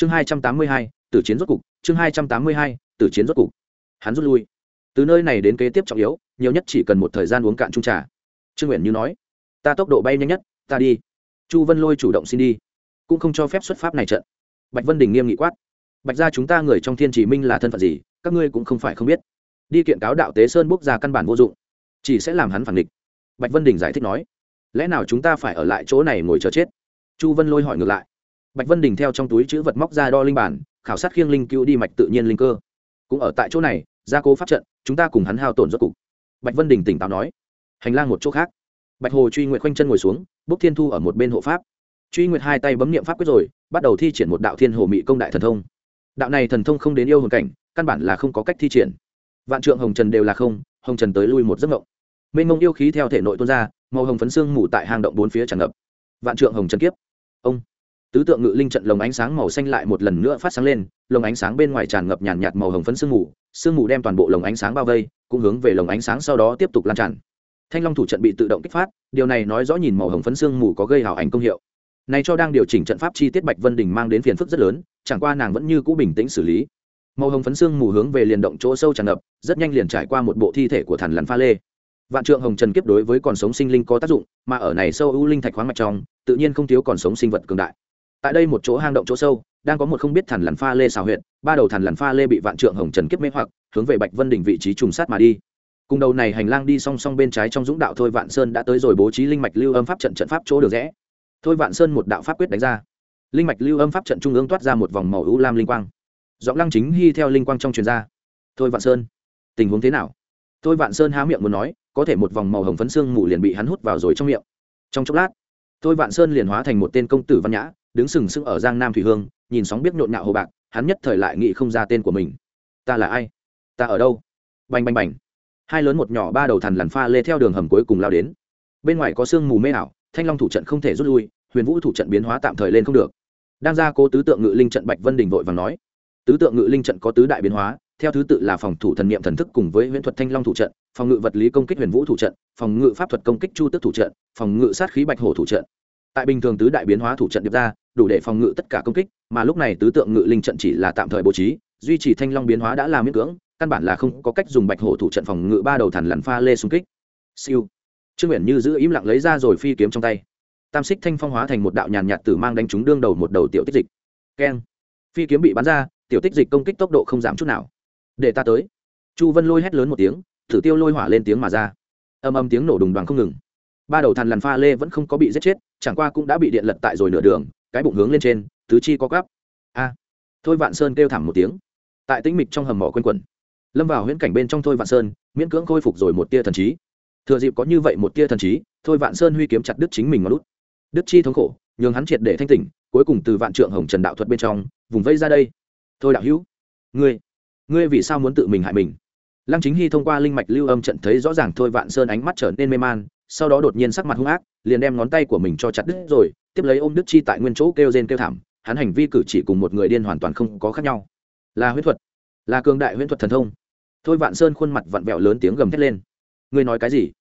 chương hai trăm tám mươi hai, tử chiến rốt cục, chương hai trăm tám mươi hai, tử chiến rốt cục. Hắn rút lui. Từ nơi này đến kế tiếp trọng yếu, nhiều nhất chỉ cần một thời gian uống cạn trung trà. Trương nguyện như nói, ta tốc độ bay nhanh nhất, ta đi. Chu vân lôi chủ động xin đi, cũng không cho phép xuất pháp này trận. Bạch vân đình nghiêm nghị quát, bạch ra chúng ta người trong thiên chỉ minh là thân phận gì, các ngươi cũng không phải không biết. Đi kiện cáo đạo tế sơn bốc ra căn bản vô dụng, chỉ sẽ làm hắn phản địch bạch vân đình giải thích nói, lẽ nào chúng ta phải ở lại chỗ này ngồi chờ chết? Chu vân lôi hỏi ngược lại bạch vân đình theo trong túi chữ vật móc ra đo linh bản, khảo sát khiêng linh cứu đi mạch tự nhiên linh cơ. Cũng ở tại chỗ này, gia cố pháp trận, chúng ta cùng hắn hao tổn rốt cục. Bạch vân đình tỉnh táo nói, hành lang một chỗ khác. Bạch hồ truy nguyện khoanh chân ngồi xuống bốc thiên thu ở một bên hộ pháp. Truy nguyệt hai tay bấm niệm pháp quyết rồi, bắt đầu thi triển một đạo thiên hồ mị công đại thần thông. Đạo này thần thông không đến yêu hồn cảnh, căn bản là không có cách thi triển. Vạn trượng hồng trần đều là không, hồng trần tới lui một giấc mộng. Mênh mông yêu khí theo thể nội tuôn ra, màu hồng phấn xương mù tại hang động bốn phía tràn ngập. Vạn trượng hồng trần kiếp. Ông tứ tượng ngự linh trận lồng ánh sáng màu xanh lại một lần nữa phát sáng lên, lồng ánh sáng bên ngoài tràn ngập nhàn nhạt màu hồng phấn sương mù sương mù đem toàn bộ lồng ánh sáng bao vây, cũng hướng về lồng ánh sáng sau đó tiếp tục lan tràn. Thanh long thủ trận bị tự động kích phát, điều này nói rõ nhìn màu hồng phấn sương mù có gây hào ảnh công hiệu. Này cho đang điều chỉnh trận pháp chi tiết bạch vân đình mang đến phiền phức rất lớn, chẳng qua nàng vẫn như cũ bình tĩnh xử lý. Màu hồng phấn sương mù hướng về liền động chỗ sâu tràn ngập, rất nhanh liền trải qua một bộ thi thể của thần lằn pha lê. Vạn trượng hồng trần kiếp đối với còn sống sinh linh có tác dụng, mà ở này sâu ưu linh thạch khoáng mạch trong, tự nhiên không thiếu còn sống sinh vật cường đại tại đây một chỗ hang động chỗ sâu, đang có một không biết thần lằn pha lê xào huyệt, ba đầu thần lằn pha lê bị vạn trượng hồng trần kiếp mê hoặc, hướng về bạch vân đỉnh vị trí trùng sát mà đi. Cùng đầu này hành lang đi song song bên trái trong dũng đạo thôi vạn sơn đã tới rồi bố trí linh mạch lưu âm pháp trận trận pháp chỗ được rẽ. Thôi vạn sơn một đạo pháp quyết đánh ra. Linh mạch lưu âm pháp trận trung ương toát ra một vòng màu ưu lam linh quang. Giọng lăng chính hy theo linh quang trong truyền ra. Thôi vạn sơn, tình huống thế nào? Thôi vạn sơn há miệng muốn nói, có thể một vòng màu hồng phấn xương mù liền bị hắn hút vào rồi trong miệng. Trong chốc lát, thôi vạn sơn liền hóa thành một tên công tử văn nhã đứng sừng sững ở giang nam thủy hương, nhìn sóng biết nhộn nhạo hồ bạc, hắn nhất thời lại nghĩ không ra tên của mình. Ta là ai? Ta ở đâu? Bành bành bành. Hai lớn một nhỏ ba đầu thằn lằn pha lê theo đường hầm cuối cùng lao đến. Bên ngoài có sương mù mê ảo, thanh long thủ trận không thể rút lui, huyền vũ thủ trận biến hóa tạm thời lên không được. Đang ra cố tứ tượng ngự linh trận bạch vân đình vội và nói, tứ tượng ngự linh trận có tứ đại biến hóa, theo thứ tự là phòng thủ thần niệm thần thức cùng với huyễn thuật thanh long thủ trận, phòng ngự vật lý công kích huyền vũ thủ trận, phòng ngự pháp thuật công kích chu tức thủ trận, phòng ngự sát khí bạch hổ thủ trận tại bình thường tứ đại biến hóa thủ trận điệp ra, đủ để phòng ngự tất cả công kích, mà lúc này tứ tượng ngự linh trận chỉ là tạm thời bố trí, duy trì thanh long biến hóa đã là miễn cưỡng, căn bản là không có cách dùng bạch hổ thủ trận phòng ngự ba đầu thằn lằn pha lê xung kích. Siêu. Trương nguyện như giữ im lặng lấy ra rồi phi kiếm trong tay. Tam xích thanh phong hóa thành một đạo nhàn nhạt tử mang đánh trúng đương đầu một đầu tiểu tích dịch. Keng. Phi kiếm bị bắn ra, tiểu tích dịch công kích tốc độ không giảm chút nào. Để ta tới. Chu vân lôi hét lớn một tiếng, thử tiêu lôi hỏa lên tiếng mà ra. Âm âm tiếng nổ đùng đoàn không ngừng. Ba đầu thằn lằn pha lê vẫn không có bị giết chết chẳng qua cũng đã bị điện lật tại rồi nửa đường, cái bụng hướng lên trên, tứ chi có gắp a. Thôi vạn sơn kêu thảm một tiếng. Tại tĩnh mịch trong hầm mỏ q u a n quẩn, lâm vào huyễn cảnh bên trong thôi vạn sơn, miễn cưỡng khôi phục rồi một tia thần trí. Thừa dịp có như vậy một tia thần trí, thôi vạn sơn huy kiếm chặt đứt chính mình ngón lút. Đức chi thống khổ, nhường hắn triệt để thanh tỉnh, cuối cùng từ vạn trượng hồng trần đạo thuật bên trong, vùng vây ra đây. Thôi đạo hữu, ngươi ngươi vì sao muốn tự mình hại mình? Lăng chính hy thông qua linh mạch lưu âm trận thấy rõ ràng thôi vạn sơn ánh mắt trở nên mê man sau đó đột nhiên sắc mặt hung ác, liền đem ngón tay của mình cho chặt đứt rồi, tiếp lấy ôm đức chi tại nguyên chỗ kêu rên kêu thảm, hắn hành vi cử chỉ cùng một người điên hoàn toàn không có khác nhau. Là huyễn thuật, là cường đại huyễn thuật thần thông. Thôi vạn sơn khuôn mặt vặn vẹo lớn tiếng gầm thét lên. Ngươi nói cái gì?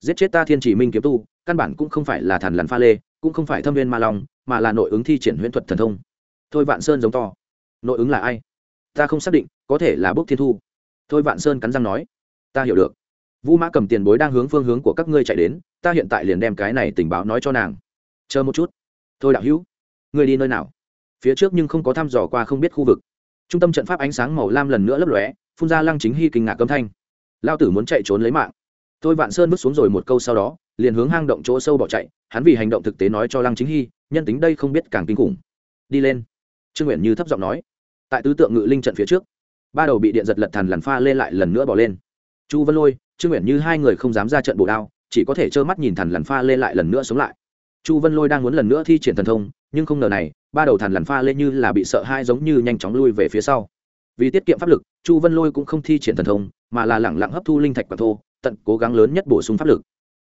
Giết chết ta thiên chỉ minh kiếm tu, căn bản cũng không phải là Thản lằn pha lê, cũng không phải thâm viên ma long, mà là nội ứng thi triển huyễn thuật thần thông. Thôi vạn sơn giống to. Nội ứng là ai? Ta không xác định, có thể là bốc thiên thu. Thôi vạn sơn cắn răng nói. Ta hiểu được vũ mã cầm tiền bối đang hướng phương hướng của các ngươi chạy đến, ta hiện tại liền đem cái này tình báo nói cho nàng. Chờ một chút. Thôi đạo hữu, ngươi đi nơi nào? Phía trước nhưng không có thăm dò qua không biết khu vực. Trung tâm trận pháp ánh sáng màu lam lần nữa lấp lóe, phun ra lăng chính hy kinh ngạc âm thanh. Lao tử muốn chạy trốn lấy mạng. Tôi vạn sơn bước xuống rồi một câu sau đó, liền hướng hang động chỗ sâu bỏ chạy, hắn vì hành động thực tế nói cho lăng chính hy, nhân tính đây không biết càng kinh khủng. Đi lên. Trương nguyện như thấp giọng nói. Tại tứ tượng ngự linh trận phía trước, ba đầu bị điện giật lật thằn lằn pha lên lại lần nữa bỏ lên. Chu vân lôi trương nguyện như hai người không dám ra trận bổ đao, chỉ có thể trơ mắt nhìn thằn lằn pha lên lại lần nữa sống lại. Chu vân lôi đang muốn lần nữa thi triển thần thông, nhưng không ngờ này, ba đầu thằn lằn pha lên như là bị sợ hai giống như nhanh chóng lui về phía sau. Vì tiết kiệm pháp lực, chu vân lôi cũng không thi triển thần thông, mà là lẳng lặng hấp thu linh thạch và thô, tận cố gắng lớn nhất bổ sung pháp lực.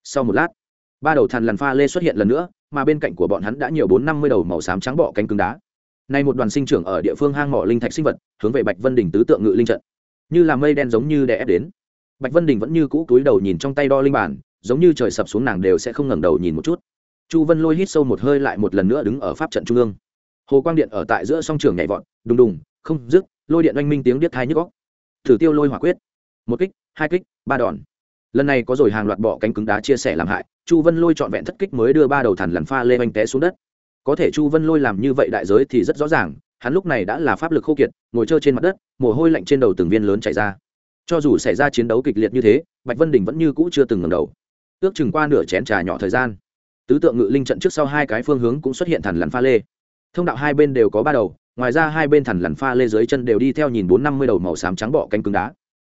Sau một lát, ba đầu thằn lằn pha lê xuất hiện lần nữa, mà bên cạnh của bọn hắn đã nhiều bốn năm mươi đầu màu xám trắng bọ cánh cứng đá. Nay một đoàn sinh trưởng ở địa phương hang mỏ linh thạch sinh vật, hướng về bạch vân đỉnh tứ tượng ngự linh trận. Như là mây đen giống như đè ép đến bạch vân đình vẫn như cũ túi đầu nhìn trong tay đo linh bản, giống như trời sập xuống nàng đều sẽ không ngẩng đầu nhìn một chút. Chu vân lôi hít sâu một hơi lại một lần nữa đứng ở pháp trận trung ương. Hồ quang điện ở tại giữa song trường nhảy vọt, đùng đùng, không dứt, lôi điện oanh minh tiếng biết thai nhức góc thử tiêu lôi hỏa quyết. Một kích, hai kích, ba đòn. Lần này có rồi hàng loạt bọ cánh cứng đá chia sẻ làm hại, chu vân lôi trọn vẹn thất kích mới đưa ba đầu thằn lằn pha lê oanh té xuống đất. Có thể chu vân lôi làm như vậy đại giới thì rất rõ ràng, hắn lúc này đã là pháp lực khô kiệt, ngồi trơ trên mặt đất, mồ hôi lạnh trên đầu từng viên lớn chảy ra cho dù xảy ra chiến đấu kịch liệt như thế, bạch vân đình vẫn như cũ chưa từng ngầm đầu. Ước chừng qua nửa chén trà nhỏ thời gian, tứ tượng ngự linh trận trước sau hai cái phương hướng cũng xuất hiện thằn lằn pha lê. Thông đạo hai bên đều có ba đầu, ngoài ra hai bên thằn lằn pha lê dưới chân đều đi theo nhìn bốn năm mươi đầu màu xám trắng bọ cánh cứng đá.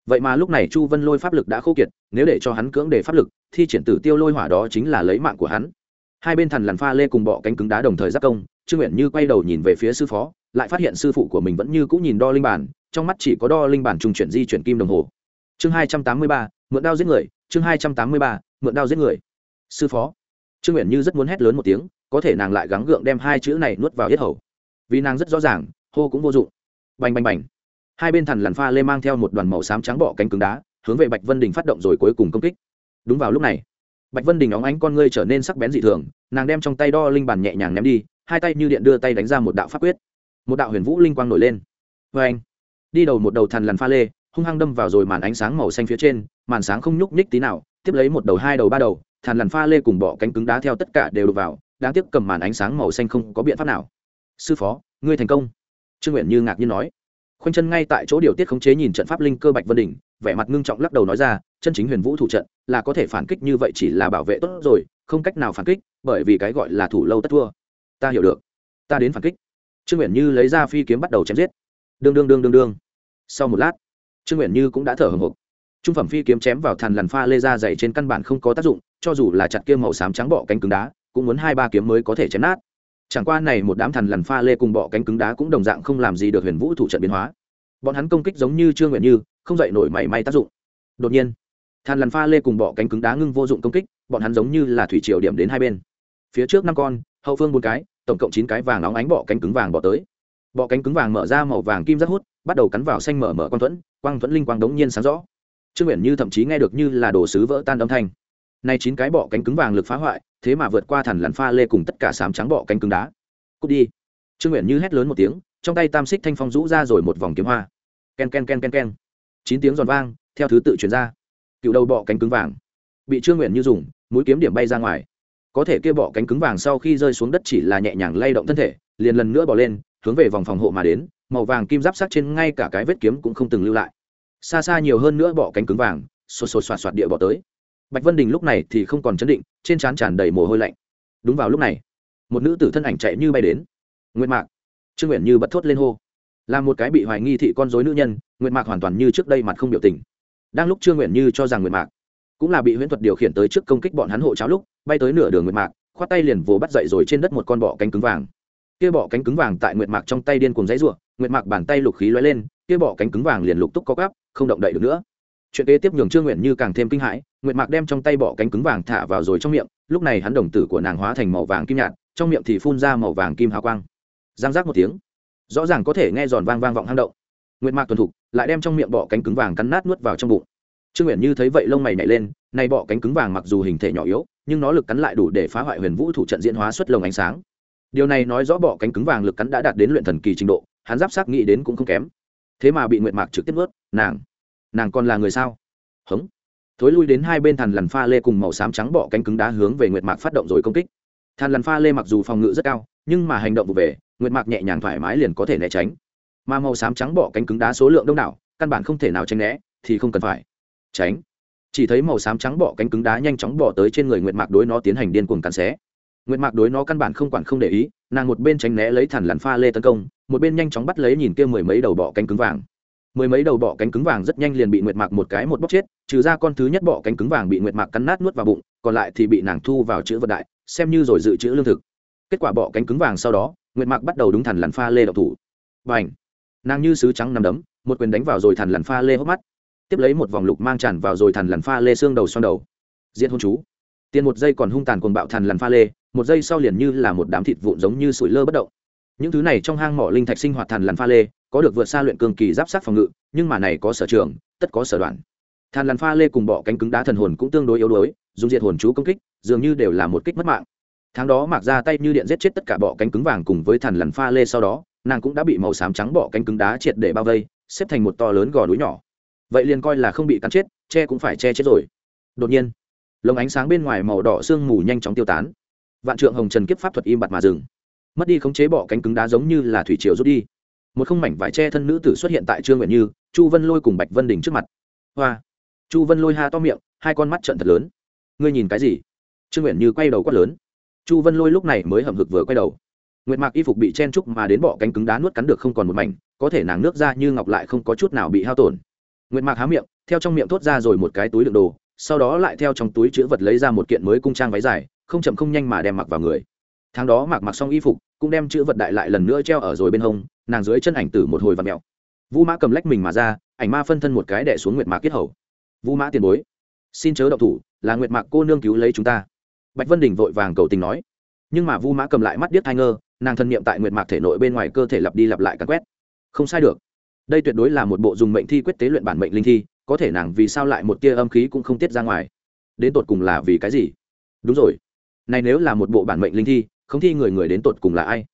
Vậy mà lúc này chu vân lôi pháp lực đã khô kiệt, nếu để cho hắn cưỡng để pháp lực thì triển tử tiêu lôi hỏa đó chính là lấy mạng của hắn. Hai bên thằn lằn pha lê cùng bọ cánh cứng đá đồng thời giáp công, trương nguyện như quay đầu nhìn về phía sư phó lại phát hiện sư phụ của mình vẫn như cũng nhìn đo linh bản trong mắt chỉ có đo linh bản trùng chuyển di chuyển kim đồng hồ. Chương hai trăm tám mươi ba, mượn đao giết người, chương hai trăm tám mươi ba, mượn đao giết người. Sư phó. Trương nguyện như rất muốn hét lớn một tiếng, có thể nàng lại gắng gượng đem hai chữ này nuốt vào yết hầu. Vì nàng rất rõ ràng, hô cũng vô dụng. Bành bành bành. Hai bên thằn lằn pha lê mang theo một đoàn màu xám trắng bọ cánh cứng đá, hướng về bạch vân đình phát động rồi cuối cùng công kích. Đúng vào lúc này, bạch vân đình óng ánh con ngươi trở nên sắc bén dị thường, nàng đem trong tay đo linh bàn nhẹ nhàng ném đi, hai tay như điện đưa tay đánh ra một đạo pháp quyết một đạo huyền vũ linh quang nổi lên. Vê anh, đi đầu một đầu thằn lằn pha lê, hung hăng đâm vào rồi màn ánh sáng màu xanh phía trên, màn sáng không nhúc nhích tí nào, tiếp lấy một đầu, hai đầu, ba đầu, thằn lằn pha lê cùng bỏ cánh cứng đá theo tất cả đều đục vào, đáng tiếc cầm màn ánh sáng màu xanh không có biện pháp nào. Sư phó, ngươi thành công. Trương nguyện như ngạc nhiên nói. Khoanh chân ngay tại chỗ điều tiết khống chế nhìn trận pháp linh cơ bạch vân đỉnh, vẻ mặt ngưng trọng lắc đầu nói ra, chân chính huyền vũ thủ trận, là có thể phản kích như vậy chỉ là bảo vệ tốt rồi, không cách nào phản kích, bởi vì cái gọi là thủ lâu tất thua. Ta hiểu được. Ta đến phản kích trương nguyện như lấy ra phi kiếm bắt đầu chém giết. Đương đương đương đương đương. Sau một lát, trương nguyện như cũng đã thở hồng hộc. Trung phẩm phi kiếm chém vào thằn lằn pha lê ra dày trên căn bản không có tác dụng, cho dù là chặt kia màu xám trắng bọ cánh cứng đá, cũng muốn hai ba kiếm mới có thể chém nát. Chẳng qua này một đám thằn lằn pha lê cùng bọ cánh cứng đá cũng đồng dạng không làm gì được huyền vũ thủ trận biến hóa. Bọn hắn công kích giống như trương nguyện như, không dậy nổi mảy may tác dụng. Đột nhiên, thằn lằn pha lê cùng bọ cánh cứng đá ngưng vô dụng công kích, bọn hắn giống như là thủy triều điểm đến hai bên. Phía trước năm con, hậu phương bốn cái tổng cộng chín cái vàng óng ánh bọ cánh cứng vàng bọ tới. Bọ cánh cứng vàng mở ra màu vàng kim rất hút, bắt đầu cắn vào xanh mở mở quang thuẫn quang thuẫn linh quang đống nhiên sáng rõ. Trương nguyện như thậm chí nghe được như là đồ sứ vỡ tan âm thanh. Nay chín cái bọ cánh cứng vàng lực phá hoại, thế mà vượt qua thần lằn pha lê cùng tất cả sám trắng bọ cánh cứng đá. Cút đi. Trương nguyện như hét lớn một tiếng, trong tay tam xích thanh phong rũ ra rồi một vòng kiếm hoa. Ken ken ken ken ken. Chín tiếng giòn vang, theo thứ tự chuyển ra. Cựu đầu bọ cánh cứng vàng. Bị trương nguyện như dùng, mũi kiếm điểm bay ra ngoài có thể kia bọ cánh cứng vàng sau khi rơi xuống đất chỉ là nhẹ nhàng lay động thân thể, liền lần nữa bỏ lên, hướng về vòng phòng hộ mà đến, màu vàng kim giáp sát trên ngay cả cái vết kiếm cũng không từng lưu lại. Xa xa nhiều hơn nữa bọ cánh cứng vàng, xô xô xoạt xoạt địa bỏ tới. Bạch vân đình lúc này thì không còn chấn định, trên trán tràn đầy mồ hôi lạnh. Đúng vào lúc này, một nữ tử thân ảnh chạy như bay đến. Nguyệt mạc, trương nguyện như bật thốt lên hô. Là một cái bị hoài nghi thị con dối nữ nhân, nguyệt mạc hoàn toàn như trước đây mặt không biểu tình. Đang lúc trương nguyện như cho rằng nguyệt mạc cũng là bị huyễn thuật điều khiển tới trước công kích bọn hắn hộ cháo lúc, bay tới nửa đường nguyệt mạc, khoát tay liền vồ bắt dậy rồi trên đất một con bọ cánh cứng vàng. Kia bọ cánh cứng vàng tại nguyệt mạc trong tay điên cùng dãy rủa, nguyệt mạc bàn tay lục khí lóe lên, kia bọ cánh cứng vàng liền lục túc có gắp không động đậy được nữa. Chuyện kế tiếp nhường trương nguyện như càng thêm kinh hãi, nguyệt mạc đem trong tay bọ cánh cứng vàng thả vào rồi trong miệng, lúc này hắn đồng tử của nàng hóa thành màu vàng kim nhạt, trong miệng thì phun ra màu vàng kim hào quang. Giang giác một tiếng, rõ ràng có thể nghe giòn vang vang vọng hang động. Nguyệt mạc tuần thục, lại đem trong miệng bọ cánh cứng vàng cắn nát nuốt vào trong bụng trương nguyện như thấy vậy lông mày nhảy lên, nay bọ cánh cứng vàng mặc dù hình thể nhỏ yếu, nhưng nó lực cắn lại đủ để phá hoại huyền vũ thủ trận diễn hóa xuất lồng ánh sáng. Điều này nói rõ bọ cánh cứng vàng lực cắn đã đạt đến luyện thần kỳ trình độ, hắn giáp xác nghĩ đến cũng không kém. Thế mà bị nguyệt mạc trực tiếp vớt. nàng nàng còn là người sao? Hống. Thối lui đến hai bên thằn lằn pha lê cùng màu xám trắng bọ cánh cứng đá hướng về nguyệt mạc phát động rồi công kích. Thằn lằn pha lê mặc dù phòng ngự rất cao, nhưng mà hành động vụ về, nguyệt mạc nhẹ nhàng thoải mái liền có thể né tránh. Mà màu xám trắng bọ cánh cứng đá số lượng đông đảo, căn bản không thể nào tránh né, thì không cần phải tránh. Chỉ thấy màu xám trắng bọ cánh cứng đá nhanh chóng bỏ tới trên người nguyệt mạc đối nó tiến hành điên cuồng cắn xé. Nguyệt mạc đối nó căn bản không quản không để ý, nàng một bên tránh né lấy thẳng lằn pha lê tấn công, một bên nhanh chóng bắt lấy nhìn kia mười mấy đầu bọ cánh cứng vàng. Mười mấy đầu bọ cánh cứng vàng rất nhanh liền bị nguyệt mạc một cái một bóc chết, trừ ra con thứ nhất bọ cánh cứng vàng bị nguyệt mạc cắn nát nuốt vào bụng, còn lại thì bị nàng thu vào chữ vật đại, xem như rồi dự trữ lương thực. Kết quả bọ cánh cứng vàng sau đó, nguyệt mạc bắt đầu đúng thẳng lằn pha lê độc thủ. Và ảnh nàng như sứ trắng nằm đấm, một quyền đánh vào rồi thẳng lằn pha lê hốc mắt tiếp lấy một vòng lục mang tràn vào rồi thằn lằn pha lê xương đầu xoan đầu. Diễn hôn chú. Tiền một giây còn hung tàn cuồng bạo thằn lằn pha lê, một giây sau liền như là một đám thịt vụn giống như sủi lơ bất động. Những thứ này trong hang mỏ linh thạch sinh hoạt thằn lằn pha lê, có được vượt xa luyện cường kỳ giáp sát phòng ngự, nhưng mà này có sở trường, tất có sở đoạn. Thằn lằn pha lê cùng bọ cánh cứng đá thần hồn cũng tương đối yếu đuối, dùng diệt hồn chú công kích, dường như đều là một kích mất mạng. Tháng đó mặc ra tay như điện giết chết tất cả bọ cánh cứng vàng cùng với thằn lằn pha lê sau đó, nàng cũng đã bị màu xám trắng bọ cánh cứng đá triệt để bao vây, xếp thành một to lớn gò núi nhỏ vậy liền coi là không bị cắn chết, che cũng phải che chết rồi. Đột nhiên lồng ánh sáng bên ngoài màu đỏ sương mù nhanh chóng tiêu tán. Vạn trượng hồng trần kiếp pháp thuật im bặt mà dừng. Mất đi khống chế bỏ cánh cứng đá giống như là thủy triều rút đi. Một không mảnh vải che thân nữ tử xuất hiện tại trương nguyện như, chu vân lôi cùng bạch vân đình trước mặt. Hoa! Chu vân lôi ha to miệng, hai con mắt trận thật lớn. Ngươi nhìn cái gì? Trương nguyện như quay đầu quát lớn. Chu vân lôi lúc này mới hầm hực vừa quay đầu. Nguyệt mạc y phục bị chen trúc mà đến bỏ cánh cứng đá nuốt cắn được không còn một mảnh, có thể nàng nước ra như ngọc lại không có chút nào bị hao tổn nguyệt mạc há miệng, theo trong miệng thốt ra rồi một cái túi đựng đồ, sau đó lại theo trong túi chữ vật lấy ra một kiện mới cung trang váy dài, không chậm không nhanh mà đem mặc vào người. Tháng đó mặc mặc xong y phục, cũng đem chữ vật đại lại lần nữa treo ở rồi bên hông, nàng dưới chân ảnh tử một hồi và mẹo vũ mã cầm lách mình mà ra, ảnh ma phân thân một cái đẻ xuống nguyệt mạc kết hầu. Vũ mã tiền bối, xin chớ động thủ, là nguyệt mạc cô nương cứu lấy chúng ta. Bạch vân đình vội vàng cầu tình nói. Nhưng mà vu mã cầm lại mắt điếc thai ngơ, nàng thân niệm tại nguyệt mạc thể nội bên ngoài cơ thể lặp đi lặp lại cắn quét. Không sai được đây tuyệt đối là một bộ dùng mệnh thi quyết tế luyện bản mệnh linh thi, có thể nàng vì sao lại một tia âm khí cũng không tiết ra ngoài. Đến tột cùng là vì cái gì? Đúng rồi. Này nếu là một bộ bản mệnh linh thi, không thi người người đến tột cùng là ai?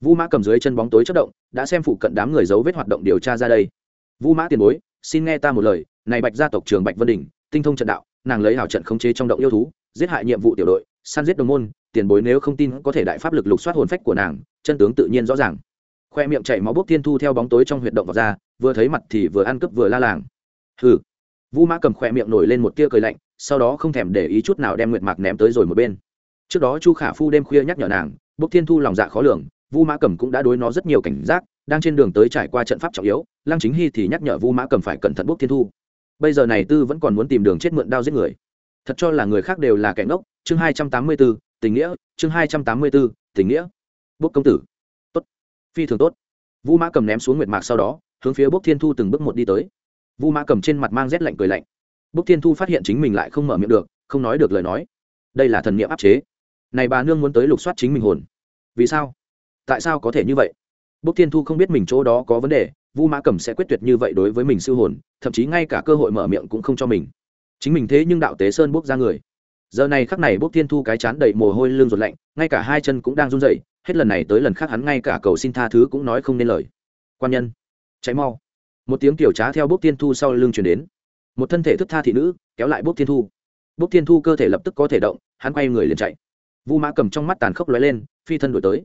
Vu mã cầm dưới chân bóng tối chất động, đã xem phụ cận đám người dấu vết hoạt động điều tra ra đây. Vu mã tiền bối, xin nghe ta một lời, này bạch gia tộc trường bạch vân đình tinh thông trận đạo, nàng lấy hảo trận khống chế trong động yêu thú, giết hại nhiệm vụ tiểu đội, săn giết đồng môn, tiền bối nếu không tin có thể đại pháp lực lục soát hồn phách của nàng, chân tướng tự nhiên rõ ràng khoe miệng chảy máu bốc thiên thu theo bóng tối trong huyệt động vào ra, vừa thấy mặt thì vừa ăn cướp vừa la làng. Hừ. Vu mã cầm khoe miệng nổi lên một tia cười lạnh, sau đó không thèm để ý chút nào đem nguyệt mạc ném tới rồi một bên. Trước đó chu khả phu đêm khuya nhắc nhở nàng, bốc thiên thu lòng dạ khó lường, vu mã cầm cũng đã đối nó rất nhiều cảnh giác, đang trên đường tới trải qua trận pháp trọng yếu, lăng chính hy thì nhắc nhở vu mã cầm phải cẩn thận bốc thiên thu. Bây giờ này tư vẫn còn muốn tìm đường chết mượn đao giết người. Thật cho là người khác đều là kẻ ngốc. Chương hai trăm tám mươi b ố tình nghĩa. Chương hai trăm tám mươi b ố tình nghĩa. Bốc công tử phi thường tốt. Vu mã cầm ném xuống nguyệt mạc sau đó, hướng phía bốc thiên thu từng bước một đi tới. Vu mã cầm trên mặt mang rét lạnh cười lạnh. Bốc thiên thu phát hiện chính mình lại không mở miệng được, không nói được lời nói. Đây là thần niệm áp chế. Này bà nương muốn tới lục soát chính mình hồn. Vì sao? Tại sao có thể như vậy? Bốc thiên thu không biết mình chỗ đó có vấn đề, vu mã cầm sẽ quyết tuyệt như vậy đối với mình siêu hồn, thậm chí ngay cả cơ hội mở miệng cũng không cho mình. Chính mình thế nhưng đạo tế sơn bốc ra người. Giờ này khắc này bốc thiên thu cái chán đầy mồ hôi lưng ruột lạnh, ngay cả hai chân cũng đang run rẩy hết lần này tới lần khác hắn ngay cả cầu xin tha thứ cũng nói không nên lời. Quan nhân cháy mau. Một tiếng tiểu trá theo bốc thiên thu sau lưng chuyển đến. Một thân thể thức tha thị nữ, kéo lại bốc thiên thu. Bốc thiên thu cơ thể lập tức có thể động, hắn quay người liền chạy. Vu mã cầm trong mắt tàn khốc lóe lên, phi thân đổi tới.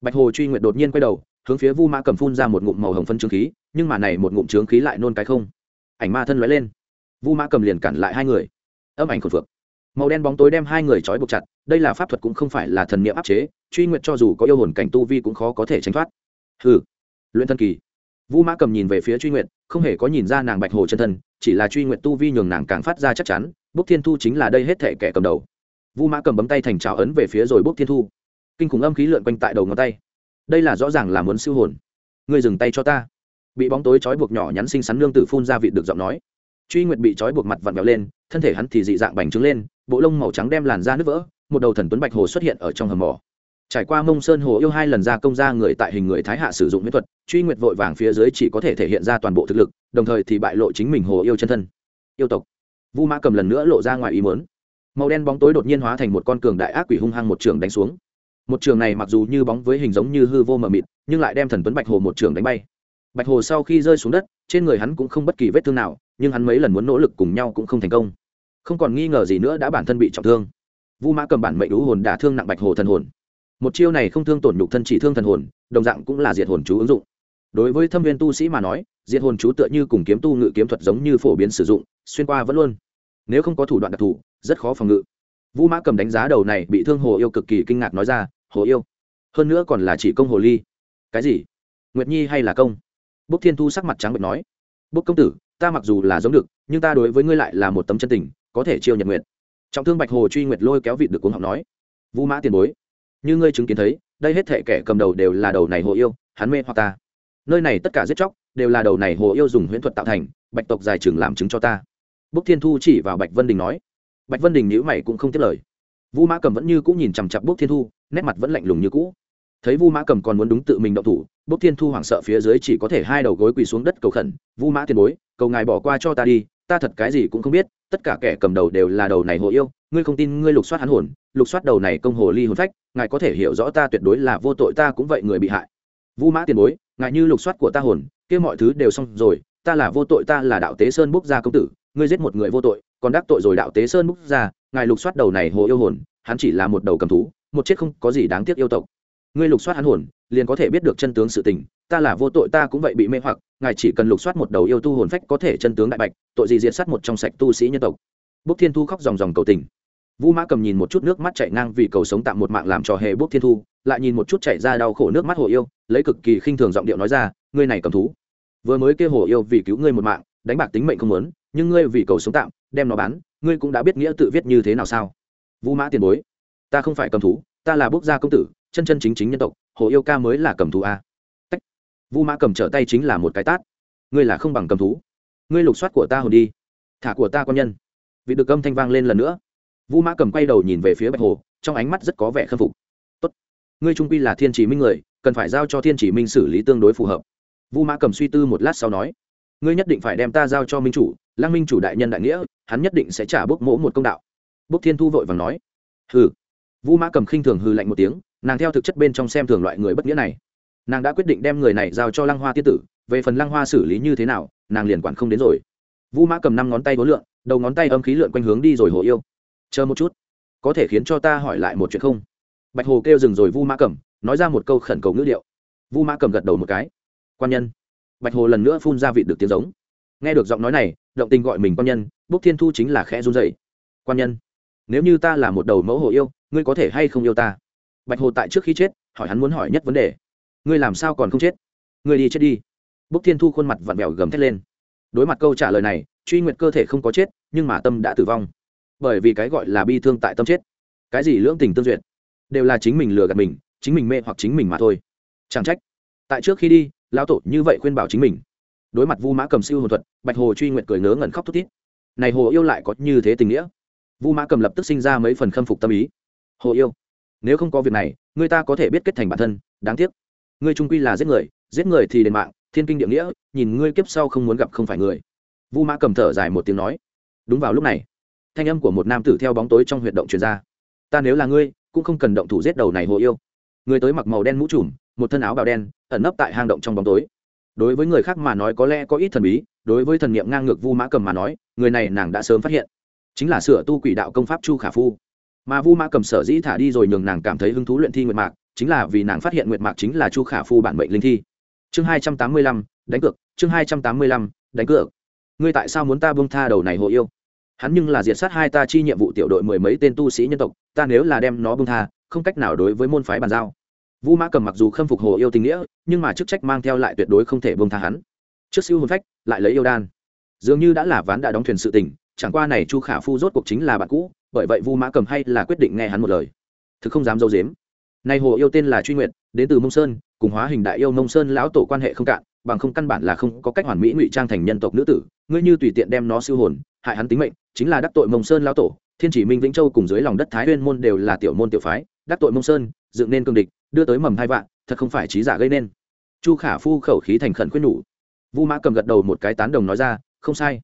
Bạch hồ truy nguyệt đột nhiên quay đầu, hướng phía vu mã cầm phun ra một ngụm màu hồng phân trướng khí, nhưng mà này một ngụm trướng khí lại nôn cái không. Ảnh ma thân lóe lên. Vu mã cầm liền cản lại hai người. Âm ảnh khổn phượng màu đen bóng tối đem hai người trói buộc chặt, đây là pháp thuật cũng không phải là thần niệm áp chế truy nguyệt cho dù có yêu hồn cảnh tu vi cũng khó có thể tránh thoát. Hừ. Luyện thân kỳ. Vu mã cầm nhìn về phía truy nguyệt, không hề có nhìn ra nàng bạch hồ chân thân, chỉ là truy nguyệt tu vi nhường nàng càng phát ra chắc chắn, bốc thiên thu chính là đây hết thể kẻ cầm đầu. Vu mã cầm bấm tay thành trào ấn về phía rồi bốc thiên thu. Kinh khủng âm khí lượn quanh tại đầu ngón tay. Đây là rõ ràng là muốn siêu hồn. Ngươi dừng tay cho ta. Bị bóng tối trói buộc nhỏ nhắn xinh xắn nương tử phun ra vị được giọng nói. Truy nguyệt bị trói buộc mặt vặn vẹo lên, thân thể hắn thì dị dạng bành trướng lên, bộ lông màu trắng đem làn da nứt vỡ, một đầu thần tuấn bạch hồ xuất hiện ở trong hầm mỏ trải qua mông sơn hồ yêu hai lần ra công ra người tại hình người thái hạ sử dụng mỹ thuật, truy nguyệt vội vàng phía dưới chỉ có thể thể hiện ra toàn bộ thực lực, đồng thời thì bại lộ chính mình hồ yêu chân thân. Yêu tộc. Vu mã cầm lần nữa lộ ra ngoài ý mớn màu đen bóng tối đột nhiên hóa thành một con cường đại ác quỷ hung hăng một trường đánh xuống. Một trường này mặc dù như bóng với hình giống như hư vô mờ mịt, nhưng lại đem thần tuấn bạch hồ một trường đánh bay. Bạch hồ sau khi rơi xuống đất, trên người hắn cũng không bất kỳ vết thương nào, nhưng hắn mấy lần muốn nỗ lực cùng nhau cũng không thành công. Không còn nghi ngờ gì nữa đã bản thân bị trọng thương. Vu mã cầm bản mệnh đũ hồn đả thương nặng bạch hồ thần hồn một chiêu này không thương tổn nhục thân chỉ thương thần hồn, đồng dạng cũng là diệt hồn chú ứng dụng. Đối với thâm viên tu sĩ mà nói, diệt hồn chú tựa như cùng kiếm tu ngự kiếm thuật giống như phổ biến sử dụng, xuyên qua vẫn luôn. Nếu không có thủ đoạn đặc thù, rất khó phòng ngự. Vũ mã cầm đánh giá đầu này bị thương hồ yêu cực kỳ kinh ngạc nói ra, hồ yêu, hơn nữa còn là chỉ công hồ ly. Cái gì? Nguyệt nhi hay là công? Bốc thiên thu sắc mặt trắng bệch nói. Bốc công tử, ta mặc dù là giống được, nhưng ta đối với ngươi lại là một tấm chân tình, có thể chiêu nhật nguyện trọng thương bạch hồ truy nguyệt lôi kéo vịt được cuốn học nói. Vũ mã tiền bối như ngươi chứng kiến thấy, đây hết thể kẻ cầm đầu đều là đầu này hồ yêu, hắn mê hoặc ta. Nơi này tất cả giết chóc đều là đầu này hồ yêu dùng huyễn thuật tạo thành, bạch tộc dài trường làm chứng cho ta. Bốc thiên thu chỉ vào bạch vân đình nói. Bạch vân đình nhữ mày cũng không tiếc lời. Vu mã cầm vẫn như cũng nhìn chằm chặp bốc thiên thu, nét mặt vẫn lạnh lùng như cũ. Thấy vu mã cầm còn muốn đúng tự mình động thủ bốc thiên thu hoảng sợ phía dưới chỉ có thể hai đầu gối quỳ xuống đất cầu khẩn. Vu mã tiền bối, cầu ngài bỏ qua cho ta đi ta thật cái gì cũng không biết, tất cả kẻ cầm đầu đều là đầu này hồ yêu, ngươi không tin, ngươi lục soát hắn hồn, lục soát đầu này công hồ ly hồn phách, ngài có thể hiểu rõ ta tuyệt đối là vô tội, ta cũng vậy người bị hại. Vu mã tiền bối, ngài như lục soát của ta hồn, kia mọi thứ đều xong rồi, ta là vô tội, ta là đạo tế sơn búc gia công tử, ngươi giết một người vô tội, còn đắc tội rồi đạo tế sơn búc gia ngài lục soát đầu này hồ yêu hồn, hắn chỉ là một đầu cầm thú, một chết không có gì đáng tiếc yêu tộc. Ngươi lục soát hắn hồn, liền có thể biết được chân tướng sự tình ta là vô tội, ta cũng vậy bị mê hoặc, ngài chỉ cần lục soát một đầu yêu tu hồn phách có thể chân tướng đại bạch, tội gì diệt sát một trong sạch tu sĩ nhân tộc. Bốc thiên thu khóc dòng dòng cầu tình. Vu mã cầm nhìn một chút nước mắt chạy ngang vì cầu sống tạm một mạng làm trò hề bốc thiên thu, lại nhìn một chút chạy ra đau khổ nước mắt hồ yêu, lấy cực kỳ khinh thường giọng điệu nói ra, ngươi này cầm thú, vừa mới kêu hồ yêu vì cứu ngươi một mạng, đánh bạc tính mệnh không muốn, nhưng ngươi vì cầu sống tạm, đem nó bán, ngươi cũng đã biết nghĩa tự viết như thế nào sao? Vu mã tiền bối, ta không phải cầm thú, ta là bốc gia công tử, chân chân chính chính nhân tộc, hồ yêu ca mới là cầm thú a vu mã cầm trở tay chính là một cái tát. Ngươi là không bằng cầm thú. Ngươi lục soát của ta hồn đi. Thả của ta con nhân. Vị được âm thanh vang lên lần nữa. Vu mã cầm quay đầu nhìn về phía bạch hồ, trong ánh mắt rất có vẻ khâm phục. Tốt. Ngươi trung quy là thiên chỉ minh người, cần phải giao cho thiên chỉ minh xử lý tương đối phù hợp. Vu mã cầm suy tư một lát sau nói. Ngươi nhất định phải đem ta giao cho minh chủ, lăng minh chủ đại nhân đại nghĩa, hắn nhất định sẽ trả bốc mỗ một công đạo. Bốc thiên thu vội vàng nói. Hừ. Vu mã cầm khinh thường hư lạnh một tiếng, nàng theo thực chất bên trong xem thường loại người bất nghĩa này nàng đã quyết định đem người này giao cho lăng hoa tiên tử, về phần lăng hoa xử lý như thế nào, nàng liền quản không đến rồi. Vu mã cầm năm ngón tay vốn lượn, đầu ngón tay âm khí lượn quanh hướng đi rồi hồ yêu. Chờ một chút, có thể khiến cho ta hỏi lại một chuyện không? Bạch hồ kêu dừng rồi vu mã cầm, nói ra một câu khẩn cầu ngữ điệu. Vu mã cầm gật đầu một cái. Quan nhân. Bạch hồ lần nữa phun ra vị được tiếng giống. Nghe được giọng nói này, động tình gọi mình quan nhân, bốc thiên thu chính là khẽ run dậy quan nhân, nếu như ta là một đầu mẫu hồ yêu, ngươi có thể hay không yêu ta? Bạch hồ tại trước khi chết, hỏi hắn muốn hỏi nhất vấn đề ngươi làm sao còn không chết? Ngươi đi chết đi. Bốc thiên thu khuôn mặt vặn vẹo gầm thét lên. Đối mặt câu trả lời này, truy nguyệt cơ thể không có chết, nhưng mà tâm đã tử vong. Bởi vì cái gọi là bi thương tại tâm chết. Cái gì lưỡng tình tương duyệt? Đều là chính mình lừa gạt mình, chính mình mê hoặc chính mình mà thôi. Chẳng trách. Tại trước khi đi, lão tổ như vậy khuyên bảo chính mình. Đối mặt vu mã cầm siêu hồn thuật, bạch hồ truy nguyện cười ngớ ngẩn khóc thút thít. Này hồ yêu lại có như thế tình nghĩa? Vu mã cầm lập tức sinh ra mấy phần khâm phục tâm ý. Hồ yêu, nếu không có việc này, người ta có thể biết kết thành bản thân, đáng tiếc ngươi trung quy là giết người giết người thì đền mạng, thiên kinh địa nghĩa, nhìn ngươi kiếp sau không muốn gặp không phải người. Vu mã cầm thở dài một tiếng nói. Đúng vào lúc này, thanh âm của một nam tử theo bóng tối trong huyệt động truyền ra. Ta nếu là ngươi, cũng không cần động thủ giết đầu này hồ yêu. Người tới mặc màu đen mũ trùm, một thân áo bào đen, ẩn nấp tại hang động trong bóng tối. Đối với người khác mà nói có lẽ có ít thần bí, đối với thần niệm ngang ngược vu mã cầm mà nói, người này nàng đã sớm phát hiện. Chính là sửa tu quỷ đạo công pháp chu khả phu. Mà vu mã cầm sở dĩ thả đi rồi nhường nàng cảm thấy hứng thú luyện thi nguyệt mạc chính là vì nàng phát hiện nguyệt mạc chính là chu khả phu bản mệnh linh thi. Chương hai trăm tám mươi lăm, đánh cược, chương hai trăm tám mươi lăm, đánh cược. Ngươi tại sao muốn ta bông tha đầu này hộ yêu? Hắn nhưng là diệt sát hai ta chi nhiệm vụ tiểu đội mười mấy tên tu sĩ nhân tộc, ta nếu là đem nó bông tha, không cách nào đối với môn phái bàn giao. Vu mã cầm mặc dù khâm phục hồ yêu tình nghĩa, nhưng mà chức trách mang theo lại tuyệt đối không thể bông tha hắn. Trước siêu hồn phách, lại lấy yêu đan. Dường như đã là ván đã đóng thuyền sự tình, chẳng qua này chu khả phu rốt cuộc chính là bạn cũ, bởi vậy vu mã cầm hay là quyết định nghe hắn một lời. Thực không dám dâu dếm nay hồ yêu tên là truy nguyện đến từ mông sơn, cùng hóa hình đại yêu mông sơn lão tổ quan hệ không cạn, bằng không căn bản là không có cách hoàn mỹ ngụy trang thành nhân tộc nữ tử. Ngươi như tùy tiện đem nó siêu hồn, hại hắn tính mệnh, chính là đắc tội mông sơn lão tổ. Thiên chỉ minh vĩnh châu cùng dưới lòng đất thái nguyên môn đều là tiểu môn tiểu phái, đắc tội mông sơn, dựng nên cương địch, đưa tới mầm hai vạn, thật không phải trí giả gây nên. Chu khả phu khẩu khí thành khẩn khuyên nhủ. Vu mã cầm gật đầu một cái tán đồng nói ra, không sai.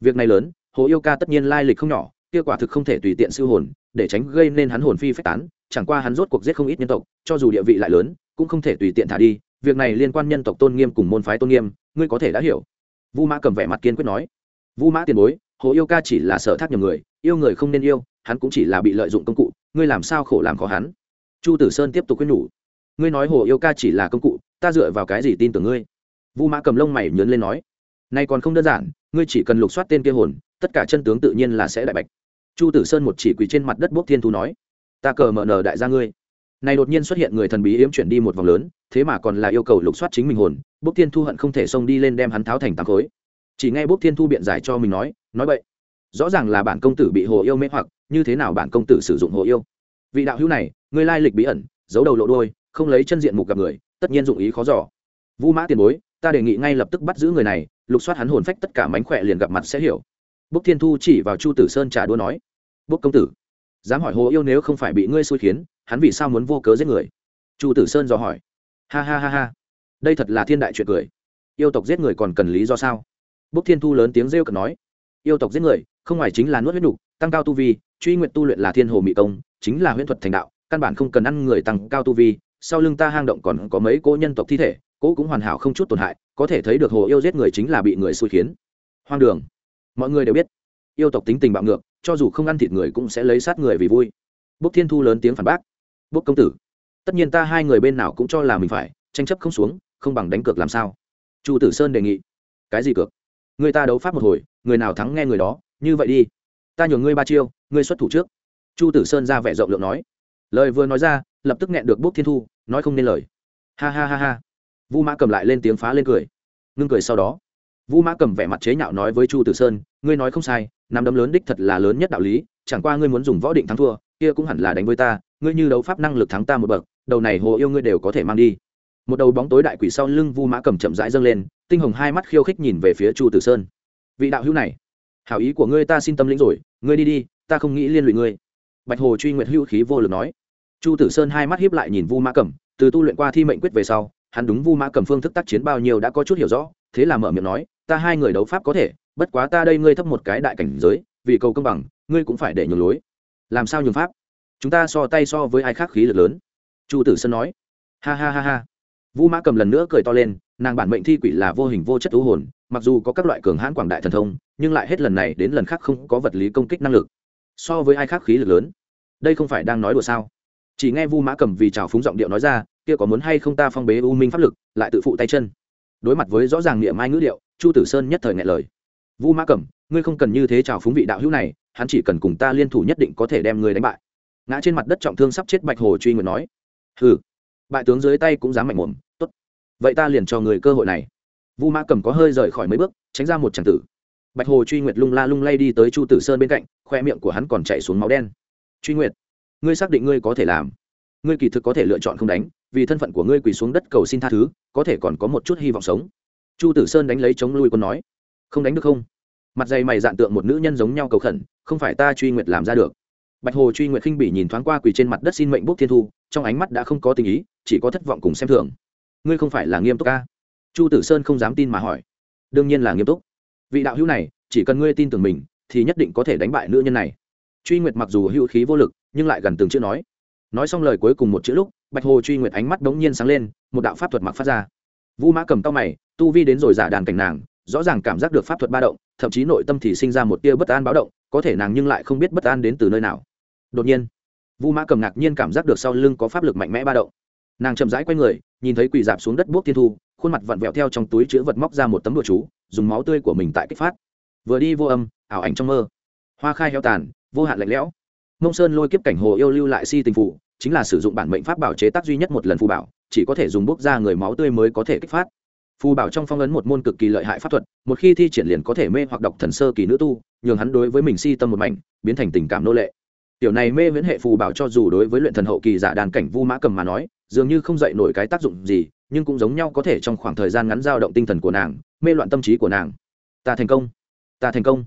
Việc này lớn, hồ yêu ca tất nhiên lai lịch không nhỏ, kia quả thực không thể tùy tiện siêu hồn, để tránh gây nên hắn hồn phi phách tán chẳng qua hắn rốt cuộc giết không ít nhân tộc, cho dù địa vị lại lớn, cũng không thể tùy tiện thả đi, việc này liên quan nhân tộc tôn nghiêm cùng môn phái tôn nghiêm, ngươi có thể đã hiểu. Vu mã cầm vẻ mặt kiên quyết nói. Vu mã tiền bối, hồ yêu ca chỉ là sở thác nhầm người, yêu người không nên yêu, hắn cũng chỉ là bị lợi dụng công cụ, ngươi làm sao khổ làm khó hắn? Chu tử sơn tiếp tục quyết nhủ. Ngươi nói hồ yêu ca chỉ là công cụ, ta dựa vào cái gì tin tưởng ngươi? Vu mã cầm lông mày nhớn lên nói. Nay còn không đơn giản, ngươi chỉ cần lục soát tên kia hồn, tất cả chân tướng tự nhiên là sẽ đại bạch. Chu tử sơn một chỉ quỳ trên mặt đất bốc thiên thu nói ta cờ mở nở đại gia ngươi. Này đột nhiên xuất hiện người thần bí yếm chuyển đi một vòng lớn, thế mà còn là yêu cầu lục soát chính mình hồn, bốc thiên thu hận không thể xông đi lên đem hắn tháo thành tám khối. Chỉ nghe bốc thiên thu biện giải cho mình nói nói vậy rõ ràng là bản công tử bị hồ yêu mê hoặc, như thế nào bản công tử sử dụng hồ yêu? Vị đạo hữu này, ngươi lai lịch bí ẩn, giấu đầu lộ đôi không lấy chân diện mục gặp người, tất nhiên dụng ý khó giỏ vu mã tiền bối, ta đề nghị ngay lập tức bắt giữ người này, lục soát hắn hồn phách tất cả mánh khỏe liền gặp mặt sẽ hiểu. Bốc thiên thu chỉ vào chu tử sơn trả đua nói, bốc công tử dám hỏi hồ yêu nếu không phải bị ngươi xui khiến, hắn vì sao muốn vô cớ giết người? Chu tử sơn dò hỏi. Ha ha ha ha. Đây thật là thiên đại chuyện cười. Yêu tộc giết người còn cần lý do sao? Bốc thiên thu lớn tiếng rêu cần nói. Yêu tộc giết người, không ngoài chính là nuốt huyết nhục tăng cao tu vi, truy nguyện tu luyện là thiên hồ mỹ công, chính là huyễn thuật thành đạo, căn bản không cần ăn người tăng cao tu vi, sau lưng ta hang động còn có mấy cỗ nhân tộc thi thể, cỗ cũng hoàn hảo không chút tổn hại, có thể thấy được hồ yêu giết người chính là bị người xui khiến. Hoang đường. Mọi người đều biết yêu tộc tính tình bạo ngược, cho dù không ăn thịt người cũng sẽ lấy sát người vì vui. Bốc thiên thu lớn tiếng phản bác. Bốc công tử, tất nhiên ta hai người bên nào cũng cho là mình phải, tranh chấp không xuống, không bằng đánh cược làm sao? Chu tử sơn đề nghị. Cái gì cược? Người ta đấu pháp một hồi, người nào thắng nghe người đó, như vậy đi. Ta nhường ngươi ba chiêu, ngươi xuất thủ trước. Chu tử sơn ra vẻ rộng lượng nói. Lời vừa nói ra, lập tức nghẹn được bốc thiên thu, nói không nên lời. Ha ha ha ha. Vu mã cầm lại lên tiếng phá lên cười. Ngưng cười sau đó. Vu mã cầm vẻ mặt chế nhạo nói với chu tử sơn, ngươi nói không sai nắm đấm lớn đích thật là lớn nhất đạo lý, chẳng qua ngươi muốn dùng võ định thắng thua, kia cũng hẳn là đánh với ta, ngươi như đấu pháp năng lực thắng ta một bậc, đầu này hồ yêu ngươi đều có thể mang đi. Một đầu bóng tối đại quỷ sau lưng vu mã cầm chậm rãi dâng lên, tinh hồng hai mắt khiêu khích nhìn về phía chu tử sơn. Vị đạo hữu này, hảo ý của ngươi ta xin tâm lĩnh rồi, ngươi đi đi, ta không nghĩ liên lụy ngươi. Bạch hồ truy nguyệt hữu khí vô lực nói. Chu tử sơn hai mắt hiếp lại nhìn vu mã cầm, từ tu luyện qua thi mệnh quyết về sau, hắn đúng vu mã cầm phương thức tác chiến bao nhiêu đã có chút hiểu rõ, thế là mở miệng nói, ta hai người đấu pháp có thể bất quá ta đây ngươi thấp một cái đại cảnh giới, vì cầu công bằng, ngươi cũng phải để nhường lối. Làm sao nhường pháp? Chúng ta so tay so với ai khác khí lực lớn. Chu tử sơn nói. Ha ha ha ha. Vũ mã cầm lần nữa cười to lên, nàng bản mệnh thi quỷ là vô hình vô chất thú hồn, mặc dù có các loại cường hãn quảng đại thần thông, nhưng lại hết lần này đến lần khác không có vật lý công kích năng lực. So với ai khác khí lực lớn? Đây không phải đang nói đùa sao? Chỉ nghe vu mã cầm vì trào phúng giọng điệu nói ra, kia có muốn hay không ta phong bế u minh pháp lực, lại tự phụ tay chân. Đối mặt với rõ ràng niệm mai ngữ điệu, chu tử sơn nhất thời ngại lời vu mã Cẩm, ngươi không cần như thế chào phúng vị đạo hữu này hắn chỉ cần cùng ta liên thủ nhất định có thể đem ngươi đánh bại. Ngã trên mặt đất trọng thương sắp chết bạch hồ truy nguyện nói. Ừ bại tướng dưới tay cũng dám mạnh mồm tốt. Vậy ta liền cho người cơ hội này. Vu mã cầm có hơi rời khỏi mấy bước tránh ra một tràng tử. Bạch hồ truy nguyệt lung la lung lay đi tới chu tử sơn bên cạnh khoe miệng của hắn còn chạy xuống máu đen. Truy nguyệt ngươi xác định ngươi có thể làm. Ngươi kỳ thực có thể lựa chọn không đánh vì thân phận của ngươi quỳ xuống đất cầu xin tha thứ có thể còn có một chút hy vọng sống. Chu tử sơn đánh lấy chống lui quân nói không đánh được không? Mặt dày mày dạn tượng một nữ nhân giống nhau cầu khẩn, không phải ta truy nguyệt làm ra được. Bạch hồ truy nguyệt khinh bỉ nhìn thoáng qua quỳ trên mặt đất xin mệnh bốc thiên thu, trong ánh mắt đã không có tình ý, chỉ có thất vọng cùng xem thường. Ngươi không phải là nghiêm túc ca? Chu tử sơn không dám tin mà hỏi. Đương nhiên là nghiêm túc. Vị đạo hữu này, chỉ cần ngươi tin tưởng mình, thì nhất định có thể đánh bại nữ nhân này. Truy nguyệt mặc dù hữu khí vô lực, nhưng lại gần từng chữ nói. Nói xong lời cuối cùng một chữ lúc, bạch hồ truy nguyệt ánh mắt bỗng nhiên sáng lên, một đạo pháp thuật mặc phát ra. Vu mã cầm tao mày, tu vi đến rồi giả đàn cảnh nàng rõ ràng cảm giác được pháp thuật ba động, thậm chí nội tâm thì sinh ra một tia bất an báo động, có thể nàng nhưng lại không biết bất an đến từ nơi nào. Đột nhiên, vu mã cầm ngạc nhiên cảm giác được sau lưng có pháp lực mạnh mẽ ba động. Nàng chậm rãi quay người, nhìn thấy quỳ dạp xuống đất buốc thiên thu, khuôn mặt vặn vẹo theo trong túi chữ vật móc ra một tấm đồ chú, dùng máu tươi của mình tại kích phát. Vừa đi vô âm, ảo ảnh trong mơ. Hoa khai heo tàn, vô hạn lạnh lẽo. Mông sơn lôi kiếp cảnh hồ yêu lưu lại si tình phụ, chính là sử dụng bản mệnh pháp bảo chế tác duy nhất một lần phù bảo, chỉ có thể dùng bốc ra người máu tươi mới có thể kích phát phù bảo trong phong ấn một môn cực kỳ lợi hại pháp thuật, một khi thi triển liền có thể mê hoặc độc thần sơ kỳ nữ tu, nhường hắn đối với mình si tâm một mảnh, biến thành tình cảm nô lệ. Tiểu này mê viễn hệ phù bảo cho dù đối với luyện thần hậu kỳ giả đàn cảnh vu mã cầm mà nói, dường như không dạy nổi cái tác dụng gì, nhưng cũng giống nhau có thể trong khoảng thời gian ngắn dao động tinh thần của nàng, mê loạn tâm trí của nàng. Ta thành công. Ta thành công.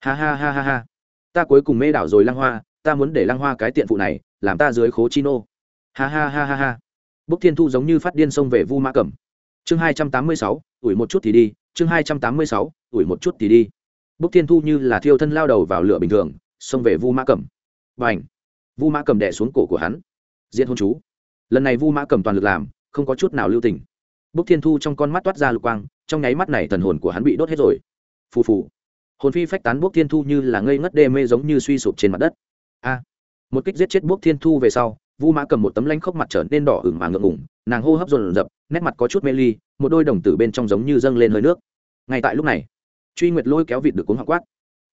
Ha ha ha ha ha. Ta cuối cùng mê đảo rồi Lang hoa, ta muốn để Lang hoa cái tiện phụ này, làm ta dưới khố chi nô. Ha ha ha ha ha. Bốc thiên thu giống như phát điên xông về vu mã cẩm chương hai trăm tám mươi sáu, ủi một chút thì đi, chương hai trăm tám mươi sáu, ủi một chút thì đi. Bốc thiên thu như là thiêu thân lao đầu vào lửa bình thường, xông về vu mã cẩm. B à n h vu mã cầm đẻ xuống cổ của hắn. Diễn hôn chú. Lần này vu mã cầm toàn lực làm, không có chút nào lưu tình. Bốc thiên thu trong con mắt toát ra lục quang, trong nháy mắt này thần hồn của hắn bị đốt hết rồi. Phù phù. Hồn phi phách tán bốc thiên thu như là ngây ngất đê mê giống như suy sụp trên mặt đất. A! Một kích giết chết bốc thiên thu về sau vu mã cầm một tấm lanh khốc mặt trở nên đỏ ửng mà ngượng ngủng nàng hô hấp dồn dập, nét mặt có chút mê ly, một đôi đồng tử bên trong giống như dâng lên hơi nước. Ngay tại lúc này, truy nguyệt lôi kéo vịt được cuốn hoặc quát.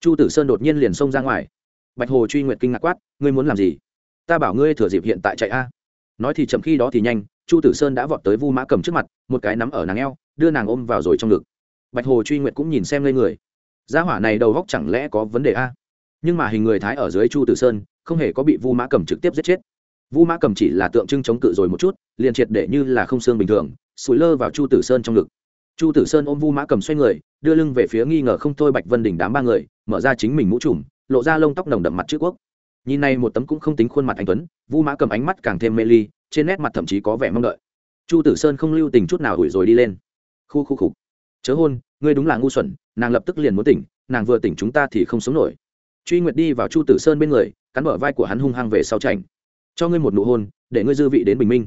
Chu tử sơn đột nhiên liền xông ra ngoài. Bạch hồ truy nguyệt kinh ngạc quát, ngươi muốn làm gì? Ta bảo ngươi thừa dịp hiện tại chạy a. Nói thì chậm, khi đó thì nhanh, chu tử sơn đã vọt tới vu mã cầm trước mặt, một cái nắm ở nàng eo, đưa nàng ôm vào rồi trong ngực. Bạch hồ truy nguyệt cũng nhìn xem lên người. Gia hỏa này đầu góc chẳng lẽ có vấn đề a? Nhưng mà hình người thái ở dưới chu tử sơn, không hề có bị vu mã cầm trực tiếp giết chết vu mã cầm chỉ là tượng trưng chống cự rồi một chút, liền triệt để như là không xương bình thường, sủi lơ vào chu tử sơn trong ngực. Chu tử sơn ôm vu mã cầm xoay người, đưa lưng về phía nghi ngờ không thôi bạch vân Đình đám ba người, mở ra chính mình mũ trùm, lộ ra lông tóc nồng đậm mặt chữ quốc. Nhìn này một tấm cũng không tính khuôn mặt anh tuấn vu mã cầm ánh mắt càng thêm mê ly, trên nét mặt thậm chí có vẻ mong đợi. Chu tử sơn không lưu tình chút nào hủi rồi đi lên. Khu khu khục. Chớ hôn, ngươi đúng là ngu xuẩn, nàng lập tức liền muốn tỉnh, nàng vừa tỉnh chúng ta thì không sống nổi. Truy nguyệt đi vào chu tử sơn bên người, cắn bờ vai của hắn hung hăng về sau chảnh cho ngươi một nụ hôn, để ngươi dư vị đến bình minh.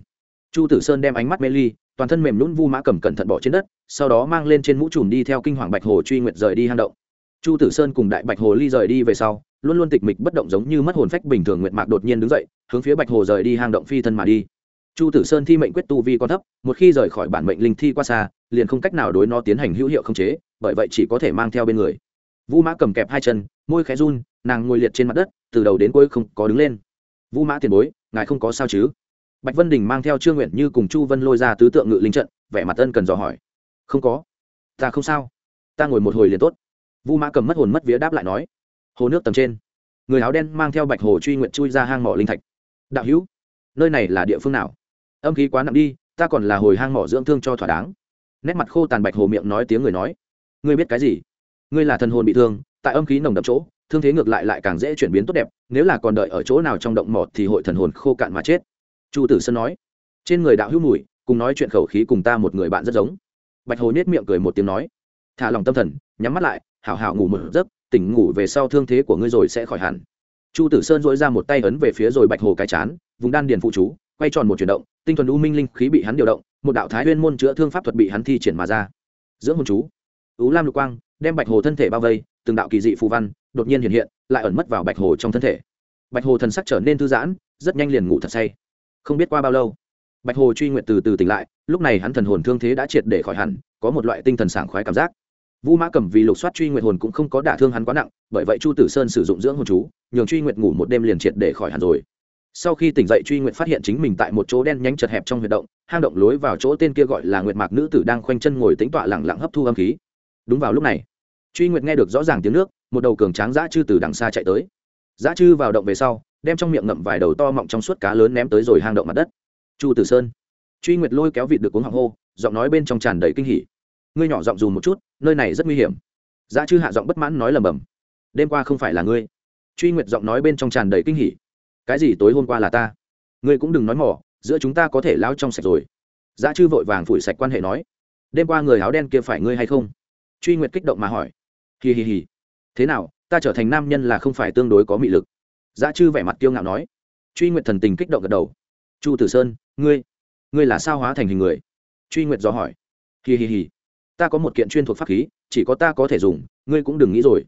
Chu tử sơn đem ánh mắt mê ly, toàn thân mềm nhún vu mã cầm cẩn thận bỏ trên đất, sau đó mang lên trên mũ trùm đi theo kinh hoàng bạch hồ truy nguyệt rời đi hang động. Chu tử sơn cùng đại bạch hồ ly rời đi về sau, luôn luôn tịch mịch bất động giống như mất hồn phách bình thường nguyệt mạc đột nhiên đứng dậy, hướng phía bạch hồ rời đi hang động phi thân mà đi. Chu tử sơn thi mệnh quyết tu vi còn thấp, một khi rời khỏi bản mệnh linh thi qua xa, liền không cách nào đối nó tiến hành hữu hiệu không chế, bởi vậy chỉ có thể mang theo bên người. Vu mã cầm kẹp hai chân, môi khẽ run, nàng ngồi liệt trên mặt đất, từ đầu đến cuối không có đứng lên vu mã tiền bối, ngài không có sao chứ? Bạch vân đình mang theo trương nguyện như cùng chu vân lôi ra tứ tượng ngự linh trận, vẻ mặt ân cần dò hỏi. Không có. Ta không sao. Ta ngồi một hồi liền tốt. Vu mã cầm mất hồn mất vía đáp lại nói. Hồ nước tầm trên. Người áo đen mang theo bạch hồ truy nguyện chui ra hang mỏ linh thạch. Đạo hữu, nơi này là địa phương nào? Âm khí quá nặng đi, ta còn là hồi hang mỏ dưỡng thương cho thỏa đáng. Nét mặt khô tàn bạch hồ miệng nói tiếng người nói. Ngươi biết cái gì? Ngươi là thần hồn bị thương, tại âm khí nồng đậm chỗ thương thế ngược lại lại càng dễ chuyển biến tốt đẹp, nếu là còn đợi ở chỗ nào trong động mỏ thì hội thần hồn khô cạn mà chết. Chu tử sơn nói. Trên người đạo hữu mùi, cùng nói chuyện khẩu khí cùng ta một người bạn rất giống. Bạch hồ nết miệng cười một tiếng nói. Thả lòng tâm thần, nhắm mắt lại, hảo hảo ngủ một giấc, tỉnh ngủ về sau thương thế của ngươi rồi sẽ khỏi hẳn. Chu tử sơn dỗi ra một tay ấn về phía rồi bạch hồ cái chán, vùng đan điền phụ chú, quay tròn một chuyển động, tinh thuần u minh linh khí bị hắn điều động, một đạo thái nguyên môn chữa thương pháp thuật bị hắn thi triển mà ra. Dưỡng hồn chú. Ú lam lục quang đem bạch hồ thân thể bao vây từng đạo kỳ dị phù văn đột nhiên hiện hiện, lại ẩn mất vào bạch hồ trong thân thể. Bạch hồ thần sắc trở nên thư giãn, rất nhanh liền ngủ thật say. Không biết qua bao lâu, bạch hồ truy nguyện từ từ tỉnh lại, lúc này hắn thần hồn thương thế đã triệt để khỏi hẳn, có một loại tinh thần sảng khoái cảm giác. Vu mã cầm vì lục soát truy nguyện hồn cũng không có đả thương hắn quá nặng, bởi vậy chu tử sơn sử dụng dưỡng hồn chú, nhường truy nguyện ngủ một đêm liền triệt để khỏi hẳn rồi. Sau khi tỉnh dậy, truy nguyện phát hiện chính mình tại một chỗ đen nhánh chật hẹp trong huyệt động, hang động lối vào chỗ tên kia gọi là nguyệt mạc nữ tử đang khoanh chân ngồi tính tọa lẳng lặng hấp thu âm khí. Đúng vào lúc này truy nguyệt nghe được rõ ràng tiếng nước, một đầu cường tráng dã chư từ đằng xa chạy tới. Dã chư vào động về sau, đem trong miệng ngậm vài đầu to mọng trong suốt cá lớn ném tới rồi hang động mặt đất. Chu tử sơn. Truy nguyệt lôi kéo vịt được cuống hoàng hô, giọng nói bên trong tràn đầy kinh hỉ. Ngươi nhỏ giọng dù một chút, nơi này rất nguy hiểm. Dã chư hạ giọng bất mãn nói lầm bầm. Đêm qua không phải là ngươi. Truy nguyệt giọng nói bên trong tràn đầy kinh hỉ. Cái gì tối hôm qua là ta? Ngươi cũng đừng nói mỏ, giữa chúng ta có thể lao trong sạch rồi. Dã chư vội vàng phủi sạch quan hệ nói. Đêm qua người áo đen kia phải ngươi hay không? Truy nguyệt kích động mà hỏi hì hì hì thế nào, ta trở thành nam nhân là không phải tương đối có mị lực. Dã chư vẻ mặt kiêu ngạo nói. Truy nguyệt thần tình kích động gật đầu. Chu tử sơn, ngươi ngươi là sao hóa thành hình người? Truy nguyệt dò hỏi. Hì hì hì ta có một kiện chuyên thuộc pháp khí, chỉ có ta có thể dùng, ngươi cũng đừng nghĩ rồi.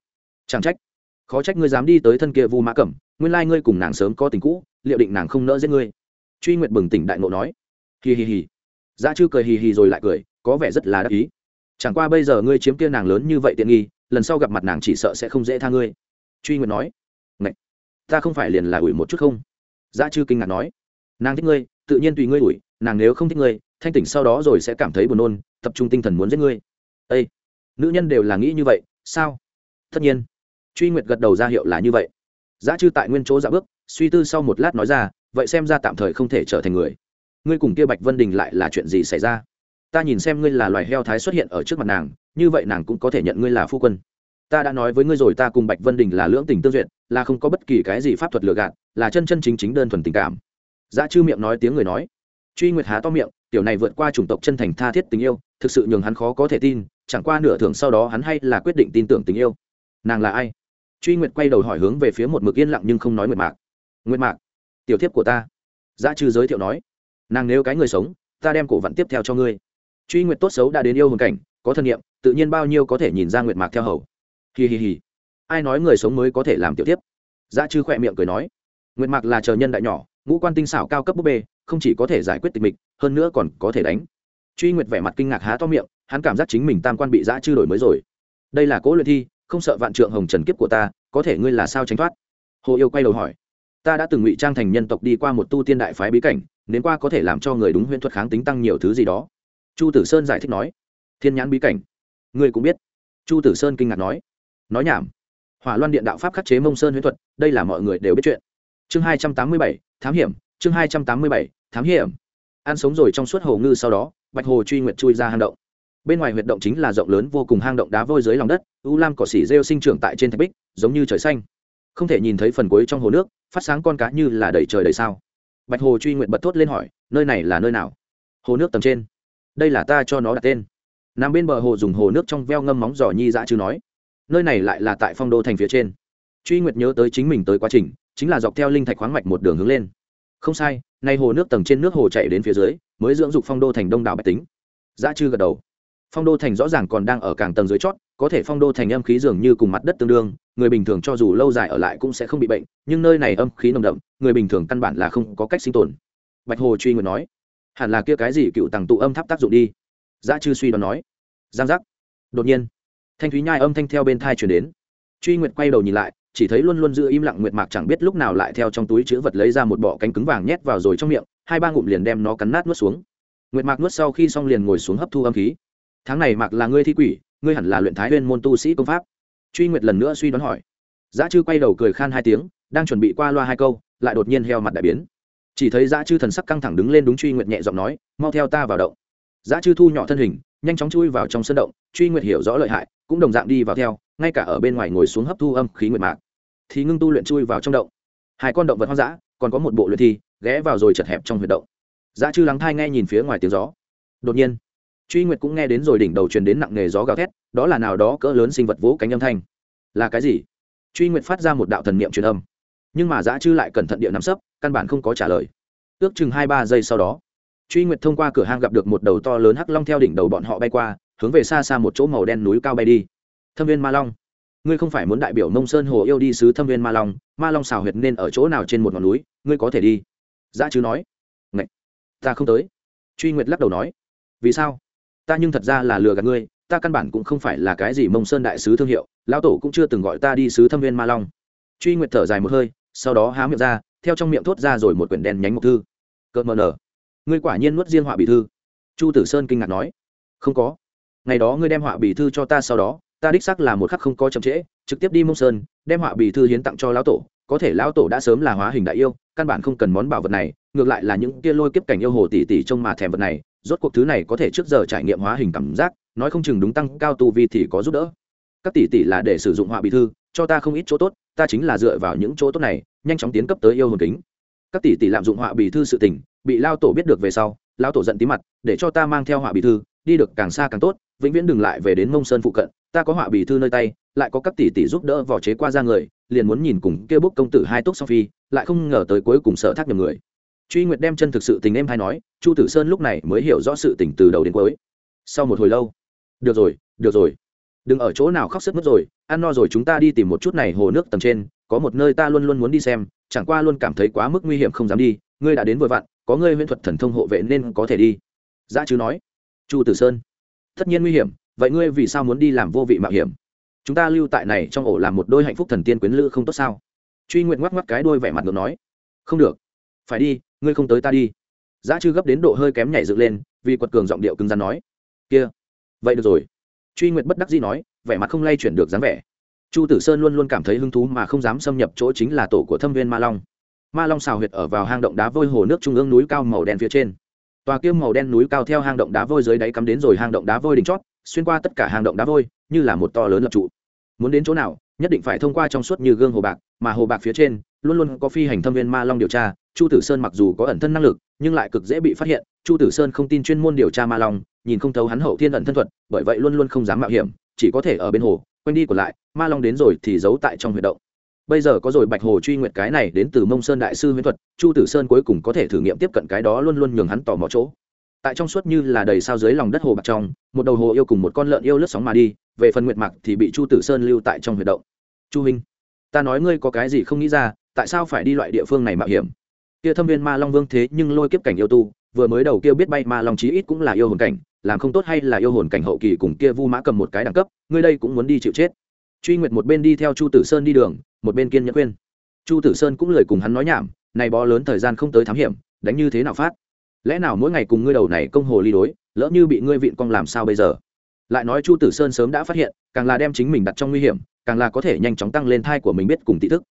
Chẳng trách. Khó trách ngươi dám đi tới thân kia vu mã cẩm, nguyên lai ngươi cùng nàng sớm có tình cũ, liệu định nàng không nỡ giết ngươi? Truy nguyệt bừng tỉnh đại ngộ nói. Hì hì hì dã chư cười hì hì rồi lại cười, có vẻ rất là đắc ý. Chẳng qua bây giờ ngươi chiếm kia nàng lớn như vậy tiện nghi lần sau gặp mặt nàng chỉ sợ sẽ không dễ tha ngươi. Truy nguyệt nói, Ngậy! ta không phải liền là ủi một chút không? Dã chư kinh ngạc nói, nàng thích ngươi, tự nhiên tùy ngươi ủi, nàng nếu không thích ngươi, thanh tỉnh sau đó rồi sẽ cảm thấy buồn nôn, tập trung tinh thần muốn giết ngươi. Ê! nữ nhân đều là nghĩ như vậy, sao? Tất nhiên. Truy nguyệt gật đầu ra hiệu là như vậy. Giá chư tại nguyên chỗ dạ bước, suy tư sau một lát nói ra, vậy xem ra tạm thời không thể trở thành người. Ngươi cùng kia bạch vân đình lại là chuyện gì xảy ra? Ta nhìn xem ngươi là loài heo thái xuất hiện ở trước mặt nàng, như vậy nàng cũng có thể nhận ngươi là phu quân. Ta đã nói với ngươi rồi, ta cùng bạch vân đình là lưỡng tình tương duyệt, là không có bất kỳ cái gì pháp thuật lừa gạt, là chân chân chính chính đơn thuần tình cảm. Giá chư miệng nói tiếng người nói. Truy nguyệt há to miệng, tiểu này vượt qua chủng tộc chân thành tha thiết tình yêu, thực sự nhường hắn khó có thể tin, chẳng qua nửa thường sau đó hắn hay là quyết định tin tưởng tình yêu. Nàng là ai? Truy nguyệt quay đầu hỏi hướng về phía một mực yên lặng nhưng không nói nguyệt mạc. Nguyệt mạc, tiểu thiếp của ta. Giá chư giới thiệu nói. Nàng nếu cái người sống, ta đem cổ vặn tiếp theo cho ngươi truy nguyệt tốt xấu đã đến yêu hồn cảnh, có thân nhiệm tự nhiên bao nhiêu có thể nhìn ra nguyệt mạc theo hầu. Hì hì hì. Ai nói người sống mới có thể làm tiểu tiếp? Dạ Giá chư khỏe miệng cười nói. Nguyệt mạc là chờ nhân đại nhỏ, ngũ quan tinh xảo cao cấp búp bê, không chỉ có thể giải quyết tịch mịch, hơn nữa còn có thể đánh. Truy nguyệt vẻ mặt kinh ngạc há to miệng, hắn cảm giác chính mình tam quan bị dạ giã chư đổi mới rồi. Đây là cố luyện thi, không sợ vạn trượng hồng trần kiếp của ta, có thể ngươi là sao tránh thoát? Hồ yêu quay đầu hỏi. Ta đã từng ngụy trang thành nhân tộc đi qua một tu tiên đại phái bí cảnh đến qua có thể làm cho người đúng huyễn thuật kháng tính tăng nhiều thứ gì đó chu tử sơn giải thích nói. Thiên nhãn bí cảnh. Ngươi cũng biết. Chu tử sơn kinh ngạc nói. Nói nhảm. Hỏa loan điện đạo pháp khắc chế mông sơn huyễn thuật, đây là mọi người đều biết chuyện. Chương hai trăm tám mươi bảy, thám hiểm. Chương hai trăm tám mươi bảy, thám hiểm. Ăn sống rồi trong suốt hồ ngư sau đó, bạch hồ truy nguyệt chui ra hang động. Bên ngoài huyệt động chính là rộng lớn vô cùng hang động đá vôi dưới lòng đất, u lam cỏ xỉ rêu sinh trưởng tại trên thạch bích, giống như trời xanh. Không thể nhìn thấy phần cuối trong hồ nước, phát sáng con cá như là đầy trời đầy sao. Bạch hồ truy nguyện bật thốt lên hỏi, nơi này là nơi nào? Hồ nước tầm trên đây là ta cho nó đặt tên. Nằm bên bờ hồ dùng hồ nước trong veo ngâm móng giò nhi dã chứ nói. Nơi này lại là tại phong đô thành phía trên. Truy nguyệt nhớ tới chính mình tới quá trình, chính là dọc theo linh thạch khoáng mạch một đường hướng lên. Không sai, nay hồ nước tầng trên nước hồ chạy đến phía dưới, mới dưỡng dục phong đô thành đông đảo bạch tính. Dã chư gật đầu. Phong đô thành rõ ràng còn đang ở càng tầng dưới chót, có thể phong đô thành âm khí dường như cùng mặt đất tương đương, người bình thường cho dù lâu dài ở lại cũng sẽ không bị bệnh, nhưng nơi này âm khí nồng đậm, người bình thường căn bản là không có cách sinh tồn. Bạch hồ truy nguyệt nói hẳn là kia cái gì cựu tàng tụ âm tháp tác dụng đi. Dã chư suy đoán nói. Giang giác. Đột nhiên, thanh thúy nhai âm thanh theo bên thai chuyển đến. Truy nguyệt quay đầu nhìn lại, chỉ thấy luôn luôn giữ im lặng nguyệt mạc chẳng biết lúc nào lại theo trong túi chữ vật lấy ra một bọ cánh cứng vàng nhét vào rồi trong miệng, hai ba ngụm liền đem nó cắn nát nuốt xuống. Nguyệt mạc nuốt sau khi xong liền ngồi xuống hấp thu âm khí. Tháng này mạc là ngươi thi quỷ, ngươi hẳn là luyện thái huyên môn tu sĩ công pháp. Truy nguyệt lần nữa suy đoán hỏi. Giá chư quay đầu cười khan hai tiếng, đang chuẩn bị qua loa hai câu, lại đột nhiên heo mặt đại biến chỉ thấy giá chư thần sắc căng thẳng đứng lên đúng truy nguyệt nhẹ giọng nói, mau theo ta vào động. Giá chư thu nhỏ thân hình, nhanh chóng chui vào trong sân động, truy nguyệt hiểu rõ lợi hại, cũng đồng dạng đi vào theo, ngay cả ở bên ngoài ngồi xuống hấp thu âm khí nguyệt mạc. Thì ngưng tu luyện chui vào trong động. Hai con động vật hoang dã, còn có một bộ luyện thi, ghé vào rồi chật hẹp trong huyệt động. Dã chư lắng thai nghe nhìn phía ngoài tiếng gió. Đột nhiên, truy nguyệt cũng nghe đến rồi đỉnh đầu truyền đến nặng nề gió gào thét, đó là nào đó cỡ lớn sinh vật vỗ cánh âm thanh. Là cái gì? Truy nguyệt phát ra một đạo thần niệm truyền âm nhưng mà dã chư lại cẩn thận địa nắm sấp, căn bản không có trả lời. Ước chừng hai ba giây sau đó, truy nguyệt thông qua cửa hang gặp được một đầu to lớn hắc long theo đỉnh đầu bọn họ bay qua, hướng về xa xa một chỗ màu đen núi cao bay đi. Thâm viên ma long. Ngươi không phải muốn đại biểu mông sơn hồ yêu đi sứ thâm viên ma long ma long xào huyệt nên ở chỗ nào trên một ngọn núi, ngươi có thể đi. Dã chứ nói. Ngậy! ta không tới. Truy nguyệt lắc đầu nói. Vì sao? Ta nhưng thật ra là lừa gạt ngươi, ta căn bản cũng không phải là cái gì mông sơn đại sứ thương hiệu, lão tổ cũng chưa từng gọi ta đi sứ thâm viên ma long. Truy nguyệt thở dài một hơi sau đó há miệng ra, theo trong miệng thốt ra rồi một quyển đèn nhánh mộc thư. Cợt mờ nở. Ngươi quả nhiên nuốt riêng họa bì thư. Chu tử sơn kinh ngạc nói. Không có. Ngày đó ngươi đem họa bì thư cho ta sau đó, ta đích xác là một khắc không có chậm trễ, trực tiếp đi mông sơn, đem họa bì thư hiến tặng cho lão tổ. Có thể lão tổ đã sớm là hóa hình đại yêu, căn bản không cần món bảo vật này, ngược lại là những kia lôi kiếp cảnh yêu hồ tỷ tỷ trông mà thèm vật này, rốt cuộc thứ này có thể trước giờ trải nghiệm hóa hình cảm giác, nói không chừng đúng tăng cao tu vi thì có giúp đỡ. Các tỷ tỷ là để sử dụng họa bì thư, cho ta không ít chỗ tốt ta chính là dựa vào những chỗ tốt này, nhanh chóng tiến cấp tới yêu hồn kính. Các tỷ tỷ lạm dụng họa bì thư sự tình, bị lao tổ biết được về sau, lao tổ giận tí mặt, để cho ta mang theo họa bì thư, đi được càng xa càng tốt, vĩnh viễn đừng lại về đến mông sơn phụ cận, ta có họa bì thư nơi tay, lại có các tỷ tỷ giúp đỡ vỏ chế qua ra người, liền muốn nhìn cùng kêu bốc công tử hai túc sau phi, lại không ngờ tới cuối cùng sợ thác nhầm người. Truy nguyệt đem chân thực sự tình em hay nói, chu tử sơn lúc này mới hiểu rõ sự tình từ đầu đến cuối. Sau một hồi lâu, được rồi được rồi đừng ở chỗ nào khóc sức mất rồi, ăn no rồi chúng ta đi tìm một chút này hồ nước tầng trên, có một nơi ta luôn luôn muốn đi xem, chẳng qua luôn cảm thấy quá mức nguy hiểm không dám đi, ngươi đã đến vội vặn, có ngươi huyễn thuật thần thông hộ vệ nên có thể đi. Dã chứ nói. Chu tử sơn, tất nhiên nguy hiểm, vậy ngươi vì sao muốn đi làm vô vị mạo hiểm? Chúng ta lưu tại này trong ổ làm một đôi hạnh phúc thần tiên quyến lữ không tốt sao? Truy nguyện ngoắc ngoắc cái đôi vẻ mặt ngược nói. Không được. Phải đi, ngươi không tới ta đi. Giá chư gấp đến độ hơi kém nhảy dựng lên, vì quật cường giọng điệu cứng rắn nói. Kia, vậy được rồi truy nguyện bất đắc dĩ nói, vẻ mặt không lay chuyển được dáng vẻ. Chu tử sơn luôn luôn cảm thấy hứng thú mà không dám xâm nhập chỗ chính là tổ của thâm viên ma long. Ma long xào huyệt ở vào hang động đá vôi hồ nước trung ương núi cao màu đen phía trên. Tòa kiêm màu đen núi cao theo hang động đá vôi dưới đáy cắm đến rồi hang động đá vôi đỉnh chót, xuyên qua tất cả hang động đá vôi, như là một to lớn lập trụ. Muốn đến chỗ nào, nhất định phải thông qua trong suốt như gương hồ bạc, mà hồ bạc phía trên, luôn luôn có phi hành thâm viên ma long điều tra. Chu tử sơn mặc dù có ẩn thân năng lực, nhưng lại cực dễ bị phát hiện chu tử sơn không tin chuyên môn điều tra ma long, nhìn không thấu hắn hậu thiên ẩn thân thuật, bởi vậy luôn luôn không dám mạo hiểm, chỉ có thể ở bên hồ, quanh đi còn lại, ma long đến rồi thì giấu tại trong huyệt động. Bây giờ có rồi bạch hồ truy nguyện cái này đến từ mông sơn đại sư huyễn thuật, chu tử sơn cuối cùng có thể thử nghiệm tiếp cận cái đó luôn luôn nhường hắn tỏ mò chỗ. Tại trong suốt như là đầy sao dưới lòng đất hồ bạc trong, một đầu hồ yêu cùng một con lợn yêu lướt sóng mà đi, về phần nguyệt mạc thì bị chu tử sơn lưu tại trong huyệt động. Chu minh, ta nói ngươi có cái gì không nghĩ ra, tại sao phải đi loại địa phương này mạo hiểm? Kia thâm viên ma long vương thế nhưng lôi kiếp cảnh yêu tu vừa mới đầu kia biết bay ma long chí ít cũng là yêu hồn cảnh, làm không tốt hay là yêu hồn cảnh hậu kỳ cùng kia vu mã cầm một cái đẳng cấp, ngươi đây cũng muốn đi chịu chết. Truy nguyệt một bên đi theo chu tử sơn đi đường, một bên kiên nhẫn khuyên. Chu tử sơn cũng lời cùng hắn nói nhảm, này bó lớn thời gian không tới thám hiểm, đánh như thế nào phát? Lẽ nào mỗi ngày cùng ngươi đầu này công hồ ly đối, lỡ như bị ngươi vịn cong làm sao bây giờ? Lại nói chu tử sơn sớm đã phát hiện, càng là đem chính mình đặt trong nguy hiểm, càng là có thể nhanh chóng tăng lên thai của mình biết cùng tị thức.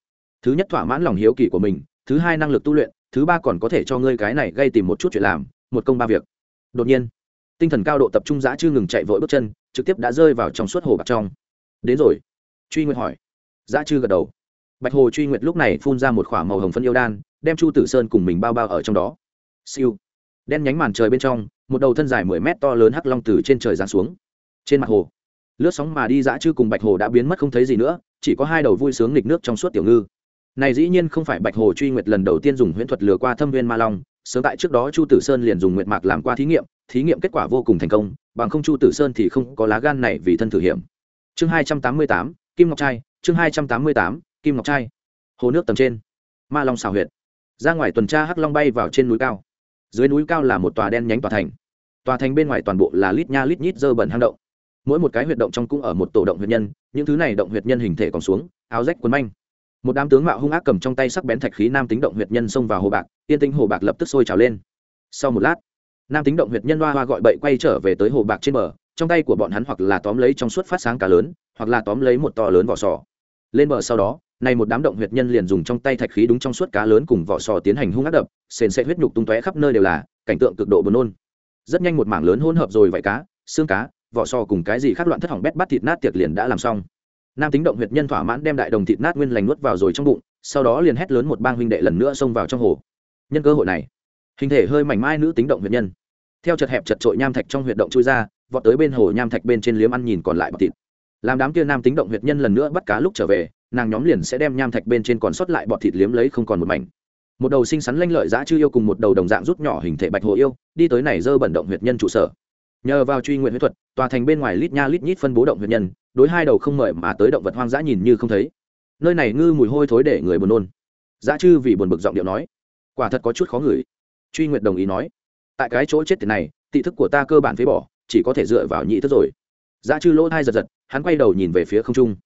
Thứ nhất thỏa mãn lòng hiếu kỳ của mình, thứ hai năng lực tu luyện thứ ba còn có thể cho ngươi cái này gây tìm một chút chuyện làm, một công ba việc. Đột nhiên, tinh thần cao độ tập trung giã chưa ngừng chạy vội bước chân, trực tiếp đã rơi vào trong suốt hồ bạc trong. Đến rồi, truy nguyệt hỏi. Giã chư gật đầu. Bạch hồ truy nguyệt lúc này phun ra một k h ỏ a màu hồng phân yêu đan, đem chu tử sơn cùng mình bao bao ở trong đó. Siêu. Đen nhánh màn trời bên trong, một đầu thân dài mười mét to lớn hắc long từ trên trời giáng xuống. Trên mặt hồ, lướt sóng mà đi dã chư cùng bạch hồ đã biến mất không thấy gì nữa, chỉ có hai đầu vui sướng nghịch nước trong suốt tiểu ngư này dĩ nhiên không phải bạch hồ truy nguyệt lần đầu tiên dùng huyễn thuật lừa qua thâm viên ma long, sớm tại trước đó chu tử sơn liền dùng nguyệt mạc làm qua thí nghiệm thí nghiệm kết quả vô cùng thành công, bằng không chu tử sơn thì không có lá gan này vì thân thử hiểm. Chương hai trăm tám mươi tám, kim ngọc trai, chương hai trăm tám mươi tám, kim ngọc trai. Hồ nước tầm trên. Ma long xào huyệt. Ra ngoài tuần tra hắc long bay vào trên núi cao. Dưới núi cao là một tòa đen nhánh tòa thành. Tòa thành bên ngoài toàn bộ là lít nha lít nhít dơ bẩn hang động. Mỗi một cái huyệt động trong cũng ở một tổ động huyệt nhân, những thứ này động huyệt nhân hình thể còn xuống, áo rách quần manh một đám tướng mạo hung ác cầm trong tay sắc bén thạch khí nam tính động huyệt nhân xông vào hồ bạc yên tinh hồ bạc lập tức sôi trào lên. Sau một lát, nam tính động huyệt nhân hoa hoa gọi bậy quay trở về tới hồ bạc trên bờ, trong tay của bọn hắn hoặc là tóm lấy trong suốt phát sáng cá lớn, hoặc là tóm lấy một to lớn vỏ sò. Lên bờ sau đó, này một đám động huyệt nhân liền dùng trong tay thạch khí đúng trong suốt cá lớn cùng vỏ sò tiến hành hung ác đập, sền sẽ huyết nhục tung tóe khắp nơi đều là, cảnh tượng cực độ buồn nôn. Rất nhanh một mảng lớn hỗn hợp rồi vảy cá, xương cá, vỏ sò cùng cái gì khác loạn thất hỏng bét bắt thịt nát tiệc liền đã làm xong nam tính động huyệt nhân thỏa mãn đem đại đồng thịt nát nguyên lành nuốt vào rồi trong bụng, sau đó liền hét lớn một bang huynh đệ lần nữa xông vào trong hồ. Nhân cơ hội này, hình thể hơi mảnh mai nữ tính động huyệt nhân. Theo chật hẹp chật trội nham thạch trong huyệt động chui ra, vọt tới bên hồ nham thạch bên trên liếm ăn nhìn còn lại bọc thịt. Làm đám kia nam tính động huyệt nhân lần nữa bắt cá lúc trở về, nàng nhóm liền sẽ đem nham thạch bên trên còn sót lại bọt thịt liếm lấy không còn một mảnh. Một đầu xinh xắn lanh lợi dã chư yêu cùng một đầu đồng dạng rút nhỏ hình thể bạch hồ yêu, đi tới này dơ bẩn động huyệt nhân trụ sở. Nhờ vào truy nguyện huyết thuật, tòa thành bên ngoài lít nha lít nhít phân bố động huyệt nhân đối hai đầu không mời mà tới động vật hoang dã nhìn như không thấy. Nơi này ngư mùi hôi thối để người buồn nôn. Dã chư vì buồn bực giọng điệu nói, quả thật có chút khó ngửi. Truy nguyện đồng ý nói, tại cái chỗ chết tiền này, tị thức của ta cơ bản phế bỏ, chỉ có thể dựa vào nhị thức rồi. Dã chư lỗ thai giật giật, hắn quay đầu nhìn về phía không trung.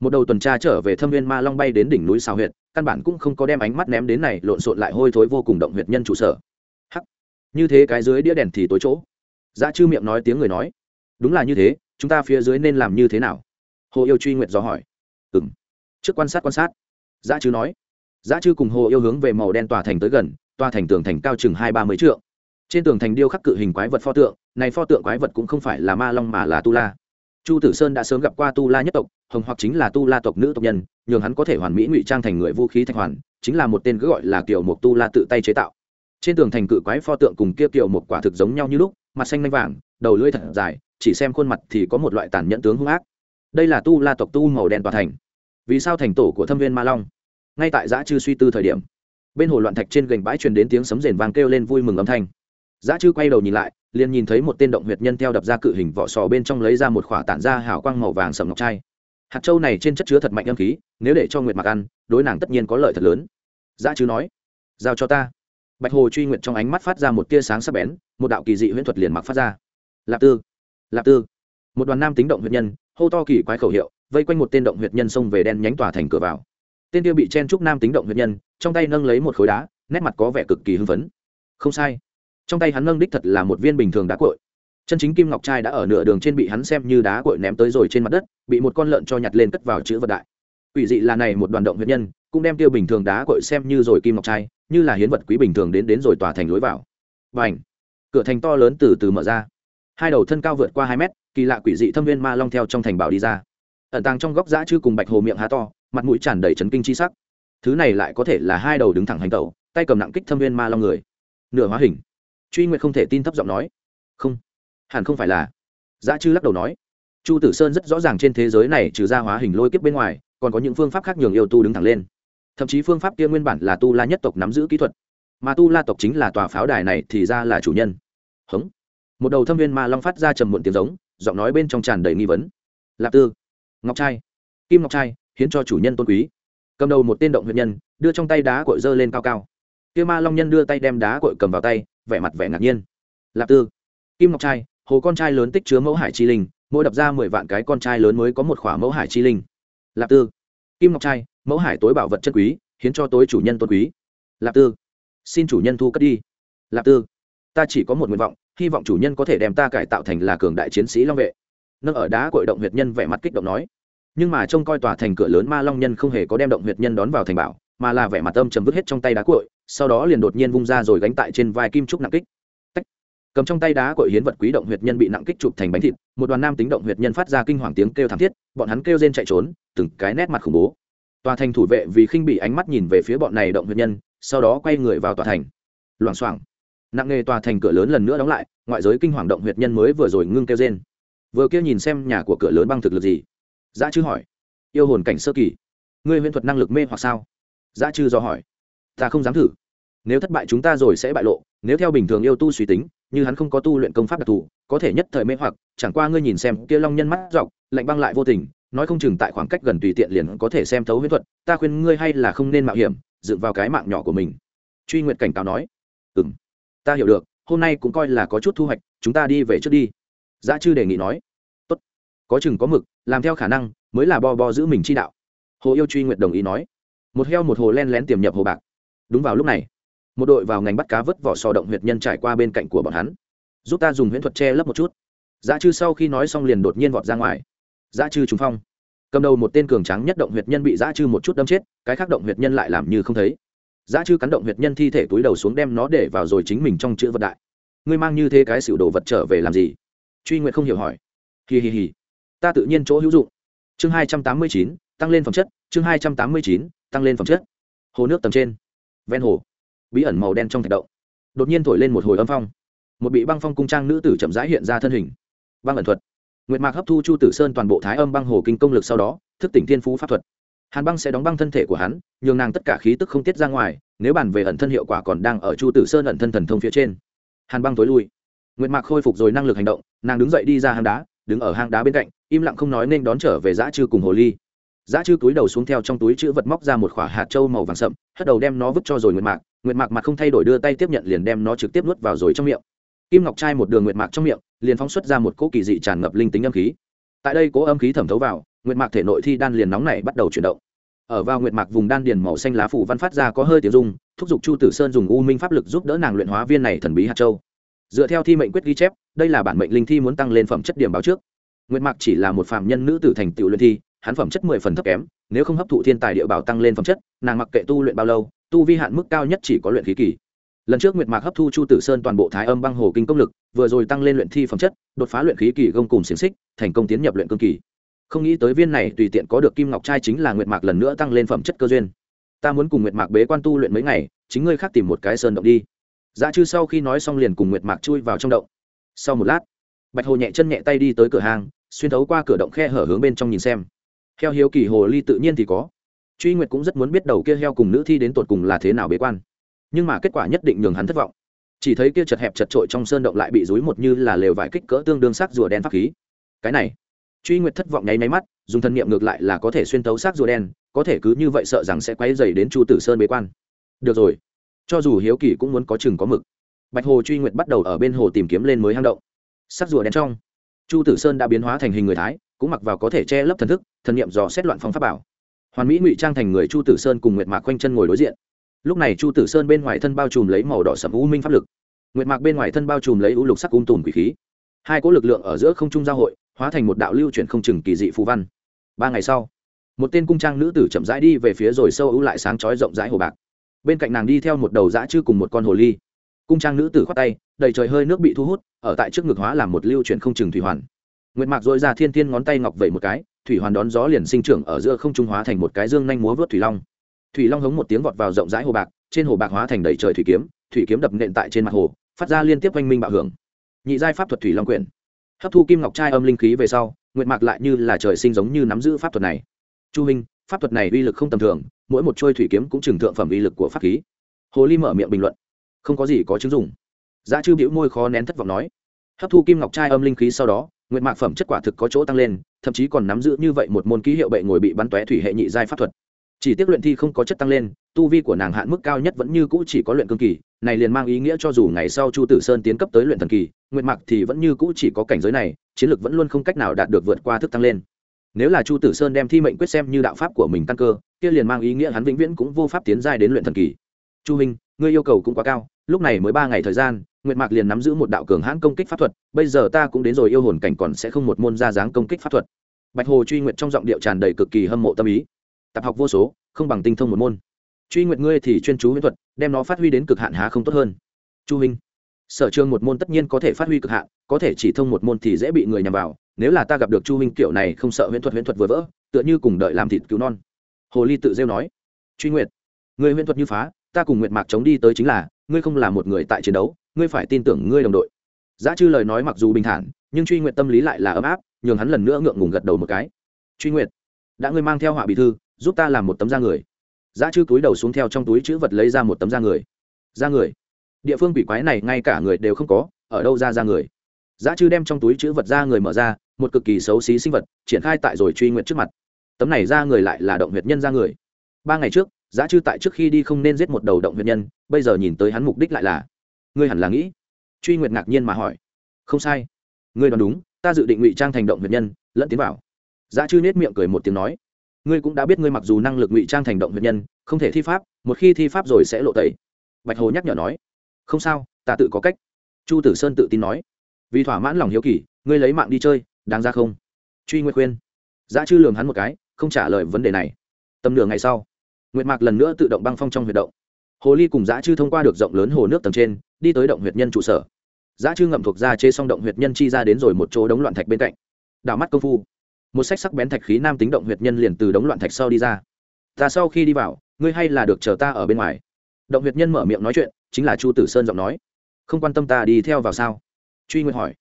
Một đầu tuần tra trở về thâm viên ma long bay đến đỉnh núi xào huyệt, căn bản cũng không có đem ánh mắt ném đến này lộn xộn lại hôi thối vô cùng động huyệt nhân trụ sở. Hắc. Như thế cái dưới đĩa đèn thì tối chỗ. Dã chư miệng nói tiếng người nói, đúng là như thế chúng ta phía dưới nên làm như thế nào? Hồ yêu truy nguyện do hỏi. Ừng trước quan sát quan sát. Giá chư nói. Giá chư cùng hồ yêu hướng về màu đen tòa thành tới gần, tòa thành tường thành cao chừng hai ba mươi trượng. Trên tường thành điêu khắc cự hình quái vật pho tượng, này pho tượng quái vật cũng không phải là ma long mà là tu la. Chu tử sơn đã sớm gặp qua tu la nhất tộc, hồng hoặc chính là tu la tộc nữ tộc nhân, nhường hắn có thể hoàn mỹ ngụy trang thành người vũ khí thạch hoàn, chính là một tên cứ gọi là kiểu mục tu la tự tay chế tạo. Trên tường thành cự quái pho tượng cùng kia kiểu một quả thực giống nhau như lúc, mặt xanh lanh vàng, đầu lưỡi thật dài chỉ xem khuôn mặt thì có một loại tàn nhẫn tướng hung ác. Đây là tu la tộc tu màu đen tòa thành. Vì sao thành tổ của thâm viên ma long? Ngay tại giã chư suy tư thời điểm, bên hồ loạn thạch trên gành bãi truyền đến tiếng sấm rền vang kêu lên vui mừng âm thanh. Giã chư quay đầu nhìn lại, liền nhìn thấy một tên động huyệt nhân theo đập ra cự hình vỏ sò bên trong lấy ra một khỏa tản ra hào quang màu vàng sầm ngọc trai. Hạt châu này trên chất chứa thật mạnh âm khí, nếu để cho nguyệt mặc ăn, đối nàng tất nhiên có lợi thật lớn. Giã chư nói, giao cho ta. Bạch hồ truy nguyệt trong ánh mắt phát ra một tia sáng sắc bén, một đạo kỳ dị huyễn thuật liền mặc phát ra. Lạp tư lạp tư. Một đoàn nam tính động huyệt nhân, hô to kỳ quái khẩu hiệu, vây quanh một tên động huyệt nhân xông về đen nhánh tòa thành cửa vào. Tên tiêu bị chen trúc nam tính động huyệt nhân, trong tay nâng lấy một khối đá, nét mặt có vẻ cực kỳ hưng phấn. Không sai. Trong tay hắn nâng đích thật là một viên bình thường đá cội chân chính kim ngọc trai đã ở nửa đường trên bị hắn xem như đá cội ném tới rồi trên mặt đất, bị một con lợn cho nhặt lên cất vào chữ vật đại. Ủy dị là này một đoàn động huyệt nhân, cũng đem tiêu bình thường đá cội xem như rồi kim ngọc trai, như là hiến vật quý bình thường đến đến rồi tòa thành lối vào. Và ảnh cửa thành to lớn từ từ mở ra hai đầu thân cao vượt qua hai mét, kỳ lạ quỷ dị thâm viên ma long theo trong thành bảo đi ra. Ẩn tàng trong góc giã chư cùng bạch hồ miệng há to, mặt mũi tràn đầy trấn kinh chi sắc. Thứ này lại có thể là hai đầu đứng thẳng hành tẩu, tay cầm nặng kích thâm viên ma long người. Nửa hóa hình. Truy nguyệt không thể tin thấp giọng nói. Không, hẳn không phải là. Giã chư lắc đầu nói. Chu tử sơn rất rõ ràng trên thế giới này trừ ra hóa hình lôi kiếp bên ngoài, còn có những phương pháp khác nhường yêu tu đứng thẳng lên. Thậm chí phương pháp kia nguyên bản là tu la nhất tộc nắm giữ kỹ thuật. Mà tu la tộc chính là tòa pháo đài này thì ra là chủ nhân. Hống một đầu thâm viên ma long phát ra trầm muộn tiếng giống, giọng nói bên trong tràn đầy nghi vấn. Lạp tư, ngọc trai, kim ngọc trai, hiến cho chủ nhân tôn quý. Cầm đầu một tên động huyệt nhân, đưa trong tay đá cội dơ lên cao cao. Kia ma long nhân đưa tay đem đá cội cầm vào tay, vẻ mặt vẻ ngạc nhiên. Lạp tư, kim ngọc trai, hồ con trai lớn tích chứa mẫu hải chi linh, mỗi đập ra mười vạn cái con trai lớn mới có một khỏa mẫu hải chi linh. Lạp tư, kim ngọc trai, mẫu hải tối bảo vật chân quý, hiến cho tối chủ nhân tôn quý. Lạp tư, xin chủ nhân thu cất đi. Lạp tư, ta chỉ có một nguyện vọng hy vọng chủ nhân có thể đem ta cải tạo thành là cường đại chiến sĩ long vệ. Nâng ở đá cội động huyệt nhân vẻ mặt kích động nói. Nhưng mà trông coi tòa thành cửa lớn ma long nhân không hề có đem động huyệt nhân đón vào thành bảo, mà là vẻ mặt âm chầm vứt hết trong tay đá cội, sau đó liền đột nhiên vung ra rồi gánh tại trên vai kim trúc nặng kích. Tách. cầm trong tay đá cội hiến vật quý động huyệt nhân bị nặng kích chụp thành bánh thịt, một đoàn nam tính động huyệt nhân phát ra kinh hoàng tiếng kêu thảm thiết, bọn hắn kêu rên chạy trốn, từng cái nét mặt khủng bố. Tòa thành thủ vệ vì khinh bị ánh mắt nhìn về phía bọn này động huyệt nhân, sau đó quay người vào tòa thành. Loảng xoảng nặng nghề tòa thành cửa lớn lần nữa đóng lại, ngoại giới kinh hoàng động huyệt nhân mới vừa rồi ngưng kêu trên vừa kia nhìn xem nhà của cửa lớn băng thực lực gì? Dã chư hỏi. Yêu hồn cảnh sơ kỳ. Ngươi huyễn thuật năng lực mê hoặc sao? Dã chư do hỏi. Ta không dám thử. Nếu thất bại chúng ta rồi sẽ bại lộ, nếu theo bình thường yêu tu suy tính, như hắn không có tu luyện công pháp đặc thù, có thể nhất thời mê hoặc, chẳng qua ngươi nhìn xem kia long nhân mắt dọc, lạnh băng lại vô tình, nói không chừng tại khoảng cách gần tùy tiện liền có thể xem thấu huyễn thuật, ta khuyên ngươi hay là không nên mạo hiểm dựa vào cái mạng nhỏ của mình. Truy nguyện cảnh cáo nói. Ừ m ta hiểu được, hôm nay cũng coi là có chút thu hoạch, chúng ta đi về trước đi. Giá chư đề nghị nói. Tốt, có chừng có mực, làm theo khả năng, mới là bo bo giữ mình chi đạo. Hồ yêu truy nguyện đồng ý nói. Một heo một hồ len lén tiềm nhập hồ bạc. Đúng vào lúc này, một đội vào ngành bắt cá vớt vỏ sò động huyệt nhân trải qua bên cạnh của bọn hắn. Giúp ta dùng huyễn thuật che lấp một chút. Giá chư sau khi nói xong liền đột nhiên vọt ra ngoài. Giá chư trúng phong. Cầm đầu một tên cường tráng nhất động huyệt nhân bị giá chư một chút đâm chết, cái khác động huyệt nhân lại làm như không thấy giá chư cắn động huyệt nhân thi thể túi đầu xuống đem nó để vào rồi chính mình trong chữ vật đại. Ngươi mang như thế cái xỉu đồ vật trở về làm gì? Truy nguyện không hiểu hỏi. Hì hì hì. Ta tự nhiên chỗ hữu dụng. Chương hai trăm tám mươi chín, tăng lên phẩm chất. Chương hai trăm tám mươi chín, tăng lên phẩm chất. Hồ nước tầng trên. Ven hồ. Bí ẩn màu đen trong thạch động. Đột nhiên thổi lên một hồi âm phong. Một bị băng phong cung trang nữ tử chậm rãi hiện ra thân hình. Băng ẩn thuật. Nguyệt mạc hấp thu chu tử sơn toàn bộ thái âm băng hồ kinh công lực sau đó, thức tỉnh thiên phú pháp thuật hàn băng sẽ đóng băng thân thể của hắn, nhường nàng tất cả khí tức không tiết ra ngoài, nếu bàn về ẩn thân hiệu quả còn đang ở chu tử sơn ẩn thân thần thông phía trên. Hàn băng tối lui. Nguyệt mạc khôi phục rồi năng lực hành động, nàng đứng dậy đi ra hang đá, đứng ở hang đá bên cạnh, im lặng không nói nên đón trở về dã chư cùng hồ ly. Dã chư túi đầu xuống theo trong túi chữ vật móc ra một khỏa hạt trâu màu vàng sậm, hất đầu đem nó vứt cho rồi nguyệt mạc. Nguyệt mạc mặt không thay đổi đưa tay tiếp nhận liền đem nó trực tiếp nuốt vào rồi trong miệng. Kim ngọc trai một đường nguyệt mạc trong miệng, liền phóng xuất ra một cỗ kỳ dị tràn ngập linh tính âm khí. Tại đây cỗ âm khí thẩm thấu vào nguyệt mạc thể nội thi đan liền nóng này bắt đầu chuyển động. Ở vào nguyệt mạc vùng đan điền màu xanh lá phủ văn phát ra có hơi tiếng dung thúc giục chu tử sơn dùng u minh pháp lực giúp đỡ nàng luyện hóa viên này thần bí hạt châu. Dựa theo thi mệnh quyết ghi chép, đây là bản mệnh linh thi muốn tăng lên phẩm chất điểm báo trước. Nguyệt mạc chỉ là một phạm nhân nữ tử thành tựu luyện thi, hắn phẩm chất mười phần thấp kém, nếu không hấp thụ thiên tài địa bảo tăng lên phẩm chất, nàng mặc kệ tu luyện bao lâu, tu vi hạn mức cao nhất chỉ có luyện khí kỳ. Lần trước nguyệt mạc hấp thu chu tử sơn toàn bộ thái âm băng hồ kinh công lực, vừa rồi tăng lên luyện thi phẩm chất, đột phá luyện khí kỳ gông cùng xiềng xích, thành công tiến nhập luyện cương kỳ không nghĩ tới viên này tùy tiện có được kim ngọc trai chính là nguyệt mạc lần nữa tăng lên phẩm chất cơ duyên. Ta muốn cùng nguyệt mạc bế quan tu luyện mấy ngày chính ngươi khác tìm một cái sơn động đi. Dạ, chư sau khi nói xong liền cùng nguyệt mạc chui vào trong động. Sau một lát bạch hồ nhẹ chân nhẹ tay đi tới cửa hàng xuyên thấu qua cửa động khe hở hướng bên trong nhìn xem. Heo hiếu kỳ hồ ly tự nhiên thì có. Truy nguyệt cũng rất muốn biết đầu kia heo cùng nữ thi đến tột cùng là thế nào bế quan. Nhưng mà kết quả nhất định nhường hắn thất vọng. Chỉ thấy kia chật hẹp chật trội trong sơn động lại bị dúi một như là lều vải kích cỡ tương đương sắc rùa đen pháp khí. Cái này truy nguyệt thất vọng nháy máy mắt, dùng thân nhiệm ngược lại là có thể xuyên tấu xác rùa đen, có thể cứ như vậy sợ rằng sẽ quay dày đến chu tử sơn bế quan. Được rồi, cho dù hiếu kỳ cũng muốn có chừng có mực. Bạch hồ truy nguyệt bắt đầu ở bên hồ tìm kiếm lên mới hang động. Sắc rùa đen trong, chu tử sơn đã biến hóa thành hình người thái, cũng mặc vào có thể che lấp thần thức thần nghiệm dò xét loạn phong pháp bảo. Hoàn mỹ ngụy trang thành người chu tử sơn cùng nguyệt mạc quanh chân ngồi đối diện. Lúc này chu tử sơn bên ngoài thân bao trùm lấy màu đỏ sầm u minh pháp lực. Nguyệt mạc bên ngoài thân bao trùm lấy u lục sắc ung tùm quỷ khí. Hai cỗ lực lượng ở giữa không trung giao hội hóa thành một đạo lưu chuyển không chừng kỳ dị phù văn. Ba ngày sau, một tên cung trang nữ tử chậm rãi đi về phía rồi sâu ưu lại sáng chói rộng rãi hồ bạc. Bên cạnh nàng đi theo một đầu dã chư cùng một con hồ ly. Cung trang nữ tử khoát tay, đầy trời hơi nước bị thu hút, ở tại trước ngực hóa làm một lưu chuyển không chừng thủy hoàn. Nguyệt mạc dội ra thiên thiên ngón tay ngọc vẩy một cái, thủy hoàn đón gió liền sinh trưởng ở giữa không trung hóa thành một cái dương nhanh múa vớt thủy long. Thủy long hống một tiếng vọt vào rộng rãi hồ bạc, trên hồ bạc hóa thành đầy trời thủy kiếm thủy kiếm đập nện tại trên mặt hồ, phát ra liên tiếp oanh minh bạo hưởng. Nhị giai pháp thuật thủy long quyển hấp thu kim ngọc trai âm linh khí về sau, nguyệt mạc lại như là trời sinh giống như nắm giữ pháp thuật này. Chu minh, pháp thuật này uy lực không tầm thường, mỗi một trôi thủy kiếm cũng trừng thượng phẩm uy lực của pháp khí. Hồ ly mở miệng bình luận. Không có gì có chứng dụng. Giá chư biểu môi khó nén thất vọng nói. Hấp thu kim ngọc trai âm linh khí sau đó, nguyệt mạc phẩm chất quả thực có chỗ tăng lên, thậm chí còn nắm giữ như vậy một môn ký hiệu bệ ngồi bị bắn tóe thủy hệ nhị giai pháp thuật chỉ tiếc luyện thi không có chất tăng lên, tu vi của nàng hạn mức cao nhất vẫn như cũ chỉ có luyện cương kỳ, này liền mang ý nghĩa cho dù ngày sau chu tử sơn tiến cấp tới luyện thần kỳ nguyện mặc thì vẫn như cũ chỉ có cảnh giới này, chiến lược vẫn luôn không cách nào đạt được vượt qua thức tăng lên. Nếu là chu tử sơn đem thi mệnh quyết xem như đạo pháp của mình tăng cơ, kia liền mang ý nghĩa hắn vĩnh viễn cũng vô pháp tiến giai đến luyện thần kỳ. Chu minh, ngươi yêu cầu cũng quá cao, lúc này mới ba ngày thời gian, nguyệt mạc liền nắm giữ một đạo cường hãn công kích pháp thuật, bây giờ ta cũng đến rồi yêu hồn cảnh còn sẽ không một môn ra dáng công kích pháp thuật. Bạch hồ truy nguyệt trong giọng điệu tràn đầy cực kỳ hâm mộ tâm ý tập học vô số, không bằng tinh thông một môn. Truy nguyệt ngươi thì chuyên chú huyễn thuật, đem nó phát huy đến cực hạn há không tốt hơn. Chu minh, sở trường một môn tất nhiên có thể phát huy cực hạn, có thể chỉ thông một môn thì dễ bị người nhằm vào. Nếu là ta gặp được chu minh kiểu này không sợ huyễn thuật huyễn thuật vừa vỡ, tựa như cùng đợi làm thịt cứu non. Hồ ly tự rêu nói, truy nguyệt người huyễn thuật như phá, ta cùng nguyệt mạc chống đi tới chính là, ngươi không là một người tại chiến đấu, ngươi phải tin tưởng ngươi đồng đội. Giá chư lời nói mặc dù bình thản, nhưng truy nguyện tâm lý lại là ấm áp, nhường hắn lần nữa ngượng ngùng gật đầu một cái. Truy nguyện đã ngươi mang theo họa bị thư giúp ta làm một tấm da người. Giá chư túi đầu xuống theo trong túi chữ vật lấy ra một tấm da người. Da người. Địa phương quỷ quái này ngay cả người đều không có, ở đâu ra da người? Giá chư đem trong túi chữ vật da người mở ra, một cực kỳ xấu xí sinh vật, triển khai tại rồi truy nguyện trước mặt. Tấm này da người lại là động huyệt nhân da người. Ba ngày trước, giá chư tại trước khi đi không nên giết một đầu động huyệt nhân, bây giờ nhìn tới hắn mục đích lại là. Ngươi hẳn là nghĩ? Truy nguyệt ngạc nhiên mà hỏi. Không sai. Ngươi đoán đúng, ta dự định ngụy trang thành động huyệt nhân, lẫn tiến vào. Giá chư nết miệng cười một tiếng nói ngươi cũng đã biết ngươi mặc dù năng lực ngụy trang thành động huyệt nhân, không thể thi pháp, một khi thi pháp rồi sẽ lộ tẩy. Bạch hồ nhắc nhở nói. Không sao, ta tự có cách. Chu tử sơn tự tin nói. Vì thỏa mãn lòng hiếu kỳ, ngươi lấy mạng đi chơi, đáng ra không? Truy nguyệt khuyên. Giá chư lường hắn một cái, không trả lời vấn đề này. Tầm nửa ngày sau, nguyệt mạc lần nữa tự động băng phong trong huyệt động. Hồ ly cùng giá chư thông qua được rộng lớn hồ nước tầng trên, đi tới động huyệt nhân trụ sở. Giá chư ngậm thuộc ra chê xong động huyệt nhân chi ra đến rồi một chỗ đống loạn thạch bên cạnh. Đảo mắt công phu một sách sắc bén thạch khí nam tính động huyệt nhân liền từ đống loạn thạch sau đi ra. Ta sau khi đi vào, ngươi hay là được chờ ta ở bên ngoài. Động huyệt nhân mở miệng nói chuyện, chính là chu tử sơn giọng nói. Không quan tâm ta đi theo vào sao? Truy nguyện hỏi.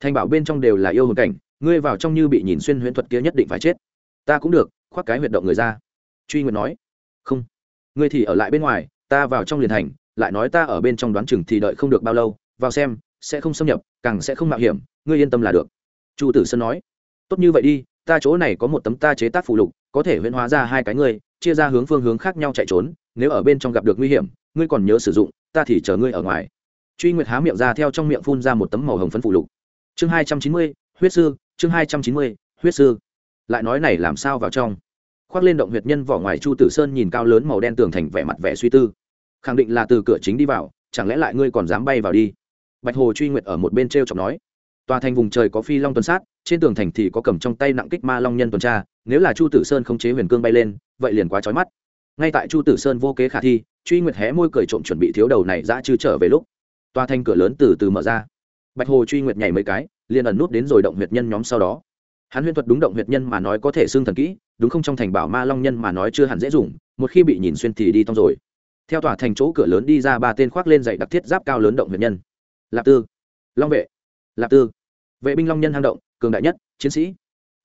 Thành bảo bên trong đều là yêu hồn cảnh, ngươi vào trong như bị nhìn xuyên huyễn thuật kia nhất định phải chết. Ta cũng được, khoác cái huyệt động người ra. Truy nguyện nói. Không. Ngươi thì ở lại bên ngoài, ta vào trong liền thành, lại nói ta ở bên trong đoán chừng thì đợi không được bao lâu, vào xem, sẽ không xâm nhập, càng sẽ không mạo hiểm, ngươi yên tâm là được. Chu tử sơn nói. Tốt như vậy đi ta chỗ này có một tấm ta chế tác phụ lục, có thể huyễn hóa ra hai cái ngươi, chia ra hướng phương hướng khác nhau chạy trốn, nếu ở bên trong gặp được nguy hiểm, ngươi còn nhớ sử dụng, ta thì chờ ngươi ở ngoài. Truy nguyệt há miệng ra theo trong miệng phun ra một tấm màu hồng phấn phụ lục. Chương hai trăm chín mươi, huyết sư, chương hai trăm chín mươi, huyết sư. Lại nói này làm sao vào trong? Khoác lên động huyệt nhân vỏ ngoài chu tử sơn nhìn cao lớn màu đen tường thành vẻ mặt vẻ suy tư. Khẳng định là từ cửa chính đi vào, chẳng lẽ lại ngươi còn dám bay vào đi? Bạch hồ truy nguyệt ở một bên t r e o chọc nói. Tòa thành vùng trời có phi long tuần sát trên tường thành thì có cầm trong tay nặng kích ma long nhân tuần tra, nếu là chu tử sơn không chế huyền cương bay lên, vậy liền quá trói mắt. Ngay tại chu tử sơn vô kế khả thi, truy nguyệt hé môi cười trộm chuẩn bị thiếu đầu này dã chư trở về lúc toa thanh cửa lớn từ từ mở ra. Bạch hồ truy nguyệt nhảy mấy cái, liền ẩn nút đến rồi động huyệt nhân nhóm sau đó. Hắn huyễn thuật đúng động huyệt nhân mà nói có thể xương thần kỹ, đúng không trong thành bảo ma long nhân mà nói chưa hẳn dễ dùng, một khi bị nhìn xuyên thì đi tông rồi. Theo tòa thành chỗ cửa lớn đi ra ba tên khoác lên dạy đặc thiết giáp cao lớn động huyệt nhân. Lạp tư, long vệ, lạp tư. Vệ binh long nhân hang động cường đại nhất, chiến sĩ.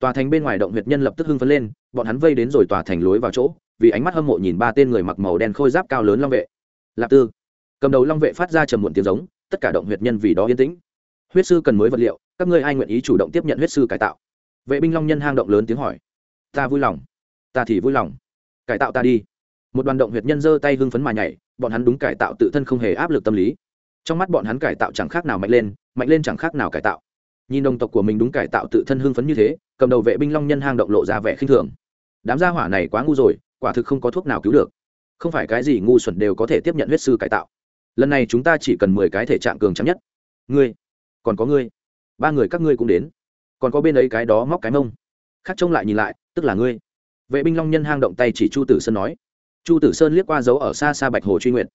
Tòa thành bên ngoài động huyệt nhân lập tức hưng phấn lên, bọn hắn vây đến rồi tòa thành lối vào chỗ, vì ánh mắt hâm mộ nhìn ba tên người mặc màu đen khôi giáp cao lớn long vệ. Lạp tư. Cầm đầu long vệ phát ra trầm muộn tiếng giống, tất cả động huyệt nhân vì đó yên tĩnh. Huyết sư cần mới vật liệu, các ngươi ai nguyện ý chủ động tiếp nhận huyết sư cải tạo? Vệ binh long nhân hang động lớn tiếng hỏi. Ta vui lòng. Ta thì vui lòng. Cải tạo ta đi. Một đoàn động huyệt nhân giơ tay hưng phấn mà nhảy, bọn hắn đúng cải tạo tự thân không hề áp lực tâm lý. Trong mắt bọn hắn cải tạo chẳng khác nào mạnh lên mạnh lên chẳng khác nào cải tạo nhìn đồng tộc của mình đúng cải tạo tự thân hưng phấn như thế, cầm đầu vệ binh long nhân hang động lộ ra vẻ khinh thường. Đám gia hỏa này quá ngu rồi, quả thực không có thuốc nào cứu được. Không phải cái gì ngu xuẩn đều có thể tiếp nhận huyết sư cải tạo. Lần này chúng ta chỉ cần mười cái thể trạng cường trắng nhất. Ngươi, còn có ngươi. Ba người các ngươi cũng đến. Còn có bên ấy cái đó móc cái mông. Khác trông lại nhìn lại, tức là ngươi. Vệ binh long nhân hang động tay chỉ chu tử sơn nói. Chu tử sơn liếc qua dấu ở xa xa bạch hồ truy nguyện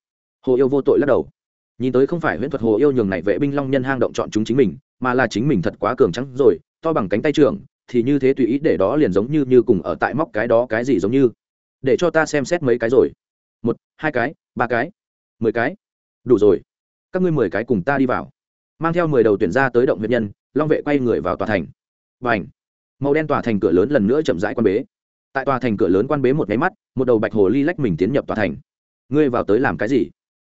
hồ yêu vô tội lắc đầu nhìn tới không phải huyễn thuật hồ yêu nhường này vệ binh long nhân hang động chọn chúng chính mình, mà là chính mình thật quá cường trắng rồi, to bằng cánh tay trường thì như thế tùy ý để đó liền giống như như cùng ở tại móc cái đó cái gì giống như. Để cho ta xem xét mấy cái rồi. Một, hai cái, ba cái, mười cái. Đủ rồi. Các ngươi mười cái cùng ta đi vào. Mang theo mười đầu tuyển ra tới động huyết nhân, long vệ quay người vào tòa thành. Và ảnh màu đen tòa thành cửa lớn lần nữa chậm rãi quan bế. Tại tòa thành cửa lớn quan bế một máy mắt, một đầu bạch hồ ly lách mình tiến nhập tòa thành. Ngươi vào tới làm cái gì?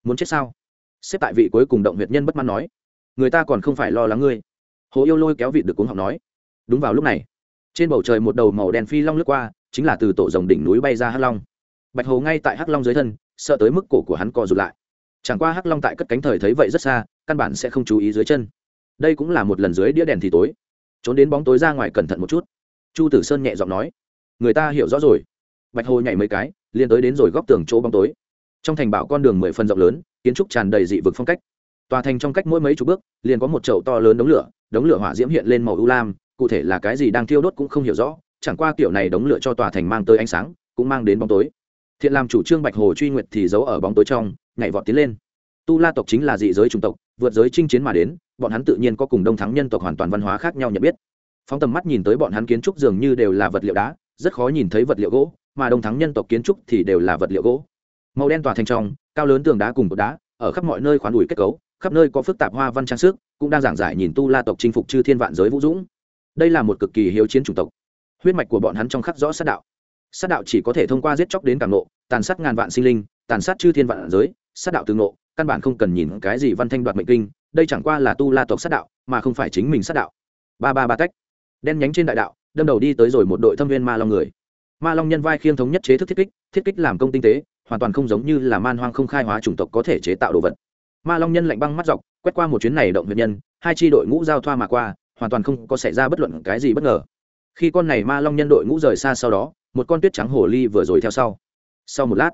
Muốn chết sao? Xếp tại vị cuối cùng động huyệt nhân bất mãn nói, người ta còn không phải lo lắng ngươi. Hồ yêu lôi kéo vịt được cuống học nói, đúng vào lúc này, trên bầu trời một đầu màu đen phi long lướt qua, chính là từ tổ rồng đỉnh núi bay ra hắc long. Bạch hồ ngay tại hắc long dưới thân, sợ tới mức cổ của hắn co rụt lại. Chẳng qua hắc long tại cất cánh thời thấy vậy rất xa, căn bản sẽ không chú ý dưới chân. Đây cũng là một lần dưới đĩa đèn thì tối. Trốn đến bóng tối ra ngoài cẩn thận một chút. Chu tử sơn nhẹ giọng nói, người ta hiểu rõ rồi. Bạch hồ nhảy mấy cái, liền tới đến rồi góc tường chỗ bóng tối. Trong thành bảo con đường mười phần rộng lớn kiến trúc tràn đầy dị vực phong cách. Tòa thành trong cách mỗi mấy chục bước, liền có một chậu to lớn đống lửa đống lửa hỏa diễm hiện lên màu u lam, cụ thể là cái gì đang thiêu đốt cũng không hiểu rõ, chẳng qua kiểu này đống lửa cho tòa thành mang tới ánh sáng, cũng mang đến bóng tối. Thiện làm chủ trương bạch hồ truy nguyệt thì giấu ở bóng tối trong, nhảy vọt tiến lên. Tu la tộc chính là dị giới chủng tộc, vượt giới chinh chiến mà đến, bọn hắn tự nhiên có cùng đông thắng nhân tộc hoàn toàn văn hóa khác nhau nhận biết. Phóng tầm mắt nhìn tới bọn hắn kiến trúc dường như đều là vật liệu đá, rất khó nhìn thấy vật liệu gỗ, mà đông thắng nhân tộc kiến trúc thì đều là vật liệu gỗ màu đen tòa thành trong, cao lớn tường đá cùng cột đá, ở khắp mọi nơi khoán ủi kết cấu, khắp nơi có phức tạp hoa văn trang sức, cũng đang giảng giải nhìn tu la tộc chinh phục chư thiên vạn giới vũ dũng. Đây là một cực kỳ hiếu chiến chủng tộc. Huyết mạch của bọn hắn trong khắc rõ sát đạo. Sát đạo chỉ có thể thông qua giết chóc đến càng nộ, tàn sát ngàn vạn sinh linh, tàn sát chư thiên vạn giới, sát đạo từ nộ, căn bản không cần nhìn cái gì văn thanh đoạt mệnh kinh, đây chẳng qua là tu la tộc sát đạo, mà không phải chính mình sát đạo. Ba ba ba tách. Đen nhánh trên đại đạo, đâm đầu đi tới rồi một đội thâm viên ma long người. Ma long nhân vai khiêng thống nhất chế thức thiết kích thiết kích làm công tinh tế hoàn toàn không giống như là man hoang không khai hóa chủng tộc có thể chế tạo đồ vật. Ma long nhân lạnh băng mắt dọc, quét qua một chuyến này động huyệt nhân, hai tri đội ngũ giao thoa mà qua, hoàn toàn không có xảy ra bất luận cái gì bất ngờ. Khi con này ma long nhân đội ngũ rời xa sau đó, một con tuyết trắng hồ ly vừa rồi theo sau. Sau một lát,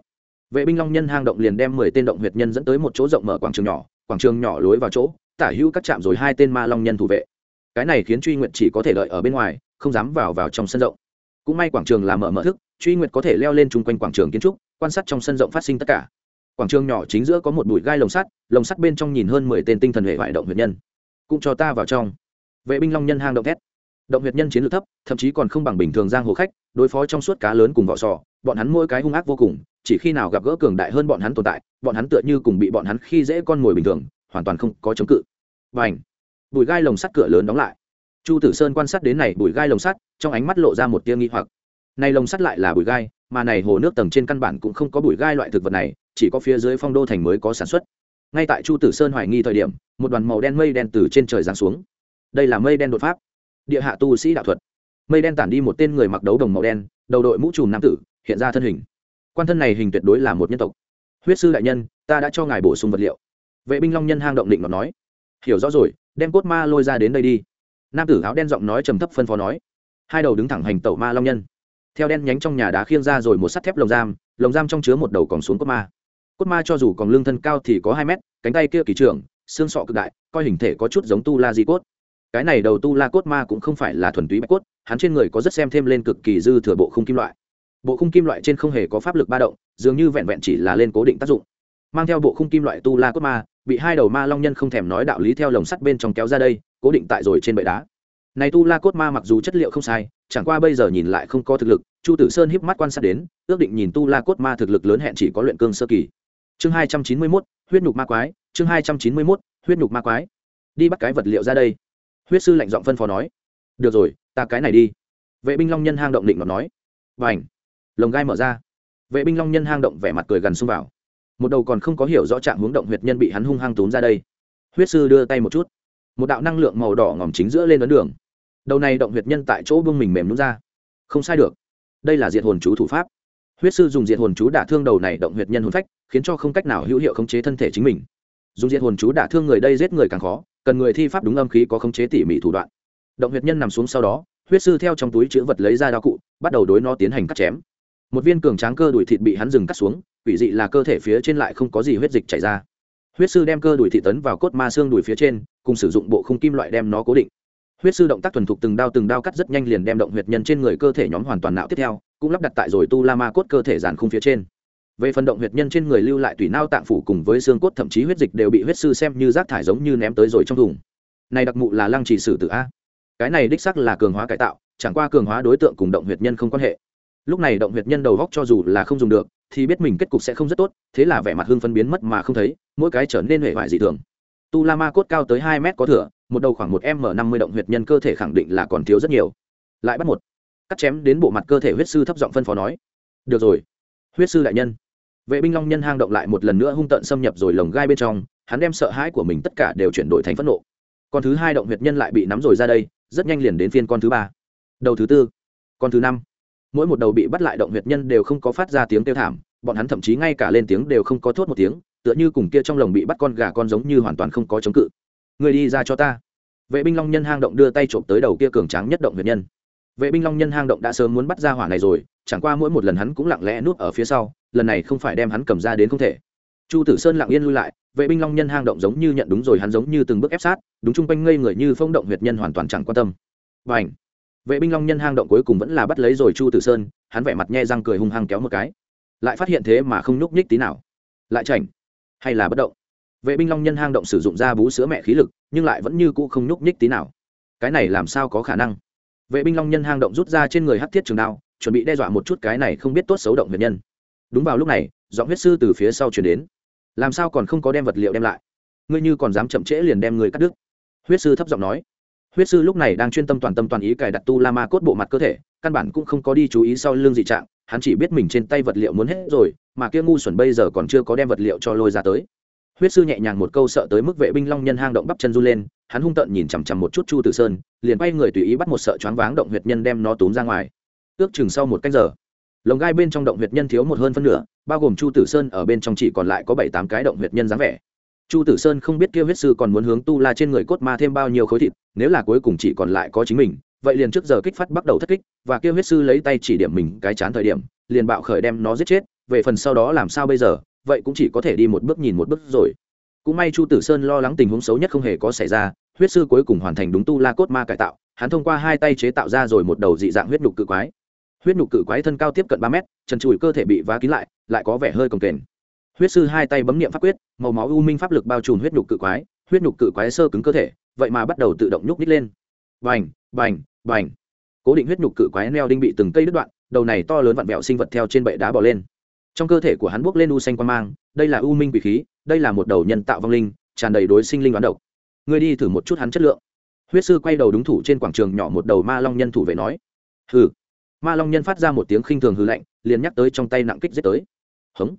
vệ binh long nhân hang động liền đem mười tên động huyệt nhân dẫn tới một chỗ rộng mở quảng trường nhỏ, quảng trường nhỏ lối vào chỗ, tả hữu các trạm rồi hai tên ma long nhân thủ vệ. Cái này khiến truy nguyện chỉ có thể đợi ở bên ngoài, không dám vào vào trong sân rộng. Cũng may quảng trường là mở mở thức, truy nguyện có thể leo lên chung quanh quảng trường kiến trúc quan sát trong sân rộng phát sinh tất cả. Quảng trường nhỏ chính giữa có một bụi gai lồng sắt lồng sắt bên trong nhìn hơn mười tên tinh thần hệ hoại động huyệt nhân. Cũng cho ta vào trong. Vệ binh long nhân hang động thét. Động huyệt nhân chiến lược thấp, thậm chí còn không bằng bình thường giang hồ khách, đối phó trong suốt cá lớn cùng vỏ sò. Bọn hắn mỗi cái hung ác vô cùng, chỉ khi nào gặp gỡ cường đại hơn bọn hắn tồn tại, bọn hắn tựa như cùng bị bọn hắn khi dễ con mồi bình thường, hoàn toàn không có chống cự. Và ảnh bụi gai lồng sắt cửa lớn đóng lại. Chu tử sơn quan sát đến này bụi gai lồng sắt, trong ánh mắt lộ ra một tia nghi hoặc. Này lồng sắt lại là bụi gai mà này hồ nước tầng trên căn bản cũng không có bụi gai loại thực vật này, chỉ có phía dưới phong đô thành mới có sản xuất. Ngay tại chu tử sơn hoài nghi thời điểm, một đoàn màu đen mây đen từ trên trời giáng xuống. Đây là mây đen đột pháp. Địa hạ tu sĩ đạo thuật. Mây đen tản đi một tên người mặc đấu đồng màu đen, đầu đội mũ trùm nam tử, hiện ra thân hình. Quan thân này hình tuyệt đối là một nhân tộc. Huyết sư đại nhân, ta đã cho ngài bổ sung vật liệu. Vệ binh long nhân hang động định nó nói. Hiểu rõ rồi, đem cốt ma lôi ra đến đây đi. Nam tử áo đen giọng nói trầm thấp phân phó nói. Hai đầu đứng thẳng hành tẩu ma long nhân theo đen nhánh trong nhà đá khiêng ra rồi một sắt thép lồng giam lồng giam trong chứa một đầu còn xuống cốt ma. Cốt ma cho dù còn lương thân cao thì có hai mét, cánh tay kia kỳ trưởng, xương sọ cực đại, coi hình thể có chút giống tu la di cốt. Cái này đầu tu la cốt ma cũng không phải là thuần túy bạch cốt, hắn trên người có rất xem thêm lên cực kỳ dư thừa bộ khung kim loại. Bộ khung kim loại trên không hề có pháp lực ba động, dường như vẹn vẹn chỉ là lên cố định tác dụng. Mang theo bộ khung kim loại tu la cốt ma, bị hai đầu ma long nhân không thèm nói đạo lý theo lồng sắt bên trong kéo ra đây, cố định tại rồi trên bệ đá này tu la cốt ma mặc dù chất liệu không sai, chẳng qua bây giờ nhìn lại không có thực lực, chu tử sơn híp mắt quan sát đến, ước định nhìn tu la cốt ma thực lực lớn hẹn chỉ có luyện cương sơ kỳ. Chương hai trăm chín mươi mốt, huyết nhục ma quái, chương hai trăm chín mươi mốt, huyết nhục ma quái. Đi bắt cái vật liệu ra đây. Huyết sư lạnh giọng phân phó nói. Được rồi, ta cái này đi. Vệ binh long nhân hang động định ngọt nói. Và ảnh lồng gai mở ra. Vệ binh long nhân hang động vẻ mặt cười gần xông vào. Một đầu còn không có hiểu rõ trạng hướng động huyệt nhân bị hắn hung hăng tốn ra đây. Huyết sư đưa tay một chút. Một đạo năng lượng màu đỏ ngòm chính giữa lên ấn đường đầu này động huyệt nhân tại chỗ bưng mình mềm nút ra. Không sai được. Đây là diệt hồn chú thủ pháp. Huyết sư dùng diệt hồn chú đả thương đầu này động huyệt nhân hồn phách, khiến cho không cách nào hữu hiệu khống chế thân thể chính mình. Dùng diệt hồn chú đả thương người đây giết người càng khó, cần người thi pháp đúng âm khí có khống chế tỉ mỉ thủ đoạn. Động huyệt nhân nằm xuống sau đó, huyết sư theo trong túi chữ vật lấy ra đao cụ, bắt đầu đối nó tiến hành cắt chém. Một viên cường tráng cơ đùi thịt bị hắn dừng cắt xuống, quỷ dị là cơ thể phía trên lại không có gì huyết dịch chảy ra. Huyết sư đem cơ đùi thị tấn vào cốt ma xương đùi phía trên, cùng sử dụng bộ khung kim loại đem nó cố định huyết sư động tác thuần thục từng đao từng đao cắt rất nhanh liền đem động huyệt nhân trên người cơ thể nhóm hoàn toàn não tiếp theo, cũng lắp đặt tại rồi tu la ma cốt cơ thể giàn khung phía trên. Về phần động huyệt nhân trên người lưu lại tùy nao tạng phủ cùng với xương cốt thậm chí huyết dịch đều bị huyết sư xem như rác thải giống như ném tới rồi trong thùng. Này đặc mụ là lăng trì sử tử a. Cái này đích sắc là cường hóa cải tạo, chẳng qua cường hóa đối tượng cùng động huyệt nhân không quan hệ. Lúc này động huyệt nhân đầu góc cho dù là không dùng được, thì biết mình kết cục sẽ không rất tốt, thế là vẻ mặt hương phân biến mất mà không thấy, mỗi cái trở nên hệ hoại dị thường. Tu la ma cốt cao tới hai mét có thửa một đầu khoảng một m năm mươi động huyệt nhân cơ thể khẳng định là còn thiếu rất nhiều. Lại bắt một. Cắt chém đến bộ mặt cơ thể huyết sư thấp giọng phân phó nói. Được rồi. Huyết sư đại nhân. Vệ binh long nhân hang động lại một lần nữa hung tận xâm nhập rồi lồng gai bên trong, hắn đem sợ hãi của mình tất cả đều chuyển đổi thành phẫn nộ. Con thứ hai động huyệt nhân lại bị nắm rồi ra đây, rất nhanh liền đến phiên con thứ ba. Đầu thứ tư, con thứ năm. Mỗi một đầu bị bắt lại động huyệt nhân đều không có phát ra tiếng kêu thảm, bọn hắn thậm chí ngay cả lên tiếng đều không có thốt một tiếng, tựa như cùng kia trong lồng bị bắt con gà con giống như hoàn toàn không có chống cự người đi ra cho ta. Vệ binh long nhân hang động đưa tay trộm tới đầu kia cường tráng nhất động huyệt nhân. Vệ binh long nhân hang động đã sớm muốn bắt ra hỏa này rồi, chẳng qua mỗi một lần hắn cũng lặng lẽ núp ở phía sau, lần này không phải đem hắn cầm ra đến không thể. Chu tử sơn lặng yên lui lại, vệ binh long nhân hang động giống như nhận đúng rồi, hắn giống như từng bước ép sát, đúng chung quanh ngây người như phong động huyệt nhân hoàn toàn chẳng quan tâm. Và ảnh vệ binh long nhân hang động cuối cùng vẫn là bắt lấy rồi chu tử sơn, hắn vẻ mặt nhe răng cười hung hăng kéo một cái. Lại phát hiện thế mà không nhúc nhích tí nào. Lại chảnh. Hay là bất động vệ binh long nhân hang động sử dụng ra bú sữa mẹ khí lực, nhưng lại vẫn như cũ không nhúc nhích tí nào. Cái này làm sao có khả năng? Vệ binh long nhân hang động rút ra trên người hát thiết trường đao, chuẩn bị đe dọa một chút cái này không biết tốt xấu động huyệt nhân. Đúng vào lúc này, giọng huyết sư từ phía sau chuyển đến. Làm sao còn không có đem vật liệu đem lại? Ngươi như còn dám chậm trễ liền đem người cắt đứt? Huyết sư thấp giọng nói. Huyết sư lúc này đang chuyên tâm toàn tâm toàn ý cài đặt tu la ma cốt bộ mặt cơ thể, căn bản cũng không có đi chú ý sau lưng dị trạng, hắn chỉ biết mình trên tay vật liệu muốn hết rồi, mà kia ngu xuẩn bây giờ còn chưa có đem vật liệu cho lôi ra tới huyết sư nhẹ nhàng một câu sợ tới mức vệ binh long nhân hang động bắp chân du lên, hắn hung tợn nhìn chằm chằm một chút chu tử sơn, liền quay người tùy ý bắt một sợ choáng váng động huyệt nhân đem nó túm ra ngoài. Ước chừng sau một cách giờ, lồng gai bên trong động huyệt nhân thiếu một hơn phân nửa, bao gồm chu tử sơn ở bên trong chỉ còn lại có bảy tám cái động huyệt nhân dáng vẻ. Chu tử sơn không biết kia huyết sư còn muốn hướng tu la trên người cốt ma thêm bao nhiêu khối thịt, nếu là cuối cùng chỉ còn lại có chính mình, vậy liền trước giờ kích phát bắt đầu thất kích, và kia huyết sư lấy tay chỉ điểm mình cái chán thời điểm, liền bạo khởi đem nó giết chết, về phần sau đó làm sao bây giờ? Vậy cũng chỉ có thể đi một bước nhìn một bước rồi. Cũng may chu tử sơn lo lắng tình huống xấu nhất không hề có xảy ra, huyết sư cuối cùng hoàn thành đúng tu la cốt ma cải tạo, hắn thông qua hai tay chế tạo ra rồi một đầu dị dạng huyết nhục cự quái. Huyết nhục cự quái thân cao tiếp cận ba mét trần trụi cơ thể bị vá kín lại lại có vẻ hơi cồng kềnh. Huyết sư hai tay bấm niệm pháp quyết, màu máu u minh pháp lực bao trùm huyết nhục cự quái, huyết nhục cự quái sơ cứng cơ thể, vậy mà bắt đầu tự động nhúc nít lên. Bành bành bành. Cố định huyết nhục cự quái neo đinh bị từng cây đứt đoạn, đầu này to lớn vặn vẹo sinh vật theo trên bệ đá bỏ lên trong cơ thể của hắn bốc lên u xanh quan mang, đây là u minh quỷ khí, đây là một đầu nhân tạo vong linh, tràn đầy đối sinh linh đoán độc. Ngươi đi thử một chút hắn chất lượng. Huyết sư quay đầu đúng thủ trên quảng trường nhỏ một đầu ma long nhân thủ vệ nói. Hừ. Ma long nhân phát ra một tiếng khinh thường hư lạnh, liền nhắc tới trong tay nặng kích giết tới. Hống.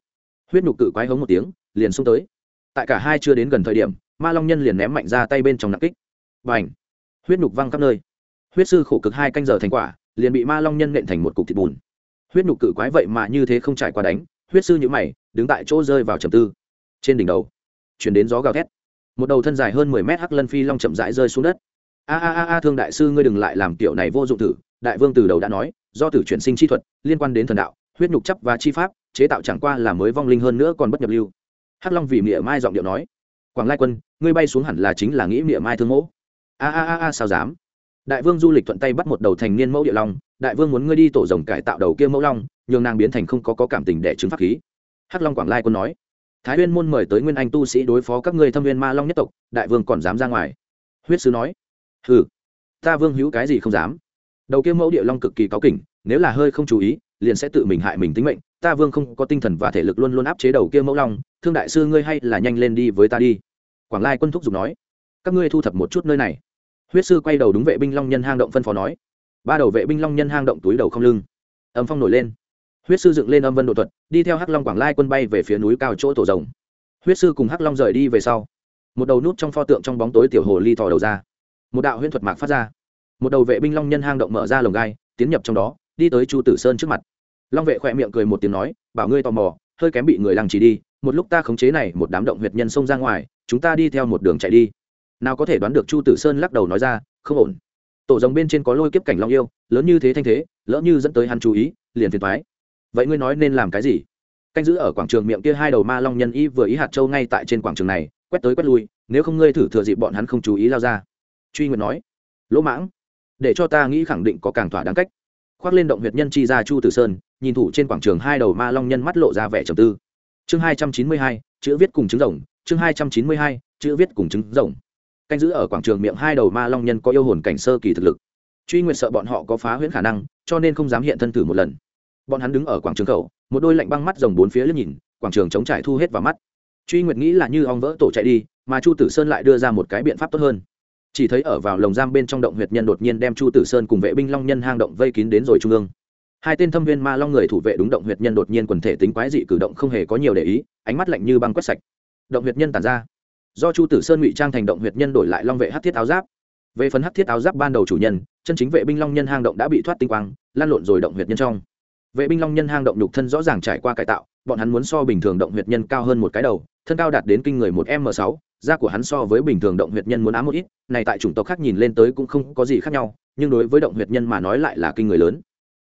Huyết nhục cự quái hống một tiếng, liền xông tới. Tại cả hai chưa đến gần thời điểm, ma long nhân liền ném mạnh ra tay bên trong nặng kích. Và ảnh huyết nhục văng khắp nơi. Huyết sư khổ cực hai canh giờ thành quả, liền bị ma long nhân nện thành một cục thịt bùn huyết nhục cự quái vậy mà như thế không trải qua đánh huyết sư nhữ mày đứng tại chỗ rơi vào trầm tư. Trên đỉnh đầu chuyển đến gió gào thét. Một đầu thân dài hơn mười mét hắc lân phi long chậm rãi rơi xuống đất. A a a a thương đại sư ngươi đừng lại làm kiểu này vô dụng tử, đại vương từ đầu đã nói do tử chuyển sinh chi thuật liên quan đến thần đạo huyết nhục chấp và chi pháp chế tạo chẳng qua là mới vong linh hơn nữa còn bất nhập lưu. Hắc long vì mỉa mai giọng điệu nói quảng lai quân ngươi bay xuống hẳn là chính là nghĩ mỉa mai thương mẫu. A a a a sao dám? Đại vương du lịch thuận tay bắt một đầu thành niên mẫu địa long đại vương muốn ngươi đi tổ rồng cải tạo đầu kia mẫu long nhường nàng biến thành không có, có cảm tình để chứng pháp khí. Hắc long quảng lai quân nói. Thái huyên môn mời tới nguyên anh tu sĩ đối phó các ngươi thâm viên ma long nhất tộc đại vương còn dám ra ngoài. Huyết sứ nói. Ừ ta vương hữu cái gì không dám. Đầu kia mẫu địa long cực kỳ cáu kỉnh nếu là hơi không chú ý liền sẽ tự mình hại mình tính mệnh ta vương không có tinh thần và thể lực luôn luôn áp chế đầu kia mẫu long thương đại sư ngươi hay là nhanh lên đi với ta đi. Quảng lai quân thúc giục nói. Các ngươi thu thập một chút nơi này huyết sư quay đầu đúng vệ binh long nhân hang động phân phó nói. Ba đầu vệ binh long nhân hang động túi đầu không lưng. Âm phong nổi lên. Huyết sư dựng lên âm vân độ thuật, đi theo hắc long quảng lai quân bay về phía núi cao chỗ tổ rồng. Huyết sư cùng hắc long rời đi về sau, một đầu nút trong pho tượng trong bóng tối tiểu hồ ly thò đầu ra. Một đạo huyễn thuật mạc phát ra. Một đầu vệ binh long nhân hang động mở ra lồng gai, tiến nhập trong đó, đi tới chu tử sơn trước mặt. Long vệ khỏe miệng cười một tiếng nói, bảo ngươi tò mò, hơi kém bị người lăng trì đi, một lúc ta khống chế này một đám động huyệt nhân xông ra ngoài, chúng ta đi theo một đường chạy đi nào có thể đoán được chu tử sơn lắc đầu nói ra, không ổn. Tổ rồng bên trên có lôi kiếp cảnh long yêu, lớn như thế thanh thế, lỡ như dẫn tới hắn chú ý, liền phiền thoái vậy ngươi nói nên làm cái gì? Canh giữ ở quảng trường miệng kia hai đầu ma long nhân y vừa ý hạt châu ngay tại trên quảng trường này, quét tới quét lui, nếu không ngươi thử thừa dịp bọn hắn không chú ý lao ra. Truy nguyện nói, lỗ mãng, để cho ta nghĩ khẳng định có càng thỏa đáng cách. Khoác lên động huyệt nhân chi ra chu tử sơn, nhìn thủ trên quảng trường hai đầu ma long nhân mắt lộ ra vẻ trầm tư. Chương hai trăm chín mươi hai, chữ viết cùng chứng rồng, chương hai trăm chín mươi hai, chữ viết cùng chứng rồng canh giữ ở quảng trường miệng hai đầu ma long nhân có yêu hồn cảnh sơ kỳ thực lực. Truy nguyệt sợ bọn họ có phá huyễn khả năng, cho nên không dám hiện thân thử một lần. Bọn hắn đứng ở quảng trường khẩu, một đôi lạnh băng mắt rồng bốn phía lướt nhìn, quảng trường chống trải thu hết vào mắt. Truy nguyệt nghĩ là như ong vỡ tổ chạy đi, mà chu tử sơn lại đưa ra một cái biện pháp tốt hơn. Chỉ thấy ở vào lồng giam bên trong động huyệt nhân đột nhiên đem chu tử sơn cùng vệ binh long nhân hang động vây kín đến rồi trung ương. Hai tên thâm viên ma long người thủ vệ đúng động huyệt nhân đột nhiên quần thể tính quái dị cử động không hề có nhiều để ý, ánh mắt lạnh như băng quét sạch. Động huyệt nhân tàn ra do chu tử sơn ngụy trang thành động huyệt nhân đổi lại long vệ hát thiết áo giáp. Về phần hát thiết áo giáp ban đầu chủ nhân, chân chính vệ binh long nhân hang động đã bị thoát tinh quang, lan lộn rồi động huyệt nhân trong. Vệ binh long nhân hang động nhục thân rõ ràng trải qua cải tạo, bọn hắn muốn so bình thường động huyệt nhân cao hơn một cái đầu, thân cao đạt đến kinh người một m sáu, da của hắn so với bình thường động huyệt nhân muốn ám một ít, này tại chủng tộc khác nhìn lên tới cũng không có gì khác nhau, nhưng đối với động huyệt nhân mà nói lại là kinh người lớn.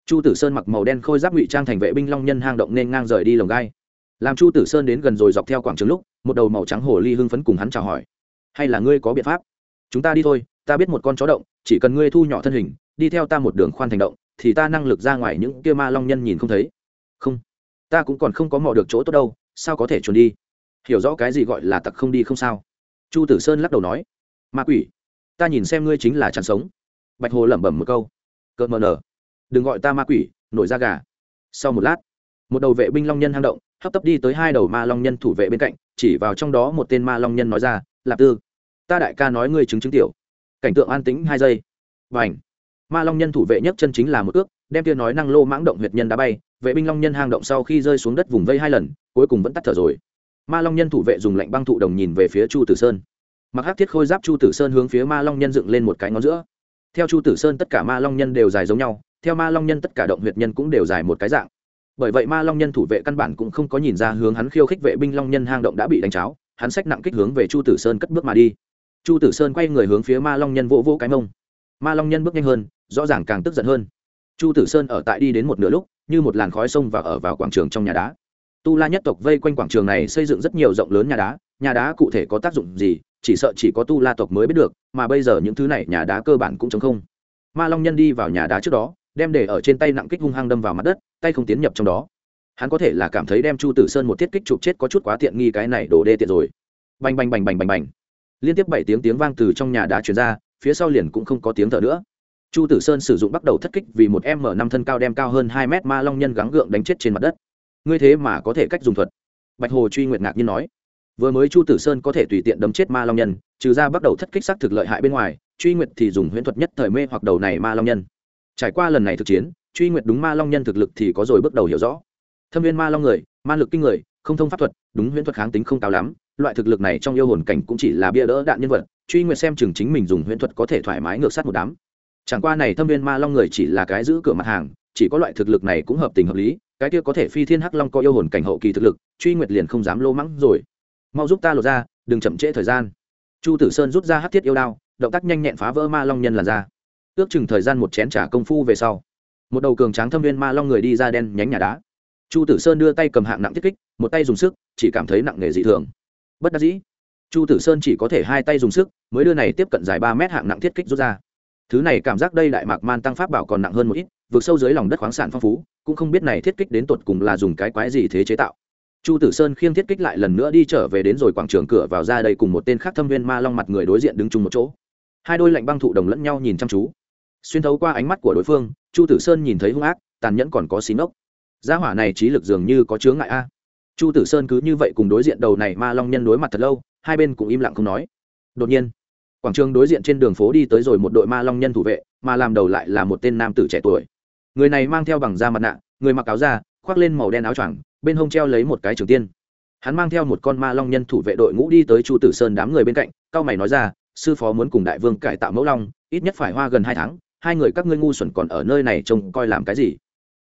Chu tử sơn mặc màu đen khôi giáp ngụy trang thành vệ binh long nhân hang động nên ngang rời đi lồng gai. Làm chu tử sơn đến gần rồi dọc theo quảng trường lúc một đầu màu trắng hồ ly hưng phấn cùng hắn chào hỏi. Hay là ngươi có biện pháp? Chúng ta đi thôi, ta biết một con chó động, chỉ cần ngươi thu nhỏ thân hình, đi theo ta một đường khoan thành động, thì ta năng lực ra ngoài những kia ma long nhân nhìn không thấy. Không, ta cũng còn không có mò được chỗ tốt đâu, sao có thể trốn đi? Hiểu rõ cái gì gọi là tặc không đi không sao. Chu tử sơn lắc đầu nói, ma quỷ, ta nhìn xem ngươi chính là chẳng sống. Bạch hồ lẩm bẩm một câu, cợt mờ nở. Đừng gọi ta ma quỷ, nổi da gà. Sau một lát, một đầu vệ binh long nhân hang động hấp tấp đi tới hai đầu ma long nhân thủ vệ bên cạnh, chỉ vào trong đó một tên ma long nhân nói ra, lạp tư, ta đại ca nói ngươi chứng chứng tiểu. Cảnh tượng an tĩnh hai giây. Và ảnh ma long nhân thủ vệ nhất chân chính là một ước đem tiên nói năng lô mãng động huyệt nhân đá bay, vệ binh long nhân hang động sau khi rơi xuống đất vùng vây hai lần, cuối cùng vẫn tắt thở rồi. Ma long nhân thủ vệ dùng lạnh băng thụ đồng nhìn về phía chu tử sơn. Mặc hắc thiết khôi giáp chu tử sơn hướng phía ma long nhân dựng lên một cái ngón giữa. Theo chu tử sơn tất cả ma long nhân đều dài giống nhau, theo ma long nhân tất cả động huyệt nhân cũng đều dài một cái dạng bởi vậy ma long nhân thủ vệ căn bản cũng không có nhìn ra hướng hắn khiêu khích vệ binh long nhân hang động đã bị đánh cháo, hắn sách nặng kích hướng về chu tử sơn cất bước mà đi. Chu tử sơn quay người hướng phía ma long nhân vỗ vỗ cái mông. Ma long nhân bước nhanh hơn, rõ ràng càng tức giận hơn. Chu tử sơn ở tại đi đến một nửa lúc, như một làn khói sông và ở vào quảng trường trong nhà đá. Tu la nhất tộc vây quanh quảng trường này xây dựng rất nhiều rộng lớn nhà đá nhà đá cụ thể có tác dụng gì, chỉ sợ chỉ có tu la tộc mới biết được, mà bây giờ những thứ này nhà đá cơ bản cũng chống không. Ma long nhân đi vào nhà đá trước đó, đem để ở trên tay nặng kích hung hăng đâm vào mặt đất tay không tiến nhập trong đó. Hắn có thể là cảm thấy đem chu tử sơn một thiết kích chụp chết có chút quá tiện nghi cái này đổ đê tiện rồi. Bành bành bành bành bành bành. Liên tiếp bảy tiếng tiếng vang từ trong nhà đã truyền ra, phía sau liền cũng không có tiếng thở nữa. Chu tử sơn sử dụng bắt đầu thất kích vì một m năm thân cao đem cao hơn hai mét ma long nhân gắng gượng đánh chết trên mặt đất. Ngươi thế mà có thể cách dùng thuật. Bạch hồ truy nguyệt ngạc nhiên nói. Vừa mới chu tử sơn có thể tùy tiện đấm chết ma long nhân, trừ ra bắt đầu thất kích xác thực lợi hại bên ngoài, truy nguyệt thì dùng huyễn thuật nhất thời mê hoặc đầu này ma long nhân. Trải qua lần này thực chiến truy nguyệt đúng ma long nhân thực lực thì có rồi bước đầu hiểu rõ. Thâm viên ma long người, ma lực kinh người, không thông pháp thuật, đúng huyễn thuật kháng tính không cao lắm, loại thực lực này trong yêu hồn cảnh cũng chỉ là bia đỡ đạn nhân vật, truy nguyệt xem chừng chính mình dùng huyễn thuật có thể thoải mái ngược sát một đám. Chẳng qua này thâm viên ma long người chỉ là cái giữ cửa mặt hàng, chỉ có loại thực lực này cũng hợp tình hợp lý, cái kia có thể phi thiên hắc long có yêu hồn cảnh hậu kỳ thực lực, truy nguyệt liền không dám lô mắng rồi. Mau giúp ta lột ra, đừng chậm trễ thời gian. Chu tử sơn rút ra hát thiết yêu đao, động tác nhanh nhẹn phá vỡ ma long nhân làn ra ước chừng thời gian một chén trả công phu về sau một đầu cường tráng thâm viên ma long người đi ra đen nhánh nhà đá. Chu tử sơn đưa tay cầm hạng nặng thiết kích, một tay dùng sức, chỉ cảm thấy nặng nề dị thường. Bất đắc dĩ, chu tử sơn chỉ có thể hai tay dùng sức, mới đưa này tiếp cận dài ba mét hạng nặng thiết kích rút ra. Thứ này cảm giác đây đại mạc man tăng pháp bảo còn nặng hơn một ít, vượt sâu dưới lòng đất khoáng sản phong phú, cũng không biết này thiết kích đến tột cùng là dùng cái quái gì thế chế tạo. Chu tử sơn khiêng thiết kích lại lần nữa đi trở về đến rồi quảng trường cửa vào ra đây cùng một tên khác thâm viên ma long mặt người đối diện đứng chung một chỗ. Hai đôi lạnh băng thụ đồng lẫn nhau nhìn chăm chú. Xuyên thấu qua ánh mắt của đối phương chu tử sơn nhìn thấy hung ác, tàn nhẫn còn có xí nốc gia hỏa này trí lực dường như có chướng ngại a. Chu tử sơn cứ như vậy cùng đối diện đầu này ma long nhân đối mặt thật lâu, hai bên cũng im lặng không nói. Đột nhiên, quảng trường đối diện trên đường phố đi tới rồi một đội ma long nhân thủ vệ, mà làm đầu lại là một tên nam tử trẻ tuổi. Người này mang theo bằng da mặt nạ, người mặc áo da, khoác lên màu đen áo choàng, bên hông treo lấy một cái trường tiên. Hắn mang theo một con ma long nhân thủ vệ đội ngũ đi tới chu tử sơn đám người bên cạnh, cao mày nói ra, sư phó muốn cùng đại vương cải tạo mẫu long, ít nhất phải hoa gần hai tháng hai người các ngươi ngu xuẩn còn ở nơi này trông coi làm cái gì?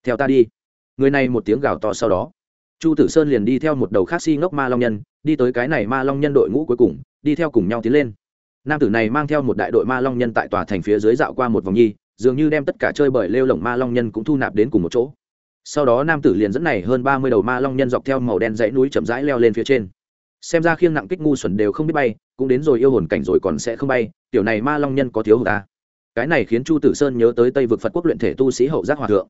Theo ta đi. Người này một tiếng gào to sau đó, chu tử sơn liền đi theo một đầu khác si ngốc ma long nhân, đi tới cái này ma long nhân đội ngũ cuối cùng, đi theo cùng nhau tiến lên. Nam tử này mang theo một đại đội ma long nhân tại tòa thành phía dưới dạo qua một vòng nhi, dường như đem tất cả chơi bởi lêu lồng ma long nhân cũng thu nạp đến cùng một chỗ. Sau đó nam tử liền dẫn này hơn ba mươi đầu ma long nhân dọc theo màu đen dãy núi chậm rãi leo lên phía trên. Xem ra khiêng nặng kích ngu xuẩn đều không biết bay, cũng đến rồi yêu hồn cảnh rồi còn sẽ không bay, tiểu này ma long nhân có thiếu hụt ta cái này khiến chu tử sơn nhớ tới tây vực phật quốc luyện thể tu sĩ hậu giác hòa thượng.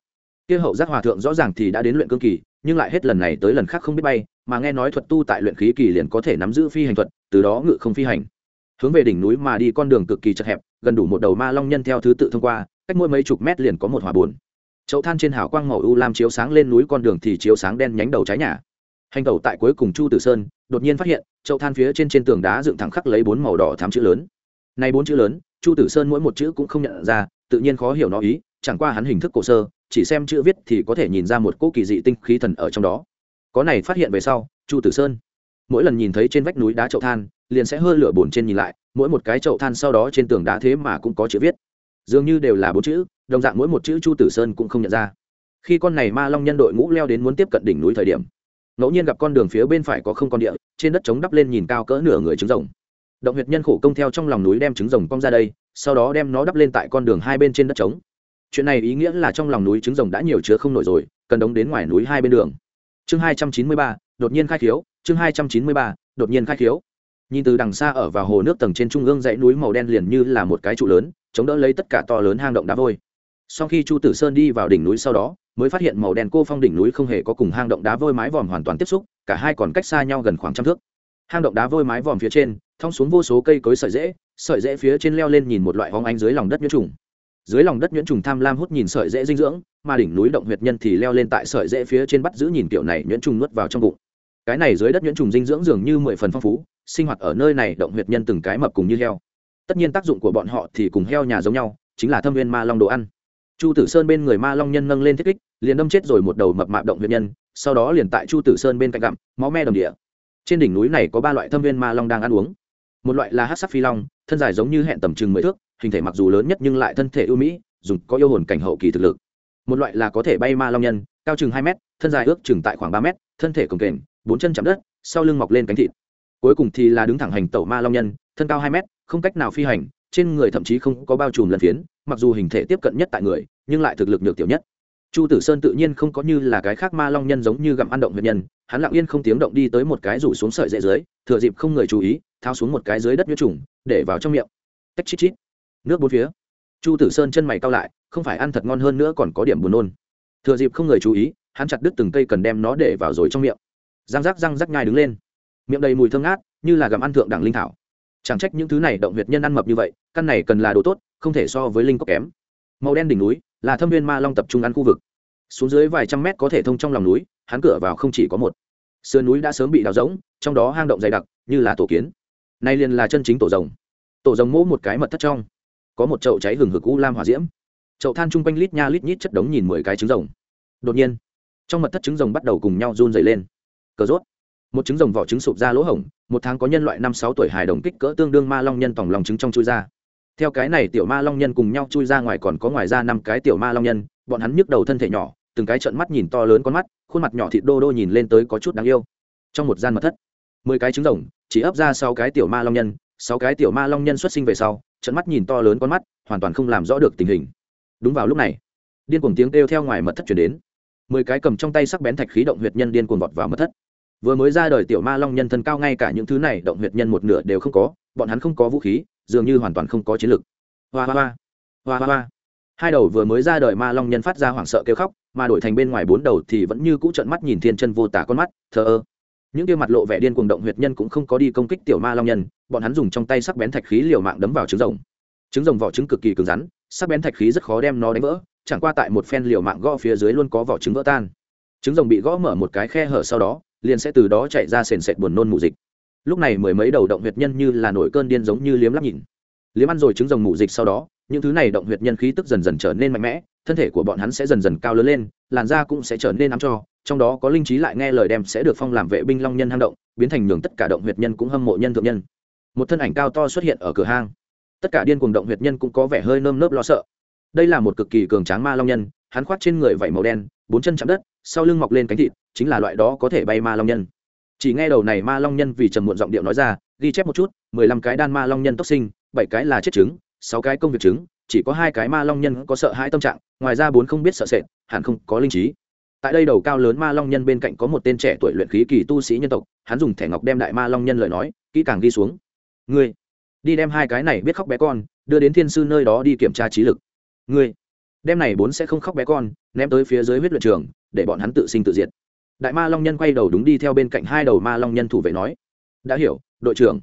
Kia hậu giác hòa thượng rõ ràng thì đã đến luyện cương kỳ, nhưng lại hết lần này tới lần khác không biết bay, mà nghe nói thuật tu tại luyện khí kỳ liền có thể nắm giữ phi hành thuật, từ đó ngự không phi hành. Hướng về đỉnh núi mà đi con đường cực kỳ chật hẹp, gần đủ một đầu ma long nhân theo thứ tự thông qua, cách mỗi mấy chục mét liền có một hòa bồn chậu than trên hào quang màu u lam chiếu sáng lên núi con đường thì chiếu sáng đen nhánh đầu trái nhà. Hành tẩu tại cuối cùng chu tử sơn, đột nhiên phát hiện, chậu than phía trên trên tường đá dựng thẳng khắc lấy bốn màu đỏ thám chữ lớn này bốn chữ lớn, chu tử sơn mỗi một chữ cũng không nhận ra, tự nhiên khó hiểu nó ý, chẳng qua hắn hình thức cổ sơ, chỉ xem chữ viết thì có thể nhìn ra một cỗ kỳ dị tinh khí thần ở trong đó. Có này phát hiện về sau, chu tử sơn, mỗi lần nhìn thấy trên vách núi đá chậu than, liền sẽ hơi lửa bồn trên nhìn lại, mỗi một cái chậu than sau đó trên tường đá thế mà cũng có chữ viết. Dường như đều là bốn chữ, đồng dạng mỗi một chữ chu tử sơn cũng không nhận ra. Khi con này ma long nhân đội ngũ leo đến muốn tiếp cận đỉnh núi thời điểm, ngẫu nhiên gặp con đường phía bên phải có không con địa, trên đất trống đắp lên nhìn cao cỡ nửa người trứng rồng động huyệt nhân khổ công theo trong lòng núi đem trứng rồng cong ra đây, sau đó đem nó đắp lên tại con đường hai bên trên đất trống. Chuyện này ý nghĩa là trong lòng núi trứng rồng đã nhiều chứa không nổi rồi, cần đống đến ngoài núi hai bên đường. Chương hai trăm chín mươi ba, đột nhiên khai khiếu, chương hai trăm chín mươi ba, đột nhiên khai khiếu. Nhìn từ đằng xa ở vào hồ nước tầng trên trung ương dãy núi màu đen liền như là một cái trụ lớn, chống đỡ lấy tất cả to lớn hang động đá vôi. Sau khi chu tử sơn đi vào đỉnh núi sau đó, mới phát hiện màu đen cô phong đỉnh núi không hề có cùng hang động đá vôi mái vòm hoàn toàn tiếp xúc, cả hai còn cách xa nhau gần khoảng trăm thước. Hang động đá vôi mái vòm phía trên thong xuống vô số cây cối sợi rễ, sợi rễ phía trên leo lên nhìn một loại hóng ánh dưới lòng đất nhuyễn trùng. Dưới lòng đất nhuyễn trùng tham lam hút nhìn sợi rễ dinh dưỡng mà đỉnh núi động huyệt nhân thì leo lên tại sợi rễ phía trên bắt giữ nhìn kiểu này nhuyễn trùng nuốt vào trong bụng. Cái này dưới đất nhuyễn trùng dinh dưỡng dường như mười phần phong phú sinh hoạt ở nơi này động huyệt nhân từng cái mập cùng như heo. Tất nhiên tác dụng của bọn họ thì cùng heo nhà giống nhau chính là thâm viên ma long đồ ăn. Chu tử sơn bên người ma long nhân nâng lên thiết kích liền đâm chết rồi một đầu mập mạp động huyệt nhân sau đó liền tại chu tử sơn bên cạnh gặm máu me đồng địa. Trên đỉnh núi này có ba loại thâm viên ma long đang ăn uống một loại là hát sắc phi long, thân dài giống như hẹn tầm chừng mười thước, hình thể mặc dù lớn nhất nhưng lại thân thể ưu mỹ, dùng có yêu hồn cảnh hậu kỳ thực lực. Một loại là có thể bay ma long nhân, cao chừng hai m thân dài ước chừng tại khoảng ba m thân thể cồng kềnh, bốn chân chạm đất, sau lưng mọc lên cánh thịt. Cuối cùng thì là đứng thẳng hành tẩu ma long nhân, thân cao hai m không cách nào phi hành, trên người thậm chí không có bao trùm lần phiến, mặc dù hình thể tiếp cận nhất tại người, nhưng lại thực lực nhược tiểu nhất chu tử sơn tự nhiên không có như là cái khác ma long nhân giống như gặm ăn động huyệt nhân, hắn lặng yên không tiếng động đi tới một cái rủ xuống sợi dễ dưới, thừa dịp không người chú ý thao xuống một cái dưới đất nhuyễn trùng, để vào trong miệng. Tách chít chít. Nước bốn phía. Chu tử sơn chân mày cao lại, không phải ăn thật ngon hơn nữa còn có điểm buồn nôn. Thừa dịp không người chú ý, hắn chặt đứt từng cây cần đem nó để vào rồi trong miệng. Răng rắc răng rắc nhai đứng lên. Miệng đầy mùi thơm ngát, như là gặm ăn thượng đẳng linh thảo. Chẳng trách những thứ này động huyệt nhân ăn mập như vậy, căn này cần là đồ tốt, không thể so với linh cốc kém. Màu đen đỉnh núi là thâm viên ma long tập trung ăn khu vực. Xuống dưới vài trăm mét có thể thông trong lòng núi, hắn cửa vào không chỉ có một. Sườn núi đã sớm bị đào rỗng, trong đó hang động dày đặc, như là tổ kiến. Nay liền là chân chính tổ rồng. Tổ rồng mỗ một cái mật thất trong. Có một chậu cháy hừng hực u lam hỏa diễm. Chậu than chung quanh lít nha lít nhít chất đống nhìn mười cái trứng rồng. Đột nhiên, trong mật thất trứng rồng bắt đầu cùng nhau run dày lên. Cờ rốt. Một trứng rồng vỏ trứng sụp ra lỗ hổng, một tháng có nhân loại năm sáu tuổi hài đồng kích cỡ tương đương ma long nhân tòng lòng trứng trong chui ra theo cái này tiểu ma long nhân cùng nhau chui ra ngoài còn có ngoài ra năm cái tiểu ma long nhân, bọn hắn nhức đầu thân thể nhỏ, từng cái trận mắt nhìn to lớn con mắt, khuôn mặt nhỏ thịt đô đô nhìn lên tới có chút đáng yêu. Trong một gian mật thất, mười cái trứng rồng, chỉ ấp ra sáu cái tiểu ma long nhân, sáu cái tiểu ma long nhân xuất sinh về sau trận mắt nhìn to lớn con mắt, hoàn toàn không làm rõ được tình hình. Đúng vào lúc này, điên cuồng tiếng kêu theo ngoài mật thất chuyển đến. Mười cái cầm trong tay sắc bén thạch khí động huyệt nhân điên cuồng vọt vào mật thất. Vừa mới ra đời tiểu ma long nhân thân cao ngay cả những thứ này, động huyệt nhân một nửa đều không có, bọn hắn không có vũ khí dường như hoàn toàn không có chiến lực. Hoa hoa hoa. Hoa hoa hoa. Hai đầu vừa mới ra đời ma long nhân phát ra hoảng sợ kêu khóc, mà đổi thành bên ngoài bốn đầu thì vẫn như cũ trợn mắt nhìn thiên chân vô tả con mắt, thờ ơ. Những kia mặt lộ vẻ điên cuồng động huyệt nhân cũng không có đi công kích tiểu ma long nhân, bọn hắn dùng trong tay sắc bén thạch khí liều mạng đấm vào trứng rồng. Trứng rồng vỏ trứng cực kỳ cứng rắn, sắc bén thạch khí rất khó đem nó đánh vỡ, chẳng qua tại một phen liều mạng gõ phía dưới luôn có vỏ trứng vỡ tan. Trứng rồng bị gõ mở một cái khe hở sau đó, liền sẽ từ đó chạy ra sền sệt buồn nôn mù dịch lúc này mười mấy đầu động huyệt nhân như là nổi cơn điên giống như liếm lắp nhìn. Liếm ăn rồi trứng rồng mù dịch sau đó, những thứ này động huyệt nhân khí tức dần dần trở nên mạnh mẽ, thân thể của bọn hắn sẽ dần dần cao lớn lên, làn da cũng sẽ trở nên ám cho, trong đó có linh trí lại nghe lời đem sẽ được phong làm vệ binh long nhân hang động, biến thành nhường tất cả động huyệt nhân cũng hâm mộ nhân thượng nhân. Một thân ảnh cao to xuất hiện ở cửa hang. Tất cả điên cuồng động huyệt nhân cũng có vẻ hơi nơm nớp lo sợ. Đây là một cực kỳ cường tráng ma long nhân, hắn khoác trên người vảy màu đen, bốn chân chạm đất, sau lưng mọc lên cánh thịt, chính là loại đó có thể bay ma long nhân chỉ nghe đầu này ma long nhân vì trầm muộn giọng điệu nói ra, ghi chép một chút, mười lăm cái đan ma long nhân tốc sinh, bảy cái là chết trứng sáu cái công việc trứng chỉ có hai cái ma long nhân có sợ hãi tâm trạng, ngoài ra bốn không biết sợ sệt, hẳn không có linh trí. Tại đây đầu cao lớn ma long nhân bên cạnh có một tên trẻ tuổi luyện khí kỳ tu sĩ nhân tộc, hắn dùng thẻ ngọc đem đại ma long nhân lời nói, kỹ càng ghi xuống. Ngươi, đi đem hai cái này biết khóc bé con, đưa đến thiên sư nơi đó đi kiểm tra trí lực. Ngươi, đem này bốn sẽ không khóc bé con, ném tới phía dưới huyết luyện trường, để bọn hắn tự sinh tự diệt đại ma long nhân quay đầu đúng đi theo bên cạnh hai đầu ma long nhân thủ vệ nói, đã hiểu, đội trưởng.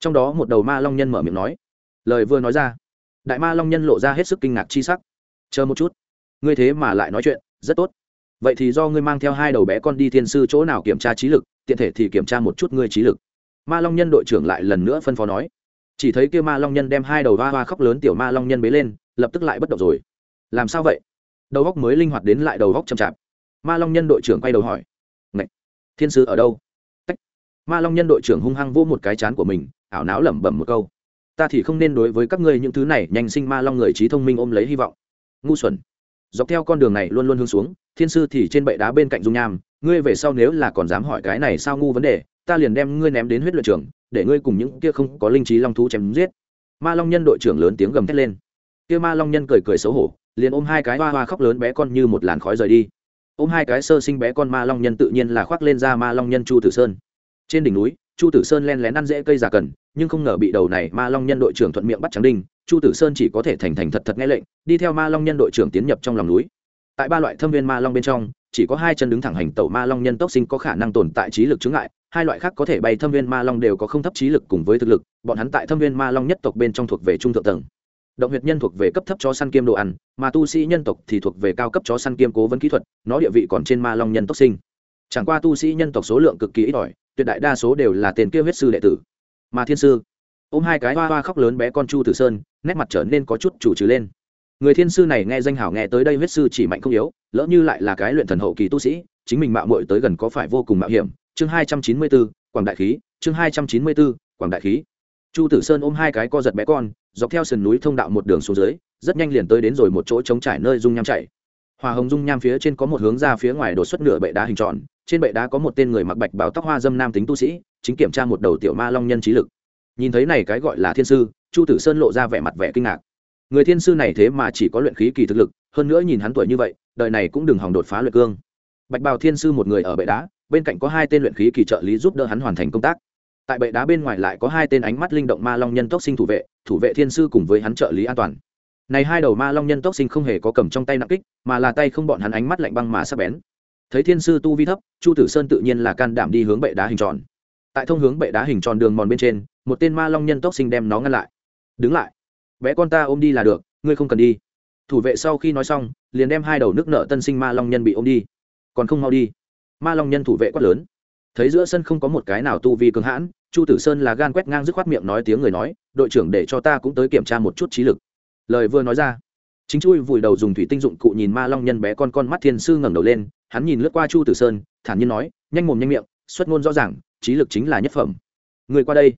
Trong đó một đầu ma long nhân mở miệng nói, lời vừa nói ra. Đại ma long nhân lộ ra hết sức kinh ngạc chi sắc. Chờ một chút, ngươi thế mà lại nói chuyện, rất tốt. Vậy thì do ngươi mang theo hai đầu bé con đi thiên sư chỗ nào kiểm tra trí lực, tiện thể thì kiểm tra một chút ngươi trí lực. Ma long nhân đội trưởng lại lần nữa phân phó nói. Chỉ thấy kia ma long nhân đem hai đầu va va khóc lớn tiểu ma long nhân bế lên, lập tức lại bất động rồi. Làm sao vậy? Đầu góc mới linh hoạt đến lại đầu góc chậm chạp. Ma long nhân đội trưởng quay đầu hỏi thiên sư ở đâu? Tách. ma long nhân đội trưởng hung hăng vô một cái chán của mình, ảo não lẩm bẩm một câu. Ta thì không nên đối với các ngươi những thứ này, nhanh sinh ma long người trí thông minh ôm lấy hy vọng. Ngu xuẩn. Dọc theo con đường này luôn luôn hướng xuống, thiên sư thì trên bệ đá bên cạnh dung nham, ngươi về sau nếu là còn dám hỏi cái này sao ngu vấn đề, ta liền đem ngươi ném đến huyết luyện trường, để ngươi cùng những kia không có linh trí long thú chém giết. Ma long nhân đội trưởng lớn tiếng gầm thét lên. Kia ma long nhân cười cười xấu hổ, liền ôm hai cái hoa hoa khóc lớn bé con như một làn khói rời đi ôm hai cái sơ sinh bé con ma long nhân tự nhiên là khoác lên ra ma long nhân chu tử sơn trên đỉnh núi chu tử sơn len lén ăn dễ cây già cần nhưng không ngờ bị đầu này ma long nhân đội trưởng thuận miệng bắt trắng đinh chu tử sơn chỉ có thể thành thành thật thật nghe lệnh đi theo ma long nhân đội trưởng tiến nhập trong lòng núi tại ba loại thâm viên ma long bên trong chỉ có hai chân đứng thẳng hành tẩu ma long nhân tốc sinh có khả năng tồn tại trí lực chướng ngại hai loại khác có thể bay thâm viên ma long đều có không thấp trí lực cùng với thực lực bọn hắn tại thâm viên ma long nhất tộc bên trong thuộc về trung thượng tầng động huyệt nhân thuộc về cấp thấp chó săn kiêm đồ ăn, mà tu sĩ nhân tộc thì thuộc về cao cấp chó săn kiêm cố vấn kỹ thuật, nó địa vị còn trên ma long nhân tộc sinh. Chẳng qua tu sĩ nhân tộc số lượng cực kỳ ít ỏi, tuyệt đại đa số đều là tên kia huyết sư đệ tử. Mà thiên sư. Ôm hai cái hoa hoa khóc lớn bé con chu tử sơn, nét mặt trở nên có chút chủ trừ lên. Người thiên sư này nghe danh hảo nghe tới đây huyết sư chỉ mạnh không yếu, lỡ như lại là cái luyện thần hậu kỳ tu sĩ, chính mình mạo muội tới gần có phải vô cùng mạo hiểm. Chương hai trăm chín mươi bốn quảng đại khí, chương hai trăm chín mươi bốn quảng đại khí. Chu tử sơn ôm hai cái co giật bé con dọc theo sườn núi thông đạo một đường xuống dưới, rất nhanh liền tới đến rồi một chỗ trống trải nơi dung nham chảy. Hòa hồng dung nham phía trên có một hướng ra phía ngoài đột xuất nửa bệ đá hình tròn, trên bệ đá có một tên người mặc bạch báo tóc hoa dâm nam tính tu sĩ, chính kiểm tra một đầu tiểu ma long nhân trí lực. Nhìn thấy này cái gọi là thiên sư, chu tử sơn lộ ra vẻ mặt vẻ kinh ngạc. Người thiên sư này thế mà chỉ có luyện khí kỳ thực lực, hơn nữa nhìn hắn tuổi như vậy, đời này cũng đừng hòng đột phá luyện cương. Bạch bào thiên sư một người ở bệ đá, bên cạnh có hai tên luyện khí kỳ trợ lý giúp đỡ hắn hoàn thành công tác tại bệ đá bên ngoài lại có hai tên ánh mắt linh động ma long nhân tốc sinh thủ vệ thủ vệ thiên sư cùng với hắn trợ lý an toàn. Này hai đầu ma long nhân tốc sinh không hề có cầm trong tay nặng kích, mà là tay không bọn hắn ánh mắt lạnh băng mà sắp bén. Thấy thiên sư tu vi thấp, chu tử sơn tự nhiên là can đảm đi hướng bệ đá hình tròn. Tại thông hướng bệ đá hình tròn đường mòn bên trên, một tên ma long nhân tốc sinh đem nó ngăn lại. Đứng lại. Bé con ta ôm đi là được, ngươi không cần đi. Thủ vệ sau khi nói xong, liền đem hai đầu nước nợ tân sinh ma long nhân bị ôm đi. Còn không mau đi. Ma long nhân thủ vệ quát lớn thấy giữa sân không có một cái nào tu vi cường hãn, chu tử sơn là gan quét ngang dứt khoát miệng nói tiếng người nói, đội trưởng để cho ta cũng tới kiểm tra một chút trí lực. Lời vừa nói ra, chính chui vùi đầu dùng thủy tinh dụng cụ nhìn ma long nhân bé con con mắt thiên sư ngẩng đầu lên, hắn nhìn lướt qua chu tử sơn, thản nhiên nói, nhanh mồm nhanh miệng, xuất ngôn rõ ràng, trí lực chính là nhất phẩm. Người qua đây.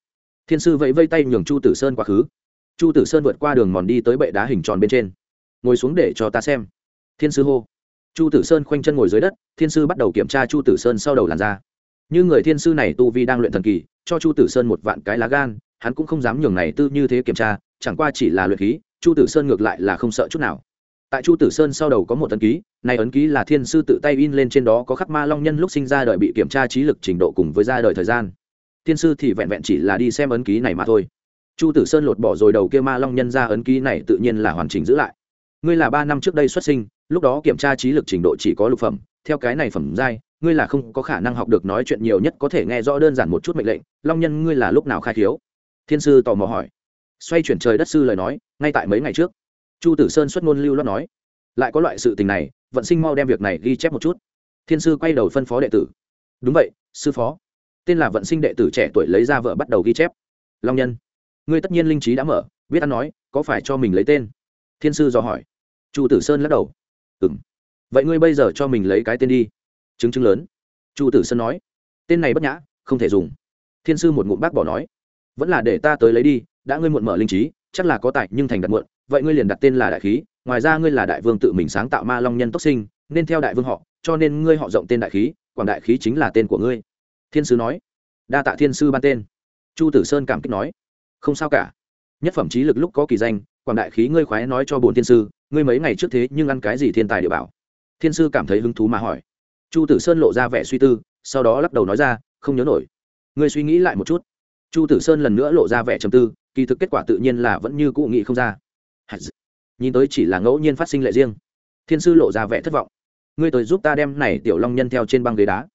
Thiên sư vẫy vây tay nhường chu tử sơn quá khứ. Chu tử sơn vượt qua đường mòn đi tới bệ đá hình tròn bên trên. Ngồi xuống để cho ta xem. Thiên sư hô. Chu tử sơn khoanh chân ngồi dưới đất, thiên sư bắt đầu kiểm tra chu tử sơn sau đầu làn da như người thiên sư này tu vi đang luyện thần kỳ, cho chu tử sơn một vạn cái lá gan, hắn cũng không dám nhường này tư như thế kiểm tra, chẳng qua chỉ là luyện khí, chu tử sơn ngược lại là không sợ chút nào. Tại chu tử sơn sau đầu có một ấn ký, này ấn ký là thiên sư tự tay in lên trên đó có khắc ma long nhân lúc sinh ra đời bị kiểm tra trí lực trình độ cùng với ra đời thời gian. Thiên sư thì vẹn vẹn chỉ là đi xem ấn ký này mà thôi. Chu tử sơn lột bỏ rồi đầu kia ma long nhân ra ấn ký này tự nhiên là hoàn chỉnh giữ lại. Ngươi là ba năm trước đây xuất sinh, lúc đó kiểm tra trí lực trình độ chỉ có lục phẩm, theo cái này phẩm giai ngươi là không có khả năng học được nói chuyện nhiều nhất có thể nghe rõ đơn giản một chút mệnh lệnh, long nhân ngươi là lúc nào khai thiếu thiên sư tò mò hỏi. Xoay chuyển trời đất sư lời nói, ngay tại mấy ngày trước. Chu tử sơn xuất ngôn lưu loát nói, lại có loại sự tình này, vận sinh mau đem việc này ghi chép một chút. Thiên sư quay đầu phân phó đệ tử. Đúng vậy, sư phó. Tên là vận sinh đệ tử trẻ tuổi lấy ra vợ bắt đầu ghi chép. Long nhân, ngươi tất nhiên linh trí đã mở, biết ăn nói, có phải cho mình lấy tên? Thiên sư dò hỏi. Chu tử sơn lắc đầu. Ừ m vậy ngươi bây giờ cho mình lấy cái tên đi chứng chứng lớn. Chu tử sơn nói, tên này bất nhã, không thể dùng. Thiên sư một ngụm bác bỏ nói, vẫn là để ta tới lấy đi, đã ngươi muộn mở linh trí, chắc là có tài nhưng thành đặt muộn, vậy ngươi liền đặt tên là đại khí, ngoài ra ngươi là đại vương tự mình sáng tạo ma long nhân tốc sinh, nên theo đại vương họ, cho nên ngươi họ rộng tên đại khí, quảng đại khí chính là tên của ngươi. Thiên sư nói, đa tạ thiên sư ban tên. Chu tử sơn cảm kích nói, không sao cả. Nhất phẩm trí lực lúc có kỳ danh, quảng đại khí ngươi khoái nói cho bồn thiên sư, ngươi mấy ngày trước thế nhưng ăn cái gì thiên tài địa bảo? Thiên sư cảm thấy hứng thú mà hỏi chu tử sơn lộ ra vẻ suy tư, sau đó lắc đầu nói ra, không nhớ nổi. Ngươi suy nghĩ lại một chút. Chu tử sơn lần nữa lộ ra vẻ trầm tư, kỳ thực kết quả tự nhiên là vẫn như cụ nghị không ra. Nhìn tới chỉ là ngẫu nhiên phát sinh lệ riêng. Thiên sư lộ ra vẻ thất vọng. Ngươi tới giúp ta đem này tiểu long nhân theo trên băng ghế đá.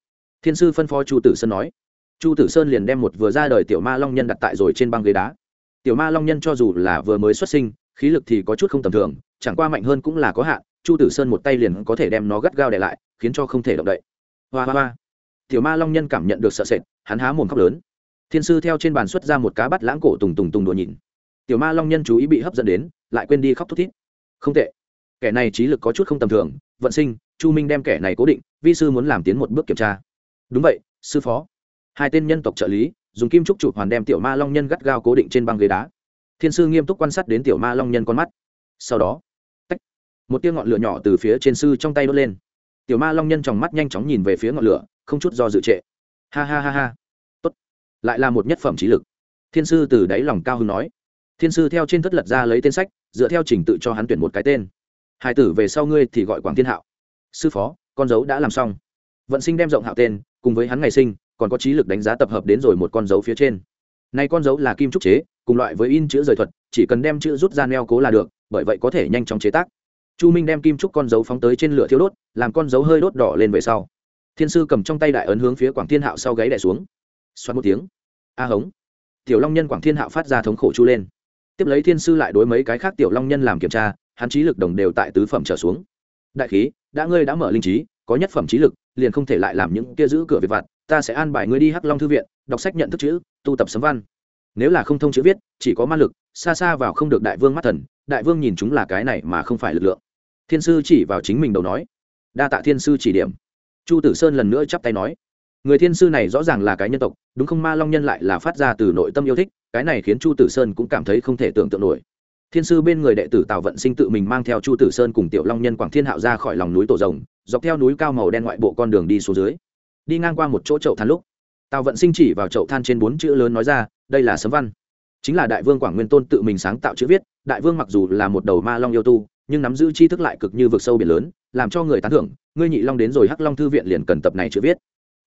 Thiên sư phân phó chu tử sơn nói. Chu tử sơn liền đem một vừa ra đời tiểu ma long nhân đặt tại rồi trên băng ghế đá. Tiểu ma long nhân cho dù là vừa mới xuất sinh, khí lực thì có chút không tầm thường, chẳng qua mạnh hơn cũng là có hạn chu tử sơn một tay liền có thể đem nó gắt gao để lại, khiến cho không thể động đậy. Hoa hoa hoa. Tiểu ma long nhân cảm nhận được sợ sệt, hắn há mồm khóc lớn. Thiên sư theo trên bàn xuất ra một cá bắt lãng cổ tùng tùng tùng đùa nhìn. Tiểu ma long nhân chú ý bị hấp dẫn đến, lại quên đi khóc thút thít. Không tệ. Kẻ này trí lực có chút không tầm thường, vận sinh, chu minh đem kẻ này cố định, vi sư muốn làm tiến một bước kiểm tra. Đúng vậy, sư phó. Hai tên nhân tộc trợ lý, dùng kim trúc chụp hoàn đem tiểu ma long nhân gắt gao cố định trên băng ghế đá. Thiên sư nghiêm túc quan sát đến tiểu ma long nhân con mắt. Sau đó một tia ngọn lửa nhỏ từ phía trên sư trong tay đốt lên. Tiểu ma long nhân tròng mắt nhanh chóng nhìn về phía ngọn lửa, không chút do dự trệ. Ha ha ha ha. Tốt. Lại là một nhất phẩm trí lực. Thiên sư từ đáy lòng cao hứng nói. Thiên sư theo trên thất lật ra lấy tên sách, dựa theo trình tự cho hắn tuyển một cái tên. Hai tử về sau ngươi thì gọi quảng thiên hạo. Sư phó, con dấu đã làm xong. Vận sinh đem rộng hạo tên, cùng với hắn ngày sinh, còn có trí lực đánh giá tập hợp đến rồi một con dấu phía trên. Nay con dấu là kim trúc chế, cùng loại với in chữ rời thuật, chỉ cần đem chữ rút ra neo cố là được, bởi vậy có thể nhanh chóng chế tác chu minh đem kim trúc con dấu phóng tới trên lửa thiêu đốt, làm con dấu hơi đốt đỏ lên về sau. Thiên sư cầm trong tay đại ấn hướng phía quảng thiên hạo sau gáy đẻ xuống. Xoắn một tiếng. A hống. Tiểu long nhân quảng thiên hạo phát ra thống khổ chu lên. Tiếp lấy thiên sư lại đối mấy cái khác tiểu long nhân làm kiểm tra, hắn trí lực đồng đều tại tứ phẩm trở xuống. Đại khí, đã ngươi đã mở linh trí, có nhất phẩm trí lực, liền không thể lại làm những kia giữ cửa về vặt, ta sẽ an bài ngươi đi hắc long thư viện, đọc sách nhận thức chữ, tu tập sấm văn. Nếu là không thông chữ viết, chỉ có ma lực, xa xa vào không được đại vương mắt thần, đại vương nhìn chúng là cái này mà không phải lực lượng thiên sư chỉ vào chính mình đầu nói. Đa tạ thiên sư chỉ điểm. Chu tử sơn lần nữa chắp tay nói. Người thiên sư này rõ ràng là cái nhân tộc, đúng không? Ma long nhân lại là phát ra từ nội tâm yêu thích, cái này khiến chu tử sơn cũng cảm thấy không thể tưởng tượng nổi. Thiên sư bên người đệ tử tào vận sinh tự mình mang theo chu tử sơn cùng tiểu long nhân quảng thiên hạo ra khỏi lòng núi tổ rồng, dọc theo núi cao màu đen ngoại bộ con đường đi xuống dưới. Đi ngang qua một chỗ chậu than lúc, tào vận sinh chỉ vào chậu than trên bốn chữ lớn nói ra, đây là sấm văn. Chính là đại vương quảng nguyên tôn tự mình sáng tạo chữ viết, đại vương mặc dù là một đầu ma long yêu tu nhưng nắm giữ tri thức lại cực như vực sâu biển lớn, làm cho người tán thưởng, ngươi nhị long đến rồi hắc long thư viện liền cần tập này chữ viết.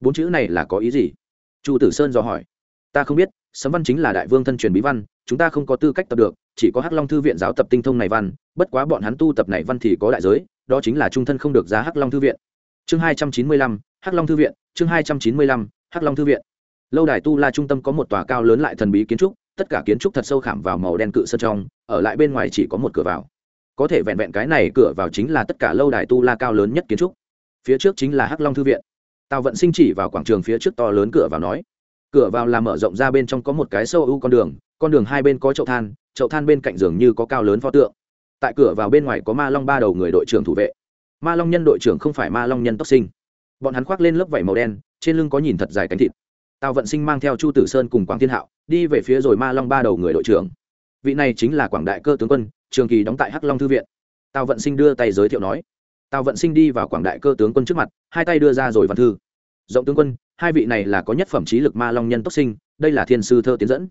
Bốn chữ này là có ý gì? Chu tử sơn dò hỏi. Ta không biết, sấm văn chính là đại vương thân truyền bí văn, chúng ta không có tư cách tập được, chỉ có hắc long thư viện giáo tập tinh thông này văn, bất quá bọn hắn tu tập này văn thì có đại giới, đó chính là trung thân không được giá hắc long thư viện. Chương hai trăm chín mươi lăm, hắc long thư viện, chương hai trăm chín mươi lăm, hắc long thư viện. Lâu đài tu la trung tâm có một tòa cao lớn lại thần bí kiến trúc, tất cả kiến trúc thật sâu khảm vào màu đen cự sơn trong, ở lại bên ngoài chỉ có một cửa vào có thể vẹn vẹn cái này cửa vào chính là tất cả lâu đài tu la cao lớn nhất kiến trúc. Phía trước chính là hắc long thư viện. Tào vận sinh chỉ vào quảng trường phía trước to lớn cửa vào nói, cửa vào làm mở rộng ra bên trong có một cái sâu ưu con đường con đường hai bên có chậu than chậu than bên cạnh giường như có cao lớn pho tượng. Tại cửa vào bên ngoài có ma long ba đầu người đội trưởng thủ vệ. Ma long nhân đội trưởng không phải ma long nhân tóc sinh. Bọn hắn khoác lên lớp vảy màu đen, trên lưng có nhìn thật dài cánh thịt. Tào vận sinh mang theo chu tử sơn cùng quảng thiên hạo, đi về phía rồi ma long ba đầu người đội trưởng vị này chính là quảng đại cơ tướng quân, trường kỳ đóng tại hắc long thư viện. Tào vận sinh đưa tay giới thiệu nói. Tào vận sinh đi vào quảng đại cơ tướng quân trước mặt, hai tay đưa ra rồi văn thư. Rộng tướng quân, hai vị này là có nhất phẩm trí lực ma long nhân tốc sinh, đây là thiên sư thơ tiến dẫn.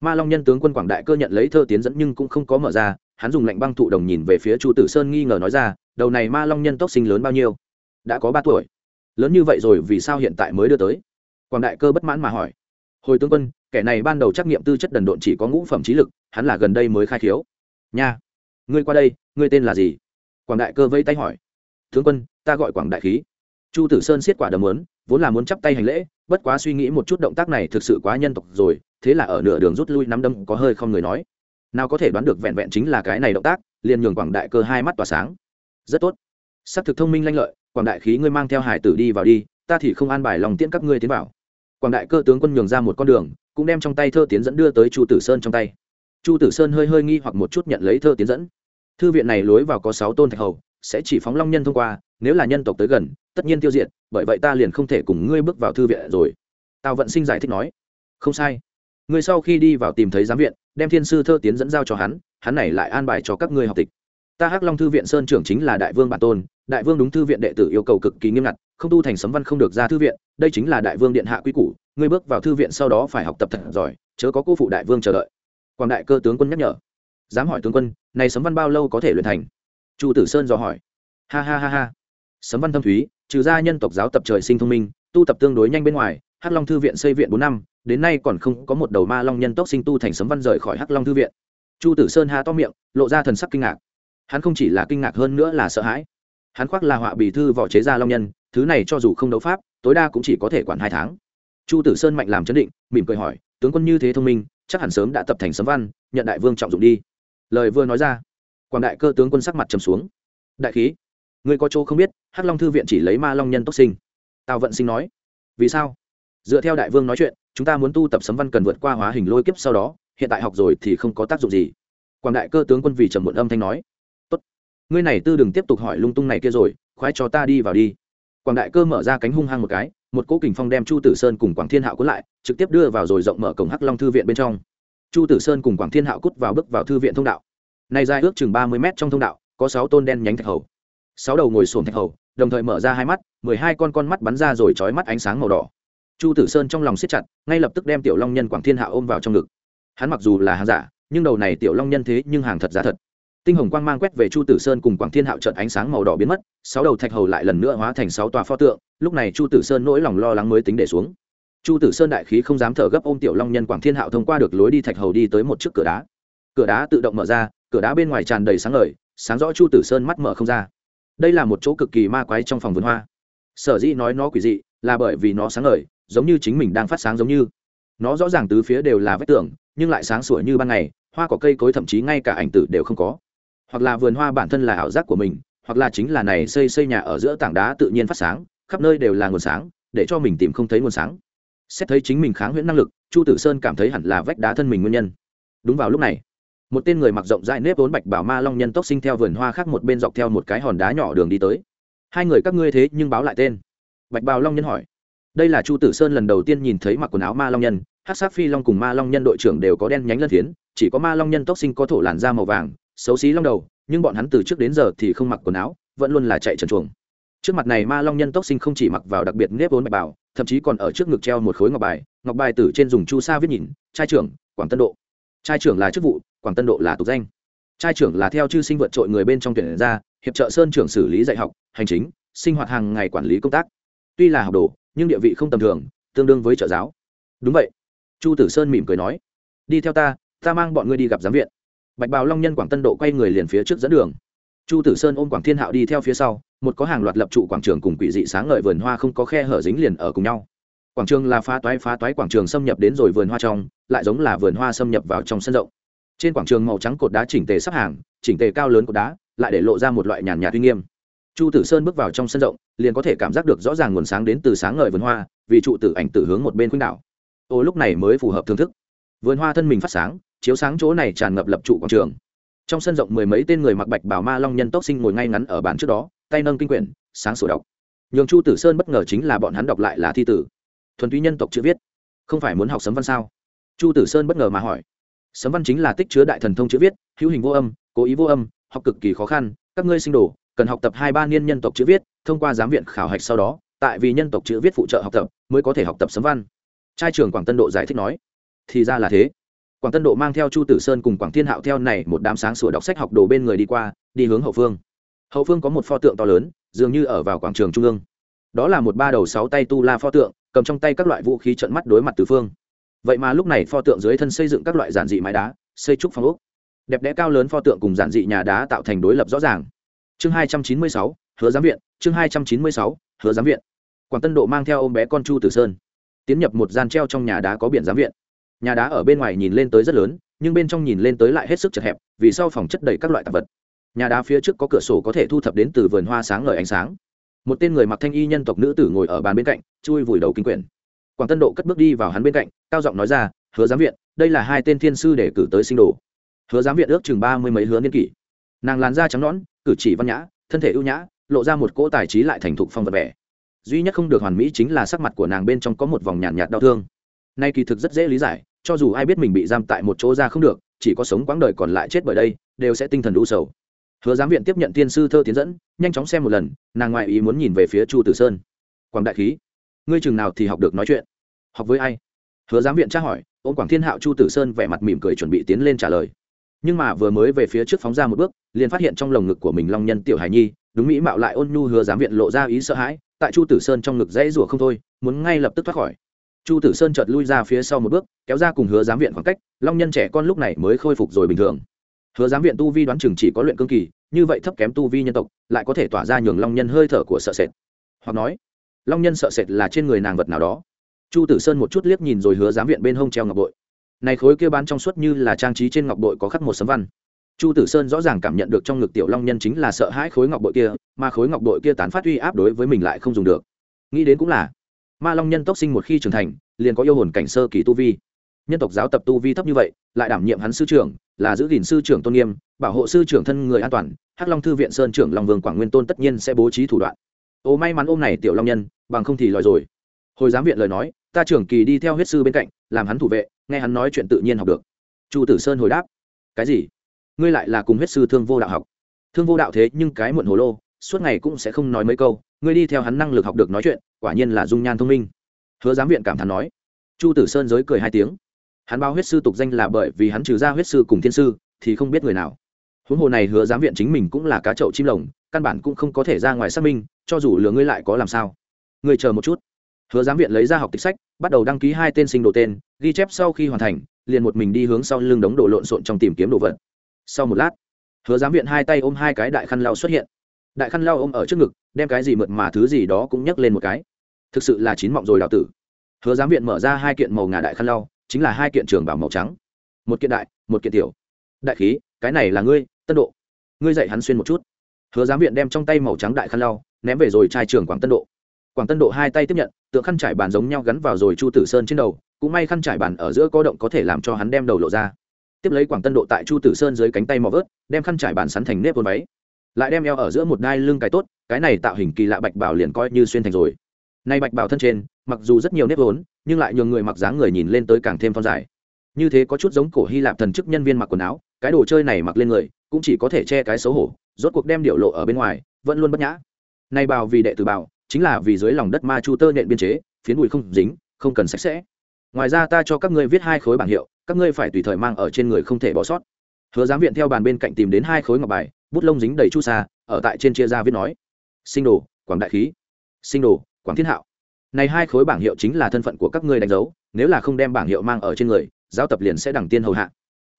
Ma long nhân tướng quân quảng đại cơ nhận lấy thơ tiến dẫn nhưng cũng không có mở ra, hắn dùng lệnh băng thụ đồng nhìn về phía chu tử sơn nghi ngờ nói ra, đầu này ma long nhân tốc sinh lớn bao nhiêu? Đã có ba tuổi. Lớn như vậy rồi vì sao hiện tại mới đưa tới? Quảng đại cơ bất mãn mà hỏi. Hồi tướng quân kẻ này ban đầu trắc nghiệm tư chất đần độn chỉ có ngũ phẩm trí lực, hắn là gần đây mới khai khiếu. Nha, ngươi qua đây, ngươi tên là gì? Quảng đại cơ vây tay hỏi. Tướng quân, ta gọi quảng đại khí. Chu tử sơn siết quả đầm lớn vốn là muốn chắp tay hành lễ, bất quá suy nghĩ một chút động tác này thực sự quá nhân tộc rồi, thế là ở nửa đường rút lui nắm đâm có hơi không người nói. Nào có thể đoán được vẹn vẹn chính là cái này động tác, liền nhường quảng đại cơ hai mắt tỏa sáng. Rất tốt. S ắ c thực thông minh lanh lợi, quảng đại khí ngươi mang theo hải tử đi vào đi, ta thì không an bài lòng tiễn các ngươi tiến vào. Quảng đại cơ tướng quân nhường ra một con đường cũng đem trong tay thơ tiến dẫn đưa tới chu tử sơn trong tay. Chu tử sơn hơi hơi nghi hoặc một chút nhận lấy thơ tiến dẫn. Thư viện này lối vào có sáu tôn thạch hầu, sẽ chỉ phóng long nhân thông qua, nếu là nhân tộc tới gần, tất nhiên tiêu diệt, bởi vậy ta liền không thể cùng ngươi bước vào thư viện rồi. Tào vận sinh giải thích nói. Không sai. Ngươi sau khi đi vào tìm thấy giám viện, đem thiên sư thơ tiến dẫn giao cho hắn hắn này lại an bài cho các ngươi học tịch. Ta hắc long thư viện sơn trưởng chính là đại vương bản tôn, đại vương đúng thư viện đệ tử yêu cầu cực kỳ nghiêm ngặt, không tu thành sấm văn không được ra thư viện, đây chính là đại vương điện hạ quy củ ngươi bước vào thư viện sau đó phải học tập thật giỏi, chớ có cô phụ đại vương chờ đợi. Quảng đại cơ tướng quân nhắc nhở. Dám hỏi tướng quân, này sấm văn bao lâu có thể luyện thành? Chu tử sơn dò hỏi. Ha ha ha ha. Sấm văn thâm thúy, trừ ra nhân tộc giáo tập trời sinh thông minh, tu tập tương đối nhanh bên ngoài, hắc long thư viện xây viện bốn năm, đến nay còn không có một đầu ma long nhân tốc sinh tu thành sấm văn rời khỏi hắc long thư viện. Chu tử sơn ha to miệng, lộ ra thần sắc kinh ngạc. Hắn không chỉ là kinh ngạc hơn nữa là sợ hãi. Hắn khoác là họa bì thư võ chế ra long nhân, thứ này cho dù không đấu pháp, tối đa cũng chỉ có thể quản hai tháng chu tử sơn mạnh làm chấn định, mỉm cười hỏi, tướng quân như thế thông minh, chắc hẳn sớm đã tập thành sấm văn, nhận đại vương trọng dụng đi. Lời vừa nói ra, quảng đại cơ tướng quân sắc mặt trầm xuống. Đại khí người có chỗ không biết, hắc long thư viện chỉ lấy ma long nhân tốc sinh. Tào vận sinh nói, vì sao? Dựa theo đại vương nói chuyện, chúng ta muốn tu tập sấm văn cần vượt qua hóa hình lôi kiếp sau đó, hiện tại học rồi thì không có tác dụng gì. Quảng đại cơ tướng quân vì trầm muộn âm thanh nói, tốt, ngươi này tư đừng tiếp tục hỏi lung tung này kia rồi, khoái cho ta đi vào đi. Quảng đại cơ mở ra cánh hung hăng một cái một cỗ kình phong đem chu tử sơn cùng quảng thiên hạo cuốn lại, trực tiếp đưa vào rồi rộng mở cổng hắc long thư viện bên trong. Chu tử sơn cùng quảng thiên hạo cút vào bước vào thư viện thông đạo. Này dài ước chừng ba mươi mét trong thông đạo, có sáu tôn đen nhánh thạch hầu. Sáu đầu ngồi sồn thạch hầu, đồng thời mở ra hai mắt, mười hai con con mắt bắn ra rồi trói mắt ánh sáng màu đỏ. Chu tử sơn trong lòng siết chặt, ngay lập tức đem tiểu long nhân quảng thiên Hạo ôm vào trong ngực. Hắn mặc dù là hàng giả, nhưng đầu này tiểu long nhân thế nhưng hàng thật giá thật tinh hồng quang mang quét về chu tử sơn cùng quảng thiên hạo trận ánh sáng màu đỏ biến mất, sáu đầu thạch hầu lại lần nữa hóa thành sáu tòa pho tượng, lúc này chu tử sơn nỗi lòng lo lắng mới tính để xuống. Chu tử sơn đại khí không dám thở gấp ôm tiểu long nhân quảng thiên hạo thông qua được lối đi thạch hầu đi tới một chiếc cửa đá. Cửa đá tự động mở ra, cửa đá bên ngoài tràn đầy sáng ngời, sáng rõ chu tử sơn mắt mở không ra. Đây là một chỗ cực kỳ ma quái trong phòng vườn hoa. Sở dĩ nói nó quỷ dị là bởi vì nó sáng ngời, giống như chính mình đang phát sáng giống như. Nó rõ ràng tứ phía đều là vách tường, nhưng lại sáng sủa như ban ngày, hoa có cây cối thậm chí ngay cả ảnh tử đều không có hoặc là vườn hoa bản thân là ảo giác của mình, hoặc là chính là này xây xây nhà ở giữa tảng đá tự nhiên phát sáng, khắp nơi đều là nguồn sáng, để cho mình tìm không thấy nguồn sáng. Xét thấy chính mình kháng huyễn năng lực, chu tử sơn cảm thấy hẳn là vách đá thân mình nguyên nhân. Đúng vào lúc này, một tên người mặc rộng rãi nếp vốn bạch bảo ma long nhân tốc sinh theo vườn hoa khác một bên dọc theo một cái hòn đá nhỏ đường đi tới. Hai người các ngươi thế nhưng báo lại tên? Bạch bào long nhân hỏi. Đây là chu tử sơn lần đầu tiên nhìn thấy mặc quần áo ma long nhân, hát sát phi long cùng ma long nhân đội trưởng đều có đen nhánh lân phiến, chỉ có ma long nhân tốc sinh có thổ làn da màu vàng xấu xí long đầu, nhưng bọn hắn từ trước đến giờ thì không mặc quần áo, vẫn luôn là chạy trần chuồng. Trước mặt này ma long nhân tốc sinh không chỉ mặc vào đặc biệt nếp vốn bạch bảo thậm chí còn ở trước ngực treo một khối ngọc bài ngọc bài tử trên dùng chu sa viết nhìn, trai trưởng, quảng tân độ. Trai trưởng là chức vụ, quảng tân độ là tục danh. Trai trưởng là theo chư sinh vượt trội người bên trong tuyển ra, hiệp trợ sơn trưởng xử lý dạy học, hành chính, sinh hoạt hàng ngày quản lý công tác. Tuy là học đồ, nhưng địa vị không tầm thường, tương đương với trợ giáo. Đúng vậy. Chu tử sơn mỉm cười nói. Đi theo ta ta mang bọn ngươi đi gặp giám viện bạch bào long nhân quảng tân độ quay người liền phía trước dẫn đường. Chu tử sơn ôm quảng thiên hạo đi theo phía sau, một có hàng loạt lập trụ quảng trường cùng quỷ dị sáng ngời vườn hoa không có khe hở dính liền ở cùng nhau. Quảng trường là phá toái phá toái quảng trường xâm nhập đến rồi vườn hoa trong, lại giống là vườn hoa xâm nhập vào trong sân rộng. Trên quảng trường màu trắng cột đá chỉnh tề sắp hàng, chỉnh tề cao lớn cột đá, lại để lộ ra một loại nhàn nhạt uy nghiêm. Chu tử sơn bước vào trong sân rộng, liền có thể cảm giác được rõ ràng nguồn sáng đến từ sáng ngời vườn hoa, vì trụ tử ảnh tử hướng một bên khuynh đảo. Ô, lúc này mới phù hợp thưởng thức. Vườn hoa thân mình phát sáng chiếu sáng chỗ này tràn ngập lập trụ quảng trường. Trong sân rộng mười mấy tên người mặc bạch bảo ma long nhân tốc sinh ngồi ngay ngắn ở bàn trước đó, tay nâng kinh quyển, sáng sổ đọc. Nhường chu tử sơn bất ngờ chính là bọn hắn đọc lại là thi tử. Thuần túy nhân tộc chữ viết. Không phải muốn học sấm văn sao? Chu tử sơn bất ngờ mà hỏi. Sấm văn chính là tích chứa đại thần thông chữ viết, hữu hình vô âm, cố ý vô âm, học cực kỳ khó khăn, các ngươi sinh đồ, cần học tập hai ba niên nhân tộc chữ viết, thông qua giám viện khảo hạch sau đó, tại vì nhân tộc chữ viết phụ trợ học tập, mới có thể học tập sấm văn. Trai trường quảng tân độ giải thích nói, thì ra là thế quảng tân độ mang theo chu tử sơn cùng quảng thiên hạo theo này một đám sáng sủa đọc sách học đồ bên người đi qua, đi hướng hậu phương. Hậu phương có một pho tượng to lớn, dường như ở vào quảng trường trung ương. Đó là một ba đầu sáu tay tu la pho tượng, cầm trong tay các loại vũ khí trận mắt đối mặt từ phương. Vậy mà lúc này pho tượng dưới thân xây dựng các loại giản dị mái đá, xây trúc phong ốc. Đẹp đẽ cao lớn pho tượng cùng giản dị nhà đá tạo thành đối lập rõ ràng. Chương hai trăm chín mươi sáu, hứa giám viện, chương hai trăm chín mươi sáu, hứa giám viện. Quảng tân độ mang theo ô m bé con chu tử sơn, tiến nhập một gian treo trong nhà đá có biển giám viện nhà đá ở bên ngoài nhìn lên tới rất lớn nhưng bên trong nhìn lên tới lại hết sức chật hẹp vì sau phòng chất đầy các loại tạp vật. Nhà đá phía trước có cửa sổ có thể thu thập đến từ vườn hoa sáng ngời ánh sáng. Một tên người mặc thanh y nhân tộc nữ tử ngồi ở bàn bên cạnh chui vùi đầu kinh quyển. Quảng tân độ cất bước đi vào hắn bên cạnh cao giọng nói ra hứa giám viện đây là hai tên thiên sư để cử tới sinh đồ. Hứa giám viện ước chừng ba mươi mấy hứa niên kỷ. Nàng làn da trắng nõn cử chỉ văn nhã thân thể ưu nhã lộ ra một cỗ tài trí lại thành thục phong vật vẻ. Duy nhất không được hoàn mỹ chính là sắc mặt của nàng bên trong có một vòng nhàn nhạt, nhạt đau thương. Nay kỳ thực rất dễ lý giải cho dù ai biết mình bị giam tại một chỗ ra không được, chỉ có sống quãng đời còn lại chết bởi đây, đều sẽ tinh thần đu sầu. Hứa giám viện tiếp nhận tiên sư thơ tiến dẫn, nhanh chóng xem một lần, nàng ngoại ý muốn nhìn về phía chu tử sơn. Quảng đại khí, ngươi chừng nào thì học được nói chuyện? Học với ai? Hứa giám viện tra hỏi ông quảng thiên hạo chu tử sơn vẻ mặt mỉm cười chuẩn bị tiến lên trả lời. Nhưng mà vừa mới về phía trước phóng ra một bước, liền phát hiện trong lồng ngực của mình long nhân tiểu hải nhi, đúng mỹ mạo lại ôn nhu hứa giám viện lộ ra ý sợ hãi, tại chu tử sơn trong ngực dãy rủa không thôi, muốn ngay lập tức thoát khỏi chu tử sơn chợt lui ra phía sau một bước, kéo ra cùng hứa giám viện khoảng cách, long nhân trẻ con lúc này mới khôi phục rồi bình thường. Hứa giám viện tu vi đoán chừng chỉ có luyện cương kỳ, như vậy thấp kém tu vi nhân tộc, lại có thể tỏa ra nhường long nhân hơi thở của sợ sệt. Hoặc nói, long nhân sợ sệt là trên người nàng vật nào đó. Chu tử sơn một chút liếc nhìn rồi hứa giám viện bên hông treo ngọc bội. Này khối kia bán trong suốt như là trang trí trên ngọc bội có khắc một sấm văn. Chu tử sơn rõ ràng cảm nhận được trong ngực tiểu long nhân chính là sợ hãi khối ngọc bội kia, mà khối ngọc bội kia tán phát uy áp đối với mình lại không dùng được. Nghĩ đến cũng là ma long nhân tốc sinh một khi trưởng thành, liền có yêu hồn cảnh sơ kỳ tu vi. Nhân tộc giáo tập tu vi thấp như vậy, lại đảm nhiệm hắn sư trưởng, là giữ gìn sư trưởng tôn nghiêm, bảo hộ sư trưởng thân người an toàn, hắc long thư viện sơn trưởng long vương quảng nguyên tôn tất nhiên sẽ bố trí thủ đoạn. Ô, may mắn ôm này tiểu long nhân, bằng không thì lòi rồi. Hồi giám viện lời nói, ta trưởng kỳ đi theo huyết sư bên cạnh, làm hắn thủ vệ, nghe hắn nói chuyện tự nhiên học được. Chu tử sơn hồi đáp, cái gì? Ngươi lại là cùng huyết sư thương vô đạo học? Thương vô đạo thế nhưng cái muộn hồ lô suốt ngày cũng sẽ không nói mấy câu, ngươi đi theo hắn năng lực học được nói chuyện, quả nhiên là dung nhan thông minh. Hứa giám viện cảm thán nói. Chu tử sơn giới cười hai tiếng. Hắn bao huyết sư tục danh là bởi vì hắn trừ ra huyết sư cùng thiên sư, thì không biết người nào. Huống hồ này hứa giám viện chính mình cũng là cá chậu chim lồng, căn bản cũng không có thể ra ngoài xác minh, cho dù lừa ngươi lại có làm sao. Ngươi chờ một chút. Hứa giám viện lấy ra học tịch sách, bắt đầu đăng ký hai tên sinh đồ tên, ghi chép sau khi hoàn thành, liền một mình đi hướng sau lưng đống đồ lộn xộn trong tìm kiếm đồ vật. Sau một lát, hứa giám viện hai tay ôm hai cái đại khăn lau xuất hiện đại khăn lau ôm ở trước ngực, đem cái gì mượt mà thứ gì đó cũng nhấc lên một cái. Thực sự là chín mọng rồi đào tử. Hứa giám viện mở ra hai kiện màu ngà đại khăn lau, chính là hai kiện trường bảo màu trắng. Một kiện đại, một kiện tiểu. Đại khí, cái này là ngươi, tân độ. Ngươi dạy hắn xuyên một chút. Hứa giám viện đem trong tay màu trắng đại khăn lau, ném về rồi trai trường quảng tân độ. Quảng tân độ hai tay tiếp nhận tượng khăn trải bàn giống nhau gắn vào rồi chu tử sơn trên đầu, cũng may khăn trải bàn ở giữa có động có thể làm cho hắn đem đầu lộ ra. Tiếp lấy quảng tân độ tại chu tử sơn dưới cánh tay mò vớt, đem khăn trải bàn sắn thành nếp vốn váy lại đem eo ở giữa một đai lưng cái tốt, cái này tạo hình kỳ lạ bạch bảo liền coi như xuyên thành rồi. Nay bạch bảo thân trên, mặc dù rất nhiều nếp vốn, nhưng lại nhường người mặc dáng người nhìn lên tới càng thêm phong dài. Như thế có chút giống cổ hy lạp thần chức nhân viên mặc quần áo, cái đồ chơi này mặc lên người, cũng chỉ có thể che cái xấu hổ, rốt cuộc đem điệu lộ ở bên ngoài, vẫn luôn bất nhã. Nay bào vì đệ tử bào chính là vì dưới lòng đất ma chu tơ nện biên chế, phiến bụi không dính, không cần sạch sẽ. Ngoài ra ta cho các ngươi viết hai khối bảng hiệu, các ngươi phải tùy thời mang ở trên người không thể bỏ sót. Hứa giám viện theo bàn bên cạnh tìm đến hai khối ngọc bài bút lông dính đầy chu sa, ở tại trên chia ra viết nói, sinh đồ, quảng đại khí. Sinh đồ, quảng thiên hạo. Này hai khối bảng hiệu chính là thân phận của các ngươi đánh dấu, nếu là không đem bảng hiệu mang ở trên người, giáo tập liền sẽ đẳng tiên hầu hạ.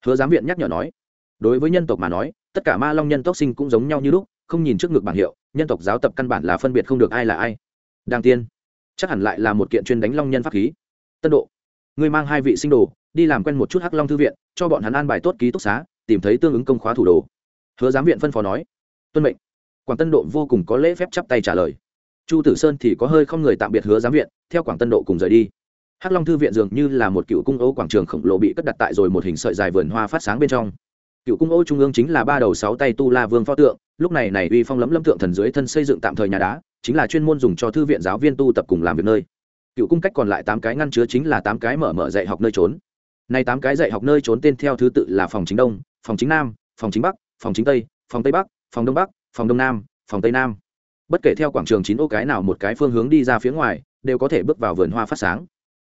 Hứa giám viện nhắc nhở nói, đối với nhân tộc mà nói, tất cả ma long nhân tốc sinh cũng giống nhau như lúc, không nhìn trước ngực bảng hiệu, nhân tộc giáo tập căn bản là phân biệt không được ai là ai. Đàng tiên, chắc hẳn lại là một kiện chuyên đánh long nhân pháp khí. Tân độ, ngươi mang hai vị sinh đồ, đi làm quen một chút hắc long thư viện, cho bọn hắn an bài tốt ký túc xá, tìm thấy tương ứng công khóa thủ đồ hứa giám viện phân phó nói, tuân mệnh. Quảng tân độ vô cùng có lễ phép chắp tay trả lời. Chu tử sơn thì có hơi không người tạm biệt hứa giám viện, theo quảng tân độ cùng rời đi. Hắc long thư viện dường như là một cựu cung ô quảng trường khổng lồ bị cất đặt tại rồi một hình sợi dài vườn hoa phát sáng bên trong. Cựu cung ô trung ương chính là ba đầu sáu tay tu la vương pho tượng, lúc này này uy phong lẫm lâm tượng thần dưới thân xây dựng tạm thời nhà đá, chính là chuyên môn dùng cho thư viện giáo viên tu tập cùng làm việc nơi. Cựu cung cách còn lại tám cái ngăn chứa chính là tám cái mở mở dạy học nơi trốn. Này tám cái dạy học nơi trốn tên theo thứ tự là phòng chính đông, phòng chính nam, phòng chính bắc phòng chính tây, phòng tây bắc, phòng đông bắc, phòng đông nam, phòng tây nam. Bất kể theo quảng trường chín ô cái nào một cái phương hướng đi ra phía ngoài, đều có thể bước vào vườn hoa phát sáng.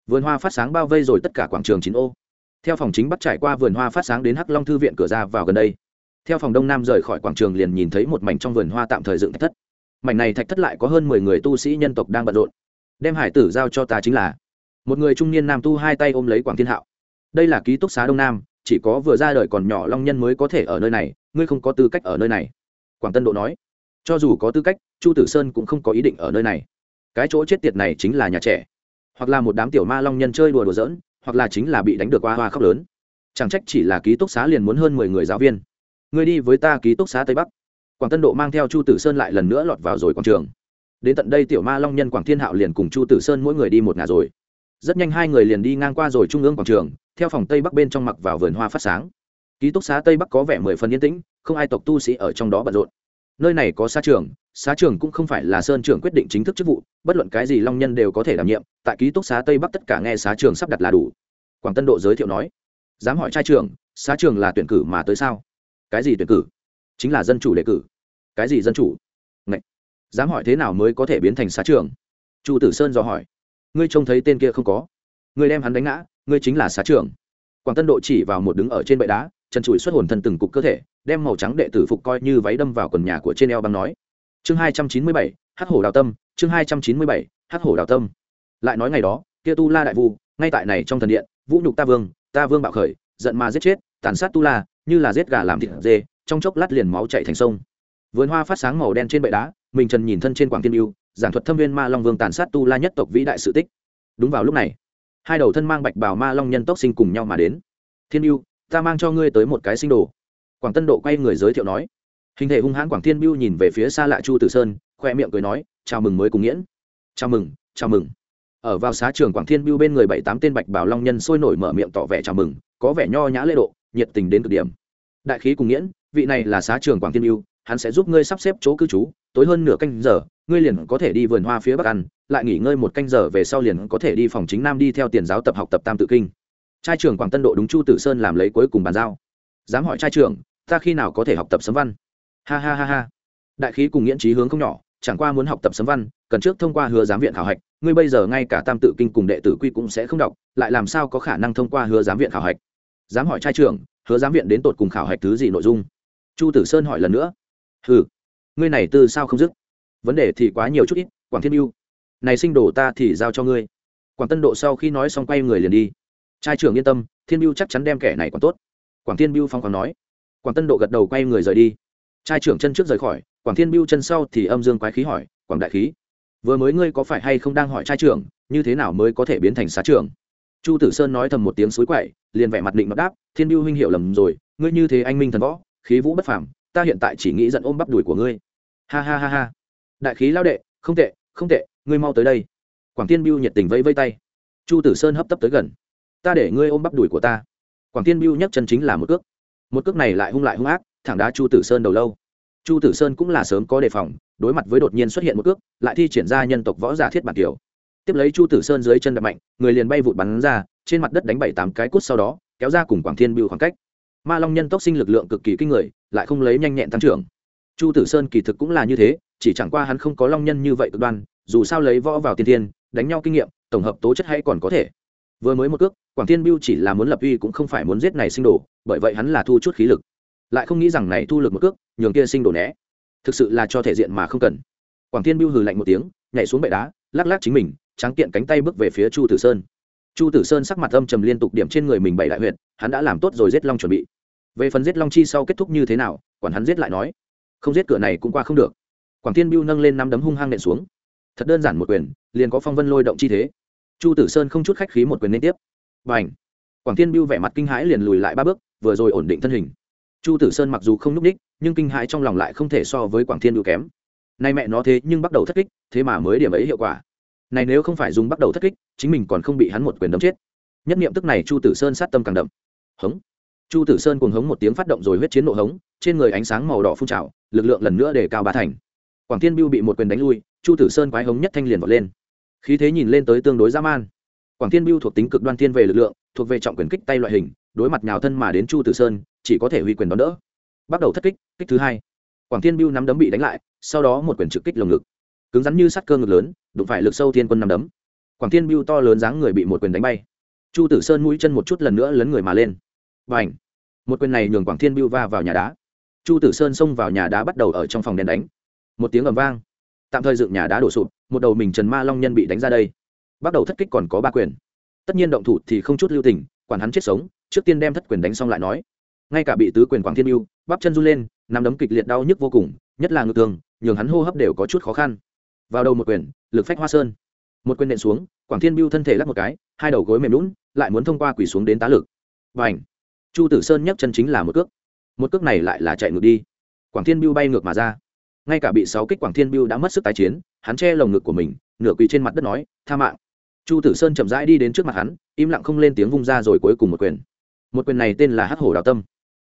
Vườn hoa phát sáng bao vây rồi tất cả quảng trường chín ô. Theo phòng chính bắc trải qua vườn hoa phát sáng đến hắc long thư viện cửa ra vào gần đây. Theo phòng đông nam rời khỏi quảng trường liền nhìn thấy một mảnh trong vườn hoa tạm thời dựng thạch thất. Mảnh này thạch thất lại có hơn mười người tu sĩ nhân tộc đang bận rộn. Đem hải tử giao cho ta chính là một người trung niên nam tu hai tay ôm lấy quảng thiên hạo. Đây là ký túc xá đông nam, chỉ có vừa ra đời còn nhỏ long nhân mới có thể ở nơi này ngươi không có tư cách ở nơi này. Quảng tân độ nói. Cho dù có tư cách, chu tử sơn cũng không có ý định ở nơi này. Cái chỗ chết tiệt này chính là nhà trẻ. Hoặc là một đám tiểu ma long nhân chơi đùa đùa giỡn, hoặc là chính là bị đánh được qua hoa khóc lớn. Chẳng trách chỉ là ký túc xá liền muốn hơn mười người giáo viên. Ngươi đi với ta ký túc xá tây bắc. Quảng tân độ mang theo chu tử sơn lại lần nữa lọt vào rồi quảng trường. Đến tận đây tiểu ma long nhân quảng thiên hạo liền cùng chu tử sơn mỗi người đi một ngả rồi. Rất nhanh hai người liền đi ngang qua rồi trung ương quảng trường, theo phòng tây bắc bên trong mặc vào vườn hoa phát sáng ký túc xá tây bắc có vẻ mười phần yên tĩnh, không ai tộc tu sĩ ở trong đó bận rộn. Nơi này có xá trường xá trường cũng không phải là sơn trưởng quyết định chính thức chức vụ, bất luận cái gì long nhân đều có thể đảm nhiệm, tại ký túc xá tây bắc tất cả nghe xá trường sắp đặt là đủ. Quảng tân độ giới thiệu nói, dám hỏi trai trường, xá trường là tuyển cử mà tới sao? Cái gì tuyển cử? Chính là dân chủ đề cử. Cái gì dân chủ? Ngậy. dám hỏi thế nào mới có thể biến thành xá trường? Chu tử sơn dò hỏi. Ngươi trông thấy tên kia không có? Ngươi đem hắn đánh ngã, ngươi chính là xá trường. Quảng tân độ chỉ vào một đứng ở trên bệ đá trần trụi xuất hồn thân từng cục cơ thể, đem màu trắng đệ tử phục coi như váy đâm vào quần nhà của trên eo băng nói. Chương hai trăm chín mươi bảy, hắc hổ đào tâm, chương hai trăm chín mươi bảy, hắc hổ đào tâm. Lại nói ngày đó, kia tu la đại vu, ngay tại này trong thần điện, vũ nhục ta vương ta vương bạo khởi, giận mà giết chết, tàn sát tu la, như là giết gà làm thịt dê, trong chốc lát liền máu chạy thành sông. Vườn hoa phát sáng màu đen trên bệ đá, mình trần nhìn thân trên quảng tiên yêu, giảng thuật thâm viên ma long vương tàn sát tu la nhất tộc vĩ đại sự tích. Đúng vào lúc này, hai đầu thân mang bạch bào ma long nhân tốc sinh cùng nhau mà đến. Thiên yêu ta mang cho ngươi tới một cái sinh đồ. Quảng tân độ quay người giới thiệu nói. Hình thể hung hãn quảng thiên biêu nhìn về phía xa lạ chu tử sơn, khoe miệng cười nói, chào mừng mới cùng nghiễn. Chào mừng chào mừng. Ở vào xá trường quảng thiên biêu bên người bảy tám tên bạch bảo long nhân sôi nổi mở miệng tỏ vẻ chào mừng, có vẻ nho nhã lễ độ, nhiệt tình đến cực điểm. Đại khí cùng nghiễn, vị này là xá trường quảng thiên biêu hắn sẽ giúp ngươi sắp xếp chỗ cư trú, tối hơn nửa canh giờ, ngươi liền có thể đi vườn hoa phía bắc ăn, lại nghỉ ngơi một canh giờ về sau liền có thể đi phòng chính nam đi theo tiền giáo tập học tập tam tự kinh trai trưởng quảng tân độ đúng chu tử sơn làm lấy cuối cùng bàn giao. Dám hỏi trai trưởng, ta khi nào có thể học tập sấm văn? Ha ha ha ha. Đại khí cùng nghiễn trí hướng không nhỏ, chẳng qua muốn học tập sấm văn, cần trước thông qua hứa giám viện khảo hạch, ngươi bây giờ ngay cả tam tự kinh cùng đệ tử quy cũng sẽ không đọc, lại làm sao có khả năng thông qua hứa giám viện khảo hạch? Dám hỏi trai trưởng, hứa giám viện đến tột cùng khảo hạch thứ gì nội dung? Chu tử sơn hỏi lần nữa. Ừ ngươi này từ sao không dứt? Vấn đề thì quá nhiều chút ít, quảng thiên mưu này sinh đồ ta thì giao cho ngươi. Quảng tân độ sau khi nói xong quay người liền đi trai trưởng yên tâm, thiên biêu chắc chắn đem kẻ này còn tốt. Quảng thiên biêu phong còn nói. Quảng tân độ gật đầu quay người rời đi. Trai trưởng chân trước rời khỏi, quảng thiên biêu chân sau thì âm dương quái khí hỏi, quảng đại khí, vừa mới ngươi có phải hay không đang hỏi trai trưởng, như thế nào mới có thể biến thành xá trưởng? Chu tử sơn nói thầm một tiếng suối quậy, liền vẻ mặt định mặt đáp, thiên biêu huynh hiểu lầm rồi, ngươi như thế anh minh thần võ, khí vũ bất phàm, ta hiện tại chỉ nghĩ giận ôm bắp đùi của ngươi. Ha ha ha ha. Đại khí lao đệ, không tệ không tệ, ngươi mau tới đây. Quảng tiên biêu nhiệt tình vẫy vây tay. Chu tử sơn hấp tấp tới gần ta để ngươi ôm bắp đùi của ta. Quảng tiên biêu nhấc chân chính là một cước. Một cước này lại hung lại hung ác, thẳng đá chu tử sơn đầu lâu. Chu tử sơn cũng là sớm có đề phòng, đối mặt với đột nhiên xuất hiện một cước, lại thi triển ra nhân tộc võ giả thiết bản tiểu. tiếp lấy chu tử sơn dưới chân đập mạnh, người liền bay vụt bắn ra, trên mặt đất đánh bảy tám cái cút sau đó, kéo ra cùng quảng thiên Biêu khoảng cách. Ma long nhân tốc sinh lực lượng cực kỳ kinh người, lại không lấy nhanh nhẹn tăng trưởng. Chu tử sơn kỳ thực cũng là như thế, chỉ chẳng qua hắn không có long nhân như vậy cực đoan, dù sao lấy võ vào tiên thiên, đánh nhau kinh nghiệm, tổng hợp tố chất hay còn có thể vừa mới một cước, quảng thiên bưu chỉ là muốn lập uy cũng không phải muốn giết này sinh đồ, bởi vậy hắn là thu chút khí lực. Lại không nghĩ rằng này thu lực một cước, nhường kia sinh đồ né. Thực sự là cho thể diện mà không cần. Quảng thiên bưu hừ lạnh một tiếng, nhảy xuống bệ đá, lắc lắc chính mình trắng kiện cánh tay bước về phía chu tử sơn. Chu tử sơn sắc mặt âm trầm liên tục điểm trên người mình bảy đại huyệt, hắn đã làm tốt rồi giết long chuẩn bị. Về phần giết long chi sau kết thúc như thế nào, quản hắn giết lại nói. Không giết cửa này cũng qua không được. Quảng thiên biêu nâng lên năm đấm hung hăng nện xuống. Thật đơn giản một quyền, liền có phong vân lôi động chi thế chu tử sơn không chút khách khí một quyền liên tiếp. Và ảnh quảng thiên biêu vẻ mặt kinh hãi liền lùi lại ba bước, vừa rồi ổn định thân hình. Chu tử sơn mặc dù không n ú c ních, nhưng kinh hãi trong lòng lại không thể so với quảng thiên biêu kém. Nay mẹ nó thế nhưng bắt đầu thất kích, thế mà mới điểm ấy hiệu quả. Này nếu không phải dùng bắt đầu thất kích, chính mình còn không bị hắn một quyền đấm chết. Nhất niệm tức này chu tử sơn sát tâm càng đậm. Hống! Chu tử sơn cùng hống một tiếng phát động rồi huyết chiến nộ hống, trên người ánh sáng màu đỏ phun trào, lực lượng lần nữa để cao ba thành. Quảng thiên biêu bị một quyền đánh lui, chu tử sơn quái hống nhất thanh liền vọt lên khí thế nhìn lên tới tương đối dã man. Quảng thiên biêu thuộc tính cực đoan thiên về lực lượng, thuộc về trọng quyền kích tay loại hình, đối mặt nhào thân mà đến chu tử sơn, chỉ có thể huy quyền đón đỡ. Bắt đầu thất kích kích thứ hai. Quảng thiên biêu nắm đấm bị đánh lại, sau đó một quyền trực kích lồng ngực. Cứng rắn như sắt cơ ngực lớn, đụng phải lực sâu thiên quân nắm đấm. Quảng thiên biêu to lớn dáng người bị một quyền đánh bay. Chu tử sơn mũi chân một chút lần nữa lấn người mà lên. Và ảnh một quyền này nhường quảng thiên biêu va vào nhà đá. Chu tử sơn xông vào nhà đá bắt đầu ở trong phòng đèn đánh. Một tiếng ầm vang tạm thời dựng nhà đá đổ sụp, một đầu mình trần ma long nhân bị đánh ra đây. Bắt đầu thất kích còn có ba quyền. Tất nhiên động thủ thì không chút lưu tình, quản hắn chết sống, trước tiên đem thất quyền đánh xong lại nói. Ngay cả bị tứ quyền quảng thiên biêu bắp chân run lên nằm đấm kịch liệt đau nhức vô cùng, nhất là ngực tường, nhường hắn hô hấp đều có chút khó khăn. Vào đầu một quyền, lực phách hoa sơn. Một quyền nện xuống, quảng thiên biêu thân thể lắc một cái, hai đầu gối mềm lún lại muốn thông qua quỷ xuống đến tá lực. Và ảnh chu tử sơn nhấc chân chính là một cước. Một cước này lại là chạy ngược đi. Quảng thiên biêu bay ngược mà ra ngay cả bị sáu kích quảng thiên biêu đã mất sức tái chiến, hắn che lồng ngực của mình, nửa quỳ trên mặt đất nói, tha mạng. Chu tử sơn chậm rãi đi đến trước mặt hắn, im lặng không lên tiếng vung ra rồi cuối cùng một quyền. Một quyền này tên là hắc hổ đào tâm.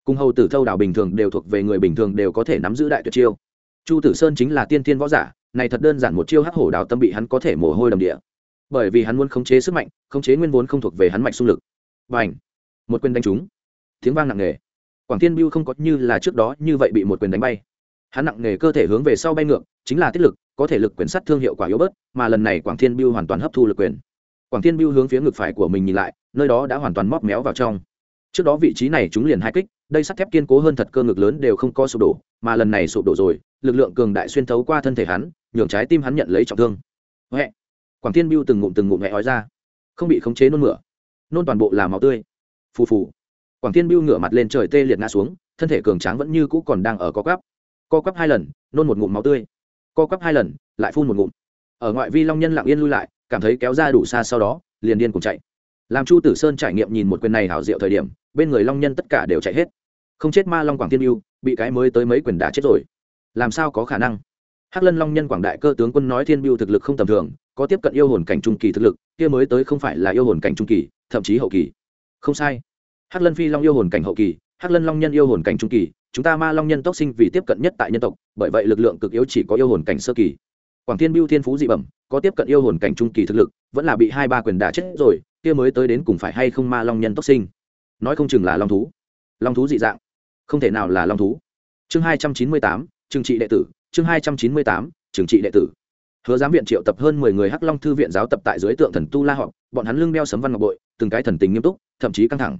Cùng hầu tử thâu đào bình thường đều thuộc về người bình thường đều có thể nắm giữ đại tuyệt chiêu. Chu tử sơn chính là tiên tiên võ giả, này thật đơn giản một chiêu hắc hổ đào tâm bị hắn có thể mồ hôi đầm địa. Bởi vì hắn muốn khống chế sức mạnh, khống chế nguyên vốn không thuộc về hắn mạnh xung lực. Và ảnh một quyền đánh trúng. Tiếng vang nặng nề. Quảng thiên biêu không có như là trước đó như vậy bị một quyền đánh bay hắn nặng nề cơ thể hướng về sau bay ngược, chính là tiết lực, có thể lực quyền sát thương hiệu quả yếu bớt, mà lần này quảng thiên biêu hoàn toàn hấp thu lực quyền. Quảng thiên biêu hướng phía ngực phải của mình nhìn lại, nơi đó đã hoàn toàn móc méo vào trong. Trước đó vị trí này chúng liền hai kích, đây sắt thép kiên cố hơn thật cơ ngực lớn đều không có sụp đổ, mà lần này sụp đổ rồi, lực lượng cường đại xuyên thấu qua thân thể hắn, nhường trái tim hắn nhận lấy trọng thương. Huệ! Quảng thiên biêu từng ngụm từng ngụm hẹ hói ra. Không bị khống chế nôn mửa. Nôn toàn bộ là máu tươi. Phù phù. Quảng thiên biêu ngửa mặt lên trời tê liệt ngã xuống, thân thể cường tráng vẫn như cũ còn đang ở có gắp co quắp hai lần, nôn một ngụm máu tươi. Co quắp hai lần, lại phun một ngụm. Ở ngoại vi long nhân lặng yên lui lại, cảm thấy kéo ra đủ xa sau đó, liền điên cùng chạy. Làm chu tử sơn trải nghiệm nhìn một quyền này hảo diệu thời điểm, bên người long nhân tất cả đều chạy hết. Không chết ma long quảng thiên yêu bị cái mới tới mấy quyền đã chết rồi. Làm sao có khả năng? Hắc lân long nhân quảng đại cơ tướng quân nói thiên biêu thực lực không tầm thường, có tiếp cận yêu hồn cảnh trung kỳ thực lực, kia mới tới không phải là yêu hồn cảnh trung kỳ, thậm chí hậu kỳ. Không sai. Hắc lân phi long yêu hồn cảnh hậu kỳ, hắc lân long nhân yêu hồn cảnh trung kỳ chúng ta ma long nhân tốc sinh vì tiếp cận nhất tại nhân tộc, bởi vậy lực lượng cực yếu chỉ có yêu hồn cảnh sơ kỳ. Quảng thiên biêu thiên phú dị bẩm, có tiếp cận yêu hồn cảnh trung kỳ thực lực, vẫn là bị hai ba quyền đả chết rồi, kia mới tới đến cùng phải hay không ma long nhân tốc sinh? Nói không chừng là long thú. Long thú dị dạng. Không thể nào là long thú. Chương hai trăm chín mươi tám, trừng trị đệ tử, chương hai trăm chín mươi tám, trừng trị đệ tử. Hứa giám viện triệu tập hơn mười người hắc long thư viện giáo tập tại dưới tượng thần tu la họp, bọn hắn lưng đeo sấm văn ngọc bội, từng cái thần tình nghiêm túc, thậm chí căng thẳng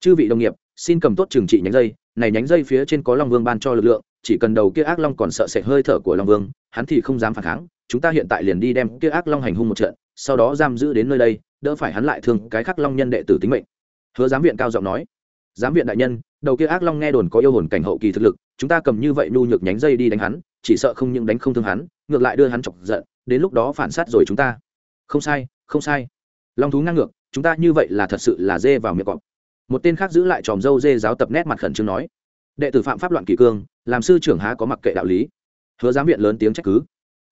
chư vị đồng nghiệp, xin cầm tốt trừng trị nhánh dây, này nhánh dây phía trên có long vương ban cho lực lượng, chỉ cần đầu kia ác long còn sợ sệt hơi thở của long vương, hắn thì không dám phản kháng, chúng ta hiện tại liền đi đem kia ác long hành hung một trận, sau đó giam giữ đến nơi đây, đỡ phải hắn lại thương cái khắc long nhân đệ tử tính mệnh. Hứa giám viện cao giọng nói. Giám viện đại nhân, đầu kia ác long nghe đồn có yêu hồn cảnh hậu kỳ thực lực, chúng ta cầm như vậy nhu nhược nhánh dây đi đánh hắn, chỉ sợ không những đánh không thương hắn, ngược lại đưa hắn chọc giận, đến lúc đó phản sát rồi chúng ta. Không sai không sai. Long thú ngang ngược, chúng ta như vậy là thật sự là dê vào miệng cọp một tên khác giữ lại tròm dâu dê giáo tập nét mặt khẩn trương nói, đệ tử phạm pháp loạn kỷ cương, làm sư trưởng há có mặc kệ đạo lý. Hứa giám viện lớn tiếng trách cứ.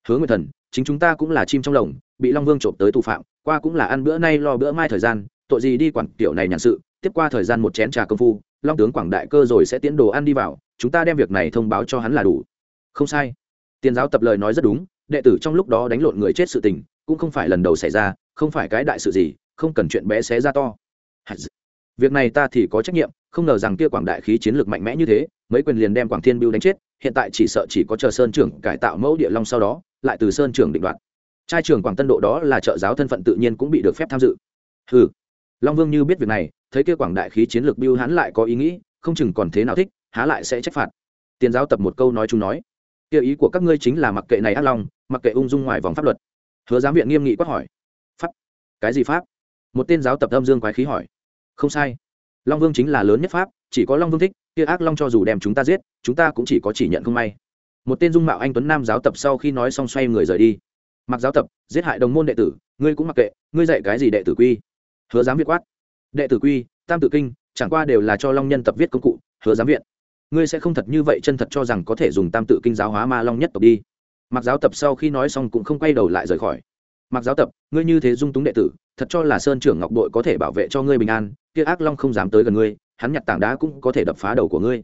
Hứa nguyệt thần, chính chúng ta cũng là chim trong lồng, bị long vương trộm tới tù phạm, qua cũng là ăn bữa nay lo bữa mai thời gian, tội gì đi quản tiểu này nhàn sự, tiếp qua thời gian một chén trà công phu, long tướng quảng đại cơ rồi sẽ tiến đồ ăn đi vào, chúng ta đem việc này thông báo cho hắn là đủ. Không sai. Tiền giáo tập lời nói rất đúng, đệ tử trong lúc đó đánh lộn người chết sự tình, cũng không phải lần đầu xảy ra, không phải cái đại sự gì, không cần chuyện bé xé ra to việc này ta thì có trách nhiệm, không ngờ rằng kia quảng đại khí chiến lược mạnh mẽ như thế, mấy quyền liền đem quảng thiên biêu đánh chết, hiện tại chỉ sợ chỉ có chờ sơn trưởng cải tạo mẫu địa long sau đó, lại từ sơn trưởng định đoạt. Trai trưởng quảng tân độ đó là trợ giáo thân phận tự nhiên cũng bị được phép tham dự. Ừ long vương như biết việc này, thấy kia quảng đại khí chiến lược biêu hắn lại có ý nghĩ, không chừng còn thế nào thích, há lại sẽ trách phạt. Tiền giáo tập một câu nói chung nói. Kia ý của các ngươi chính là mặc kệ này ác long, mặc kệ ung dung ngoài vòng pháp luật. Hứa giám viện nghiêm nghị quát hỏi. Pháp. Cái gì pháp? Một tên giáo tập âm dương quái khí hỏi không sai. Long vương chính là lớn nhất pháp, chỉ có long vương thích, kia ác long cho dù đem chúng ta giết, chúng ta cũng chỉ có chỉ nhận không may. Một tên dung mạo anh tuấn nam giáo tập sau khi nói xong xoay người rời đi. Mặc giáo tập, giết hại đồng môn đệ tử, ngươi cũng mặc kệ, ngươi dạy cái gì đệ tử quy? Hứa giám việt quát. Đệ tử quy, tam tự kinh, chẳng qua đều là cho long nhân tập viết công cụ, hứa giám viện. Ngươi sẽ không thật như vậy chân thật cho rằng có thể dùng tam tự kinh giáo hóa ma long nhất tộc đi. Mặc giáo tập sau khi nói xong cũng không quay đầu lại rời khỏi. Mặc giáo tập, ngươi như thế dung túng đệ tử thật cho là sơn trưởng ngọc đội có thể bảo vệ cho ngươi bình an, kia ác long không dám tới gần ngươi, hắn nhặt tảng đá cũng có thể đập phá đầu của ngươi.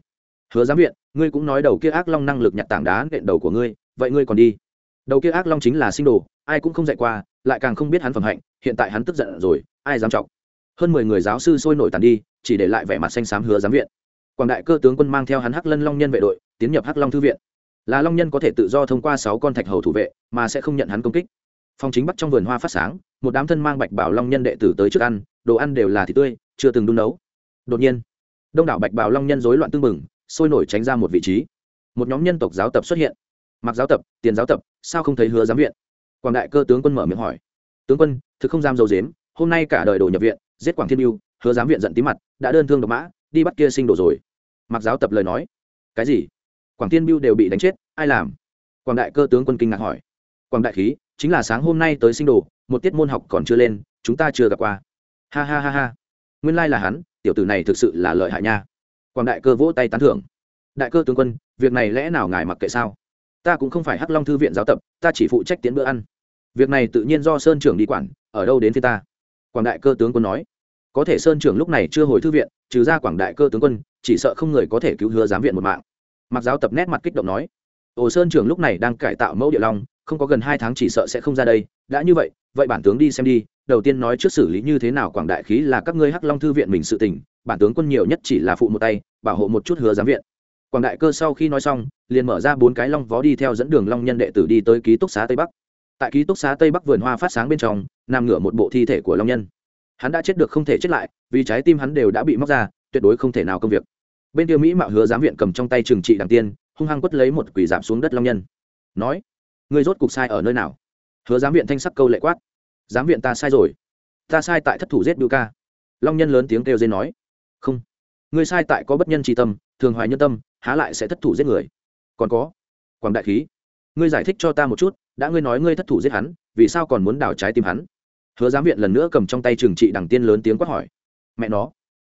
Hứa giám viện, ngươi cũng nói đầu kia ác long năng lực nhặt tảng đá nện đầu của ngươi, vậy ngươi còn đi. Đầu kia ác long chính là sinh đồ, ai cũng không dạy qua, lại càng không biết hắn phẩm hạnh, hiện tại hắn tức giận rồi, ai dám trọng hơn mười người giáo sư sôi nổi tàn đi, chỉ để lại vẻ mặt xanh xám hứa giám viện. Quảng đại cơ tướng quân mang theo hắn hắc lân long nhân vệ đội, tiến nhập hắc long thư viện. Là long nhân có thể tự do thông qua sáu con thạch hầu thủ vệ, mà sẽ không nhận hắn công kích phòng chính bắc trong vườn hoa phát sáng, một đám thân mang bạch bảo long nhân đệ tử tới trước ăn, đồ ăn đều là thịt tươi, chưa từng đun nấu. Đột nhiên, đông đảo bạch bảo long nhân rối loạn tưng bừng, sôi nổi tránh ra một vị trí. Một nhóm nhân tộc giáo tập xuất hiện. Mặc giáo tập, tiền giáo tập, sao không thấy hứa giám viện? Quảng đại cơ tướng quân mở miệng hỏi. Tướng quân, thực không dám dầu dếm, hôm nay cả đời đồ nhập viện, giết quảng thiên mưu hứa giám viện giận tí mặt, đã đơn thương độc mã, đi bắt kia sinh đồ rồi. Mặc giáo tập lời nói. Cái gì? Quảng thiên mưu đều bị đánh chết, ai làm? Quảng đại cơ tướng quân kinh ngạc hỏi. Quảng đại khí chính là sáng hôm nay tới sinh đồ, một tiết môn học còn chưa lên, chúng ta chưa gặp qua. Ha ha ha ha. Nguyên lai là hắn, tiểu tử này thực sự là lợi hại nha. Quảng đại cơ vỗ tay tán thưởng. Đại cơ tướng quân, việc này lẽ nào ngài mặc kệ sao? Ta cũng không phải hắc long thư viện giáo tập, ta chỉ phụ trách tiến bữa ăn. Việc này tự nhiên do sơn trưởng đi quản, ở đâu đến phía ta? Quảng đại cơ tướng quân nói. Có thể sơn trưởng lúc này chưa hồi thư viện, trừ ra quảng đại cơ tướng quân, chỉ sợ không người có thể cứu hứa giám viện một mạng. Mặc giáo tập nét mặt kích động nói. Ồ, sơn trưởng lúc này đang cải tạo mẫu địa long không có gần hai tháng chỉ sợ sẽ không ra đây, đã như vậy vậy bản tướng đi xem đi, đầu tiên nói trước xử lý như thế nào quảng đại khí là các ngươi hắc long thư viện mình sự tình, bản tướng quân nhiều nhất chỉ là phụ một tay, bảo hộ một chút hứa giám viện. Quảng đại cơ sau khi nói xong, liền mở ra bốn cái long vó đi theo dẫn đường long nhân đệ tử đi tới ký túc xá tây bắc. Tại ký túc xá tây bắc vườn hoa phát sáng bên trong, nằm ngửa một bộ thi thể của long nhân. Hắn đã chết được không thể chết lại, vì trái tim hắn đều đã bị móc ra, tuyệt đối không thể nào công việc. Bên tiêu mỹ mạo hứa giám viện cầm trong tay trừng trị đằng tiên, hung hăng quất lấy một quỷ giảm xuống đất long nhân. Nói Ngươi rốt cục sai ở nơi nào? Hứa giám viện thanh sắc câu lệ quát. Giám viện ta sai rồi. Ta sai tại thất thủ giết bưu ca. Long nhân lớn tiếng kêu dên nói. Không. Ngươi sai tại có bất nhân tri tâm, thường hoài nhân tâm, há lại sẽ thất thủ giết người. Còn có. Quảng đại khí. Ngươi giải thích cho ta một chút, đã ngươi nói ngươi thất thủ giết hắn, vì sao còn muốn đào trái tim hắn? Hứa giám viện lần nữa cầm trong tay trừng trị đằng tiên lớn tiếng quát hỏi. Mẹ nó.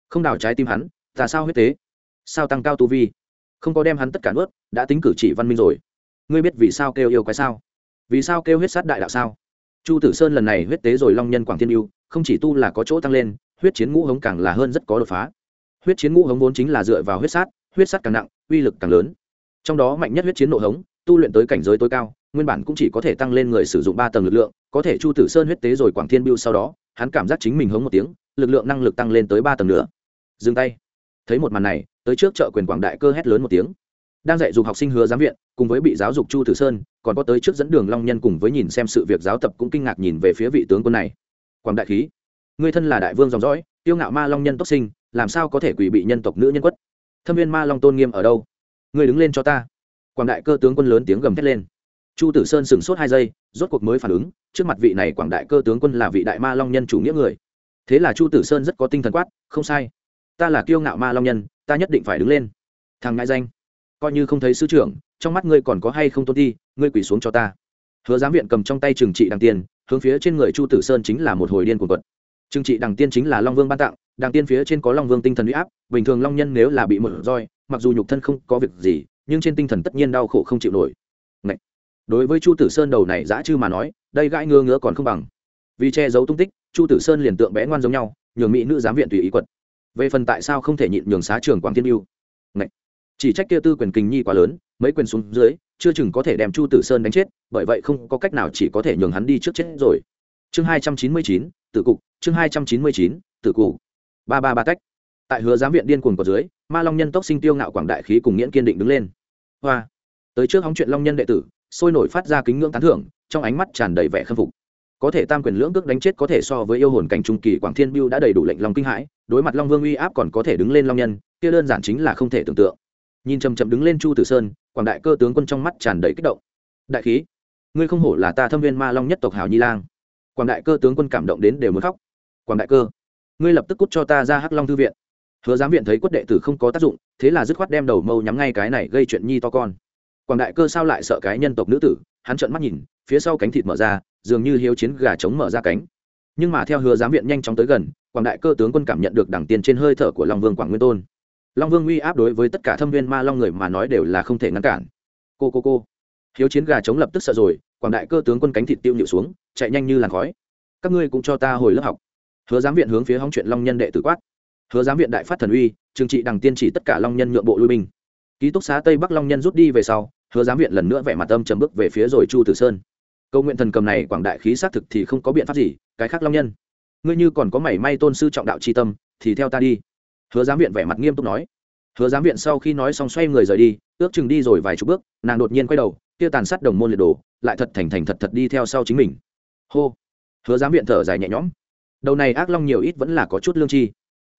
Không đào trái tim hắn, ta sao huyết tế? Sao tăng cao tu vi? Không có đem hắn tất cả nuốt, đã tính cử chỉ văn minh rồi ngươi biết vì sao kêu yêu quái sao? Vì sao kêu huyết sát đại đạo sao? Chu tử sơn lần này huyết tế rồi long nhân quảng thiên yêu, không chỉ tu là có chỗ tăng lên, huyết chiến ngũ hống càng là hơn rất có đột phá. Huyết chiến ngũ hống vốn chính là dựa vào huyết sát huyết sát càng nặng, uy lực càng lớn. Trong đó mạnh nhất huyết chiến nộ hống, tu luyện tới cảnh giới tối cao, nguyên bản cũng chỉ có thể tăng lên người sử dụng ba tầng lực lượng, có thể chu tử sơn huyết tế rồi quảng thiên biêu sau đó, hắn cảm giác chính mình hống một tiếng, lực lượng năng lực tăng lên tới ba tầng nữa. Dừng tay. Thấy một màn này, tới trước chợ quyền quảng đại cơ hét lớn một tiếng đang dạy dục học sinh hứa giám viện, cùng với bị giáo dục chu tử sơn, còn có tới trước dẫn đường long nhân cùng với nhìn xem sự việc giáo tập cũng kinh ngạc nhìn về phía vị tướng quân này. Quảng đại khí, người thân là đại vương dòng dõi, tiêu ngạo ma long nhân tốc sinh, làm sao có thể quỷ bị nhân tộc nữ nhân quất? Thâm viên ma long tôn nghiêm ở đâu? Người đứng lên cho ta. Quảng đại cơ tướng quân lớn tiếng gầm thét lên. Chu tử sơn sửng sốt hai giây, rốt cuộc mới phản ứng, trước mặt vị này quảng đại cơ tướng quân là vị đại ma long nhân chủ nghĩa người. Thế là chu tử sơn rất có tinh thần quát, không sai. Ta là kiêu ngạo ma long nhân, ta nhất định phải đứng lên. Thằng ngại danh coi như không thấy sư trưởng, trong mắt ngươi còn có hay không tôn thi ngươi quỳ xuống cho ta. Hứa giám viện cầm trong tay trừng trị đằng tiên, hướng phía trên người chu tử sơn chính là một hồi điên cuồng quật. Trừng trị đằng tiên chính là long vương ban tặng, đằng tiên phía trên có long vương tinh thần huy áp, bình thường long nhân nếu là bị mở roi, mặc dù nhục thân không có việc gì, nhưng trên tinh thần tất nhiên đau khổ không chịu nổi. Ngậy! đối với chu tử sơn đầu này dã chư mà nói, đây gãi ngơ ngứa còn không bằng. Vì che giấu tung tích, chu tử sơn liền tượng bé ngoan giống nhau, nhường mỹ nữ giám viện tùy ý quật. Về phần tại sao không thể nhịn nhường xá trường quảng thiên yêu? Chỉ trách kia tư quyền kình nhi quá lớn, mấy quyền xuống dưới, chưa chừng có thể đem chu tử sơn đánh chết, bởi vậy không có cách nào chỉ có thể nhường hắn đi trước chết rồi. Chương hai trăm chín mươi chín tự cục, chương hai trăm chín mươi chín tự cụ ba ba ba tách. Tại hứa giám viện điên cuồng của dưới, ma long nhân tốc sinh tiêu ngạo quảng đại khí cùng nghiễn kiên định đứng lên. Hoa. Tới trước hóng chuyện long nhân đệ tử, sôi nổi phát ra kính ngưỡng tán thưởng, trong ánh mắt tràn đầy vẻ khâm phục. Có thể tam quyền lưỡng cước đánh chết có thể so với yêu hồn cảnh trung kỳ quảng thiên biêu đã đầy đủ lệnh long kinh hãi, đối mặt long vương uy áp còn có thể đứng lên long nhân, kia đơn giản chính là không thể tưởng tượng nhìn chầm chậm đứng lên chu tử sơn, quảng đại cơ tướng quân trong mắt tràn đầy kích động. Đại khí, ngươi không hổ là ta thâm viên ma long nhất tộc hào nhi lang. Quảng đại cơ tướng quân cảm động đến đều muốn khóc. Quảng đại cơ, ngươi lập tức cút cho ta ra hắc long thư viện. Hứa giám viện thấy quất đệ tử không có tác dụng, thế là dứt khoát đem đầu mâu nhắm ngay cái này gây chuyện nhi to con. Quảng đại cơ sao lại sợ cái nhân tộc nữ tử, hắn trợn mắt nhìn, phía sau cánh thịt mở ra, dường như hiếu chiến gà trống mở ra cánh. Nhưng mà theo hứa giám viện nhanh chóng tới gần, quảng đại cơ tướng quân cảm nhận được đẳng tiền trên hơi thở của long vương quảng nguyên tôn long vương uy áp đối với tất cả thâm viên ma long người mà nói đều là không thể ngăn cản. Cô cô cô. Hiếu chiến gà chống lập tức sợ rồi, quảng đại cơ tướng quân cánh thịt tiêu nhịu xuống, chạy nhanh như làn khói. Các ngươi cũng cho ta hồi lớp học. Hứa giám viện hướng phía hóng chuyện long nhân đệ tử quát. Hứa giám viện đại phát thần uy, trừng trị đằng tiên chỉ tất cả long nhân nhượng bộ lui binh. Ký túc xá tây bắc long nhân rút đi về sau, hứa giám viện lần nữa vẻ mặt âm trầm bước về phía rồi chu tử sơn. Câu nguyện thần cầm này quảng đại khí xác thực thì không có biện pháp gì, cái khác long nhân. Ngươi như còn có mảy may tôn sư trọng đạo c tâm, thì theo ta đi hứa giám viện vẻ mặt nghiêm túc nói. Hứa giám viện sau khi nói xong xoay người rời đi, ước chừng đi rồi vài chục bước, nàng đột nhiên quay đầu, kia tàn sát đồng môn liệt đồ, lại thật thành thành thật thật đi theo sau chính mình. Hô. Hứa giám viện thở dài nhẹ nhõm. Đầu này ác long nhiều ít vẫn là có chút lương chi.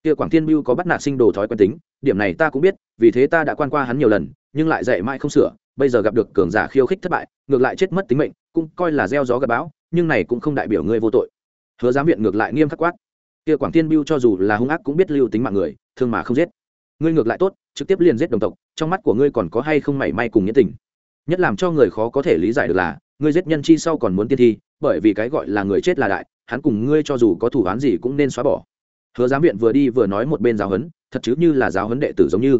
Kia quảng thiên biêu có bắt nạt sinh đồ thói quen tính, điểm này ta cũng biết, vì thế ta đã quan qua hắn nhiều lần, nhưng lại dạy mãi không sửa, bây giờ gặp được cường giả khiêu khích thất bại, ngược lại chết mất tính mệnh, cũng coi là gieo gió gặp bão, nhưng này cũng không đại biểu ngươi vô tội. Hứa giám viện ngược lại nghiêm khắc quát. Kia quảng thiên biêu cho dù là hung ác cũng biết lưu tính mạng người thương mà không giết. Ngươi ngược lại tốt, trực tiếp liền giết đồng tộc, trong mắt của ngươi còn có hay không mảy may cùng nghĩa tình? Nhất làm cho người khó có thể lý giải được là, ngươi giết nhân chi sau còn muốn tiên thi, bởi vì cái gọi là người chết là đại, hắn cùng ngươi cho dù có thủ án gì cũng nên xóa bỏ. Hứa giám viện vừa đi vừa nói một bên giáo huấn, thật chứ như là giáo huấn đệ tử giống như.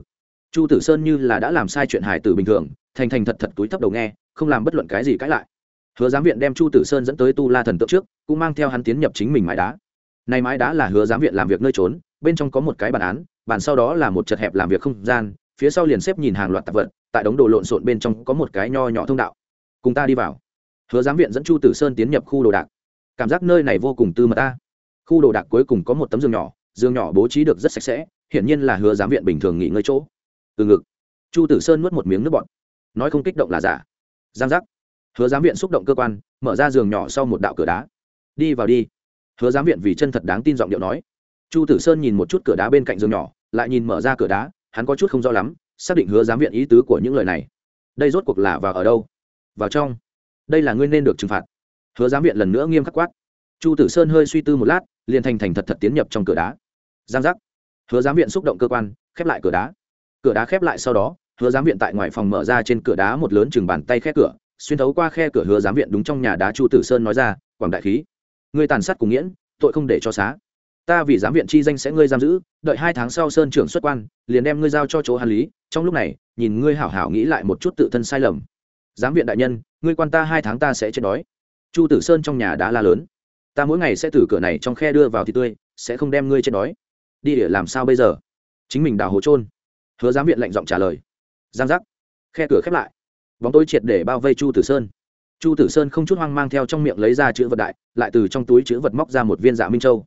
Chu tử sơn như là đã làm sai chuyện hài tử bình thường, thành thành thật thật túi thấp đầu nghe, không làm bất luận cái gì cãi lại. Hứa giám viện đem chu tử sơn dẫn tới tu la thần tượng trước, cũng mang theo hắn tiến nhập chính mình mái đá. Nay mái đá là hứa giám viện làm việc nơi trốn bên trong có một cái bản án, bản sau đó là một chật hẹp làm việc không gian, phía sau liền xếp nhìn hàng loạt tạp vật, tại đống đồ lộn xộn bên trong có một cái nho nhỏ thông đạo. Cùng ta đi vào. Hứa giám viện dẫn chu tử sơn tiến nhập khu đồ đạc. Cảm giác nơi này vô cùng tư mật ta. Khu đồ đạc cuối cùng có một tấm giường nhỏ giường nhỏ bố trí được rất sạch sẽ, hiển nhiên là hứa giám viện bình thường nghỉ ngơi chỗ. Từ ngực, chu tử sơn nuốt một miếng nước bọt. Nói không kích động là giả. Giang giác. Hứa giám viện xúc động cơ quan, mở ra giường nhỏ sau một đạo cửa đá. Đi vào đi. Hứa giám viện vì chân thật đáng tin giọng điệu nói chu tử sơn nhìn một chút cửa đá bên cạnh giường nhỏ, lại nhìn mở ra cửa đá, hắn có chút không rõ lắm, xác định hứa giám viện ý tứ của những lời này. Đây rốt cuộc là vào ở đâu? Vào trong. Đây là ngươi nên được trừng phạt. Hứa giám viện lần nữa nghiêm khắc quát. Chu tử sơn hơi suy tư một lát, liền thành thành thật thật tiến nhập trong cửa đá. Giang giác. Hứa giám viện xúc động cơ quan, khép lại cửa đá. Cửa đá khép lại sau đó, hứa giám viện tại ngoài phòng mở ra trên cửa đá một lớn chừng bàn tay khe cửa, xuyên thấu qua khe cửa hứa giám viện đúng trong nhà đá chu tử sơn nói ra, quảng đại khí người tàn sát cùng nghiễn, tội không để cho xá ta vì giám viện chi danh sẽ ngươi giam giữ, đợi hai tháng sau sơn trưởng xuất quan, liền đem ngươi giao cho chỗ hàn lý, trong lúc này, nhìn ngươi hảo hảo nghĩ lại một chút tự thân sai lầm. Giám viện đại nhân, ngươi quan ta hai tháng ta sẽ chết đói. Chu tử sơn trong nhà đã la lớn. Ta mỗi ngày sẽ từ cửa này trong khe đưa vào thì tươi, sẽ không đem ngươi chết đói. Đi để làm sao bây giờ? Chính mình đào hố trôn hứa giám viện lạnh giọng trả lời. Giang giác. Khe cửa khép lại. Bóng tôi triệt để bao vây chu tử sơn. Chu tử sơn không chút hoang mang theo trong miệng lấy ra chữ vật đại, lại từ trong túi chữ vật móc ra một viên dạ minh châu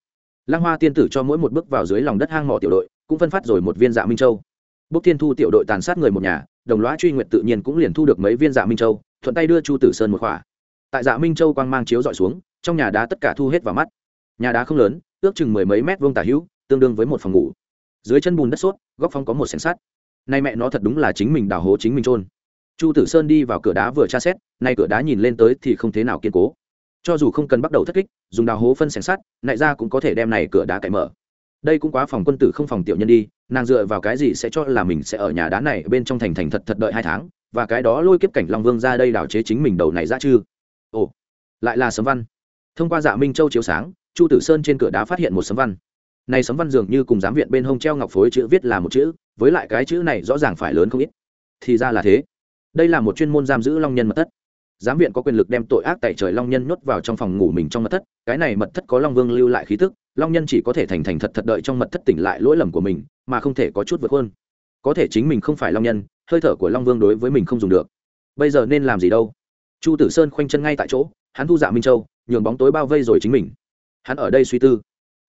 lăng hoa tiên tử cho mỗi một bước vào dưới lòng đất hang mỏ tiểu đội, cũng phân phát rồi một viên dạ minh châu. Bốc thiên thu tiểu đội tàn sát người một nhà, đồng loá truy nguyện tự nhiên cũng liền thu được mấy viên dạ minh châu, thuận tay đưa chu tử sơn một khỏa. Tại dạ minh châu quang mang chiếu dọi xuống, trong nhà đá tất cả thu hết vào mắt. Nhà đá không lớn, ước chừng mười mấy mét vuông tả hữu, tương đương với một phòng ngủ. Dưới chân bùn đất sốt, góc phong có một sảnh sắt. Nay mẹ nó thật đúng là chính mình đào hố chính mình trôn chu tử sơn đi vào cửa đá vừa tra xét, nay cửa đá nhìn lên tới thì không thế nào kiên cố cho dù không cần bắt đầu thất kích, dùng đào hố phân sẻng sắt, nại ra cũng có thể đem này cửa đá cậy mở. Đây cũng quá phòng quân tử không phòng tiểu nhân đi, nàng dựa vào cái gì sẽ cho là mình sẽ ở nhà đá này bên trong thành thành thật thật đợi hai tháng, và cái đó lôi kiếp cảnh long vương ra đây đào chế chính mình đầu này ra chư ồ, lại là sấm văn. Thông qua dạ minh châu chiếu sáng, chu tử sơn trên cửa đá phát hiện một sấm văn. Này sấm văn dường như cùng giám viện bên hông treo ngọc phối chữ viết là một chữ, với lại cái chữ này rõ ràng phải lớn không ít. Thì ra là thế. Đây là một chuyên môn giam giữ long nhân mật tất giám viện có quyền lực đem tội ác tại trời long nhân nhốt vào trong phòng ngủ mình trong mật thất, cái này mật thất có long vương lưu lại khí tức, long nhân chỉ có thể thành thành thật thật đợi trong mật thất tỉnh lại lỗi lầm của mình, mà không thể có chút vượt hơn có thể chính mình không phải long nhân, hơi thở của long vương đối với mình không dùng được. Bây giờ nên làm gì đâu? Chu tử sơn khoanh chân ngay tại chỗ, hắn thu dạ minh châu, nhường bóng tối bao vây rồi chính mình. Hắn ở đây suy tư.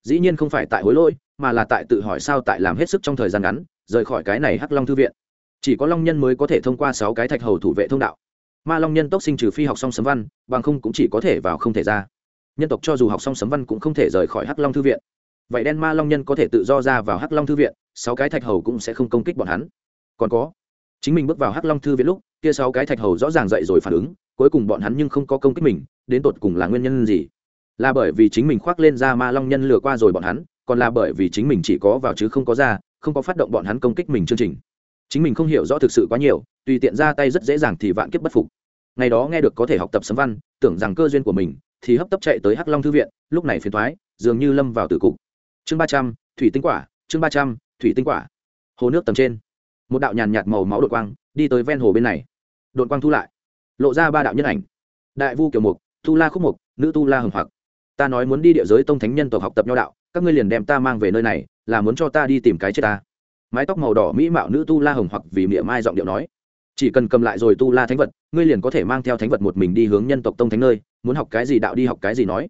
Dĩ nhiên không phải tại hối lỗi, mà là tại tự hỏi sao tại làm hết sức trong thời gian ngắn, rời khỏi cái này hắc long thư viện. Chỉ có long nhân mới có thể thông qua sáu cái thạch hầu thủ vệ thông đạo ma long nhân tốc sinh trừ phi học xong sấm văn, bằng không cũng chỉ có thể vào không thể ra. Nhân tộc cho dù học xong sấm văn cũng không thể rời khỏi hắc long thư viện. Vậy đen ma long nhân có thể tự do ra vào hắc long thư viện, sáu cái thạch hầu cũng sẽ không công kích bọn hắn. Còn có, chính mình bước vào hắc long thư viện lúc, kia sáu cái thạch hầu rõ ràng dậy rồi phản ứng, cuối cùng bọn hắn nhưng không có công kích mình, đến tột cùng là nguyên nhân gì? Là bởi vì chính mình khoác lên ra ma long nhân lừa qua rồi bọn hắn, còn là bởi vì chính mình chỉ có vào chứ không có ra, không có phát động bọn hắn công kích mình chương trình chính mình không hiểu rõ thực sự quá nhiều, tùy tiện ra tay rất dễ dàng thì vạn kiếp bất phục. Ngày đó nghe được có thể học tập sấm văn, tưởng rằng cơ duyên của mình, thì hấp tấp chạy tới hắc long thư viện, lúc này phiền thoái dường như lâm vào tử cục. Chương ba trăm, thủy tinh quả, chương ba trăm, thủy tinh quả. Hồ nước tầm trên. Một đạo nhàn nhạt màu máu đội quang, đi tới ven hồ bên này. Đội quang thu lại. Lộ ra ba đạo nhân ảnh. Đại vu kiểu mục, tu la khúc mục, nữ tu la hồng hoặc. Ta nói muốn đi địa giới tông thánh nhân tộc học tập nho đạo, các ngươi liền đem ta mang về nơi này, là muốn cho ta đi tìm cái chết ta mái tóc màu đỏ mỹ mạo nữ tu la hồng hoặc vì miệng mai giọng điệu nói. Chỉ cần cầm lại rồi tu la thánh vật, ngươi liền có thể mang theo thánh vật một mình đi hướng nhân tộc tông thánh nơi, muốn học cái gì đạo đi học cái gì nói.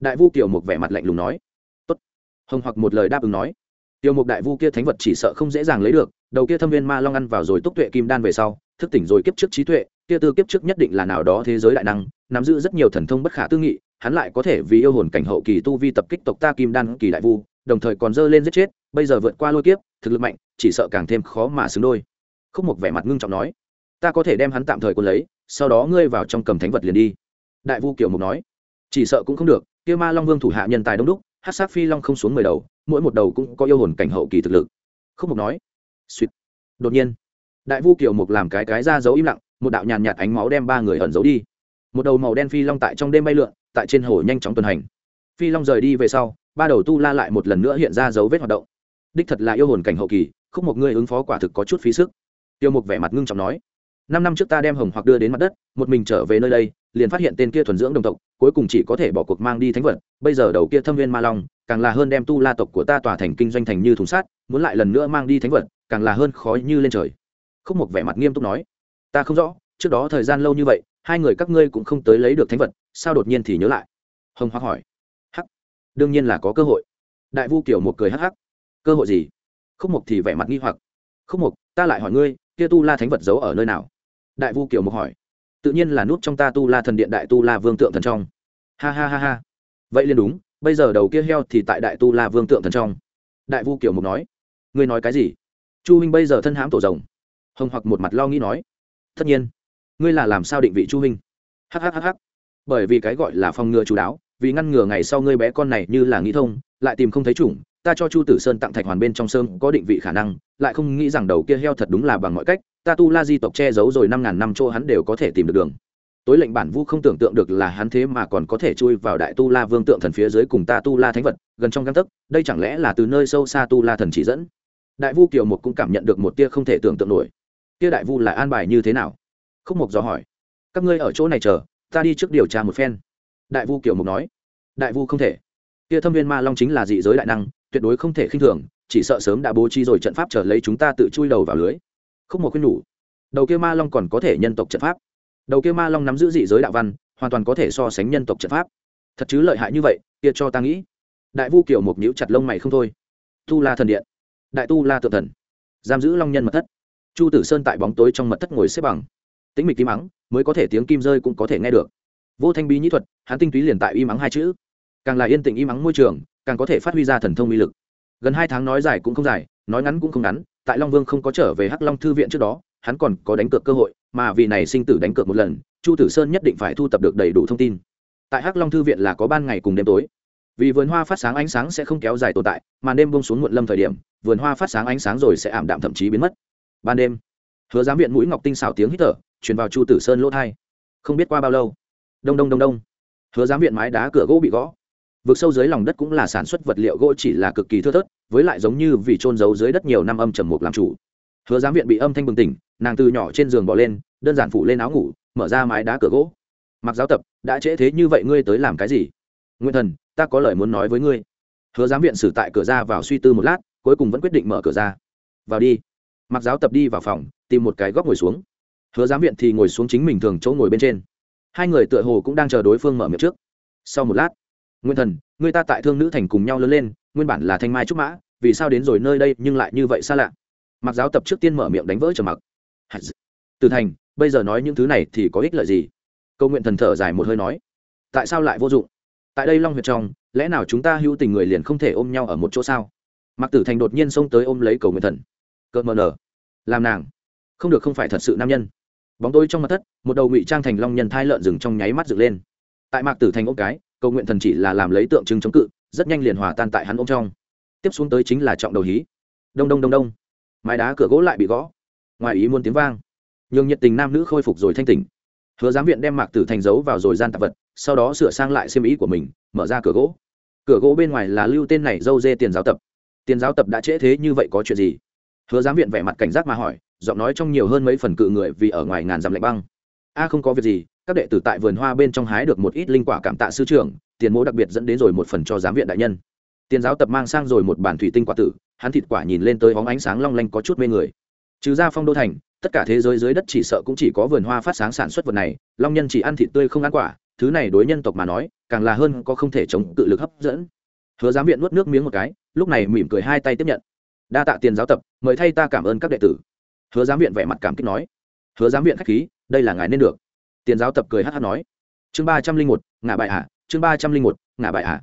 Đại vu kiểu một vẻ mặt lạnh lùng nói. Tốt. Hồng hoặc một lời đáp ứng nói. Tiểu mục đại vu kia thánh vật chỉ sợ không dễ dàng lấy được, đầu kia thâm viên ma long ăn vào rồi túc tuệ kim đan về sau, thức tỉnh rồi kiếp trước trí tuệ, kia tư kiếp trước nhất định là nào đó thế giới đại năng, nắm giữ rất nhiều thần thông bất khả tư nghị, hắn lại có thể vì yêu hồn cảnh hậu kỳ tu vi tập kích tộc ta kim đan kỳ đại vu đồng thời còn dơ lên giết chết, bây giờ vượt qua lôi kiếp, thực lực mạnh, chỉ sợ càng thêm khó mà xứng đôi. Khúc một vẻ mặt ngưng trọng nói, ta có thể đem hắn tạm thời quân lấy, sau đó ngươi vào trong cầm thánh vật liền đi. Đại vu kiều mục nói, chỉ sợ cũng không được, kia ma long vương thủ hạ nhân tài đông đúc hát sát phi long không xuống mười đầu, mỗi một đầu cũng có yêu hồn cảnh hậu kỳ thực lực. Khúc mục nói suýt đột nhiên, đại vu kiều mục làm cái cái ra giấu im lặng, một đạo nhàn nhạt ánh máu đem ba người ẩn giấu đi. Một đầu màu đen phi long tại trong đêm bay lượn, tại trên hồ nhanh chóng tuần hành. Phi long rời đi về sau ba đầu tu la lại một lần nữa hiện ra dấu vết hoạt động. Đích thật là yêu hồn cảnh hậu kỳ, khúc một ngươi ứng phó quả thực có chút phí sức. Tiêu mục vẻ mặt ngưng trọng nói, năm năm trước ta đem hồng hoặc đưa đến mặt đất, một mình trở về nơi đây, liền phát hiện tên kia thuần dưỡng đồng tộc, cuối cùng chỉ có thể bỏ cuộc mang đi thánh vật, bây giờ đầu kia thâm viên ma long, càng là hơn đem tu la tộc của ta tỏa thành kinh doanh thành như thùng sát muốn lại lần nữa mang đi thánh vật, càng là hơn khói như lên trời. Khúc một vẻ mặt nghiêm túc nói, ta không rõ, trước đó thời gian lâu như vậy, hai người các ngươi cũng không tới lấy được thánh vật, sao đột nhiên thì nhớ lại? Hồng hoặc hỏi đương nhiên là có cơ hội. Đại vu kiểu một cười hắc hắc. Cơ hội gì? Khúc mục thì vẻ mặt nghi hoặc. Khúc mục ta lại hỏi ngươi, kia tu la thánh vật giấu ở nơi nào? Đại vu kiểu mục hỏi. Tự nhiên là nút trong ta tu la thần điện đại tu la vương tượng thần trong. Ha ha ha ha. Vậy liền đúng, bây giờ đầu kia heo thì tại đại tu la vương tượng thần trong. Đại vu kiểu mục nói. Ngươi nói cái gì? Chu huynh bây giờ thân hãm tổ rồng. Hồng hoặc một mặt lo nghĩ nói. Tất nhiên. Ngươi là làm sao định vị chu huynh? Hhhh bởi vì cái gọi là phòng ngừa chú đáo vì ngăn ngừa ngày sau ngươi bé con này như là nghĩ thông, lại tìm không thấy chủng, ta cho chu tử sơn tặng thạch hoàn bên trong sơn có định vị khả năng, lại không nghĩ rằng đầu kia heo thật đúng là bằng mọi cách, ta tu la di tộc che giấu rồi năm ngàn năm chỗ hắn đều có thể tìm được đường. Tối lệnh bản vu không tưởng tượng được là hắn thế mà còn có thể chui vào đại tu la vương tượng thần phía dưới cùng ta tu la thánh vật, gần trong găng tấc, đây chẳng lẽ là từ nơi sâu xa tu la thần chỉ dẫn? Đại vu kiều một cũng cảm nhận được một tia không thể tưởng tượng nổi. Tia đại vu là an bài như thế nào? Khúc mục dò hỏi. Các ngươi ở chỗ này chờ, ta đi trước điều tra một phen đại vu kiều mục nói, đại vu không thể. Kia thâm viên ma long chính là dị giới đại năng, tuyệt đối không thể khinh thường, chỉ sợ sớm đã bố trí rồi trận pháp trở lấy chúng ta tự chui đầu vào lưới. Không một khuyên nhủ, đầu kia ma long còn có thể nhân tộc trận pháp. Đầu kia ma long nắm giữ dị giới đạo văn, hoàn toàn có thể so sánh nhân tộc trận pháp. Thật chứ lợi hại như vậy, kia cho ta nghĩ. Đại vu kiểu Mục nhíu chặt lông mày không thôi. Tu la thần điện, đại tu la tự thần, giam giữ long nhân mật thất. Chu tử sơn tại bóng tối trong mật thất ngồi xếp bằng. Tĩnh mịch tím mắng, mới có thể tiếng kim rơi cũng có thể nghe được. Vô thanh bí nhĩ thuật hắn tinh túy liền tại im mắng hai chữ. Càng là yên tĩnh im mắng môi trường, càng có thể phát huy ra thần thông uy lực. Gần hai tháng nói dài cũng không dài, nói ngắn cũng không ngắn, tại long vương không có trở về hắc long thư viện trước đó, hắn còn có đánh cược cơ hội, mà vì này sinh tử đánh cược một lần, chu tử sơn nhất định phải thu tập được đầy đủ thông tin. Tại hắc long thư viện là có ban ngày cùng đêm tối. Vì vườn hoa phát sáng ánh sáng sẽ không kéo dài tồn tại, mà đêm bông xuống muộn lâm thời điểm, vườn hoa phát sáng ánh sáng rồi sẽ ảm đạm thậm chí biến mất. Ban đêm, hứa giám viện mũi ngọc tinh xảo tiếng hít thở, truyền vào chu tử sơn lỗ thai không biết qua bao lâu. Đông đông đông đông hứa giám viện mái đá cửa gỗ bị gõ. Vực sâu dưới lòng đất cũng là sản xuất vật liệu gỗ chỉ là cực kỳ thưa thớt, với lại giống như vì trôn giấu dưới đất nhiều năm âm trầm mục làm chủ. Hứa giám viện bị âm thanh bừng tỉnh, nàng từ nhỏ trên giường bỏ lên, đơn giản phủ lên áo ngủ, mở ra mái đá cửa gỗ. Mặc giáo tập, đã trễ thế như vậy ngươi tới làm cái gì? Nguyên thần, ta có lời muốn nói với ngươi. Hứa giám viện xử tại cửa ra vào suy tư một lát, cuối cùng vẫn quyết định mở cửa ra. Vào đi. Mặc giáo tập đi vào phòng, tìm một cái góc ngồi xuống. Hứa giám viện thì ngồi xuống chính mình thường chỗ ngồi bên trên hai người tựa hồ cũng đang chờ đối phương mở miệng trước. Sau một lát, nguyên thần, người ta tại thương nữ thành cùng nhau lớn lên, nguyên bản là thanh mai trúc mã, vì sao đến rồi nơi đây nhưng lại như vậy xa lạ? Mặc giáo tập trước tiên mở miệng đánh vỡ trầm mặc. Từ thành, bây giờ nói những thứ này thì có ích lợi gì? Câu nguyện thần thở dài một hơi nói. Tại sao lại vô dụng? Tại đây long huyệt trong, lẽ nào chúng ta hữu tình người liền không thể ôm nhau ở một chỗ sao? Mặc tử thành đột nhiên xông tới ôm lấy cầu nguyện thần. Cợt mờ nở. Làm nàng. Không được không phải thật sự nam nhân bóng tối trong mặt thất, một đầu ngụy trang thành long nhân thai lợn rừng trong nháy mắt dựng lên. Tại mạc tử thành ôm cái, cầu nguyện thần chỉ là làm lấy tượng trưng chống cự, rất nhanh liền hòa tan tại hắn ôm trong. Tiếp xuống tới chính là trọng đầu hí. Đông đông đông đông. Mái đá cửa gỗ lại bị gõ. Ngoài ý muốn tiếng vang. Nhường nhiệt tình nam nữ khôi phục rồi thanh tỉnh. Hứa giám viện đem mạc tử thành giấu vào rồi gian tạp vật, sau đó sửa sang lại xiêm ý của mình, mở ra cửa gỗ. Cửa gỗ bên ngoài là lưu tên này dâu dê tiền giáo tập. Tiền giáo tập đã trễ thế như vậy có chuyện gì? Hứa giám viện vẻ mặt cảnh giác mà hỏi giọng nói trong nhiều hơn mấy phần cự người vì ở ngoài ngàn dặm lạnh băng. A, không có việc gì, các đệ tử tại vườn hoa bên trong hái được một ít linh quả cảm tạ sư trưởng, tiền mỗ đặc biệt dẫn đến rồi một phần cho giám viện đại nhân. Tiền giáo tập mang sang rồi một bản thủy tinh quả tử, hắn thịt quả nhìn lên tới hóng ánh sáng long lanh có chút mê người. Trừ ra phong đô thành, tất cả thế giới dưới đất chỉ sợ cũng chỉ có vườn hoa phát sáng sản xuất vật này, long nhân chỉ ăn thịt tươi không ăn quả, thứ này đối nhân tộc mà nói, càng là hơn có không thể chống cự lực hấp dẫn. Hứa giám viện nuốt nước miếng một cái, lúc này mỉm cười hai tay tiếp nhận. Đa tạ tiền giáo tập, mời thay ta cảm ơn các đệ tử hứa giám viện vẻ mặt cảm kích nói, hứa giám viện k h á c h khí, đây là ngài nên được. Tiền giáo tập cười hát hát nói, chương ba trăm linh một, ngả bại hạ chương ba trăm linh một, ngả bại hạ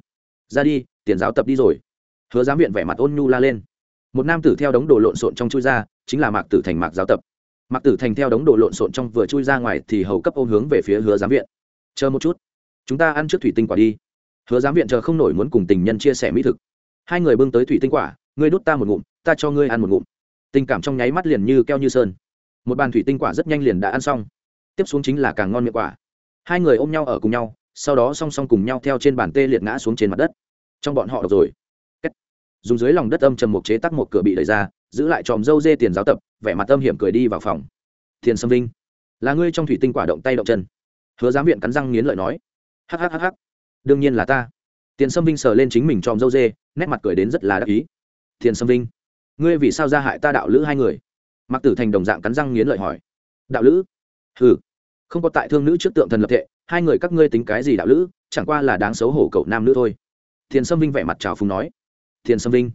ra đi, tiền giáo tập đi rồi. Hứa giám viện vẻ mặt ôn nhu la lên. Một nam tử theo đống đồ lộn xộn trong chui ra, chính là mạc tử thành mạc giáo tập. Mạc tử thành theo đống đồ lộn xộn trong vừa chui ra ngoài thì hầu cấp ôm hướng về phía hứa giám viện. Chờ một chút, chúng ta ăn trước thủy tinh quả đi. Hứa giám viện chờ không nổi muốn cùng tình nhân chia sẻ mỹ thực. Hai người bưng tới thủy tinh quả, ngươi đút ta một ngụm, ta cho ngươi ăn một ngụm tình cảm trong nháy mắt liền như keo như sơn. Một bàn thủy tinh quả rất nhanh liền đã ăn xong. Tiếp xuống chính là càng ngon miệng quả. Hai người ôm nhau ở cùng nhau, sau đó song song cùng nhau theo trên bàn tê liệt ngã xuống trên mặt đất. Trong bọn họ đọc rồi. Dùng dưới lòng đất âm trầm một chế tắc một cửa bị đẩy ra, giữ lại tròm dâu dê tiền giáo tập, vẻ mặt âm hiểm cười đi vào phòng. Thiền sâm vinh, là ngươi trong thủy tinh quả động tay động chân. Hứa giám viện cắn răng nghiến lợi nói. Hhhh đương nhiên là ta. Tiền sâm vinh sờ lên chính mình tròm dâu dê, nét mặt cười đến rất là đắc ý. Thiền sâm vinh ngươi vì sao ra hại ta đạo lữ hai người? Mặc tử thành đồng dạng cắn răng nghiến lợi hỏi. Đạo lữ? Ừ không có tại thương nữ trước tượng thần lập thệ, hai người các ngươi tính cái gì đạo lữ? Chẳng qua là đáng xấu hổ cậu nam nữ thôi. Thiền sâm vinh vẻ mặt trào phúng nói. Thiền sâm vinh,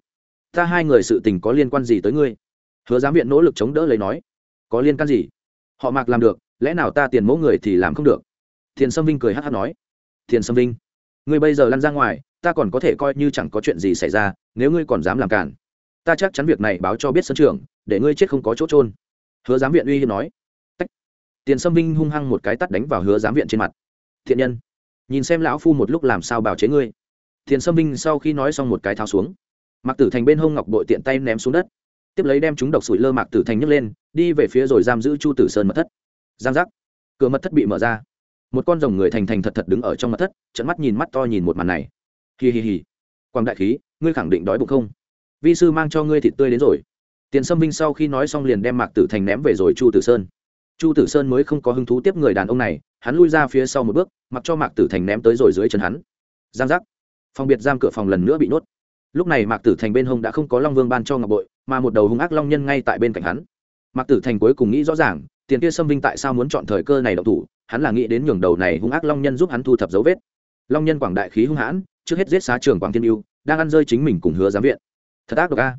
ta hai người sự tình có liên quan gì tới ngươi? Hứa giám viện nỗ lực chống đỡ lấy nói. Có liên quan gì? Họ mạc làm được, lẽ nào ta tiền mẫu người thì làm không được? Thiền sâm vinh cười hát hát nói. Thiền sâm vinh, ngươi bây giờ lăn ra ngoài, ta còn có thể coi như chẳng có chuyện gì xảy ra, nếu ngươi còn dám làm cản ta chắc chắn việc này báo cho biết sân trưởng để ngươi chết không có chỗ trôn hứa giám viện uy hiếp nói. Tách. tiền sâm vinh hung hăng một cái tắt đánh vào hứa giám viện trên mặt. Thiện nhân, nhìn xem lão phu một lúc làm sao bào chế ngươi. Tiền sâm vinh sau khi nói xong một cái tháo xuống. Mặc tử thành bên hông ngọc bội tiện tay ném xuống đất. Tiếp lấy đem chúng độc sủi lơ mạc tử thành nhấc lên, đi về phía rồi giam giữ chu tử sơn mật thất. Giang giác. Cửa mật thất bị mở ra. Một con rồng người thành thành thật thật đứng ở trong mật thất trận mắt nhìn mắt to nhìn một màn này. Hì hì hì quang đại khí, ngươi khẳng định đói bụng không? Vi sư mang cho ngươi thịt tươi đến rồi. Tiền sâm vinh sau khi nói xong liền đem mạc tử thành ném về rồi chu tử sơn. Chu tử sơn mới không có hứng thú tiếp người đàn ông này, hắn lui ra phía sau một bước, mặc cho mạc tử thành ném tới rồi dưới chân hắn. Giang giác. Phòng biệt giam cửa phòng lần nữa bị nốt. Lúc này mạc tử thành bên hông đã không có long vương ban cho ngọc bội, mà một đầu hung ác long nhân ngay tại bên cạnh hắn. Mạc tử thành cuối cùng nghĩ rõ ràng, tiền kia xâm vinh tại sao muốn chọn thời cơ này độc thủ, hắn là nghĩ đến nhường đầu này hung ác long nhân giúp hắn thu thập dấu vết. Long nhân quảng đại khí hung hãn, trước hết giết xá trường quảng thiên yêu, đang ăn rơi chính mình cùng hứa giám viện thật ác độc a.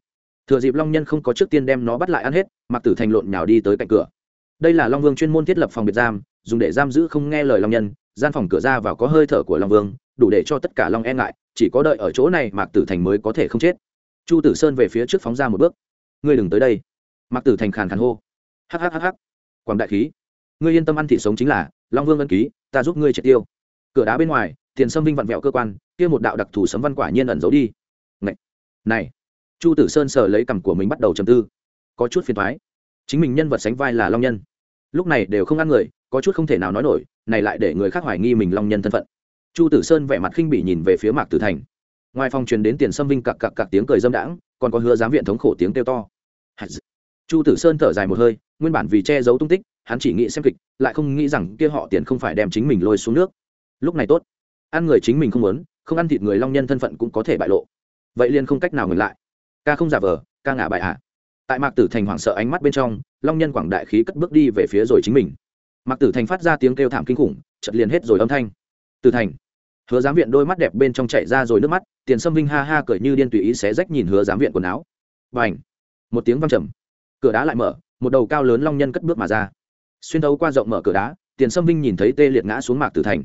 Thừa dịp long nhân không có trước tiên đem nó bắt lại ăn hết mặc tử thành lộn nhào đi tới cạnh cửa. Đây là long vương chuyên môn thiết lập phòng biệt giam dùng để giam giữ không nghe lời long nhân gian phòng cửa ra vào có hơi thở của long vương đủ để cho tất cả long e ngại chỉ có đợi ở chỗ này mạc tử thành mới có thể không chết. Chu tử sơn về phía trước phóng ra một bước. Ngươi đừng tới đây. Mạc tử thành khàn khàn hô. Hhhh quảng đại khí ngươi yên tâm ăn thị sống chính là long vương ân ký ta giúp ngươi triệt tiêu. Cửa đá bên ngoài tiền sâm vinh vặn vẹo cơ quan kia một đạo đặc thù sấm văn quả nhiên ẩn giấu đi. Này, này chu tử sơn sờ lấy cằm của mình bắt đầu trầm tư. Có chút phiền thoái chính mình nhân vật sánh vai là long nhân. Lúc này đều không ăn người, có chút không thể nào nói nổi, này lại để người khác hoài nghi mình long nhân thân phận. Chu tử sơn vẻ mặt khinh bỉ nhìn về phía mạc tử thành. Ngoài phòng truyền đến tiền sâm vinh cặc cặc cặc tiếng cười dâm đãng, còn có hứa giám viện thống khổ tiếng kêu to. Chu tử sơn thở dài một hơi, nguyên bản vì che giấu tung tích, hắn chỉ nghĩ xem kịch, lại không nghĩ rằng kia họ tiền không phải đem chính mình lôi xuống nước. Lúc này tốt. Ăn người chính mình không muốn, không ăn thịt người long nhân thân phận cũng có thể bại lộ. Vậy liền không cách nào ngừng lại ca không giả vờ, ca ngả bại hạ tại mạc tử thành hoảng sợ ánh mắt bên trong, long nhân quảng đại khí cất bước đi về phía rồi chính mình. Mạc tử thành phát ra tiếng kêu thảm kinh khủng chật liền hết rồi âm thanh. Tử thành. Hứa giám viện đôi mắt đẹp bên trong chạy ra rồi nước mắt, tiền sâm vinh ha ha cười như điên tùy ý xé rách nhìn hứa giám viện quần áo. Và h một tiếng văng trầm. Cửa đá lại mở, một đầu cao lớn long nhân cất bước mà ra. Xuyên thấu qua rộng mở cửa đá, tiền sâm vinh nhìn thấy tê liệt ngã xuống mạc tử thành.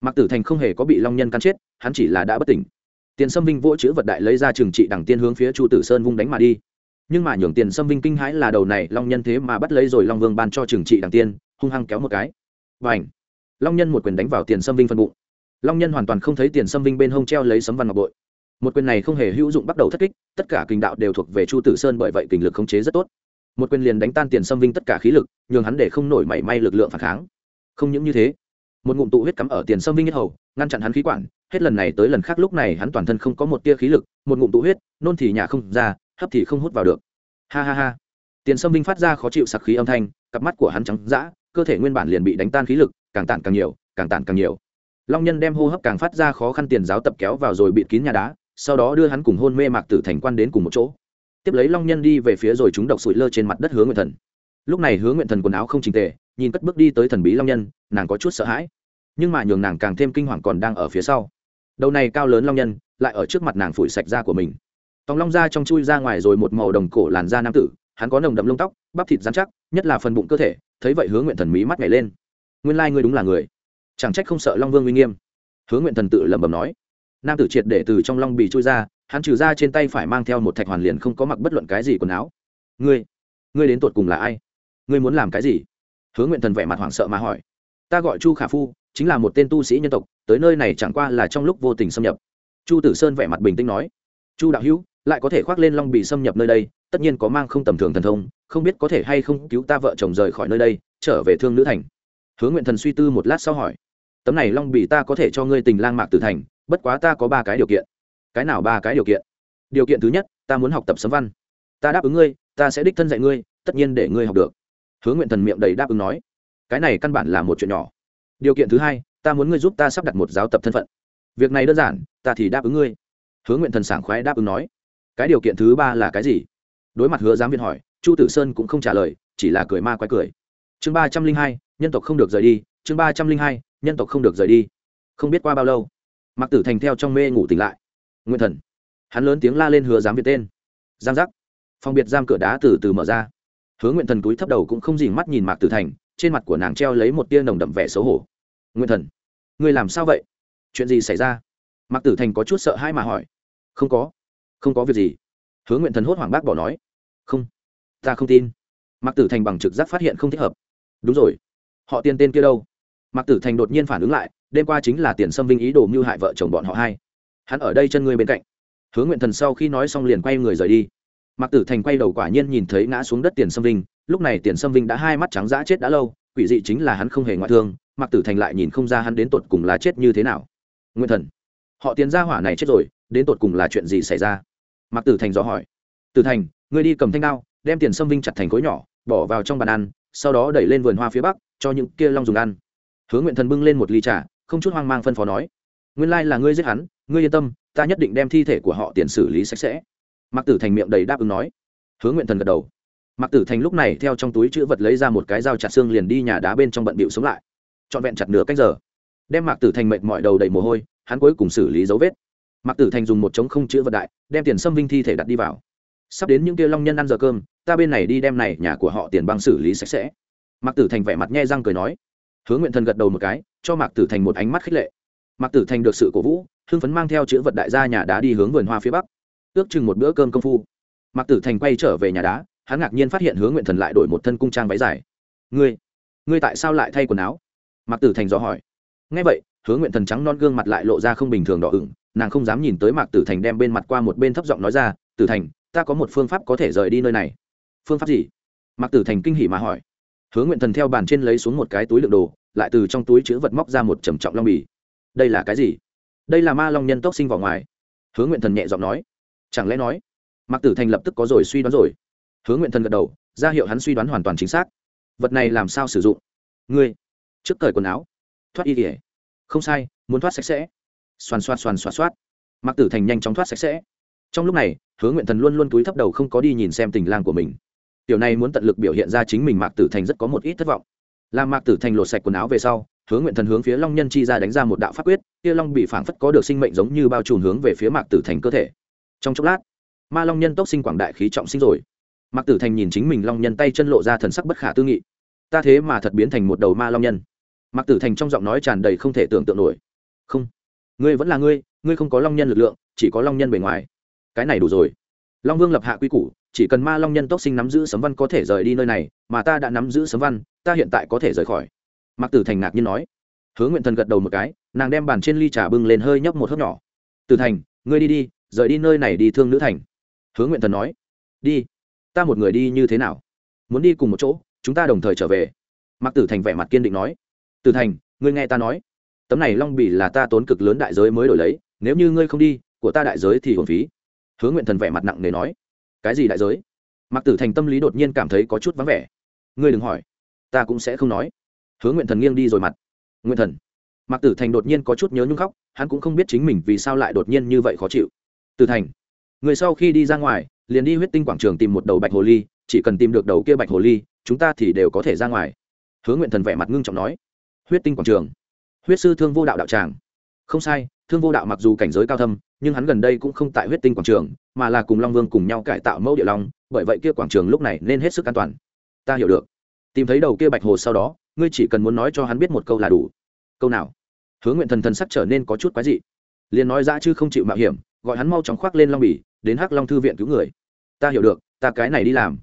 Mạc tử thành không hề có bị long nhân cắn chết, hắn chỉ là đã bất tỉnh tiền sâm vinh vỗ chữ vật đại lấy ra trừng trị đằng tiên hướng phía chu tử sơn vung đánh mà đi. Nhưng mà nhường tiền sâm vinh kinh hãi là đầu này, long nhân thế mà bắt lấy rồi long vương ban cho trừng trị đằng tiên, hung hăng kéo một cái. Và ảnh long nhân một quyền đánh vào tiền sâm vinh phân bụng. Long nhân hoàn toàn không thấy tiền sâm vinh bên hông treo lấy sấm văn ngọc bội. Một quyền này không hề hữu dụng bắt đầu thất kích, tất cả kình đạo đều thuộc về chu tử sơn bởi vậy kình lực khống chế rất tốt. Một quyền liền đánh tan tiền sâm vinh tất cả khí lực, nhường hắn để không nổi mảy may lực lượng phản kháng. Không những như thế một ngụm tụ huyết cắm ở tiền sâm vinh nhất hầu, ngăn chặn hắn khí quản. Hết lần này tới lần khác lúc này hắn toàn thân không có một tia khí lực, một ngụm tụ huyết, nôn thì nhà không ra, hấp thì không hút vào được. Ha ha ha. Tiền sâm vinh phát ra khó chịu sặc khí âm thanh, cặp mắt của hắn trắng d cơ thể nguyên bản liền bị đánh tan khí lực, càng tản càng nhiều, càng tản càng nhiều. Long nhân đem hô hấp càng phát ra khó khăn tiền giáo tập kéo vào rồi bịt kín nhà đá, sau đó đưa hắn cùng hôn mê mạc tử thành quan đến cùng một chỗ. Tiếp lấy long nhân đi về phía rồi chúng độc sụi lơ trên mặt đất hướng nguyện thần lúc này hứa nguyện thần quần áo không trình tề, nhìn cất bước đi tới thần bí long nhân, nàng có chút sợ hãi. Nhưng mà nhường nàng càng thêm kinh hoàng còn đang ở phía sau. Đầu này cao lớn long nhân, lại ở trước mặt nàng phủi sạch da của mình. Tòng long da trong chui ra ngoài rồi một màu đồng cổ làn da nam tử, hắn có nồng đậm lông tóc, bắp thịt dán chắc, nhất là phần bụng cơ thể, thấy vậy hứa nguyện thần mí mắt nhảy lên. Nguyên lai ngươi đúng là người. Chẳng trách không sợ long vương uy nghiêm. Hứa nguyện thần tự lẩm bẩm nói. Nam tử triệt để từ trong long bì chui ra, hắn trừ ra trên tay phải mang theo một thạch hoàn liền không có mặc bất luận cái gì quần áo. Ngươi ngươi đến tột cùng là ai? Ngươi muốn làm cái gì? Hướng nguyện thần vẻ mặt hoảng sợ mà hỏi. Ta gọi chu khả phu, chính là một tên tu sĩ nhân tộc, tới nơi này chẳng qua là trong lúc vô tình xâm nhập. Chu tử sơn vẻ mặt bình tĩnh nói. Chu đạo hữu, lại có thể khoác lên long bị xâm nhập nơi đây, tất nhiên có mang không tầm thường thần thông, không biết có thể hay không cứu ta vợ chồng rời khỏi nơi đây, trở về thương nữ thành. Hướng nguyện thần suy tư một lát sau hỏi. Tấm này long bị ta có thể cho ngươi tình lang mạc tử thành, bất quá ta có ba cái điều kiện. Cái nào ba cái điều kiện? Điều kiện thứ nhất, ta muốn học tập sấm văn. Ta đáp ứng ngươi, ta sẽ đích thân dạy ngươi, tất nhiên để ngươi học được hướng nguyện thần miệng đầy đáp ứng nói, cái này căn bản là một chuyện nhỏ. Điều kiện thứ hai, ta muốn ngươi giúp ta sắp đặt một giáo tập thân phận. Việc này đơn giản, ta thì đáp ứng ngươi. Hướng nguyện thần sảng khoái đáp ứng nói, cái điều kiện thứ ba là cái gì? Đối mặt hứa giám viên hỏi, chu tử sơn cũng không trả lời, chỉ là cười ma quái cười. Chương ba trăm linh hai, nhân tộc không được rời đi, chương ba trăm linh hai, nhân tộc không được rời đi. Không biết qua bao lâu mặc tử thành theo trong mê ngủ tỉnh lại. Nguyên thần, hắn lớn tiếng la lên hứa giám viện tên. Giang giác. Phòng biệt giam cửa đá từ từ mở ra hứa nguyện thần túi thấp đầu cũng không dìm mắt nhìn mạc tử thành, trên mặt của nàng treo lấy một tia nồng đậm vẻ xấu hổ. Nguyện thần người làm sao vậy? Chuyện gì xảy ra? Mạc tử thành có chút sợ hai mà hỏi. Không có không có việc gì. Hứa nguyện thần hốt hoảng bác bỏ nói. Không, ta không tin. Mạc tử thành bằng trực giác phát hiện không thích hợp. Đúng rồi, họ tiền tên kia đâu? Mạc tử thành đột nhiên phản ứng lại, đêm qua chính là tiền xâm vinh ý đồ mưu hại vợ chồng bọn họ hai. Hắn ở đây chân ngươi bên cạnh. Hứa nguyện thần sau khi nói xong liền quay người rời đi mạc tử thành quay đầu quả nhiên nhìn thấy ngã xuống đất tiền Sâm vinh, lúc này tiền Sâm vinh đã hai mắt trắng dã chết đã lâu, quỷ dị chính là hắn không hề ngoại thương, mạc tử thành lại nhìn không ra hắn đến tột cùng là chết như thế nào. Nguyên thần, họ tiền gia hỏa này chết rồi, đến tột cùng là chuyện gì xảy ra? Mạc tử thành dò hỏi. Tử thành, ngươi đi cầm thanh đao, đem tiền Sâm vinh chặt thành khối nhỏ, bỏ vào trong bàn ăn, sau đó đẩy lên vườn hoa phía bắc, cho những kia long dùng ăn. Hứa nguyện thần bưng lên một ly trà, không chút hoang mang phân phó nói. Nguyên lai là ngươi giết hắn, ngươi yên tâm, ta nhất định đem thi thể của họ tiền xử lý sạch sẽ mạc tử thành miệng đầy đáp ứng nói. Hướng nguyện thần gật đầu. Mạc tử thành lúc này theo trong túi chữ vật lấy ra một cái dao chặt xương liền đi nhà đá bên trong bận bịu sống lại. Trọn vẹn chặt nửa cách giờ, đem mạc tử thành mệt mọi đầu đầy mồ hôi, hắn cuối cùng xử lý dấu vết. Mạc tử thành dùng một trống không chữ vật đại, đem tiền xâm vinh thi thể đặt đi vào. Sắp đến những kia long nhân ăn giờ cơm, ta bên này đi đem này nhà của họ tiền băng xử lý sạch sẽ. Mạc tử thành vẻ mặt nhe răng cười nói. Hướng nguyện thần gật đầu một cái, cho mạc tử thành một ánh mắt khích lệ. Mạc tử thành được sự cổ vũ, hưng phấn mang theo chữ vật đại gia nhà đá đi hướng vườn hoa phía bắc ước chừng một bữa cơm công phu. Mạc tử thành quay trở về nhà đá, hắn ngạc nhiên phát hiện hướng nguyện thần lại đổi một thân cung trang váy dài. Ngươi ngươi tại sao lại thay quần áo? Mạc tử thành dò hỏi. Ngay vậy hướng nguyện thần trắng non gương mặt lại lộ ra không bình thường đỏ ửng, nàng không dám nhìn tới mạc tử thành đem bên mặt qua một bên thấp giọng nói ra, tử thành, ta có một phương pháp có thể rời đi nơi này. Phương pháp gì? Mạc tử thành kinh hỉ mà hỏi. Hướng nguyện thần theo bàn trên lấy xuống một cái túi lượng đồ, lại từ trong túi chữ vật móc ra một trầm trọng long bì. Đây là cái gì? Đây là ma long nhân tốc sinh vào ngoài. Hướng nguyện thần nhẹ giọng nói chẳng lẽ nói, mạc tử thành lập tức có rồi suy đoán rồi? Hướng nguyện thần gật đầu, ra hiệu hắn suy đoán hoàn toàn chính xác. Vật này làm sao sử dụng? Ngươi, trước cởi quần áo, thoát y kỉa không sai, muốn thoát sạch sẽ. Xoàn xoạt xoàn xoạt xoát mặc tử thành nhanh chóng thoát sạch sẽ. Trong lúc này Hướng nguyện thần luôn luôn túi thấp đầu không có đi nhìn xem tình lang của mình. Tiểu này muốn tận lực biểu hiện ra chính mình mạc tử thành rất có một ít thất vọng. Làm mạc tử thành lột sạch quần áo về sau hướng nguyện thần hướng phía long nhân chi ra đánh ra một đạo pháp quyết, kia long bị phảng phất có được sinh mệnh giống như bao trùm hướng về phía mạc tử thành cơ thể trong chốc lát, ma long nhân tốc sinh quảng đại khí trọng sinh rồi. Mạc tử thành nhìn chính mình long nhân tay chân lộ ra thần sắc bất khả tư nghị. Ta thế mà thật biến thành một đầu ma long nhân. Mạc tử thành trong giọng nói tràn đầy không thể tưởng tượng nổi. Không, ngươi vẫn là ngươi ngươi không có long nhân lực lượng, chỉ có long nhân bề ngoài. Cái này đủ rồi. Long vương lập hạ quy củ, chỉ cần ma long nhân tốc sinh nắm giữ sấm văn có thể rời đi nơi này, mà ta đã nắm giữ sấm văn, ta hiện tại có thể rời khỏi. Mạc tử thành ngạc nhiên nói. Hứa nguyện thần gật đầu một cái, nàng đem bàn trên ly trà bưng lên hơi nhấp một hớp nhỏ. Tử thành, ngươi đi đi rời đi nơi này đi thương nữ thành. Hứa nguyện thần nói, đi, ta một người đi như thế nào? Muốn đi cùng một chỗ, chúng ta đồng thời trở về. Mạc tử thành vẻ mặt kiên định nói, tử thành, ngươi nghe ta nói, tấm này long bì là ta tốn cực lớn đại giới mới đổi lấy, nếu như ngươi không đi, của ta đại giới thì hồn phí. Hứa nguyện thần vẻ mặt nặng nề nói, cái gì đại giới? Mạc tử thành tâm lý đột nhiên cảm thấy có chút vắng vẻ. Ngươi đừng hỏi, ta cũng sẽ không nói. Hứa nguyện thần nghiêng đi rồi mặt. Nguyện thần. Mạc tử thành đột nhiên có chút nhớ nhung khóc, hắn cũng không biết chính mình vì sao lại đột nhiên như vậy khó chịu. Từ thành. Người sau khi đi ra ngoài, liền đi huyết tinh quảng trường tìm một đầu bạch hồ ly, chỉ cần tìm được đầu kia bạch hồ ly, chúng ta thì đều có thể ra ngoài. Hứa nguyện thần vẻ mặt ngưng trọng nói. Huyết tinh quảng trường. Huyết sư thương vô đạo đạo tràng. Không sai, thương vô đạo mặc dù cảnh giới cao thâm, nhưng hắn gần đây cũng không tại huyết tinh quảng trường, mà là cùng long vương cùng nhau cải tạo mẫu địa long, bởi vậy kia quảng trường lúc này nên hết sức an toàn. Ta hiểu được. Tìm thấy đầu kia bạch hồ sau đó, ngươi chỉ cần muốn nói cho hắn biết một câu là đủ. Câu nào? Hứa nguyện thần thần sắc trở nên có chút quái dị. Liền nói ra chứ không chịu mạo hiểm gọi hắn mau chóng khoác lên long bỉ đến hắc long thư viện cứu người. Ta hiểu được, ta cái này đi làm.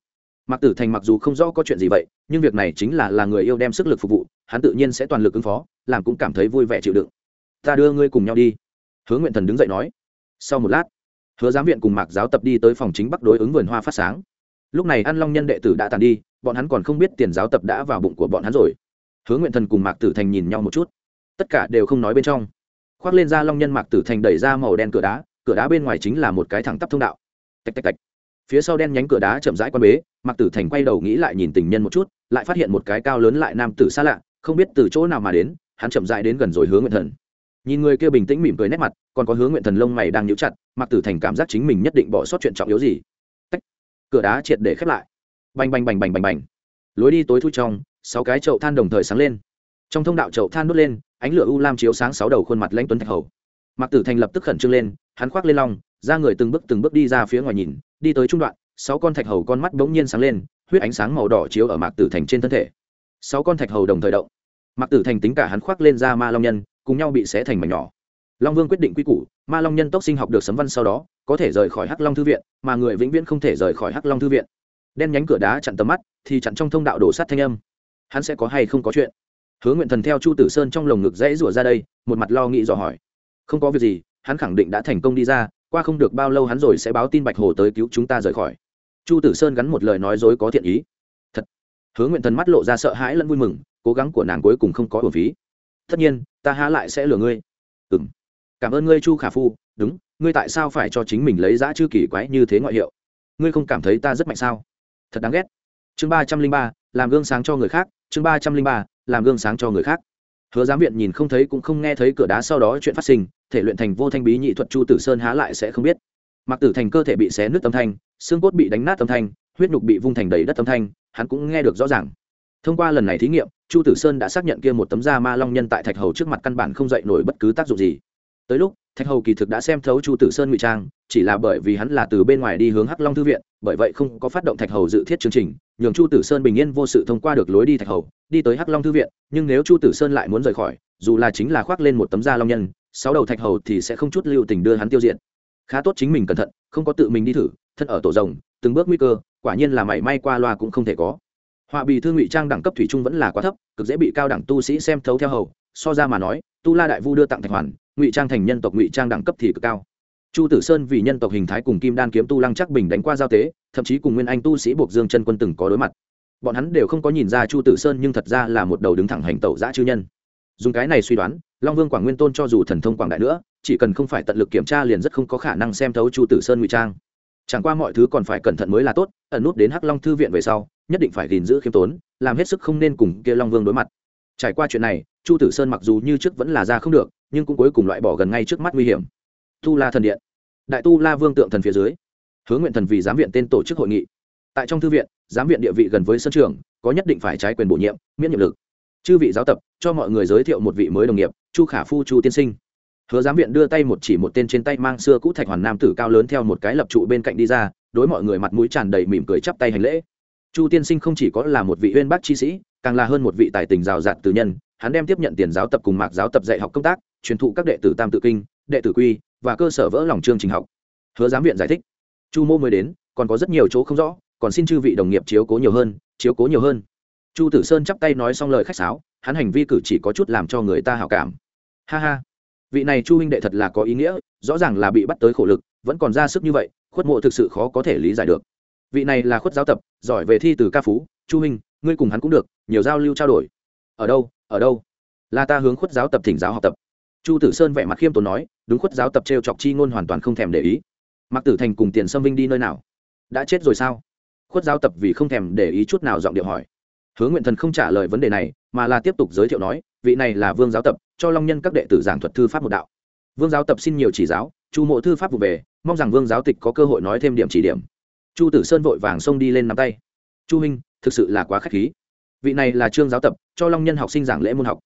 Mặc tử thành mặc dù không rõ có chuyện gì vậy, nhưng việc này chính là là người yêu đem sức lực phục vụ, hắn tự nhiên sẽ toàn lực ứng phó, làm cũng cảm thấy vui vẻ chịu đựng. Ta đưa ngươi cùng nhau đi. Hứa nguyện thần đứng dậy nói. Sau một lát, hứa giám viện cùng mạc giáo tập đi tới phòng chính bắc đối ứng vườn hoa phát sáng. Lúc này ăn long nhân đệ tử đã tàn đi, bọn hắn còn không biết tiền giáo tập đã vào bụng của bọn hắn rồi. Hứa nguyện thần cùng mạc tử thành nhìn nhau một chút. Tất cả đều không nói bên trong. Khoác lên ra long nhân mạc tử thành đẩy ra màu đen cửa đá cửa đá bên ngoài chính là một cái thẳng tắp thông đạo. Tạch tạch tạch. Phía sau đen nhánh cửa đá chậm rãi quan bế, mạc tử thành quay đầu nghĩ lại nhìn tình nhân một chút, lại phát hiện một cái cao lớn lại nam tử xa lạ, không biết từ chỗ nào mà đến, hắn chậm rãi đến gần rồi hướng nguyện thần. Nhìn người kia bình tĩnh mỉm cười nét mặt, còn có hướng nguyện thần lông mày đang nhíu chặt, mạc tử thành cảm giác chính mình nhất định bỏ sót chuyện trọng yếu gì. Tách. cửa đá triệt để khép lại. Bành bành bành bành bành bành. Lối đi tối thui trong, sáu cái chậu than đồng thời sáng lên. Trong thông đạo chậu than đốt lên, ánh lửa u lam chiếu sáng sáu đầu khuôn mặt lãnh tuấn thạch hầu. Mạc tử thành lập tức khẩn trương lên hắn khoác lên long ra người từng bước từng bước đi ra phía ngoài nhìn, đi tới trung đoạn, sáu con thạch hầu con mắt bỗng nhiên sáng lên, huyết ánh sáng màu đỏ chiếu ở mạc tử thành trên thân thể. Sáu con thạch hầu đồng thời động. Mạc tử thành tính cả hắn khoác lên ra ma long nhân, cùng nhau bị xé thành mảnh nhỏ. Long vương quyết định quy củ, ma long nhân tốc sinh học được sấm văn sau đó, có thể rời khỏi hắc long thư viện, mà người vĩnh viễn không thể rời khỏi hắc long thư viện. Đen nhánh cửa đá chặn tầm mắt, thì chặn trong thông đạo đổ sát thanh âm. Hắn sẽ có hay không có chuyện? Hứa nguyện thần theo chu tử sơn trong lồng ngực dãy rủa ra đây, một mặt lo nghĩ dò hỏi. Không có việc gì hắn khẳng định đã thành công đi ra, qua không được bao lâu hắn rồi sẽ báo tin bạch hồ tới cứu chúng ta rời khỏi. Chu tử sơn gắn một lời nói dối có thiện ý. Thật. Hứa nguyện thần mắt lộ ra sợ hãi lẫn vui mừng, cố gắng của nàng cuối cùng không có hồn phí. Tất nhiên, ta há lại sẽ lừa ngươi. Ừ m cảm ơn ngươi, chu khả phu. Đúng, ngươi tại sao phải cho chính mình lấy giã chư kỳ quái như thế ngoại hiệu? Ngươi không cảm thấy ta rất mạnh sao? Thật đáng ghét. Chương ba trăm linh ba, làm gương sáng cho người khác. Chương ba trăm linh ba, làm gương sáng cho người khác. Hứa giám viện nhìn không thấy cũng không nghe thấy cửa đá sau đó chuyện phát sinh thể luyện thành vô thanh bí nhị thuật chu tử sơn há lại sẽ không biết. Mặc tử thành cơ thể bị xé nứt âm thanh, xương cốt bị đánh nát âm thanh, huyết nhục bị vung thành đầy đất âm thanh, hắn cũng nghe được rõ ràng. Thông qua lần này thí nghiệm, chu tử sơn đã xác nhận kia một tấm da ma long nhân tại thạch hầu trước mặt căn bản không dậy nổi bất cứ tác dụng gì. Tới lúc, thạch hầu kỳ thực đã xem thấu chu tử sơn ngụy trang, chỉ là bởi vì hắn là từ bên ngoài đi hướng hắc long thư viện, bởi vậy không có phát động thạch hầu dự thiết chương trình, nhường chu tử sơn bình yên vô sự thông qua được lối đi thạch hầu, đi tới hắc long thư viện, nhưng nếu chu tử sơn lại muốn rời khỏi, dù là chính là khoác lên một tấm da long nhân sáu đầu thạch hầu thì sẽ không chút lưu tình đưa hắn tiêu diệt. Khá tốt chính mình cẩn thận, không có tự mình đi thử, thân ở tổ rồng, từng bước nguy cơ, quả nhiên là mảy may qua loa cũng không thể có. Họa bì thư ngụy trang đẳng cấp thủy trung vẫn là quá thấp, cực dễ bị cao đẳng tu sĩ xem thấu theo hầu, so ra mà nói, tu la đại vu đưa tặng thạch hoàn, ngụy trang thành nhân tộc ngụy trang đẳng cấp thì cực cao. Chu tử sơn vì nhân tộc hình thái cùng kim đan kiếm tu lăng chắc bình đánh qua giao tế, thậm chí cùng nguyên anh tu sĩ buộc dương chân quân từng có đối mặt. Bọn hắn đều không có nhìn ra chu tử sơn nhưng thật ra là một đầu đứng thẳng hành tẩu giã chư nhân. Dùng cái này suy đoán long vương quảng nguyên tôn cho dù thần thông quảng đại nữa, chỉ cần không phải tận lực kiểm tra liền rất không có khả năng xem thấu chu tử sơn ngụy trang. Chẳng qua mọi thứ còn phải cẩn thận mới là tốt, ẩn nút đến hắc long thư viện về sau, nhất định phải gìn giữ khiêm tốn, làm hết sức không nên cùng kia long vương đối mặt. Trải qua chuyện này, chu tử sơn mặc dù như trước vẫn là ra không được, nhưng cũng cuối cùng loại bỏ gần ngay trước mắt nguy hiểm. Tu la thần điện. Đại tu la vương tượng thần phía dưới. Hướng nguyện thần vì giám viện tên tổ chức hội nghị. Tại trong thư viện, giám viện địa vị gần với sân trường, có nhất định phải trái quyền bổ nhiệm, miễn nhiệm lực. Chư vị giáo tập, cho mọi người giới thiệu một vị mới đồng nghiệp chu khả phu chu tiên sinh. Hứa giám viện đưa tay một chỉ một tên trên tay mang xưa cũ thạch hoàn nam tử cao lớn theo một cái lập trụ bên cạnh đi ra, đối mọi người mặt mũi tràn đầy mỉm cười chắp tay hành lễ. Chu tiên sinh không chỉ có là một vị uyên bác chi sĩ, càng là hơn một vị tài tình rào rạt từ nhân, hắn đem tiếp nhận tiền giáo tập cùng mạc giáo tập dạy học công tác, truyền thụ các đệ tử tam tự kinh, đệ tử quy, và cơ sở vỡ lòng chương trình học. Hứa giám viện giải thích. Chu mô mới đến, còn có rất nhiều chỗ không rõ, còn xin chư vị đồng nghiệp chiếu cố nhiều hơn, chiếu cố nhiều hơn. Chu tử sơn chắp tay nói xong lời khách sáo, hắn hành vi cử chỉ có chút làm cho người ta hảo cảm ha ha. Vị này chu huynh đệ thật là có ý nghĩa, rõ ràng là bị bắt tới khổ lực, vẫn còn ra sức như vậy, khuất mộ thực sự khó có thể lý giải được. Vị này là khuất giáo tập, giỏi về thi từ ca phú, chu huynh, ngươi cùng hắn cũng được, nhiều giao lưu trao đổi. Ở đâu ở đâu? Là ta hướng khuất giáo tập thỉnh giáo học tập. Chu tử sơn vẻ mặt khiêm tốn nói, đúng khuất giáo tập t r e o chọc chi ngôn hoàn toàn không thèm để ý. Mặc tử thành cùng tiền sâm vinh đi nơi nào? Đã chết rồi sao? Khuất giáo tập vì không thèm để ý chút nào giọng điệu hỏi. Hướng nguyện thần không trả lời vấn đề này, mà là tiếp tục giới thiệu nói, vị này là vương giáo tập cho long nhân các đệ tử giảng thuật thư pháp một đạo. Vương giáo tập xin nhiều chỉ giáo, chu mộ thư pháp vụ về, mong rằng vương giáo tịch có cơ hội nói thêm điểm chỉ điểm. Chu tử sơn vội vàng xông đi lên nắm tay. Chu huynh, thực sự là quá k h á c h khí. Vị này là trương giáo tập, cho long nhân học sinh giảng lễ môn học.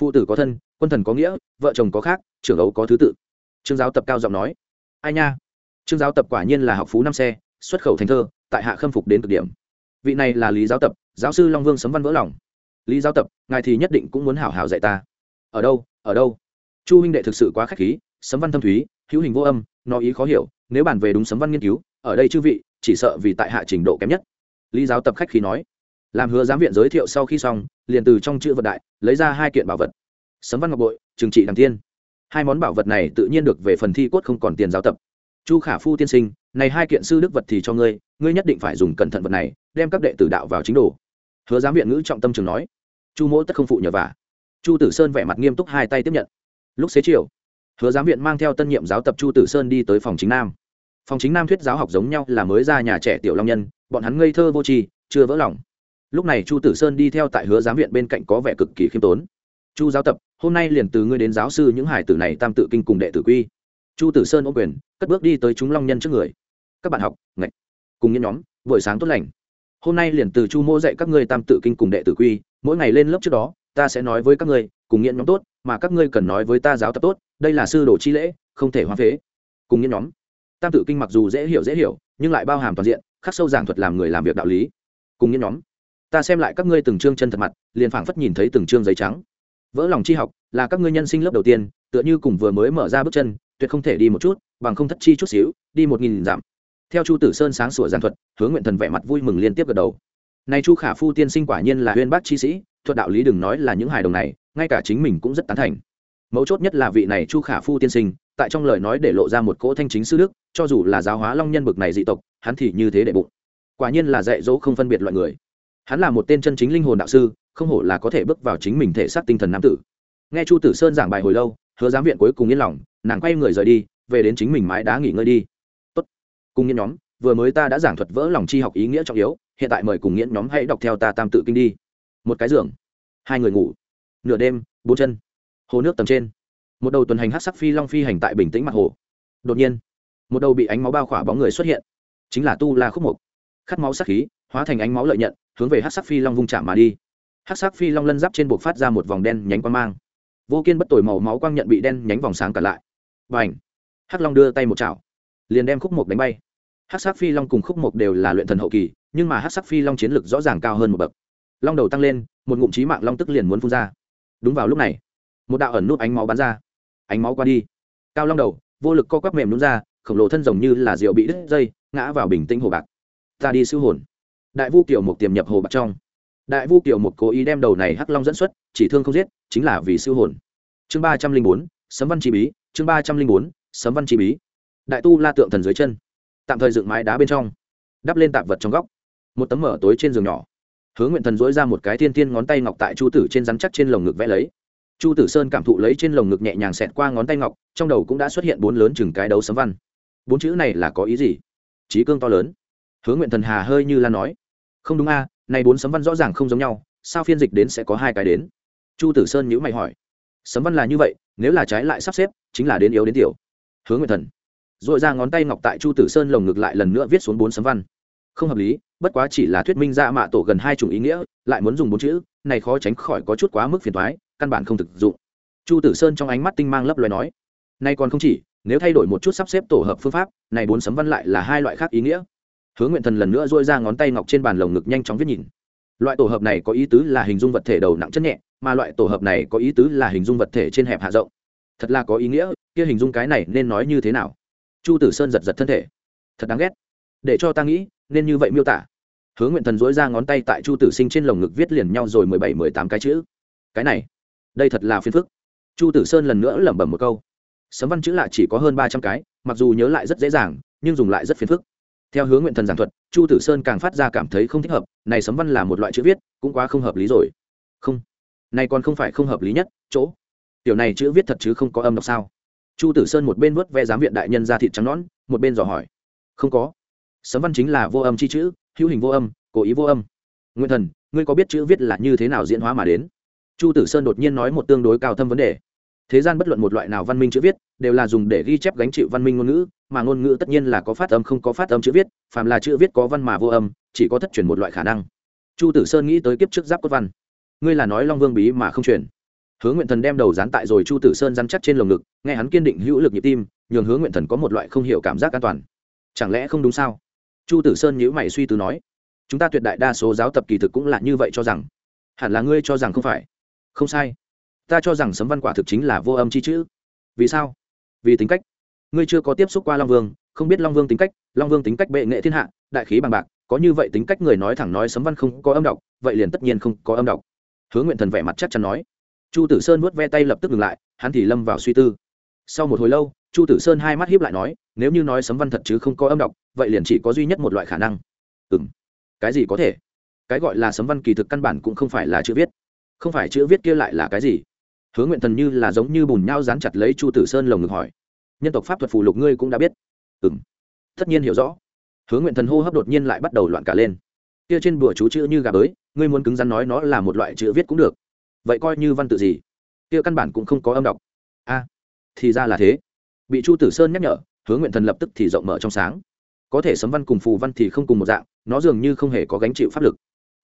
Phụ tử có thân, quân thần có nghĩa, vợ chồng có khác, trưởng ấu có thứ tự. Trương giáo tập cao giọng nói. Ai nha? Trương giáo tập quả nhiên là học phú năm xe, xuất khẩu thành thơ, tại hạ khâm phục đến cực điểm. Vị này là lý giáo tập, giáo sư long vương sấm văn vỡ lòng. Lý giáo tập, ngài thì nhất định cũng muốn hảo hảo dạy ta ở đâu ở đâu? Chu huynh đệ thực sự quá k h á c h khí, sấm văn thâm thúy, hữu hình vô âm, nó ý khó hiểu, nếu bàn về đúng sấm văn nghiên cứu, ở đây chư vị, chỉ sợ vì tại hạ trình độ kém nhất. Lý giáo tập khách khí nói. Làm hứa giám viện giới thiệu sau khi xong, liền từ trong chữ vật đại, lấy ra hai kiện bảo vật. Sấm văn ngọc bội, trừng trị đằng tiên. Hai món bảo vật này tự nhiên được về phần thi cốt không còn tiền giáo tập. Chu khả phu tiên sinh, này hai kiện sư đức vật thì cho ngươi ngươi nhất định phải dùng cẩn thận vật này, đem các đệ tử đạo vào chính đồ. Hứa giám viện ngữ trọng tâm trường nói. Chu mỗ tất không phụ nhờ vả chu tử sơn vẻ mặt nghiêm túc hai tay tiếp nhận. Lúc xế chiều, hứa giám viện mang theo tân nhiệm giáo tập chu tử sơn đi tới phòng chính nam. Phòng chính nam thuyết giáo học giống nhau là mới ra nhà trẻ tiểu long nhân, bọn hắn ngây thơ vô tri, chưa vỡ lòng. Lúc này chu tử sơn đi theo tại hứa giám viện bên cạnh có vẻ cực kỳ khiêm tốn. Chu giáo tập, hôm nay liền từ ngươi đến giáo sư những hải tử này tam tự kinh cùng đệ tử quy. Chu tử sơn ô quyền, cất bước đi tới chúng long nhân trước người. Các bạn học, ngạch, cùng những nhóm, buổi sáng tốt lành. Hôm nay liền từ chu mô dạy các ngươi tam tự kinh cùng đệ tử quy, mỗi ngày lên lớp trước đó ta sẽ nói với các ngươi, cùng nghiện nhóm tốt, mà các ngươi cần nói với ta giáo tập tốt, đây là sư đồ chi lễ, không thể hoang phế. Cùng nghiện nhóm. Tam tự kinh mặc dù dễ hiểu dễ hiểu, nhưng lại bao hàm toàn diện, khắc sâu giảng thuật làm người làm việc đạo lý. Cùng nghiện nhóm. Ta xem lại các ngươi từng chương chân thật mặt, liền phảng phất nhìn thấy từng chương giấy trắng. Vỡ lòng chi học, là các ngươi nhân sinh lớp đầu tiên, tựa như cùng vừa mới mở ra bước chân, tuyệt không thể đi một chút, bằng không thất chi chút xíu, đi một nghìn dặm. Theo chu tử sơn sáng sủa giàn thuật hướng nguyện thần vẻ mặt vui mừng liên tiếp gật đầu. Nay chu khả phu tiên sinh quả nhiên là huyên bác chi sĩ thuật đạo lý đừng nói là những hài đồng này, ngay cả chính mình cũng rất tán thành. Mấu chốt nhất là vị này chu khả phu tiên sinh, tại trong lời nói để lộ ra một cỗ thanh chính sư đức, cho dù là giáo hóa long nhân bực này dị tộc, hắn thì như thế để bụng. Quả nhiên là dạy dỗ không phân biệt loại người. Hắn là một tên chân chính linh hồn đạo sư, không hổ là có thể bước vào chính mình thể xác tinh thần nam tử. Nghe chu tử sơn giảng bài hồi lâu, hứa giám viện cuối cùng yên lòng, nàng quay người rời đi, về đến chính mình mái đá nghỉ ngơi đi. Tốt. cùng nghiên nhóm, vừa mới ta đã giảng thuật vỡ lòng chi học ý nghĩa trọng yếu, hiện tại mời cùng nghiễn nhóm hãy đọc theo ta tam tự kinh đi một cái giường, hai người ngủ, nửa đêm, bốn chân, hồ nước tầm trên. Một đầu tuần hành hát sắc phi long phi hành tại bình tĩnh mặt hồ. Đột nhiên, một đầu bị ánh máu bao khỏa bóng người xuất hiện, chính là tu la khúc mục. Khát máu sắc khí, hóa thành ánh máu lợi nhận, hướng về hát sắc phi long vung chạm mà đi. Hát sắc phi long lân giáp trên buộc phát ra một vòng đen nhánh quang mang. Vô kiên bất tồi màu máu quang nhận bị đen nhánh vòng sáng cả lại. Và ảnh hắc long đưa tay một chảo, liền đem khúc mục đánh bay. Hắc sắc phi long cùng khúc mục đều là luyện thần hậu kỳ, nhưng mà hắc sắc phi long chiến lực rõ ràng cao hơn một bậc long đầu tăng lên, một ngụm trí mạng long tức liền muốn phun ra. Đúng vào lúc này, một đạo ẩn nút ánh máu bắn ra. Ánh máu qua đi. Cao long đầu, vô lực co quắp mềm đúng ra, khổng lồ thân rồng như là rượu bị đứt dây, ngã vào bình tĩnh hồ bạc. Ta đi siêu hồn. Đại vu kiểu một tiềm nhập hồ bạc trong. Đại vu kiểu một cố ý đem đầu này hắc long dẫn xuất, chỉ thương không giết, chính là vì siêu hồn. Chương ba trăm linh bốn, sấm văn chi bí, chương ba trăm linh bốn, sấm văn chi bí. Đại tu la tượng thần dưới chân, tạm thời dựng mái đá bên trong, đắp lên tạp vật trong góc. Một tấm mở tối trên giường nhỏ hướng nguyện thần dối ra một cái thiên tiên ngón tay ngọc tại chu tử trên rắn chắc trên lồng ngực vẽ lấy. Chu tử sơn cảm thụ lấy trên lồng ngực nhẹ nhàng xẹt qua ngón tay ngọc, trong đầu cũng đã xuất hiện bốn lớn chừng cái đấu sấm văn. Bốn chữ này là có ý gì? Trí cương to lớn. Hướng nguyện thần hà hơi như lan nói. Không đúng a, này bốn sấm văn rõ ràng không giống nhau, sao phiên dịch đến sẽ có hai cái đến? Chu tử sơn nhữ mày hỏi. Sấm văn là như vậy, nếu là trái lại sắp xếp, chính là đến yếu đến tiểu. Hướng nguyện thần. R ồ i ra ngón tay ngọc tại chu tử sơn lồng ngực lại lần nữa viết xuống bốn sấm văn. Không hợp lý bất quá chỉ là thuyết minh ra mạ tổ gần hai chủng ý nghĩa, lại muốn dùng bốn chữ, này khó tránh khỏi có chút quá mức phiền thoái căn bản không thực dụng. Chu tử sơn trong ánh mắt tinh mang lấp loài nói, nay còn không chỉ, nếu thay đổi một chút sắp xếp tổ hợp phương pháp, này bốn sấm văn lại là hai loại khác ý nghĩa. Hướng nguyện thần lần nữa dôi ra ngón tay ngọc trên bàn lồng ngực nhanh chóng viết nhìn. Loại tổ hợp này có ý tứ là hình dung vật thể đầu nặng chất nhẹ, mà loại tổ hợp này có ý tứ là hình dung vật thể trên hẹp hạ rộng. Thật là có ý nghĩa, kia hình dung cái này nên nói như thế nào? Chu tử sơn giật giật thân thể. Thật đáng ghét. Để cho ta nghĩ, nên như vậy miêu tả hướng nguyện thần dối ra ngón tay tại chu tử sinh trên lồng ngực viết liền nhau rồi mười bảy, mười tám cái chữ. Cái này, đây thật là phiền phức. Chu tử sơn lần nữa lẩm bẩm một câu. Sấm văn chữ lạ chỉ có hơn ba trăm cái, mặc dù nhớ lại rất dễ dàng, nhưng dùng lại rất phiền phức. Theo hướng nguyện thần giảng thuật, chu tử sơn càng phát ra cảm thấy không thích hợp, này sấm văn là một loại chữ viết, cũng quá không hợp lý rồi. Không, này còn không phải không hợp lý nhất, chỗ. Tiểu này chữ viết thật chứ không có âm đọc sao? Chu tử sơn một bên vớt ve giám viện đại nhân ra thịt trắng nón một bên dò hỏi. Không có. Sấm văn chính là vô âm chi chữ hữu hình vô âm, cố ý vô âm. Nguyên thần, ngươi có biết chữ viết là như thế nào diễn hóa mà đến? Chu tử sơn đột nhiên nói một tương đối cao thâm vấn đề. Thế gian bất luận một loại nào văn minh chữ viết, đều là dùng để ghi chép gánh chịu văn minh ngôn ngữ, mà ngôn ngữ tất nhiên là có phát âm không có phát âm chữ viết, phàm là chữ viết có văn mà vô âm, chỉ có thất truyền một loại khả năng. Chu tử sơn nghĩ tới kiếp trước giáp cốt văn. Ngươi là nói long vương bí mà không truyền. Hướng nguyện thần đem đầu dán tại rồi chu tử sơn dám chắc trên lồng ngực, nghe hắn kiên định hữu lực nhịp tim, nhường hướng nguyện thần có một loại không hiểu cảm giác an toàn. Chẳng lẽ không đúng sao? Chu tử sơn nhữ mày suy tư nói, chúng ta tuyệt đại đa số giáo tập kỳ thực cũng là như vậy cho rằng. Hẳn là ngươi cho rằng không phải. Không sai. Ta cho rằng sấm văn quả thực chính là vô âm chi chữ. Vì sao? Vì tính cách. Ngươi chưa có tiếp xúc qua long vương, không biết long vương tính cách, long vương tính cách bệ nghệ thiên hạ, đại khí bằng bạc, có như vậy tính cách người nói thẳng nói sấm văn không có âm đọc vậy liền tất nhiên không có âm đọc Hứa nguyện thần vẻ mặt chắc chắn nói. Chu tử sơn vuốt ve tay lập tức ngừng lại, hắn thì lâm vào suy tư. Sau một hồi lâu, chu tử sơn hai mắt hiếp lại nói, nếu như nói sấm văn thật chứ không có âm đọc vậy liền chỉ có duy nhất một loại khả năng. Ừ m cái gì có thể? Cái gọi là sấm văn kỳ thực căn bản cũng không phải là chữ viết. Không phải chữ viết kia lại là cái gì? Hứa nguyện thần như là giống như bùn nhau dán chặt lấy chu tử sơn lồng ngực hỏi. Nhân tộc pháp thuật phù lục ngươi cũng đã biết. Ừ m tất nhiên hiểu rõ. Hứa nguyện thần hô hấp đột nhiên lại bắt đầu loạn cả lên. Kia trên bùa chú chữ như gà bới, ngươi muốn cứng rắn nói nó là một loại chữ viết cũng được. Vậy coi như văn tự gì? Kia căn bản cũng không có âm đọc. A, thì ra là thế. Bị chu tử sơn nhắc nhở, hứa nguyện thần lập tức thì rộng mở trong sáng có thể sấm văn cùng phù văn thì không cùng một dạng, nó dường như không hề có gánh chịu pháp lực.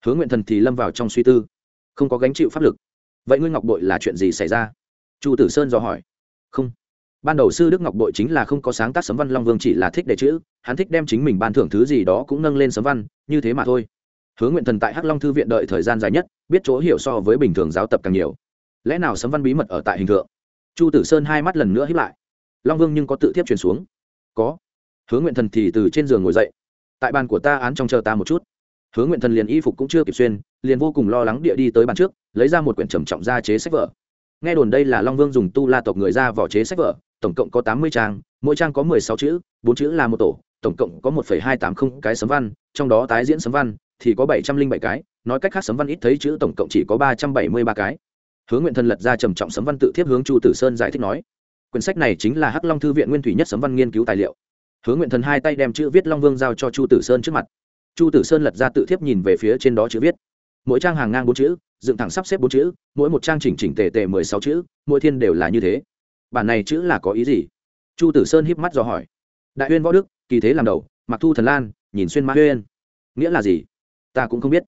Hướng nguyện thần thì lâm vào trong suy tư. Không có gánh chịu pháp lực. Vậy ngươi ngọc bội là chuyện gì xảy ra? Chu tử sơn dò hỏi. Không. Ban đầu sư đức ngọc bội chính là không có sáng tác sấm văn, long vương chỉ là thích để chữ, hắn thích đem chính mình ban thưởng thứ gì đó cũng nâng lên sấm văn, như thế mà thôi. Hướng nguyện thần tại hắc long thư viện đợi thời gian dài nhất, biết chỗ hiểu so với bình thường giáo tập càng nhiều. Lẽ nào sấm văn bí mật ở tại hình tượng? Chu tử sơn hai mắt lần nữa hiếp lại. Long vương nhưng có tự thiếp truyền xuống. Có hướng nguyện thần thì từ trên giường ngồi dậy. Tại bàn của ta án trong chờ ta một chút. Hướng nguyện thần liền y phục cũng chưa kịp xuyên, liền vô cùng lo lắng địa đi tới bàn trước, lấy ra một quyển trầm trọng ra chế sách vở. Nghe đồn đây là long vương dùng tu la tộc người ra vỏ chế sách vở, tổng cộng có tám mươi trang, mỗi trang có mười sáu chữ, bốn chữ là một tổ, tổng cộng có một phẩy hai tám không cái sấm văn, trong đó tái diễn sấm văn thì có bảy trăm linh bảy cái, nói cách khác sấm văn ít thấy chữ tổng cộng chỉ có ba trăm bảy mươi ba cái. Hướng nguyện thần lật ra trầm trọng sấm văn tự thiếp hướng chu tử sơn giải thích nói, quyển sách này chính là hắc long thư viện nguyên thủy nhất sấm văn nghiên cứu tài liệu hướng nguyện thần hai tay đem chữ viết long vương giao cho chu tử sơn trước mặt. Chu tử sơn lật ra tự thiếp nhìn về phía trên đó chữ viết. Mỗi trang hàng ngang bốn chữ, dựng thẳng sắp xếp bốn chữ, mỗi một trang chỉnh chỉnh tề tề mười sáu chữ, mỗi thiên đều là như thế. Bản này chữ là có ý gì? Chu tử sơn híp mắt dò hỏi. Đại huyên võ đức, kỳ thế làm đầu, mặc thu thần lan, nhìn xuyên ma huyên nghĩa là gì? Ta cũng không biết.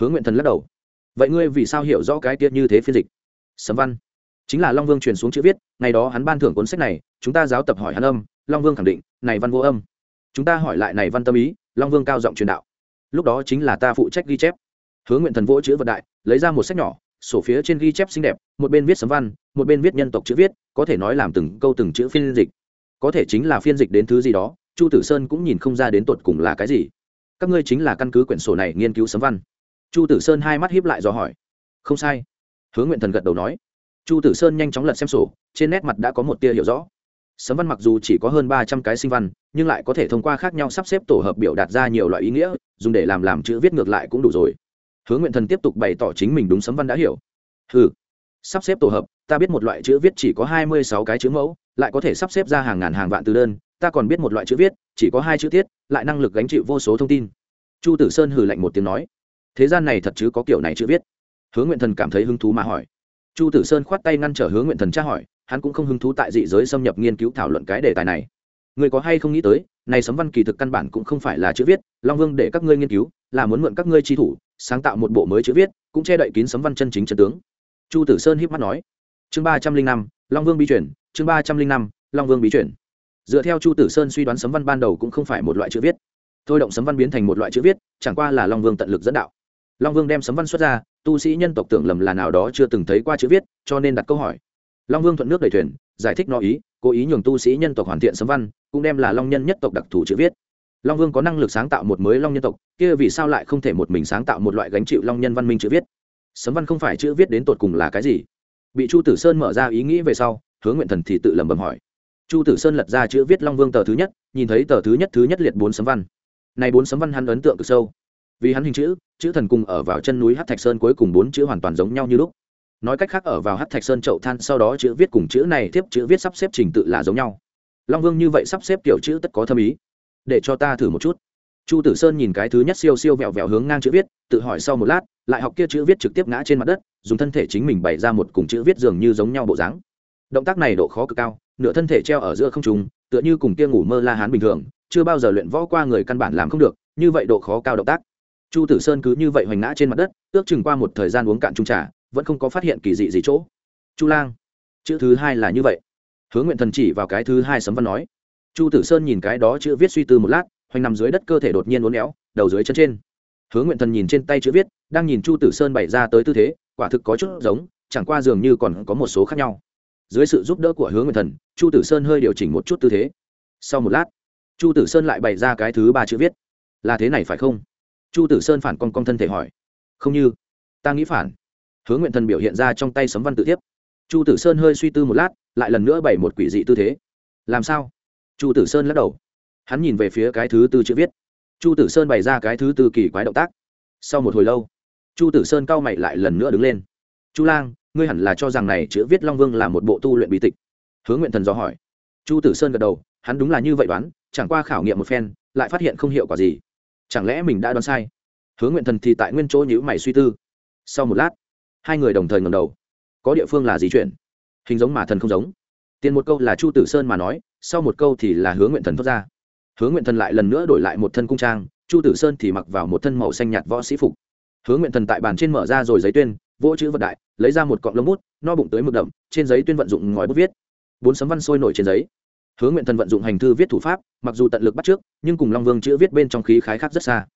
Hướng nguyện thần lắc đầu. Vậy ngươi vì sao hiểu rõ cái tiết như thế phiên dịch? Sấm văn. Chính là long vương truyền xuống chữ viết, ngày đó hắn ban thưởng cuốn sách này, chúng ta giáo tập hỏi hắn âm long vương khẳng định, này văn vô âm. Chúng ta hỏi lại này văn tâm ý, long vương cao giọng truyền đạo. Lúc đó chính là ta phụ trách ghi chép. Hướng nguyện thần vỗ chữ vật đại, lấy ra một sách nhỏ, sổ phía trên ghi chép xinh đẹp, một bên viết sấm văn, một bên viết nhân tộc chữ viết, có thể nói làm từng câu từng chữ phiên dịch. Có thể chính là phiên dịch đến thứ gì đó, chu tử sơn cũng nhìn không ra đến tột cùng là cái gì. Các ngươi chính là căn cứ quyển sổ này nghiên cứu sấm văn. Chu tử sơn hai mắt hiếp lại do hỏi. Không sai. Hướng nguyện thần gật đầu nói. Chu tử sơn nhanh chóng lật xem sổ, trên nét mặt đã có một tia hiểu rõ sấm văn mặc dù chỉ có hơn ba trăm cái sinh văn, nhưng lại có thể thông qua khác nhau sắp xếp tổ hợp biểu đạt ra nhiều loại ý nghĩa, dùng để làm làm chữ viết ngược lại cũng đủ rồi. Hướng nguyện thần tiếp tục bày tỏ chính mình đúng sấm văn đã hiểu. Ừ sắp xếp tổ hợp, ta biết một loại chữ viết chỉ có hai mươi sáu cái chữ mẫu, lại có thể sắp xếp ra hàng ngàn hàng vạn từ đơn, ta còn biết một loại chữ viết, chỉ có hai chữ tiết, lại năng lực gánh chịu vô số thông tin. Chu tử sơn hừ lạnh một tiếng nói, thế gian này thật chứ có kiểu này chữ viết. Hướng nguyện thần cảm thấy hứng thú mà hỏi. Chu tử sơn khoát tay ngăn trở hướng nguyện thần tra hỏi hắn cũng không hứng thú tại dị giới xâm nhập nghiên cứu thảo luận cái đề tài này. Người có hay không nghĩ tới, này sấm văn kỳ thực căn bản cũng không phải là chữ viết, long vương để các ngươi nghiên cứu, là muốn mượn các ngươi tri thủ, sáng tạo một bộ mới chữ viết, cũng che đậy kín sấm văn chân chính chân tướng. Chu tử sơn hiếp mắt nói. Chương ba trăm linh năm, long vương bí chuyển chương ba trăm linh năm, long vương bí chuyển dựa theo chu tử sơn suy đoán sấm văn ban đầu cũng không phải một loại chữ viết. Thôi động sấm văn biến thành một loại chữ viết, chẳng qua là long vương tận lực dẫn đạo. Long vương đem sấm văn xuất ra, tu sĩ nhân tộc tưởng lầm là nào đó chưa từng thấy qua chữ viết, cho nên đặt câu hỏi long vương thuận nước đầy thuyền, giải thích nó ý, cố ý nhường tu sĩ nhân tộc hoàn thiện sấm văn, cũng đem là long nhân nhất tộc đặc thù chữ viết. Long vương có năng lực sáng tạo một mới long nhân tộc, kia vì sao lại không thể một mình sáng tạo một loại gánh chịu long nhân văn minh chữ viết? Sấm văn không phải chữ viết đến tột cùng là cái gì? Bị chu tử sơn mở ra ý nghĩ về sau hướng nguyện thần thì tự lẩm bẩm hỏi. Chu tử sơn lật ra chữ viết long vương tờ thứ nhất, nhìn thấy tờ thứ nhất thứ nhất liệt bốn sấm văn. Này bốn sấm văn hắn ấn tượng cực sâu. Vì hắn hình chữ chữ thần cùng ở vào chân núi hát thạch sơn cuối cùng bốn chữ hoàn toàn giống nhau như lúc nói cách khác ở vào hát thạch sơn chậu than sau đó chữ viết cùng chữ này tiếp chữ viết sắp xếp trình tự là giống nhau. Long vương như vậy sắp xếp kiểu chữ tất có thâm ý. Để cho ta thử một chút. Chu tử sơn nhìn cái thứ nhất siêu siêu vẹo vẹo hướng ngang chữ viết, tự hỏi sau một lát, lại học kia chữ viết trực tiếp ngã trên mặt đất, dùng thân thể chính mình bày ra một cùng chữ viết dường như giống nhau bộ dáng. Động tác này độ khó cực cao, nửa thân thể treo ở giữa không trùng tựa như cùng kia ngủ mơ la hán bình thường, chưa bao giờ luyện võ qua người căn bản làm không được, như vậy độ khó cao động tác. Chu tử sơn cứ như vậy hoành ngã trên mặt đất, ước chừng qua một thời gian uống cạn trung trà vẫn không có phát hiện kỳ dị gì chỗ. Chu lang, chữ thứ hai là như vậy. Hướng nguyện thần chỉ vào cái thứ hai sấm văn nói. Chu tử sơn nhìn cái đó chữ viết suy tư một lát, hoành nằm dưới đất cơ thể đột nhiên uốn éo, đầu dưới chân trên. Hướng nguyện thần nhìn trên tay chữ viết, đang nhìn chu tử sơn bày ra tới tư thế, quả thực có chút giống, chẳng qua dường như còn có một số khác nhau. Dưới sự giúp đỡ của hướng nguyện thần, chu tử sơn hơi điều chỉnh một chút tư thế. Sau một lát, chu tử sơn lại bày ra cái thứ ba chữ viết. Là thế này phải không? Chu tử sơn phản con con thân thể hỏi. Không như. Ta nghĩ phản hướng nguyện thần biểu hiện ra trong tay sấm văn tự tiếp. Chu tử sơn hơi suy tư một lát, lại lần nữa bày một quỷ dị tư thế. Làm sao? Chu tử sơn lắc đầu. Hắn nhìn về phía cái thứ tư chữ viết. Chu tử sơn bày ra cái thứ tư kỳ quái động tác. Sau một hồi lâu, chu tử sơn cau mày lại lần nữa đứng lên. Chu lang, ngươi hẳn là cho rằng này chữ viết long vương là một bộ tu luyện bí tịch. Hướng nguyện thần dò hỏi. Chu tử sơn gật đầu, hắn đúng là như vậy đoán, chẳng qua khảo nghiệm một phen, lại phát hiện không hiệu quả gì. Chẳng lẽ mình đã đoán sai? Hướng nguyện thần thì tại nguyên chỗ nhữ mày suy tư. Sau một lát hai người đồng thời ngầm đầu. Có địa phương là di chuyện hình giống mà thần không giống. Tiền một câu là chu tử sơn mà nói, sau một câu thì là hướng nguyện thần thoát ra. Hướng nguyện thần lại lần nữa đổi lại một thân cung trang, chu tử sơn thì mặc vào một thân màu xanh nhạt võ sĩ phục. Hướng nguyện thần tại bàn trên mở ra rồi giấy tuyên vỗ chữ vật đại, lấy ra một cọng lông bút, no bụng tới mực đậm, trên giấy tuyên vận dụng ngòi bút viết. Bốn sấm văn sôi nổi trên giấy. Hướng nguyện thần vận dụng hành thư viết thủ pháp, mặc dù tận lực bắt trước, nhưng cùng long vương chữ viết bên trong khí khái khác rất xa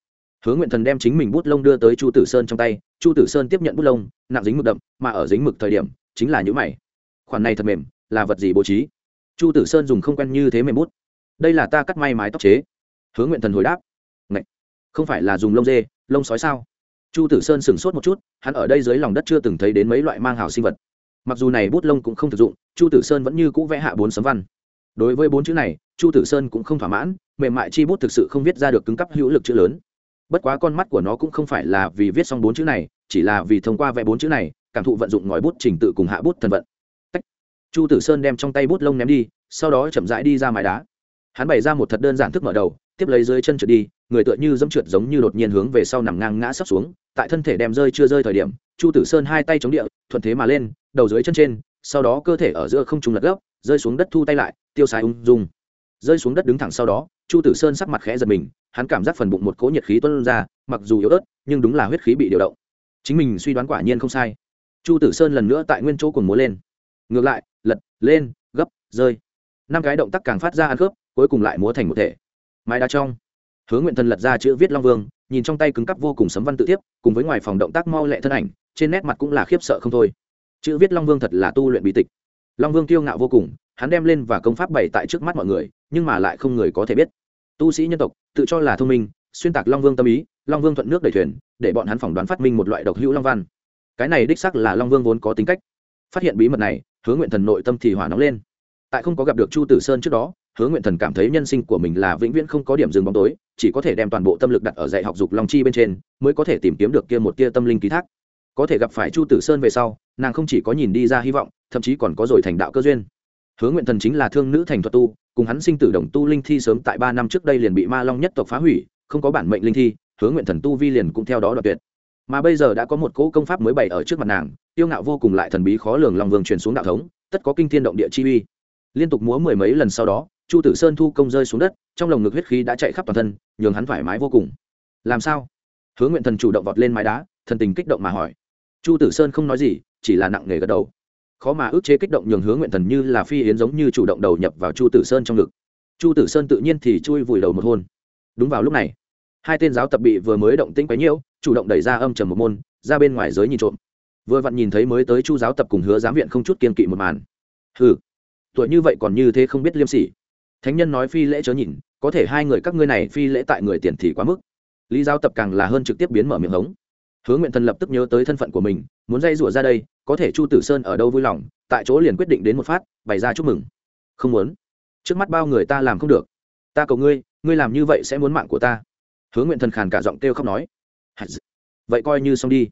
hướng nguyện thần đem chính mình bút lông đưa tới chu tử sơn trong tay, chu tử sơn tiếp nhận bút lông, nặng dính mực đậm, mà ở dính mực thời điểm, chính là nhữ mày. Khoản này thật mềm, là vật gì bố trí? Chu tử sơn dùng không quen như thế mềm bút. Đây là ta cắt may mái tóc chế. Hướng nguyện thần hồi đáp. Ngậy! không phải là dùng lông dê, lông sói sao? Chu tử sơn sửng sốt một chút, hắn ở đây dưới lòng đất chưa từng thấy đến mấy loại mang hào sinh vật. Mặc dù này bút lông cũng không thực dụng, chu tử sơn vẫn như cũ vẽ hạ bốn sấm văn. Đối với bốn chữ này, chu tử sơn cũng không thỏa mãn, mềm mại chi bút thực sự không viết ra được cứng cấp hữu lực chữ lớn bất quá con mắt của nó cũng không phải là vì viết xong bốn chữ này, chỉ là vì thông qua vẽ bốn chữ này, cảm thụ vận dụng ngòi bút trình tự cùng hạ bút thần vận. Tách. chu tử sơn đem trong tay bút lông ném đi, sau đó chậm rãi đi ra mái đá. Hắn bày ra một thật đơn giản thức mở đầu, tiếp lấy dưới chân trượt đi, người tựa như dẫm trượt giống như đột nhiên hướng về sau nằm ngang ngã sấp xuống, tại thân thể đem rơi chưa rơi thời điểm, chu tử sơn hai tay chống địa, thuận thế mà lên, đầu dưới chân trên, sau đó cơ thể ở giữa không trùng lật gốc rơi xuống đất thu tay lại, tiêu xài ung dung. Rơi xuống đất đứng thẳng sau đó chu tử sơn sắc mặt khẽ giật mình, hắn cảm giác phần bụng một cỗ nhiệt khí tuân ra, mặc dù yếu ớt, nhưng đúng là huyết khí bị điều động. Chính mình suy đoán quả nhiên không sai. Chu tử sơn lần nữa tại nguyên chỗ cùng múa lên. Ngược lại, lật, lên, gấp, rơi. Năm cái động tác càng phát ra ăn khớp, cuối cùng lại múa thành một thể. Mái đá trong. Hướng nguyện thần lật ra chữ viết long vương, nhìn trong tay cứng cắp vô cùng sấm văn tự tiếp, cùng với ngoài phòng động tác mau lẹ thân ảnh, trên nét mặt cũng là khiếp sợ không thôi. Chữ viết long vương thật là tu luyện bí tịch. Long vương kiêu ngạo vô cùng hắn đem lên và công pháp bày tại trước mắt mọi người, nhưng mà lại không người có thể biết. Tu sĩ nhân tộc, tự cho là thông minh, xuyên tạc long vương tâm ý, long vương thuận nước đẩy thuyền, để bọn hắn phỏng đoán phát minh một loại độc hữu long văn. Cái này đích sắc là long vương vốn có tính cách. Phát hiện bí mật này hướng nguyện thần nội tâm thì hỏa nóng lên. Tại không có gặp được chu tử sơn trước đó hướng nguyện thần cảm thấy nhân sinh của mình là vĩnh viễn không có điểm dừng bóng tối, chỉ có thể đem toàn bộ tâm lực đặt ở dạy học dục long chi bên trên, mới có thể tìm kiếm được kia một tia tâm linh ký thác. Có thể gặp phải chu tử sơn về sau, nàng không chỉ có nhìn đi ra hy vọng, thậm chí còn có rồi thành đạo cơ duyên hướng nguyện thần chính là thương nữ thành thuật tu, cùng hắn sinh tử đồng tu linh thi sớm tại ba năm trước đây liền bị ma long nhất tộc phá hủy, không có bản mệnh linh thi hướng nguyện thần tu vi liền cũng theo đó đoạt tuyệt. Mà bây giờ đã có một cỗ công pháp mới bày ở trước mặt nàng tiêu ngạo vô cùng lại thần bí khó lường long vương truyền xuống đạo thống, tất có kinh thiên động địa chi uy. Liên tục múa mười mấy lần sau đó, chu tử sơn thu công rơi xuống đất, trong lồng ngực huyết khí đã chạy khắp toàn thân, nhường hắn thoải mái vô cùng. Làm sao? Hướng nguyện thần chủ động vọt lên mái đá, thần tình kích động mà hỏi. Chu tử sơn không nói gì, chỉ là nặng nề gật đầu khó mà ước chế kích động nhường hướng nguyện thần như là phi yến giống như chủ động đầu nhập vào chu tử sơn trong ngực. Chu tử sơn tự nhiên thì chui vùi đầu một hôn. Đúng vào lúc này, hai tên giáo tập bị vừa mới động tĩnh quấy nhiễu, chủ động đẩy ra âm trầm một môn, ra bên ngoài giới nhìn trộm. Vừa vặn nhìn thấy mới tới chu giáo tập cùng hứa giám viện không chút kiên kỵ một màn. Hừ, tuổi như vậy còn như thế không biết liêm sỉ. Thánh nhân nói phi lễ chớ nhìn, có thể hai người các ngươi này phi lễ tại người tiền thì quá mức. Lý giáo tập càng là hơn trực tiếp biến mở miệng hống hứa nguyện thần lập tức nhớ tới thân phận của mình, muốn dây rủa ra đây, có thể chu tử sơn ở đâu vui lòng, tại chỗ liền quyết định đến một phát, bày ra chúc mừng. Không muốn. Trước mắt bao người ta làm không được. Ta cầu ngươi ngươi làm như vậy sẽ muốn mạng của ta. Hứa nguyện thần khàn cả giọng kêu khóc nói. Vậy coi như xong đi.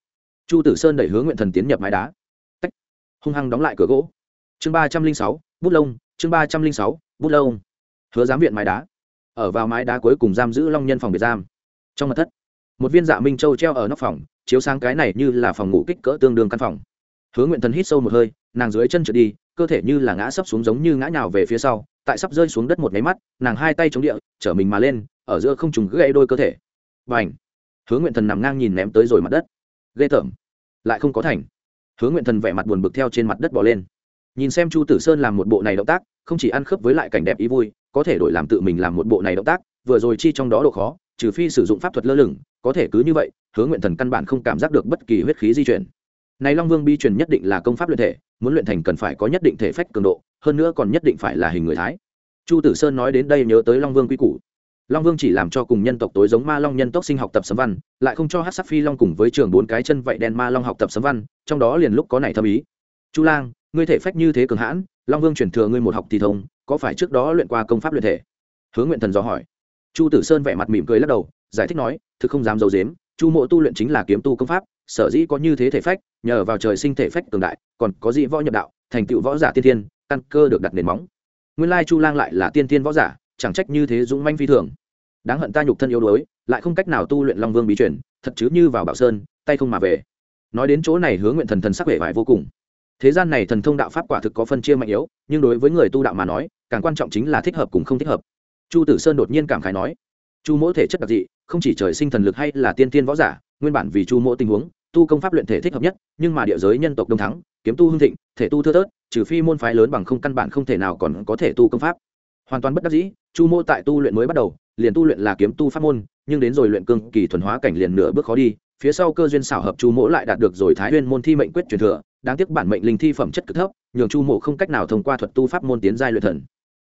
Chu tử sơn đẩy hứa nguyện thần tiến nhập mái đá. Tách. Hung hăng đóng lại cửa gỗ. Chương ba trăm linh sáu, bút lông. Chương ba trăm linh sáu, bút lông. Hứa giám viện mái đá. Ở vào mái đá cuối cùng giam giữ long nhân phòng biệt giam. Trong mặt thất, một viên dạ minh châu treo ở nóc phòng chiếu sáng cái này như là phòng ngủ kích cỡ tương đương căn phòng. Hứa nguyện thần hít sâu một hơi, nàng dưới chân trượt đi, cơ thể như là ngã sấp xuống giống như ngã nhào về phía sau, tại sắp rơi xuống đất một máy mắt, nàng hai tay chống địa, chở mình mà lên, ở giữa không trùng gãy đôi cơ thể. Và ảnh hứa nguyện thần nằm ngang nhìn ném tới rồi mặt đất. Ghê tởm. Lại không có thành. Hứa nguyện thần vẻ mặt buồn bực theo trên mặt đất bỏ lên. Nhìn xem chu tử sơn làm một bộ này động tác, không chỉ ăn khớp với lại cảnh đẹp ý vui, có thể đổi làm tự mình làm một bộ này động tác, vừa rồi chi trong đó độ khó, trừ phi sử dụng pháp thuật lơ lửng có thể cứ như vậy, hứa nguyện thần căn bản không cảm giác được bất kỳ huyết khí di chuyển. Này long vương bi truyền nhất định là công pháp luyện thể, muốn luyện thành cần phải có nhất định thể phách cường độ, hơn nữa còn nhất định phải là hình người thái. Chu tử sơn nói đến đây nhớ tới long vương quy củ. Long vương chỉ làm cho cùng nhân tộc tối giống ma long nhân tộc sinh học tập sấm văn, lại không cho hát sắc phi long cùng với trường bốn cái chân vậy đen ma long học tập sấm văn, trong đó liền lúc có này thâm ý. Chu lang, ngươi thể phách như thế cường hãn, long vương chuyển thừa ngươi một học thì thông, có phải trước đó luyện qua công pháp luyện thể? Hướng nguyện thần dò hỏi. Chu tử sơn vẻ mặt mỉm cười lắc đầu giải thích nói, thực không dám d i ấ u dếm chu mộ tu luyện chính là kiếm tu công pháp, sở dĩ có như thế thể phách, nhờ vào trời sinh thể phách cường đại, còn có dị võ nhập đạo, thành tựu võ giả tiên thiên, căn cơ được đặt nền móng. Nguyên lai chu lang lại là tiên thiên võ giả, chẳng trách như thế dũng manh phi thường. Đáng hận ta nhục thân yếu đuối, lại không cách nào tu luyện long vương bí truyền, thật chứ như vào bảo sơn, tay không mà về. Nói đến chỗ này hướng nguyện thần thần sắc vẻ vải vô cùng. Thế gian này thần thông đạo pháp quả thực có phân chia mạnh yếu, nhưng đối với người tu đạo mà nói, càng quan trọng chính là thích hợp cùng không thích hợp. Chu tử sơn đột nhiên cảm khái nói, chu mỗ thể chất đặc dị không chỉ trời sinh thần lực hay là tiên tiên võ giả, nguyên bản vì chu mỗ tình huống, tu công pháp luyện thể thích hợp nhất, nhưng mà địa giới nhân tộc đông thắng, kiếm tu hưng thịnh, thể tu thưa thớt, trừ phi môn phái lớn bằng không căn bản không thể nào còn có thể tu công pháp. Hoàn toàn bất đắc dĩ, chu mô tại tu luyện mới bắt đầu, liền tu luyện là kiếm tu pháp môn, nhưng đến rồi luyện cương kỳ thuần hóa cảnh liền nửa bước khó đi, phía sau cơ duyên xảo hợp chu mỗ lại đạt được rồi thái nguyên môn thi mệnh quyết truyền thừa, đáng tiếc bản mệnh linh thi phẩm chất cực thấp, nhường chu mộ không cách nào thông qua thuật tu pháp môn tiến giai luyện thần.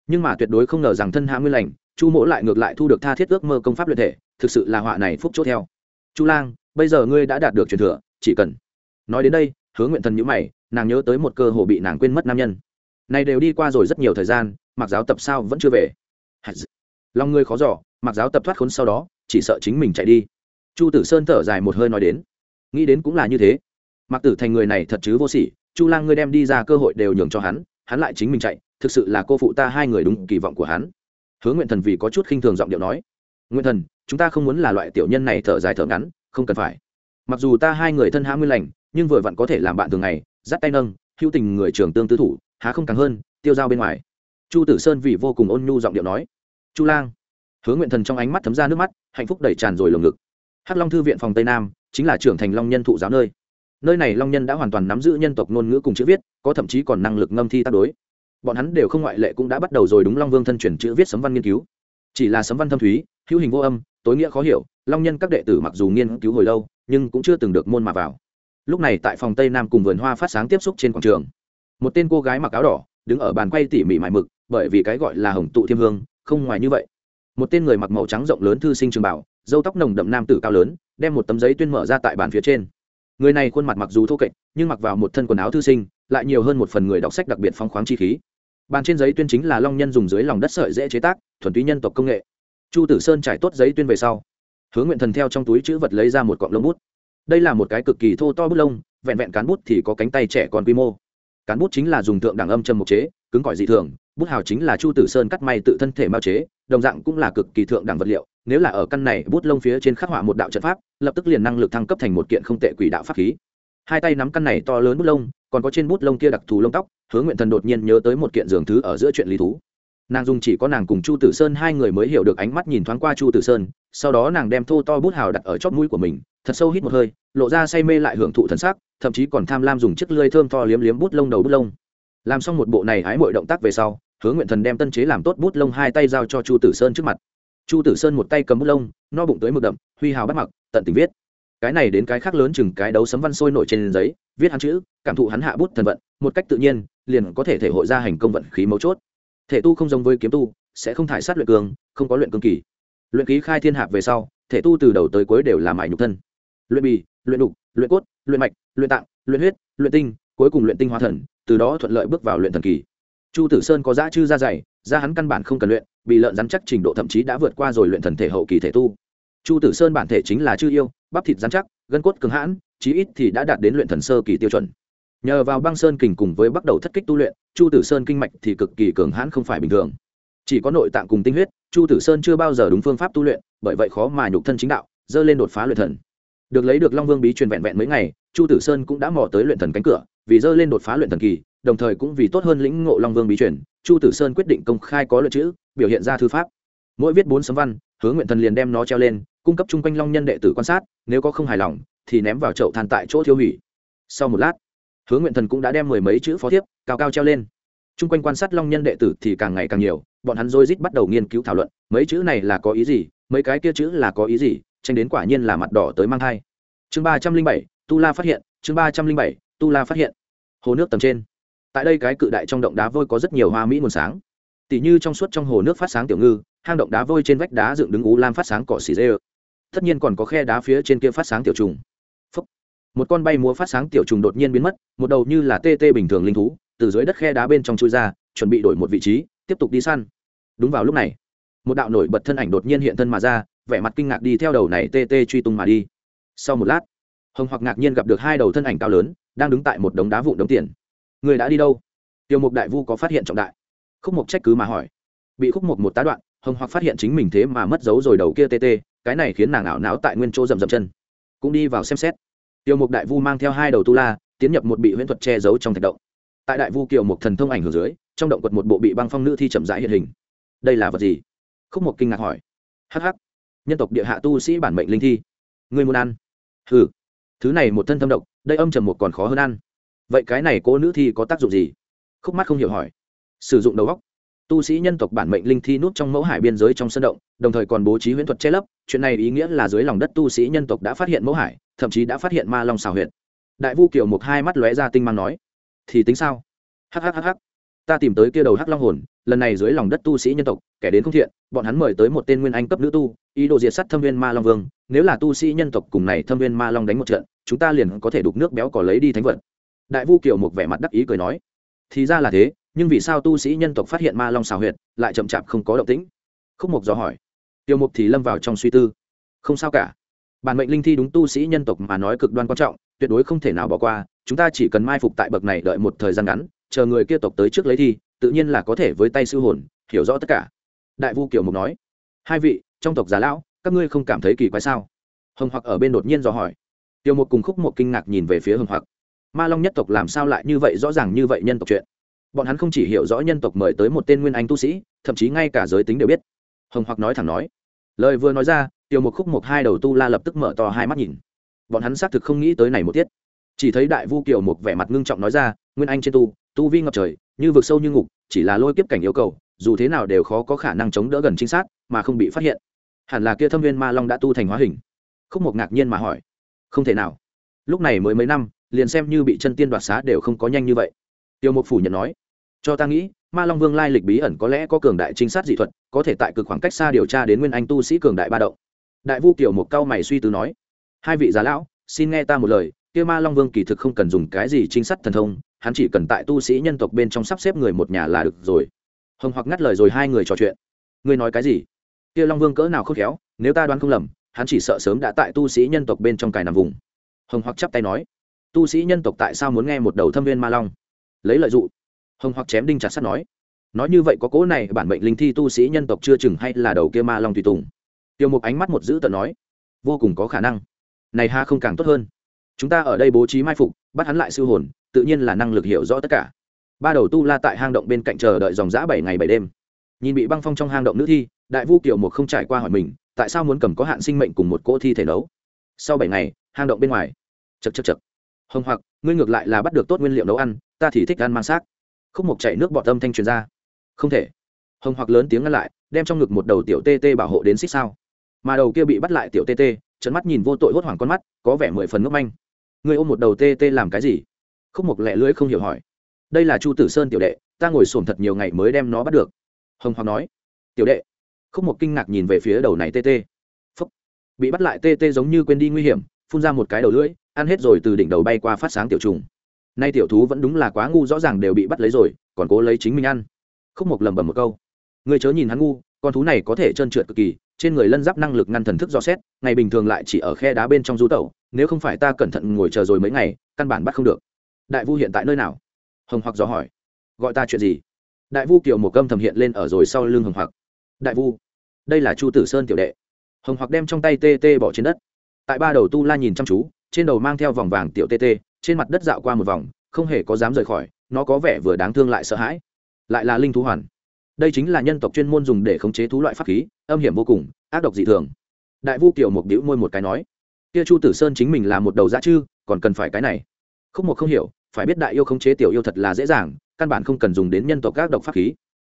Nhưng mà tuyệt đối không ngờ rằng thân hạ nguyên lành, chu mỗ lại ngược lại thu được tha thiết ước mơ công pháp luyện thể thực sự là họa này phúc chốt theo. Chu lang, bây giờ ngươi đã đạt được truyền thừa, chỉ cần. Nói đến đây, Hứa nguyện thần nhữ mày, nàng nhớ tới một cơ hồ bị nàng quên mất nam nhân. Này đều đi qua rồi rất nhiều thời gian, mặc giáo tập sao vẫn chưa về. Lòng ngươi khó giỏ mặc giáo tập thoát khốn sau đó, chỉ sợ chính mình chạy đi. Chu tử sơn thở dài một hơi nói đến. Nghĩ đến cũng là như thế. Mặc tử thành người này thật chứ vô sỉ, chu lang ngươi đem đi ra cơ hội đều nhường cho hắn hắn lại chính mình chạy, thực sự là cô phụ ta hai người đúng kỳ vọng của hắn. Hứa nguyện thần vì có chút khinh thường giọng điệu nói. Nguyện thần chúng ta không muốn là loại tiểu nhân này thở dài thở ngắn, không cần phải. Mặc dù ta hai người thân hãm nguyên lành, nhưng vừa vặn có thể làm bạn thường ngày, dắt tay nâng, hữu tình người trường tương tư thủ, há không càng hơn, tiêu dao bên ngoài. Chu tử sơn vì vô cùng ôn nhu giọng điệu nói, chu lang. Hứa nguyện thần trong ánh mắt thấm ra nước mắt, hạnh phúc đầy tràn rồi lồng ngực. Hắc long thư viện phòng tây nam, chính là trưởng thành long nhân thụ giáo nơi. Nơi này long nhân đã hoàn toàn nắm giữ nhân tộc ngôn ngữ cùng chữ viết, có thậm chí còn năng lực ngâm thi tác đối. Bọn hắn đều không ngoại lệ cũng đã bắt đầu rồi đúng long vương thân chuyển chữ viết sấm văn nghiên cứu. Chỉ là sấm văn thâm thúy, hữu hình vô âm tối nghĩa khó hiểu, long nhân các đệ tử mặc dù nghiên cứu hồi lâu, nhưng cũng chưa từng được môn mà vào. Lúc này tại phòng tây nam cùng vườn hoa phát sáng tiếp xúc trên quảng trường. Một tên cô gái mặc áo đỏ, đứng ở bàn quay tỉ mỉ mải mực, bởi vì cái gọi là hồng tụ thiêm hương, không ngoài như vậy. Một tên người mặc màu trắng rộng lớn thư sinh trường bảo dâu tóc nồng đậm nam tử cao lớn, đem một tấm giấy tuyên mở ra tại bàn phía trên. Người này khuôn mặt mặc dù thô kệch, nhưng mặc vào một thân quần áo thư sinh, lại nhiều hơn một phần người đọc sách đặc biệt phong khoáng chi khí. Bàn trên giấy tuyên chính là long nhân dùng dưới lòng đất sợi dễ chế tác, thuần túy nhân tộc công nghệ chu tử sơn trải tốt giấy tuyên về sau hướng nguyện thần theo trong túi chữ vật lấy ra một cọng lông bút. Đây là một cái cực kỳ thô to bút lông, vẹn vẹn cán bút thì có cánh tay trẻ còn quy mô. Cán bút chính là dùng thượng đẳng âm châm mục chế, cứng cỏi dị thường, bút hào chính là chu tử sơn cắt may tự thân thể mao chế, đồng dạng cũng là cực kỳ thượng đẳng vật liệu, nếu là ở căn này, bút lông phía trên khắc họa một đạo trận pháp, lập tức liền năng lực thăng cấp thành một kiện không tệ quỷ đạo pháp khí. Hai tay nắm căn này to lớn bút lông, còn có trên bút lông kia đặc thù lông tóc hướng nguyện thần đột nhiên nhớ tới một kiện giường thứ ở giữa chuyện lý thú nàng dùng chỉ có nàng cùng chu tử sơn hai người mới hiểu được ánh mắt nhìn thoáng qua chu tử sơn, sau đó nàng đem thô to bút hào đặt ở chóp mũi của mình, thật sâu hít một hơi, lộ ra say mê lại hưởng thụ thần sắc, thậm chí còn tham lam dùng chiếc lưỡi thơm to liếm liếm bút lông đầu bút lông. Làm xong một bộ này hái mọi động tác về sau hướng nguyện thần đem tân chế làm tốt bút lông hai tay giao cho chu tử sơn trước mặt. Chu tử sơn một tay cầm bút lông, no bụng tới mực đậm, huy hào bắt mặc, tận tình viết. Cái này đến cái khác lớn chừng cái đấu sấm văn sôi nổi trên giấy, viết hắn chữ, cảm thụ hắn hạ bút thần vận, một cách tự nhiên, liền có thể thể hội ra hành công vận khí mấu chốt thể tu không giống với kiếm tu, sẽ không thải sát luyện cường, không có luyện cương kỳ. Luyện khí khai thiên hạp về sau, thể tu từ đầu tới cuối đều là mại nhục thân. Luyện bì, luyện đục, luyện cốt, luyện mạch, luyện tạng, luyện huyết, luyện tinh, cuối cùng luyện tinh hóa thần, từ đó thuận lợi bước vào luyện thần kỳ. Chu tử sơn có giá chư da dày da hắn căn bản không cần luyện bị lợn rắn chắc trình độ thậm chí đã vượt qua rồi luyện thần thể hậu kỳ thể tu. Chu tử sơn bản thể chính là chư yêu, bắp thịt rắn chắc, gân cốt cứng hãn, chí ít thì đã đạt đến luyện thần sơ kỳ tiêu chuẩn. Nhờ vào băng sơn kình cùng với bắt đầu thất kích tu luyện chu tử sơn kinh mạch thì cực kỳ cường hãn không phải bình thường. Chỉ có nội tạng cùng tinh huyết, chu tử sơn chưa bao giờ đúng phương pháp tu luyện, bởi vậy khó mà nhục thân chính đạo, dơ lên đột phá luyện thần. Được lấy được long vương bí truyền vẹn vẹn mấy ngày, chu tử sơn cũng đã mò tới luyện thần cánh cửa, vì dơ lên đột phá luyện thần kỳ, đồng thời cũng vì tốt hơn lĩnh ngộ long vương bí truyền, chu tử sơn quyết định công khai có luyện chữ, biểu hiện ra thư pháp. Mỗi viết bốn sấm văn hướng nguyện thần liền đem nó treo lên, cung cấp chung quanh long nhân đệ tử quan sát, nếu có không hài lòng, thì ném vào chậu than tại chỗ thiêu hủy. Sau một lát hướng nguyện thần cũng đã đem mười mấy chữ phó thiếp, cao cao treo lên. Chung quanh quan sát long nhân đệ tử thì càng ngày càng nhiều, bọn hắn dôi dít bắt đầu nghiên cứu thảo luận, mấy chữ này là có ý gì, mấy cái kia chữ là có ý gì, tranh đến quả nhiên là mặt đỏ tới mang thai. Chương ba trăm linh bảy, tu la phát hiện, chương ba trăm linh bảy, tu la phát hiện. Hồ nước tầng trên. Tại đây cái cự đại trong động đá vôi có rất nhiều hoa mỹ nguồn sáng. Tỉ như trong suốt trong hồ nước phát sáng tiểu ngư, hang động đá vôi trên vách đá dựng đứng ú lam phát sáng cỏ xì dê tất nhiên còn có khe đá phía trên kia phát sáng tiểu trùng một con bay múa phát sáng tiểu trùng đột nhiên biến mất, một đầu như là tê tê bình thường linh thú, từ dưới đất khe đá bên trong chui ra, chuẩn bị đổi một vị trí, tiếp tục đi săn. Đúng vào lúc này, một đạo nổi bật thân ảnh đột nhiên hiện thân mà ra, vẻ mặt kinh ngạc đi theo đầu này tê tê truy tung mà đi. Sau một lát, hồng hoặc ngạc nhiên gặp được hai đầu thân ảnh cao lớn, đang đứng tại một đống đá vụn đống tiền. Người đã đi đâu? Tiêu mục đại vu có phát hiện trọng đại. Khúc mục trách cứ mà hỏi. Bị khúc mục một tá đoạn, hồng hoặc phát hiện chính mình thế mà mất dấu rồi đầu kia tê tê, cái này khiến nàng ảo não tại nguyên chỗ rầm rầm chân. Cũng đi vào xem xét tiêu mục đại vu mang theo hai đầu tu la, tiến nhập một bị huyễn thuật che giấu trong thạch động. Tại đại vu kiều mục thần thông ảnh hưởng dưới, trong động quật một bộ bị băng phong nữ thi chậm rãi hiện hình. Đây là vật gì? Khúc mục kinh ngạc hỏi. Hh nhân tộc địa hạ tu sĩ bản mệnh linh thi. Người muốn ăn? Hừ. Thứ này một thân thâm độc, đây âm trầm một còn khó hơn ăn. Vậy cái này cô nữ thi có tác dụng gì? Khúc mắt không hiểu hỏi. Sử dụng đầu góc tu sĩ nhân tộc bản mệnh linh thi núp trong mẫu hải biên giới trong sân động, đồng thời còn bố trí huyễn thuật che lấp, chuyện này ý nghĩa là dưới lòng đất tu sĩ nhân tộc đã phát hiện mẫu hải thậm chí đã phát hiện ma long xào huyệt. Đại vu kiều một hai mắt lóe ra tinh mang nói, thì tính sao? Hhhh ta tìm tới kia đầu hắc long hồn, lần này dưới lòng đất tu sĩ nhân tộc, kẻ đến không thiện, bọn hắn mời tới một tên nguyên anh cấp nữ tu, ý đồ diệt sắt thâm viên ma long vương. Nếu là tu sĩ nhân tộc cùng này thâm viên ma long đánh một trận, chúng ta liền có thể đục nước béo cò lấy đi thánh vật. Đại vu kiều một vẻ mặt đắc ý cười nói, thì ra là thế, nhưng vì sao tu sĩ nhân tộc phát hiện ma long xào huyệt, lại chậm chạp không có động tĩnh? Khúc mục dò hỏi. Tiêu mục thì lâm vào trong suy tư. Không sao cả bản mệnh linh thi đúng tu sĩ nhân tộc mà nói cực đoan quan trọng, tuyệt đối không thể nào bỏ qua, chúng ta chỉ cần mai phục tại bậc này đợi một thời gian ngắn, chờ người kia tộc tới trước lấy thi, tự nhiên là có thể với tay sư hồn, hiểu rõ tất cả. Đại vu kiều mục nói. Hai vị, trong tộc già lão, các ngươi không cảm thấy kỳ quái sao? Hồng hoặc ở bên đột nhiên dò hỏi. Tiêu một cùng khúc một kinh ngạc nhìn về phía hồng hoặc. Ma long nhất tộc làm sao lại như vậy rõ ràng như vậy nhân tộc chuyện? Bọn hắn không chỉ hiểu rõ nhân tộc mời tới một tên nguyên anh tu sĩ, thậm chí ngay cả giới tính đều biết. Hồng hoặc nói thẳng nói. Lời vừa nói ra tiêu mục khúc một hai đầu tu la lập tức mở to hai mắt nhìn. Bọn hắn xác thực không nghĩ tới này một tiết. Chỉ thấy đại vu kiều một vẻ mặt ngưng trọng nói ra, nguyên anh trên tu tu vi ngập trời, như vực sâu như ngục, chỉ là lôi kiếp cảnh yêu cầu, dù thế nào đều khó có khả năng chống đỡ gần chính xác mà không bị phát hiện. Hẳn là kia thâm viên ma long đã tu thành hóa hình. Khúc mục ngạc nhiên mà hỏi. Không thể nào. Lúc này mới mấy năm, liền xem như bị chân tiên đoạt xá đều không có nhanh như vậy. Tiêu mục phủ nhận nói. Cho ta nghĩ, ma long vương lai lịch bí ẩn có lẽ có cường đại trinh sát dị thuật, có thể tại cực khoảng cách xa điều tra đến nguyên anh tu sĩ cường đại ba động đại vu kiểu một cao mày suy tư nói, hai vị già lão, xin nghe ta một lời, kia ma long vương kỳ thực không cần dùng cái gì trinh sát thần thông, hắn chỉ cần tại tu sĩ nhân tộc bên trong sắp xếp người một nhà là được rồi. Hồng hoặc ngắt lời rồi hai người trò chuyện. Ngươi nói cái gì? Kia long vương cỡ nào khốc khéo, nếu ta đoán không lầm, hắn chỉ sợ sớm đã tại tu sĩ nhân tộc bên trong cài nằm vùng. Hồng hoặc chắp tay nói, tu sĩ nhân tộc tại sao muốn nghe một đầu thâm viên ma long? Lấy lợi dụ. hồng hoặc chém đinh chặt sắt nói nói như vậy có cố này bản mệnh linh thi tu sĩ nhân tộc chưa chừng hay là đầu kia ma long tùy tùng? Tiêu mục ánh mắt một dữ tợn nói, vô cùng có khả năng. Này ha không càng tốt hơn. Chúng ta ở đây bố trí mai phục, bắt hắn lại siêu hồn, tự nhiên là năng lực hiểu rõ tất cả. Ba đầu tu la tại hang động bên cạnh chờ đợi dòng giã bảy ngày bảy đêm. Nhìn bị băng phong trong hang động nữ thi, đại vu kiều một không trải qua hỏi mình, tại sao muốn cầm có hạn sinh mệnh cùng một cỗ thi thể nấu? Sau bảy ngày, hang động bên ngoài. Chật chật chật hồng hoặc, ngươi ngược lại là bắt được tốt nguyên liệu nấu ăn, ta thì thích ăn mang xác. Khúc mộc chạy nước bọt âm thanh truyền ra. Không thể. Hồng hoặc lớn tiếng ngăn lại, đem trong ngực một đầu tiểu tê tê bảo hộ đến xích sao mà đầu kia bị bắt lại tiểu tê tê trận mắt nhìn vô tội hốt hoảng con mắt, có vẻ mười phần ngốc manh. Người ôm một đầu tê tê làm cái gì? Khúc mộc lẹ lưỡi không hiểu hỏi. Đây là chu tử sơn tiểu đệ, ta ngồi sồn thật nhiều ngày mới đem nó bắt được. Hồng Hoàng nói. Tiểu đệ. Khúc mộc kinh ngạc nhìn về phía đầu này tê tê. Phúc. bị bắt lại tê tê giống như quên đi nguy hiểm, phun ra một cái đầu lưỡi, ăn hết rồi từ đỉnh đầu bay qua phát sáng tiểu trùng. Nay tiểu thú vẫn đúng là quá ngu, rõ ràng đều bị bắt lấy rồi, còn cố lấy chính mình ăn. Khúc mộc lầm bầm một câu. Người chớ nhìn hắn ngu, con thú này có thể trơn trượt cực kỳ trên người lân giáp năng lực ngăn thần thức dò xét, ngày bình thường lại chỉ ở khe đá bên trong du tẩu, nếu không phải ta cẩn thận ngồi chờ rồi mấy ngày, căn bản bắt không được. Đại vu hiện tại nơi nào? Hồng hoặc dò hỏi. Gọi ta chuyện gì? Đại vu kiều một cơm thầm hiện lên ở rồi sau lưng hồng hoặc. Đại vu, đây là chu tử sơn tiểu đệ. Hồng hoặc đem trong tay tê tê bỏ trên đất. Tại ba đầu tu la nhìn chăm chú, trên đầu mang theo vòng vàng tiểu tê tê, trên mặt đất dạo qua một vòng, không hề có dám rời khỏi, nó có vẻ vừa đáng thương lại sợ hãi. Lại là linh thú hoàn đây chính là nhân tộc chuyên môn dùng để khống chế thú loại pháp khí, âm hiểm vô cùng, ác độc dị thường. Đại vu kiều một đĩu môi một cái nói, kia chu tử sơn chính mình là một đầu dã chư, còn cần phải cái này. Không một không hiểu, phải biết đại yêu khống chế tiểu yêu thật là dễ dàng, căn bản không cần dùng đến nhân tộc các độc pháp khí.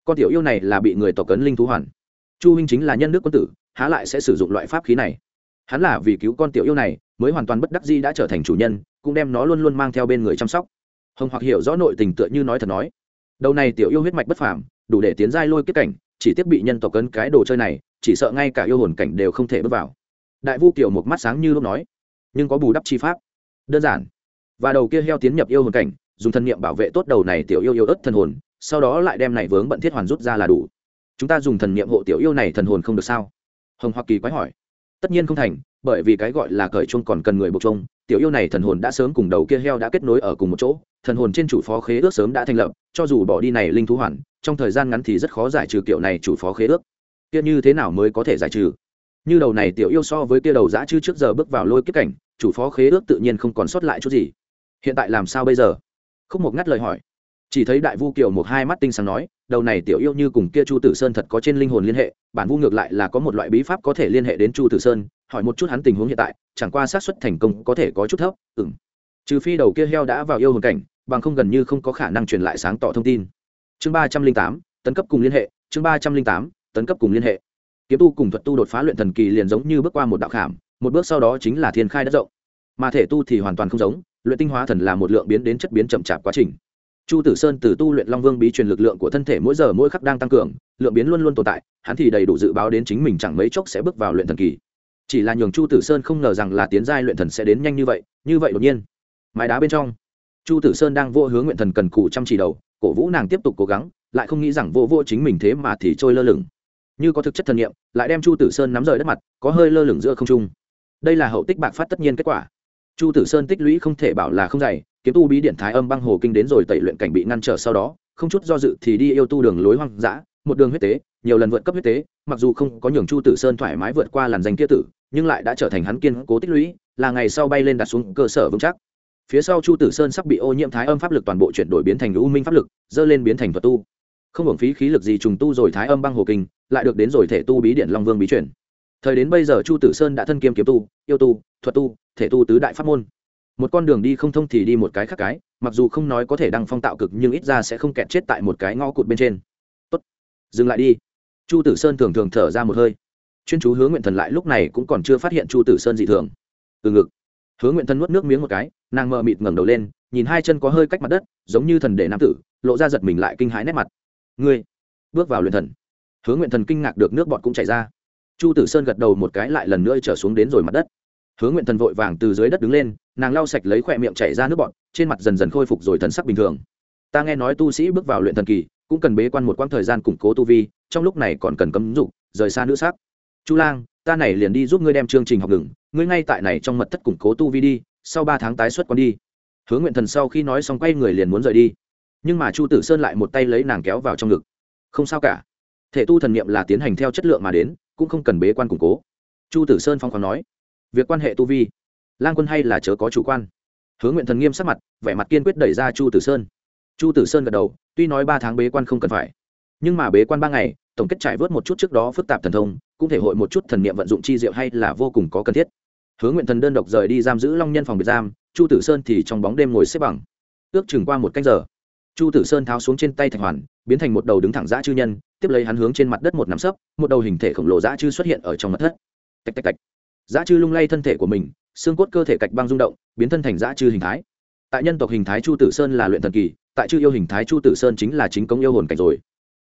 Con tiểu yêu này là bị người tộc cấn linh thú hoàn. Chu huynh chính là nhân nước quân tử, há lại sẽ sử dụng loại pháp khí này? Hắn là vì cứu con tiểu yêu này, mới hoàn toàn bất đắc di đã trở thành chủ nhân, cũng đem nó luôn luôn mang theo bên người chăm sóc. Hồng hoặc hiểu rõ nội tình tựa như nói thật nói, đầu này tiểu yêu huyết mạch bất phàm đủ để tiến giai lôi kết cảnh, chỉ tiếp bị nhân tộc cấn cái đồ chơi này, chỉ sợ ngay cả yêu hồn cảnh đều không thể bước vào. Đại vu kiều một mắt sáng như lúc nói, nhưng có bù đắp chi pháp. Đơn giản. Và đầu kia heo tiến nhập yêu hồn cảnh, dùng thân nhiệm bảo vệ tốt đầu này tiểu yêu yêu ớt thần hồn, sau đó lại đem này vướng bận thiết hoàn rút ra là đủ. Chúng ta dùng thần niệm hộ tiểu yêu này thần hồn không được sao? Hồng hoa kỳ quái hỏi. Tất nhiên không thành, bởi vì cái gọi là cởi chung còn cần người buộc chung tiểu yêu này thần hồn đã sớm cùng đầu kia heo đã kết nối ở cùng một chỗ, thần hồn trên chủ phó khế ước sớm đã thành lập, cho dù bỏ đi này linh thú hoàn trong thời gian ngắn thì rất khó giải trừ kiểu này chủ phó khế ước. Kia như thế nào mới có thể giải trừ? Như đầu này tiểu yêu so với kia đầu dã chứ trước giờ bước vào lôi kết cảnh, chủ phó khế ước tự nhiên không còn sót lại chút gì. Hiện tại làm sao bây giờ? Không một ngắt lời hỏi. Chỉ thấy đại vu kiều một hai mắt tinh sáng nói, đầu này tiểu yêu như cùng kia chu tử sơn thật có trên linh hồn liên hệ, bản vu ngược lại là có một loại bí pháp có thể liên hệ đến chu tử sơn, hỏi một chút hắn tình huống hiện tại, chẳng qua xác suất thành công có thể có chút thấp ừng trừ phi đầu kia heo đã vào yêu hồn cảnh, bằng không gần như không có khả năng truyền lại sáng tỏ thông tin chương ba trăm linh tám, tấn cấp cùng liên hệ, chương ba trăm linh tám, tấn cấp cùng liên hệ. Kiếm tu cùng thuật tu đột phá luyện thần kỳ liền giống như bước qua một đạo khảm, một bước sau đó chính là thiên khai đất rộng. Mà thể tu thì hoàn toàn không giống, luyện tinh hóa thần là một lượng biến đến chất biến chậm chạp quá trình. Chu tử sơn từ tu luyện long vương bí truyền lực lượng của thân thể mỗi giờ mỗi khắc đang tăng cường, lượng biến luôn luôn tồn tại, hắn thì đầy đủ dự báo đến chính mình chẳng mấy chốc sẽ bước vào luyện thần kỳ. Chỉ là nhường chu tử sơn không ngờ rằng là tiến giai luyện thần sẽ đến nhanh như vậy như vậy đột nhiên. Mái đá bên trong, chu tử sơn đang vô hướng nguyện thần cần cù chăm chỉ đầu cổ vũ nàng tiếp tục cố gắng, lại không nghĩ rằng vô vô chính mình thế mà thì trôi lơ lửng. Như có thực chất thần nghiệm lại đem chu tử sơn nắm rời đất mặt, có hơi lơ lửng giữa không trung. Đây là hậu tích bạc phát tất nhiên kết quả. Chu tử sơn tích lũy không thể bảo là không dày, kiếm tu bí điện thái âm băng hồ kinh đến rồi tẩy luyện cảnh bị ngăn trở sau đó, không chút do dự thì đi yêu tu đường lối hoang dã, một đường huyết tế, nhiều lần vượt cấp huyết tế, mặc dù không có nhường chu tử sơn thoải mái vượt qua làn danh kia tử, nhưng lại đã trở thành hắn kiên cố tích lũy, là ngày sau bay lên đặt xuống cơ sở vững chắc phía sau chu tử sơn sắp bị ô nhiễm thái âm pháp lực toàn bộ chuyển đổi biến thành u minh pháp lực, dơ lên biến thành thuật tu. Không hưởng phí khí lực gì trùng tu rồi thái âm băng hồ kinh, lại được đến rồi thể tu bí điện long vương bí chuyển thời đến bây giờ chu tử sơn đã thân kiêm kiếm tu, yêu tu, thuật tu, thể tu tứ đại pháp môn. Một con đường đi không thông thì đi một cái khác cái, mặc dù không nói có thể đăng phong tạo cực nhưng ít ra sẽ không kẹt chết tại một cái ngõ cụt bên trên. Tốt, dừng lại đi. Chu tử sơn thường thường thở ra một hơi. Chuyên chú hướng nguyện thần lại lúc này cũng còn chưa phát hiện chu tử sơn dị thường. Từ ngực. Hứa nguyện thần nuốt nước miếng một cái, nàng mờ mịt ngẩng đầu lên, nhìn hai chân có hơi cách mặt đất, giống như thần đệ nam tử, lộ ra giật mình lại kinh hãi nét mặt. Ngươi? Bước vào luyện thần. Hứa nguyện thần kinh ngạc được nước bọt cũng chảy ra. Chu tử sơn gật đầu một cái lại lần nữa trở xuống đến rồi mặt đất. Hứa nguyện thần vội vàng từ dưới đất đứng lên, nàng lau sạch lấy khỏe miệng chảy ra nước bọt, trên mặt dần dần khôi phục rồi thần sắc bình thường. Ta nghe nói tu sĩ bước vào luyện thần kỳ, cũng cần bế quan một quãng thời gian củng cố tu vi, trong lúc này còn cần cấm dục, rời xa nữ sắc chu lang, ta này liền đi giúp ngươi đem chương trình học ngừng ngươi ngay tại này trong mật thất củng cố tu vi đi, sau ba tháng tái xuất quan đi. Hướng nguyện thần sau khi nói xong quay người liền muốn rời đi. Nhưng mà chu tử sơn lại một tay lấy nàng kéo vào trong ngực. Không sao cả. Thể tu thần niệm là tiến hành theo chất lượng mà đến, cũng không cần bế quan củng cố. Chu tử sơn phong khoáng nói, việc quan hệ tu vi, lang quân hay là chớ có chủ quan. Hướng nguyện thần nghiêm sắc mặt, vẻ mặt kiên quyết đẩy ra chu tử sơn. Chu tử sơn gật đầu, tuy nói ba tháng bế quan không cần phải, nhưng mà bế quan ba ngày, tổng kết trải vớt một chút trước đó phức tạp thần thông, cũng thể hội một chút thần niệm vận dụng chi diệu hay là vô cùng có cần thiết hướng nguyện thần đơn độc rời đi giam giữ long nhân phòng biệt giam, chu tử sơn thì trong bóng đêm ngồi xếp bằng. Ước chừng qua một canh giờ, chu tử sơn tháo xuống trên tay thạch hoàn, biến thành một đầu đứng thẳng dã chư nhân, tiếp lấy hắn hướng trên mặt đất một nắm sấp, một đầu hình thể khổng lồ dã chư xuất hiện ở trong mặt thất. Tạch tạch tạch. Dã chư lung lay thân thể của mình, xương cốt cơ thể cạch băng rung động, biến thân thành dã chư hình thái. Tại nhân tộc hình thái chu tử sơn là luyện thần kỳ, tại chư yêu hình thái chu tử sơn chính là chính công yêu hồn cảnh rồi.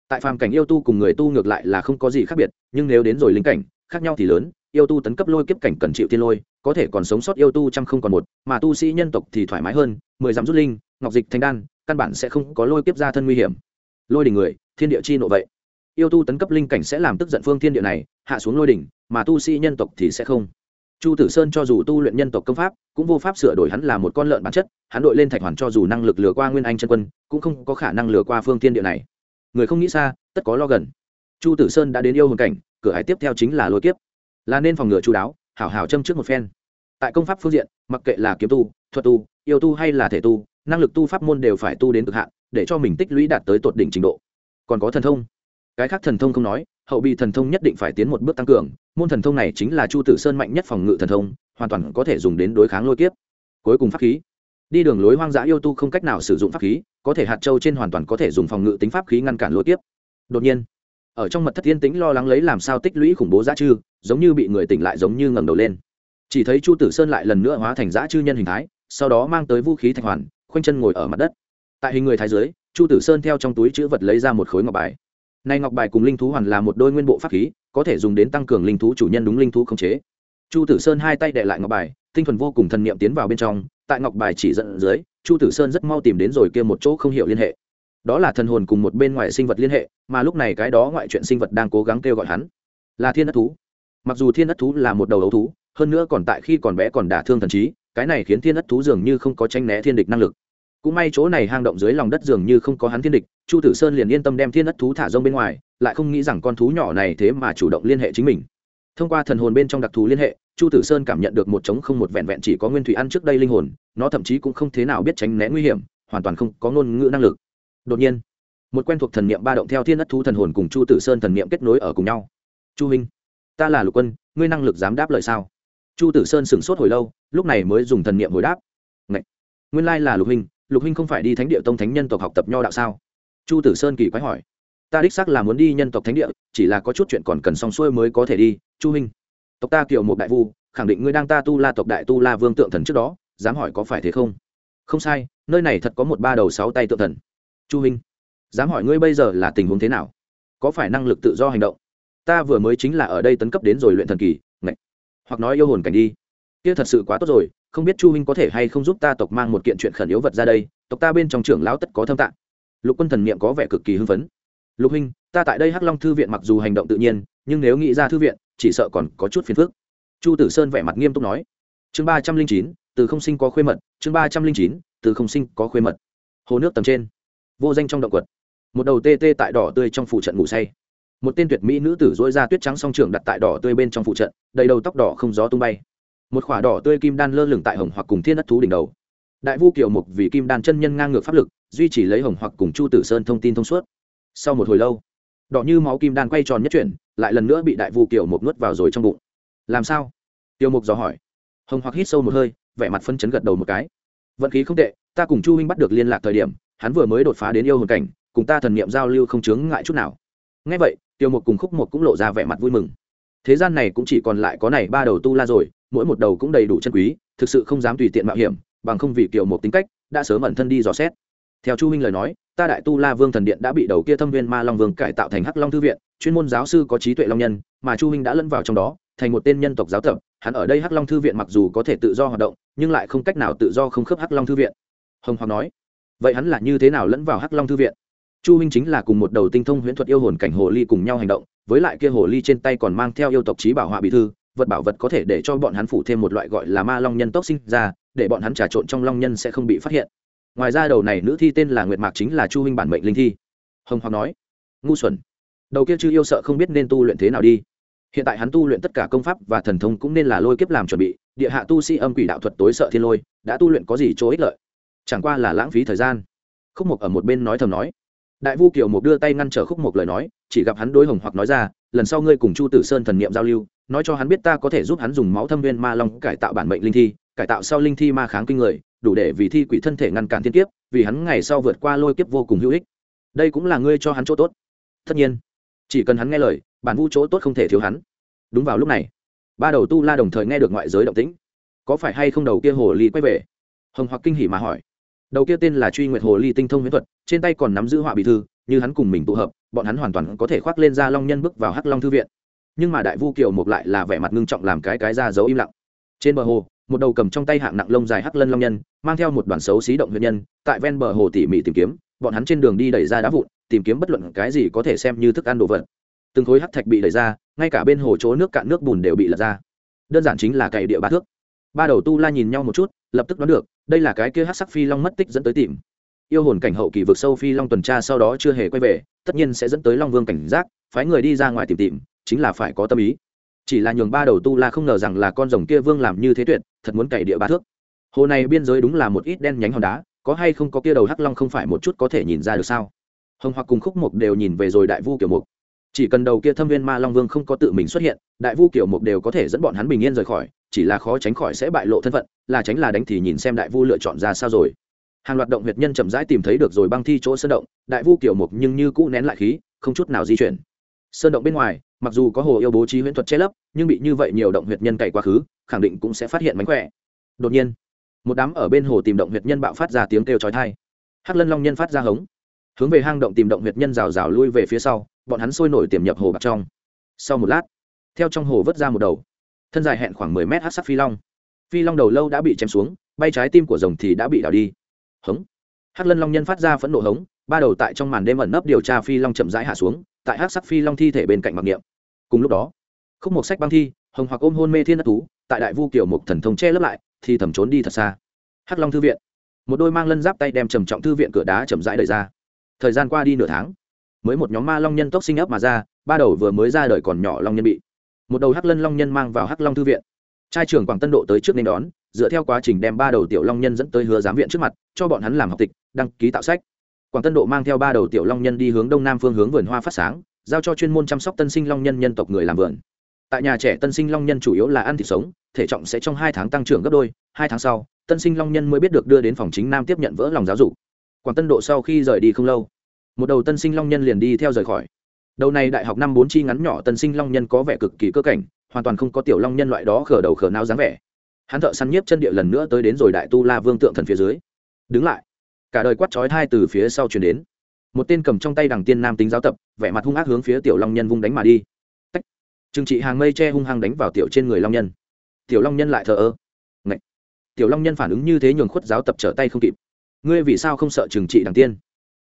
Tại phàm cảnh yêu tu cùng người tu ngược lại là không có gì khác biệt, nhưng nếu đến rồi linh cảnh, khác nhau thì lớn yêu tu tấn cấp lôi kiếp cảnh cần chịu tiên lôi, có thể còn sống sót yêu tu trăm không còn một, mà tu sĩ nhân tộc thì thoải mái hơn, mười dặm rút linh, ngọc dịch thanh đan, căn bản sẽ không có lôi kiếp ra thân nguy hiểm. Lôi đỉnh người, thiên địa chi nộ vậy. Yêu tu tấn cấp linh cảnh sẽ làm tức giận phương thiên địa này, hạ xuống lôi đỉnh, mà tu sĩ nhân tộc thì sẽ không. Chu tử sơn cho dù tu luyện nhân tộc công pháp, cũng vô pháp sửa đổi hắn là một con lợn bản chất, hắn đội lên thạch hoàn cho dù năng lực lừa qua nguyên anh chân quân, cũng không có khả năng lừa qua phương thiên địa này. Người không nghĩ xa, tất có lo gần. Chu tử sơn đã đến yêu hồn cảnh, cửa hải tiếp theo chính là lôi kiếp là nên phòng ngừa chú đáo, hảo hảo châm trước một phen. Tại công pháp phương diện, mặc kệ là kiếm tu, thuật tu, yêu tu hay là thể tu, năng lực tu pháp môn đều phải tu đến cực hạn, để cho mình tích lũy đạt tới tột đỉnh trình độ. Còn có thần thông. Cái khác thần thông không nói, hậu bị thần thông nhất định phải tiến một bước tăng cường, môn thần thông này chính là chu tử sơn mạnh nhất phòng ngự thần thông, hoàn toàn có thể dùng đến đối kháng lôi kiếp. Cuối cùng pháp khí. Đi đường lối hoang dã yêu tu không cách nào sử dụng pháp khí, có thể hạt châu trên hoàn toàn có thể dùng phòng ngự tính pháp khí ngăn cản lôi kiếp. Đột nhiên ở trong mật thất tiên tĩnh lo lắng lấy làm sao tích lũy khủng bố giá chư, giống như bị người tỉnh lại giống như ngẩng đầu lên. Chỉ thấy chu tử sơn lại lần nữa hóa thành giá chư nhân hình thái, sau đó mang tới vũ khí thạch hoàn, khoanh chân ngồi ở mặt đất. Tại hình người thái dưới, chu tử sơn theo trong túi chữ vật lấy ra một khối ngọc bài. Này ngọc bài cùng linh thú hoàn là một đôi nguyên bộ pháp khí, có thể dùng đến tăng cường linh thú chủ nhân đúng linh thú khống chế. Chu tử sơn hai tay đệ lại ngọc bài, tinh thần vô cùng thần niệm tiến vào bên trong, tại ngọc bài chỉ dẫn dưới, chu tử sơn rất mau tìm đến rồi kia một chỗ không hiểu liên hệ đó là thần hồn cùng một bên ngoài sinh vật liên hệ, mà lúc này cái đó ngoại chuyện sinh vật đang cố gắng kêu gọi hắn. Là thiên đất thú. Mặc dù thiên đất thú là một đầu ấu thú, hơn nữa còn tại khi còn bé còn đả thương thần trí, cái này khiến thiên đất thú dường như không có tranh né thiên địch năng lực. Cũng may chỗ này hang động dưới lòng đất dường như không có hắn thiên địch, chu tử sơn liền yên tâm đem thiên đất thú thả rông bên ngoài, lại không nghĩ rằng con thú nhỏ này thế mà chủ động liên hệ chính mình. Thông qua thần hồn bên trong đặc thù liên hệ, chu tử sơn cảm nhận được một trống không một vẹn vẹn chỉ có nguyên thủy ăn trước đây linh hồn, nó thậm chí cũng không thế nào biết tránh né nguy hiểm, hoàn toàn không có ngôn ngữ năng lực đột nhiên, một quen thuộc thần niệm ba động theo thiên đất thú thần hồn cùng chu tử sơn thần niệm kết nối ở cùng nhau. Chu huynh, ta là lục quân, ngươi năng lực dám đáp lời sao? Chu tử sơn sửng sốt hồi lâu, lúc này mới dùng thần niệm hồi đáp. Ngậy! nguyên lai là lục huynh lục huynh không phải đi thánh địa tông thánh nhân tộc học tập nho đạo sao? Chu tử sơn kỳ quái hỏi. Ta đích xác là muốn đi nhân tộc thánh địa, chỉ là có chút chuyện còn cần xong xuôi mới có thể đi, chu huynh. Tộc ta kiểu một đại vu, khẳng định ngươi đang ta tu la tộc đại tu la vương tượng thần trước đó, dám hỏi có phải thế không? Không sai, nơi này thật có một ba đầu sáu tay tượng thần chu huynh dám hỏi ngươi bây giờ là tình huống thế nào? Có phải năng lực tự do hành động? Ta vừa mới chính là ở đây tấn cấp đến rồi luyện thần kỳ, ngạch. Hoặc nói yêu hồn cảnh đi. Kia thật sự quá tốt rồi, không biết chu huynh có thể hay không giúp ta tộc mang một kiện chuyện khẩn yếu vật ra đây, tộc ta bên trong trưởng lão tất có thâm tạng. Lục quân thần niệm có vẻ cực kỳ hưng phấn. Lục huynh ta tại đây hắc long thư viện mặc dù hành động tự nhiên, nhưng nếu nghĩ ra thư viện, chỉ sợ còn có chút phiền phức. Chu tử sơn vẻ mặt nghiêm túc nói. Chương ba trăm linh chín, từ không sinh có khuê mật, chương ba trăm linh chín, từ không sinh có khuê mật. Hồ nước tầm trên vô danh trong động quật. Một đầu tê tê tại đỏ tươi trong phủ trận ngủ say. Một tên tuyệt mỹ nữ tử dối ra tuyết trắng song trường đặt tại đỏ tươi bên trong phụ trận, đầy đầu tóc đỏ không gió tung bay. Một khỏa đỏ tươi kim đan lơ lửng tại hồng hoặc cùng thiên đất thú đỉnh đầu. Đại vu kiều mục vì kim đan chân nhân ngang ngược pháp lực, duy trì lấy hồng hoặc cùng chu tử sơn thông tin thông suốt. Sau một hồi lâu, đỏ như máu kim đan quay tròn nhất chuyển, lại lần nữa bị đại vu kiều mục nuốt vào rồi trong bụng. Làm sao? Kiều mục dò hỏi. Hồng hoặc hít sâu một hơi, vẻ mặt phân chấn gật đầu một cái. Vận khí không tệ, ta cùng chu huynh bắt được liên lạc thời điểm hắn vừa mới đột phá đến yêu hồn cảnh, cùng ta thần niệm giao lưu không chướng ngại chút nào. Ngay vậy, tiêu một cùng khúc một cũng lộ ra vẻ mặt vui mừng. Thế gian này cũng chỉ còn lại có này ba đầu tu la rồi, mỗi một đầu cũng đầy đủ chân quý, thực sự không dám tùy tiện mạo hiểm, bằng không vì kiểu một tính cách, đã sớm ẩn thân đi dò xét. Theo chu minh lời nói, ta đại tu la vương thần điện đã bị đầu kia thâm viên ma long vương cải tạo thành hắc long thư viện, chuyên môn giáo sư có trí tuệ long nhân, mà chu minh đã lẫn vào trong đó, thành một tên nhân tộc giáo tập. Hắn ở đây hắc long thư viện mặc dù có thể tự do hoạt động, nhưng lại không cách nào tự do không khớp hắc long thư viện. Hồng hoàng nói vậy hắn là như thế nào lẫn vào hắc long thư viện? Chu minh chính là cùng một đầu tinh thông huyễn thuật yêu hồn cảnh hồ ly cùng nhau hành động, với lại kia hồ ly trên tay còn mang theo yêu tộc trí bảo họa bị thư, vật bảo vật có thể để cho bọn hắn phủ thêm một loại gọi là ma long nhân tốc sinh ra, để bọn hắn trà trộn trong long nhân sẽ không bị phát hiện. Ngoài ra đầu này nữ thi tên là nguyệt mạc chính là chu huynh bản mệnh linh thi. Hồng hoàng nói, ngu xuẩn, đầu kia chư yêu sợ không biết nên tu luyện thế nào đi. Hiện tại hắn tu luyện tất cả công pháp và thần thông cũng nên là lôi kiếp làm chuẩn bị, địa hạ tu sĩ âm quỷ đạo thuật tối sợ thiên lôi, đã tu luyện có gì chỗ ích lợi? Chẳng qua là lãng phí thời gian. Khúc mục ở một bên nói thầm nói. Đại vu kiều mục đưa tay ngăn trở khúc mục lời nói, chỉ gặp hắn đối hồng hoặc nói ra, lần sau ngươi cùng chu tử sơn thần niệm giao lưu, nói cho hắn biết ta có thể giúp hắn dùng máu thâm viên ma long cải tạo bản mệnh linh thi, cải tạo sau linh thi ma kháng kinh người, đủ để vì thi quỷ thân thể ngăn cản thiên kiếp, vì hắn ngày sau vượt qua lôi kiếp vô cùng hữu ích. Đây cũng là ngươi cho hắn chỗ tốt. Tất nhiên, chỉ cần hắn nghe lời, bản vu chỗ tốt không thể thiếu hắn. Đúng vào lúc này, ba đầu tu la đồng thời nghe được ngoại giới động tĩnh. Có phải hay không đầu kia hồ ly quay về? Hồng hoặc kinh hỉ mà hỏi đầu kia tên là truy nguyệt hồ ly tinh thông huyễn thuật, trên tay còn nắm giữ họa bị thư, như hắn cùng mình tụ hợp, bọn hắn hoàn toàn có thể khoác lên ra long nhân bước vào hắc long thư viện. Nhưng mà đại vu kiều mục lại là vẻ mặt ngưng trọng làm cái cái ra giấu im lặng. Trên bờ hồ, một đầu cầm trong tay hạng nặng lông dài hắc lân long nhân, mang theo một đoàn xấu xí động huyết nhân, tại ven bờ hồ tỉ mỉ tìm kiếm, bọn hắn trên đường đi đẩy ra đá vụn, tìm kiếm bất luận cái gì có thể xem như thức ăn đồ vật. Từng khối hắc thạch bị đẩy ra, ngay cả bên hồ chỗ nước cạn nước bùn đều bị lật ra. Đơn giản chính là cày địa ba thước. Ba đầu tu la nhìn nhau một chút, lập tức đoán được đây là cái kia hắc sắc phi long mất tích dẫn tới tìm. Yêu hồn cảnh hậu kỳ vực sâu phi long tuần tra sau đó chưa hề quay về, tất nhiên sẽ dẫn tới long vương cảnh giác, phái người đi ra ngoài tìm tìm, chính là phải có tâm ý. Chỉ là nhường ba đầu tu la không ngờ rằng là con rồng kia vương làm như thế tuyệt, thật muốn cày địa ba thước. Hồ này biên giới đúng là một ít đen nhánh hòn đá, có hay không có kia đầu hắc long không phải một chút có thể nhìn ra được sao? Hồng hoặc cùng khúc mục đều nhìn về rồi đại vu kiểu mục. Chỉ cần đầu kia thâm viên ma long vương không có tự mình xuất hiện, đại vu kiểu mục đều có thể dẫn bọn hắn bình yên rời khỏi chỉ là khó tránh khỏi sẽ bại lộ thân phận, là tránh là đánh thì nhìn xem đại vu lựa chọn ra sao rồi. Hàng loạt động huyệt nhân chậm rãi tìm thấy được rồi băng thi chỗ sơn động, đại vu kiểu mục nhưng như cũ nén lại khí, không chút nào di chuyển. Sơn động bên ngoài, mặc dù có hồ yêu bố trí huyễn thuật che lấp, nhưng bị như vậy nhiều động huyệt nhân cày quá khứ, khẳng định cũng sẽ phát hiện mánh khỏe. Đột nhiên, một đám ở bên hồ tìm động huyệt nhân bạo phát ra tiếng kêu chói tai. Hắc lân long nhân phát ra hống. Hướng về hang động tìm động huyệt nhân rào rào lui về phía sau, bọn hắn sôi nổi tiềm nhập hồ bạc trong. Sau một lát, theo trong hồ vớt ra một đầu thân dài hẹn khoảng mười mét hát sắc phi long. Phi long đầu lâu đã bị chém xuống bay trái tim của rồng thì đã bị đảo đi. Hống. Hát lân long nhân phát ra phẫn nộ hống ba đầu tại trong màn đêm ẩn nấp điều tra phi long chậm rãi hạ xuống tại hát sắc phi long thi thể bên cạnh mặc niệm. Cùng lúc đó khúc một sách băng thi hồng hoặc ôm hôn mê thiên đất tú, tại đại vu kiểu một thần thông che lấp lại thì thẩm trốn đi thật xa. Hắc long thư viện. Một đôi mang lân giáp tay đem trầm trọng thư viện cửa đá chậm rãi đợi ra. Thời gian qua đi nửa tháng mới một nhóm ma long nhân tốc sinh ấp mà ra ba đầu vừa mới ra đời còn nhỏ long nhân bị một đầu hắc lân long nhân mang vào hắc long thư viện. Trai trưởng quảng tân độ tới trước nên đón, dựa theo quá trình đem ba đầu tiểu long nhân dẫn tới hứa giám viện trước mặt, cho bọn hắn làm học tịch, đăng ký tạo sách. Quảng tân độ mang theo ba đầu tiểu long nhân đi hướng đông nam phương hướng vườn hoa phát sáng, giao cho chuyên môn chăm sóc tân sinh long nhân nhân tộc người làm vườn. Tại nhà trẻ tân sinh long nhân chủ yếu là ăn thịt sống, thể trọng sẽ trong hai tháng tăng trưởng gấp đôi, hai tháng sau, tân sinh long nhân mới biết được đưa đến phòng chính nam tiếp nhận vỡ lòng giáo dục. Quảng tân độ sau khi rời đi không lâu, một đầu tân sinh long nhân liền đi theo rời khỏi đầu này đại học năm bốn chi ngắn nhỏ tân sinh long nhân có vẻ cực kỳ cơ cảnh, hoàn toàn không có tiểu long nhân loại đó khở đầu khở não dáng vẻ. Hắn thợ săn nhiếp chân địa lần nữa tới đến rồi đại tu la vương tượng thần phía dưới. Đứng lại. Cả đời quát chói thai từ phía sau chuyển đến. Một tên cầm trong tay đằng tiên nam tính giáo tập, vẻ mặt hung ác hướng phía tiểu long nhân vung đánh mà đi. Tách. Trừng trị hàng mây che hung hăng đánh vào tiểu trên người long nhân. Tiểu long nhân lại thờ ơ. Ngậy. tiểu long nhân phản ứng như thế nhường khuất giáo tập trở tay không kịp. Ngươi vì sao không sợ trừng trị đằng tiên?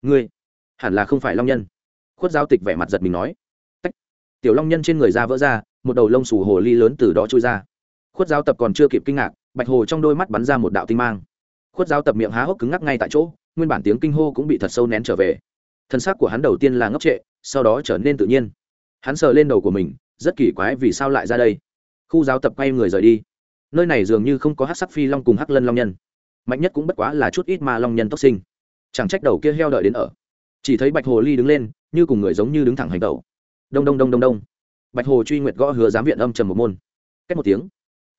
Ngươi hẳn là không phải long nhân khuất giao tịch vẻ mặt giật mình nói, Tách. tiểu long nhân trên người da vỡ ra, một đầu lông xù hồ ly lớn từ đó trôi ra. Khuất giao tập còn chưa kịp kinh ngạc, bạch hồ trong đôi mắt bắn ra một đạo tinh mang. Khuất giao tập miệng há hốc cứng ngắc ngay tại chỗ, nguyên bản tiếng kinh hô cũng bị thật sâu nén trở về. Thân xác của hắn đầu tiên là ngốc trệ, sau đó trở nên tự nhiên. Hắn sờ lên đầu của mình, rất kỳ quái vì sao lại ra đây. Khu giáo tập quay người rời đi. Nơi này dường như không có hát sắc phi long cùng hắc lân long nhân. Mạnh nhất cũng bất quá là chút ít ma long nhân tốc sinh. Chẳng trách đầu kia heo đợi đến ở chỉ thấy bạch hồ ly đứng lên, như cùng người giống như đứng thẳng hành tẩu. Đông đông đông đông đông. Bạch hồ truy nguyệt gõ hứa giám viện âm trầm một môn. Cách một tiếng,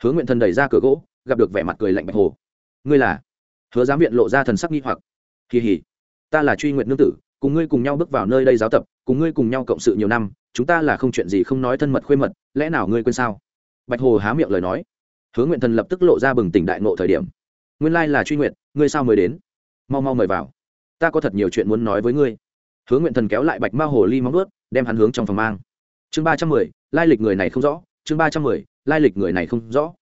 hứa nguyện thần đẩy ra cửa gỗ, gặp được vẻ mặt cười lạnh bạch hồ. Ngươi là? Hứa giám viện lộ ra thần sắc nghi hoặc. Kỳ hỉ ta là truy nguyện nương tử, cùng ngươi cùng nhau bước vào nơi đây giáo tập, cùng ngươi cùng nhau cộng sự nhiều năm, chúng ta là không chuyện gì không nói thân mật khuê mật, lẽ nào ngươi quên sao? Bạch hồ há miệng lời nói. Hứa nguyện thần lập tức lộ ra bừng tỉnh đại ngộ thời điểm. Nguyên lai là truy nguyện ngươi sao mới đến? Mau mau mời vào ta có thật nhiều chuyện muốn nói với ngươi. Hướng nguyện thần kéo lại bạch ma hồ ly móng ướt đem hắn hướng trong phòng mang. Chương ba trăm mười, lai lịch người này không rõ. Chương ba trăm mười, lai lịch người này không rõ.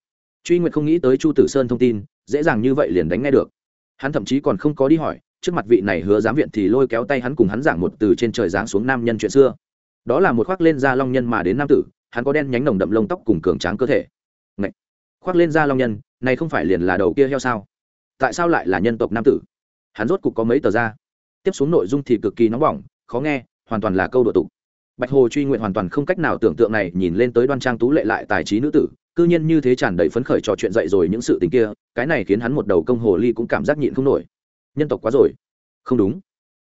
Truy nguyện không nghĩ tới chu tử sơn thông tin, dễ dàng như vậy liền đánh nghe được. Hắn thậm chí còn không có đi hỏi, trước mặt vị này hứa giám viện thì lôi kéo tay hắn cùng hắn giảng một từ trên trời giáng xuống nam nhân chuyện xưa. Đó là một khoác lên da long nhân mà đến nam tử, hắn có đen nhánh nồng đậm lông tóc cùng cường tráng cơ thể. Ngậy! khoác lên da long nhân, này không phải liền là đầu kia heo sao? Tại sao lại là nhân tộc nam tử? Hắn rốt cục có mấy tờ ra, tiếp xuống nội dung thì cực kỳ nóng bỏng khó nghe hoàn toàn là câu đùa tục. Bạch hồ truy nguyện hoàn toàn không cách nào tưởng tượng này nhìn lên tới đoan trang tú lệ lại tài trí nữ tử cư nhiên như thế tràn đầy phấn khởi trò chuyện dậy rồi những sự tình kia cái này khiến hắn một đầu công hồ ly cũng cảm giác nhịn không nổi. Nhân tộc quá rồi. Không đúng.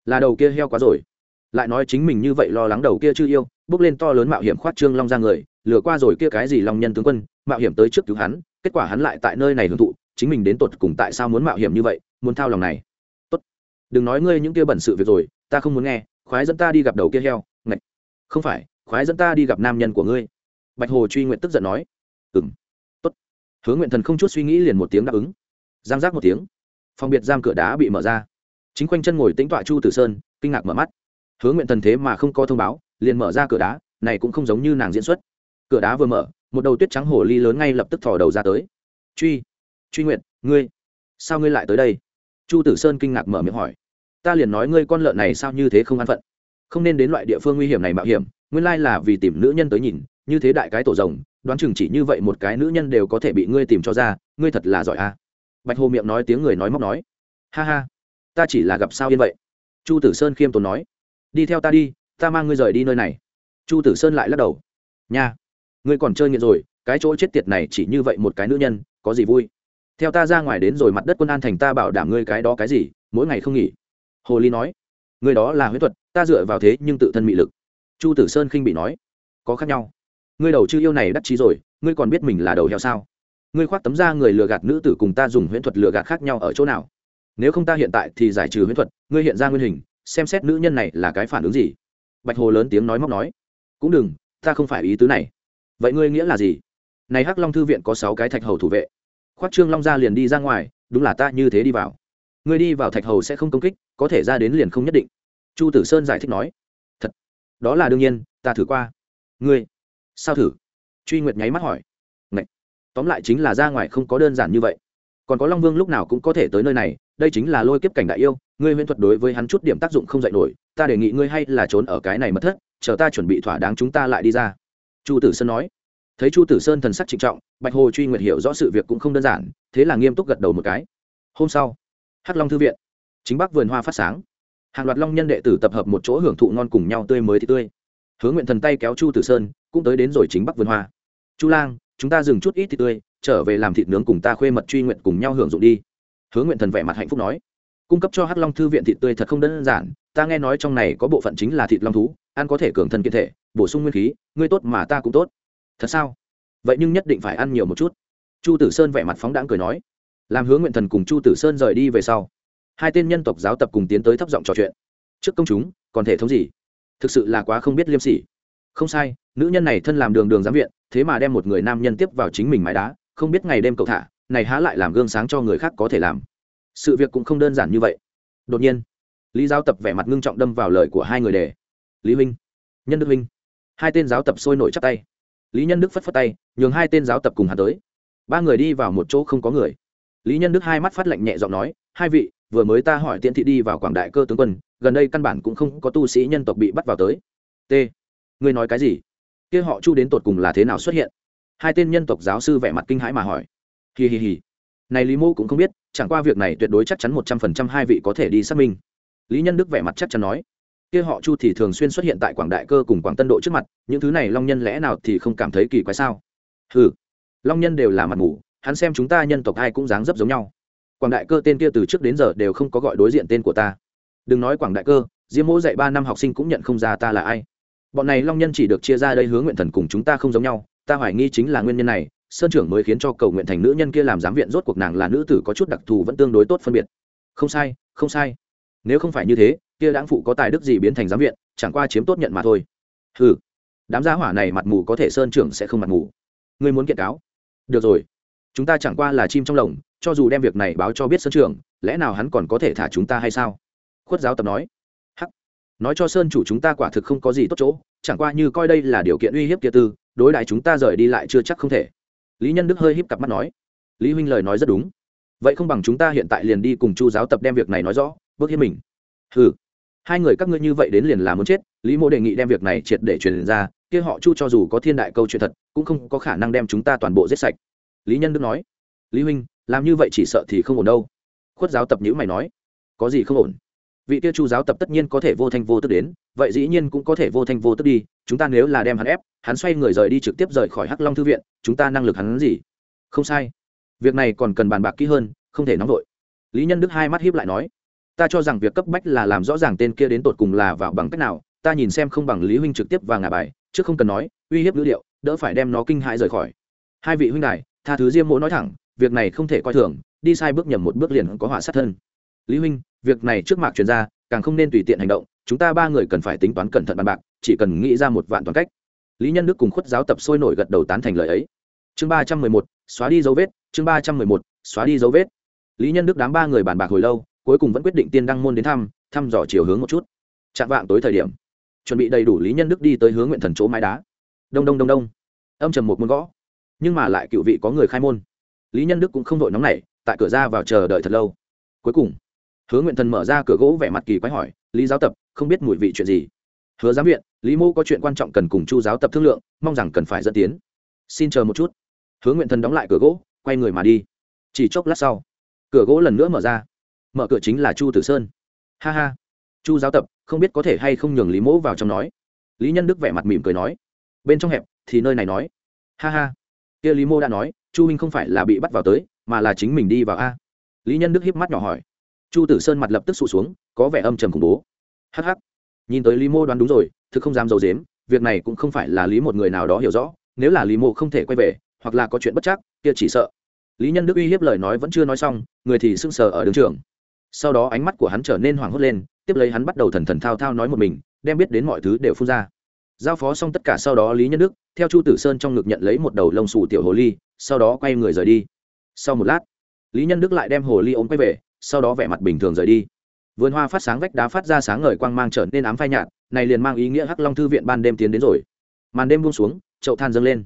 Là đầu kia heo quá rồi. Lại nói chính mình như vậy lo lắng đầu kia chưa yêu bước lên to lớn mạo hiểm khoát trương long ra người lừa qua rồi kia cái gì long nhân tướng quân mạo hiểm tới trước cứu hắn kết quả hắn lại tại nơi này hưởng thụ chính mình đến tột cùng tại sao muốn mạo hiểm như vậy muốn thao lòng này đừng nói ngươi những kia bẩn sự việc rồi, ta không muốn nghe, khoái dẫn ta đi gặp đầu kia heo, ngạch. Không phải, khoái dẫn ta đi gặp nam nhân của ngươi. Bạch hồ truy nguyện tức giận nói. Ừng tốt. Hứa nguyện thần không chút suy nghĩ liền một tiếng đáp ứng. Giang giác một tiếng. Phòng biệt giam cửa đá bị mở ra. Chính quanh chân ngồi tính tọa chu tử sơn, kinh ngạc mở mắt. Hứa nguyện thần thế mà không có thông báo, liền mở ra cửa đá, này cũng không giống như nàng diễn xuất. Cửa đá vừa mở, một đầu tuyết trắng hồ ly lớn ngay lập tức thò đầu ra tới. Truy truy nguyện ngươi, sao ngươi lại tới đây? Chu tử sơn kinh ngạc mở miệng hỏi, ta liền nói ngươi con lợn này sao như thế không an phận? Không nên đến loại địa phương nguy hiểm này mạo hiểm, nguyên lai là vì tìm nữ nhân tới nhìn, như thế đại cái tổ rồng, đoán chừng chỉ như vậy một cái nữ nhân đều có thể bị ngươi tìm cho ra, ngươi thật là giỏi a. À. bạch hồ miệng nói tiếng người nói móc nói, ha ha, ta chỉ là gặp sao yên vậy. Chu tử sơn khiêm tốn nói, đi theo ta đi, ta mang ngươi rời đi nơi này. Chu tử sơn lại lắc đầu, nha, ngươi còn chơi nghiện rồi, cái chỗ chết tiệt này chỉ như vậy một cái nữ nhân, có gì vui? Theo ta ra ngoài đến rồi mặt đất quân an thành ta bảo đảm ngươi cái đó cái gì, mỗi ngày không nghỉ. Hồ ly nói, ngươi đó là huyết thuật, ta dựa vào thế nhưng tự thân mị lực. Chu tử sơn khinh bị nói, có khác nhau. Ngươi đầu chưa yêu này đắc chí rồi, ngươi còn biết mình là đầu heo sao? Ngươi khoác tấm da người lừa gạt nữ tử cùng ta dùng huyễn thuật lừa gạt khác nhau ở chỗ nào? Nếu không ta hiện tại thì giải trừ huyễn thuật, ngươi hiện ra nguyên hình, xem xét nữ nhân này là cái phản ứng gì? Bạch hồ lớn tiếng nói móc nói, cũng đừng, ta không phải ý tứ này. Vậy ngươi nghĩa là gì? Này hắc long thư viện có sáu cái thạch hầu thủ vệ khoác trương long ra liền đi ra ngoài, đúng là ta như thế đi vào. Ngươi đi vào thạch hầu sẽ không công kích, có thể ra đến liền không nhất định. Chu tử sơn giải thích nói. Thật, đó là đương nhiên, ta thử qua. Ngươi, sao thử? Truy nguyệt nháy mắt hỏi. Ngậy. tóm lại chính là ra ngoài không có đơn giản như vậy. Còn có long vương lúc nào cũng có thể tới nơi này, đây chính là lôi kiếp cảnh đại yêu, ngươi huyễn thuật đối với hắn chút điểm tác dụng không dạy nổi, ta đề nghị ngươi hay là trốn ở cái này mất thất, chờ ta chuẩn bị thỏa đáng chúng ta lại đi ra. Chu tử sơn nói thấy chu tử sơn thần sắc trịnh trọng, bạch hồ truy nguyệt hiểu rõ sự việc cũng không đơn giản, thế là nghiêm túc gật đầu một cái. Hôm sau, hắc long thư viện, chính bắc vườn hoa phát sáng. Hàng loạt long nhân đệ tử tập hợp một chỗ hưởng thụ ngon cùng nhau tươi mới thì tươi. Hứa nguyện thần tay kéo chu tử sơn, cũng tới đến rồi chính bắc vườn hoa. Chu lang, chúng ta dừng chút ít thì tươi, trở về làm thịt nướng cùng ta khuê mật truy nguyện cùng nhau hưởng dụng đi. Hứa nguyện thần vẻ mặt hạnh phúc nói. Cung cấp cho hắc long thư viện thịt tươi thật không đơn giản, ta nghe nói trong này có bộ phận chính là thịt long thú, ăn có thể cường thân kiên thể, bổ sung nguyên khí, ngươi tốt mà ta cũng tốt thật sao? Vậy nhưng nhất định phải ăn nhiều một chút. Chu tử sơn vẻ mặt phóng đãng cười nói. Làm hướng nguyện thần cùng chu tử sơn rời đi về sau, hai tên nhân tộc giáo tập cùng tiến tới thấp giọng trò chuyện. Trước công chúng, còn thể thống gì? Thực sự là quá không biết liêm sỉ. Không sai, nữ nhân này thân làm đường đường giám viện, thế mà đem một người nam nhân tiếp vào chính mình mái đá, không biết ngày đêm cậu thả, này há lại làm gương sáng cho người khác có thể làm. Sự việc cũng không đơn giản như vậy. Đột nhiên, lý giáo tập vẻ mặt ngưng trọng đâm vào lời của hai người đề. Lý huynh, nhân đức huynh. Hai tên giáo tập sôi nổi chắp tay lý nhân đức phất phất tay, nhường hai tên giáo tập cùng hắn tới. Ba người đi vào một chỗ không có người. Lý nhân đức hai mắt phát lạnh nhẹ giọng nói, hai vị, vừa mới ta hỏi tiễn thị đi vào quảng đại cơ tướng quân, gần đây căn bản cũng không có tu sĩ nhân tộc bị bắt vào tới. T, ngươi nói cái gì? Kia họ chu đến tột cùng là thế nào xuất hiện? Hai tên nhân tộc giáo sư vẻ mặt kinh hãi mà hỏi. Hì hì hì này lý mô cũng không biết, chẳng qua việc này tuyệt đối chắc chắn một trăm phần trăm hai vị có thể đi xác minh. Lý nhân đức vẻ mặt chắc chắn nói kia họ chu thì thường xuyên xuất hiện tại quảng đại cơ cùng quảng tân độ trước mặt, những thứ này long nhân lẽ nào thì không cảm thấy kỳ quái sao? Ừ long nhân đều là mặt mù, hắn xem chúng ta nhân tộc ai cũng dáng dấp giống nhau. Quảng đại cơ tên kia từ trước đến giờ đều không có gọi đối diện tên của ta. Đừng nói quảng đại cơ, diêm mỗ dạy ba năm học sinh cũng nhận không ra ta là ai. Bọn này long nhân chỉ được chia ra đây hướng nguyện thần cùng chúng ta không giống nhau, ta hoài nghi chính là nguyên nhân này, sơn trưởng mới khiến cho cầu nguyện thành nữ nhân kia làm giám viện rốt cuộc nàng là nữ tử có chút đặc thù vẫn tương đối tốt phân biệt. Không sai không sai. Nếu không phải như thế kia đáng phụ có tài đức gì biến thành giám viện, chẳng qua chiếm tốt nhận mà thôi. Ừ đám gia hỏa này mặt mù có thể sơn trưởng sẽ không mặt mù. Ngươi muốn kiện cáo? Được rồi. Chúng ta chẳng qua là chim trong lồng, cho dù đem việc này báo cho biết sơn trưởng, lẽ nào hắn còn có thể thả chúng ta hay sao? Khuất giáo tập nói. Hắc. Nói cho sơn chủ chúng ta quả thực không có gì tốt chỗ, chẳng qua như coi đây là điều kiện uy hiếp kia tư, đối đại chúng ta rời đi lại chưa chắc không thể. Lý nhân đức hơi híp cặp mắt nói. Lý huynh lời nói rất đúng. Vậy không bằng chúng ta hiện tại liền đi cùng chu giáo tập đem việc này nói rõ, bước hiếp mình. Ừ hai người các ngươi như vậy đến liền là muốn chết, lý mô đề nghị đem việc này triệt để truyền ra, kia họ chu cho dù có thiên đại câu chuyện thật, cũng không có khả năng đem chúng ta toàn bộ giết sạch. Lý nhân đức nói, lý huynh, làm như vậy chỉ sợ thì không ổn đâu. Khuất giáo tập nhữ mày nói, có gì không ổn? Vị kia chu giáo tập tất nhiên có thể vô thanh vô tức đến, vậy dĩ nhiên cũng có thể vô thanh vô tức đi, chúng ta nếu là đem hắn ép, hắn xoay người rời đi trực tiếp rời khỏi hắc long thư viện, chúng ta năng lực hắn gì? Không sai. Việc này còn cần bàn bạc kỹ hơn, không thể nóng vội. Lý nhân đức hai mắt hiếp lại nói ta cho rằng việc cấp bách là làm rõ ràng tên kia đến tột cùng là vào bằng cách nào ta nhìn xem không bằng lý huynh trực tiếp và ngả bài chứ không cần nói uy hiếp ngữ liệu đỡ phải đem nó kinh hãi rời khỏi. Hai vị huynh đài tha thứ diêm mỗ nói thẳng việc này không thể coi thường đi sai bước nhầm một bước liền có họa sát thân. Lý huynh việc này trước mạc truyền gia, càng không nên tùy tiện hành động chúng ta ba người cần phải tính toán cẩn thận bàn bạc chỉ cần nghĩ ra một vạn toàn cách. Lý nhân đức cùng khuất giáo tập sôi nổi gật đầu tán thành lời ấy. Chương ba trăm mười một xóa đi dấu vết chương ba trăm mười một xóa đi dấu vết. Lý nhân đức đám ba người bàn bạc hồi lâu cuối cùng vẫn quyết định tiên đăng môn đến thăm thăm dò chiều hướng một chút. Chạm vạng tối thời điểm, chuẩn bị đầy đủ lý nhân đức đi tới hướng nguyện thần chỗ mái đá. Đông đông đông đông. Âm trầm một môn gõ. Nhưng mà lại cựu vị có người khai môn. Lý nhân đức cũng không vội nóng nảy, tại cửa ra vào chờ đợi thật lâu. Cuối cùng hứa nguyện thần mở ra cửa gỗ vẻ mặt kỳ quái hỏi, lý giáo tập, không biết mùi vị chuyện gì? Hứa giám viện, lý mô có chuyện quan trọng cần cùng chu giáo tập thương lượng, mong rằng cần phải dẫn tiến. Xin chờ một chút. Hứa nguyện thần đóng lại cửa gỗ, quay người mà đi. Chỉ chốc lát sau, cửa gỗ lần nữa mở ra mở cửa chính là chu tử sơn. Ha ha. Chu giáo tập, không biết có thể hay không nhường lý mỗ vào trong nói. Lý nhân đức vẻ mặt mỉm cười nói. Bên trong hẹp, thì nơi này nói. Ha ha. Kia lý mô đã nói, chu huynh không phải là bị bắt vào tới, mà là chính mình đi vào a. Lý nhân đức hiếp mắt nhỏ hỏi. Chu tử sơn mặt lập tức sụt xuống, có vẻ âm trầm khủng bố. Hh nhìn tới lý mô đoán đúng rồi, thực không dám d i ấ u dếm việc này cũng không phải là lý một người nào đó hiểu rõ, nếu là lý mô không thể quay về, hoặc là có chuyện bất chắc, kia chỉ sợ. Lý nhân đức uy hiếp lời nói vẫn chưa nói xong, người thì sưng sờ ở đường trường sau đó ánh mắt của hắn trở nên hoảng hốt lên, tiếp lấy hắn bắt đầu thần thần thao thao nói một mình, đem biết đến mọi thứ đều phun ra. Giao phó xong tất cả sau đó lý nhân đức, theo chu tử sơn trong ngực nhận lấy một đầu lông xù tiểu hồ ly, sau đó quay người rời đi. Sau một lát, lý nhân đức lại đem hồ ly ôm quay về, sau đó vẻ mặt bình thường rời đi. Vườn hoa phát sáng vách đá phát ra sáng ngời quang mang trở nên ám phai nhạt, này liền mang ý nghĩa hắc long thư viện ban đêm tiến đến rồi. Màn đêm buông xuống, chậu than dâng lên.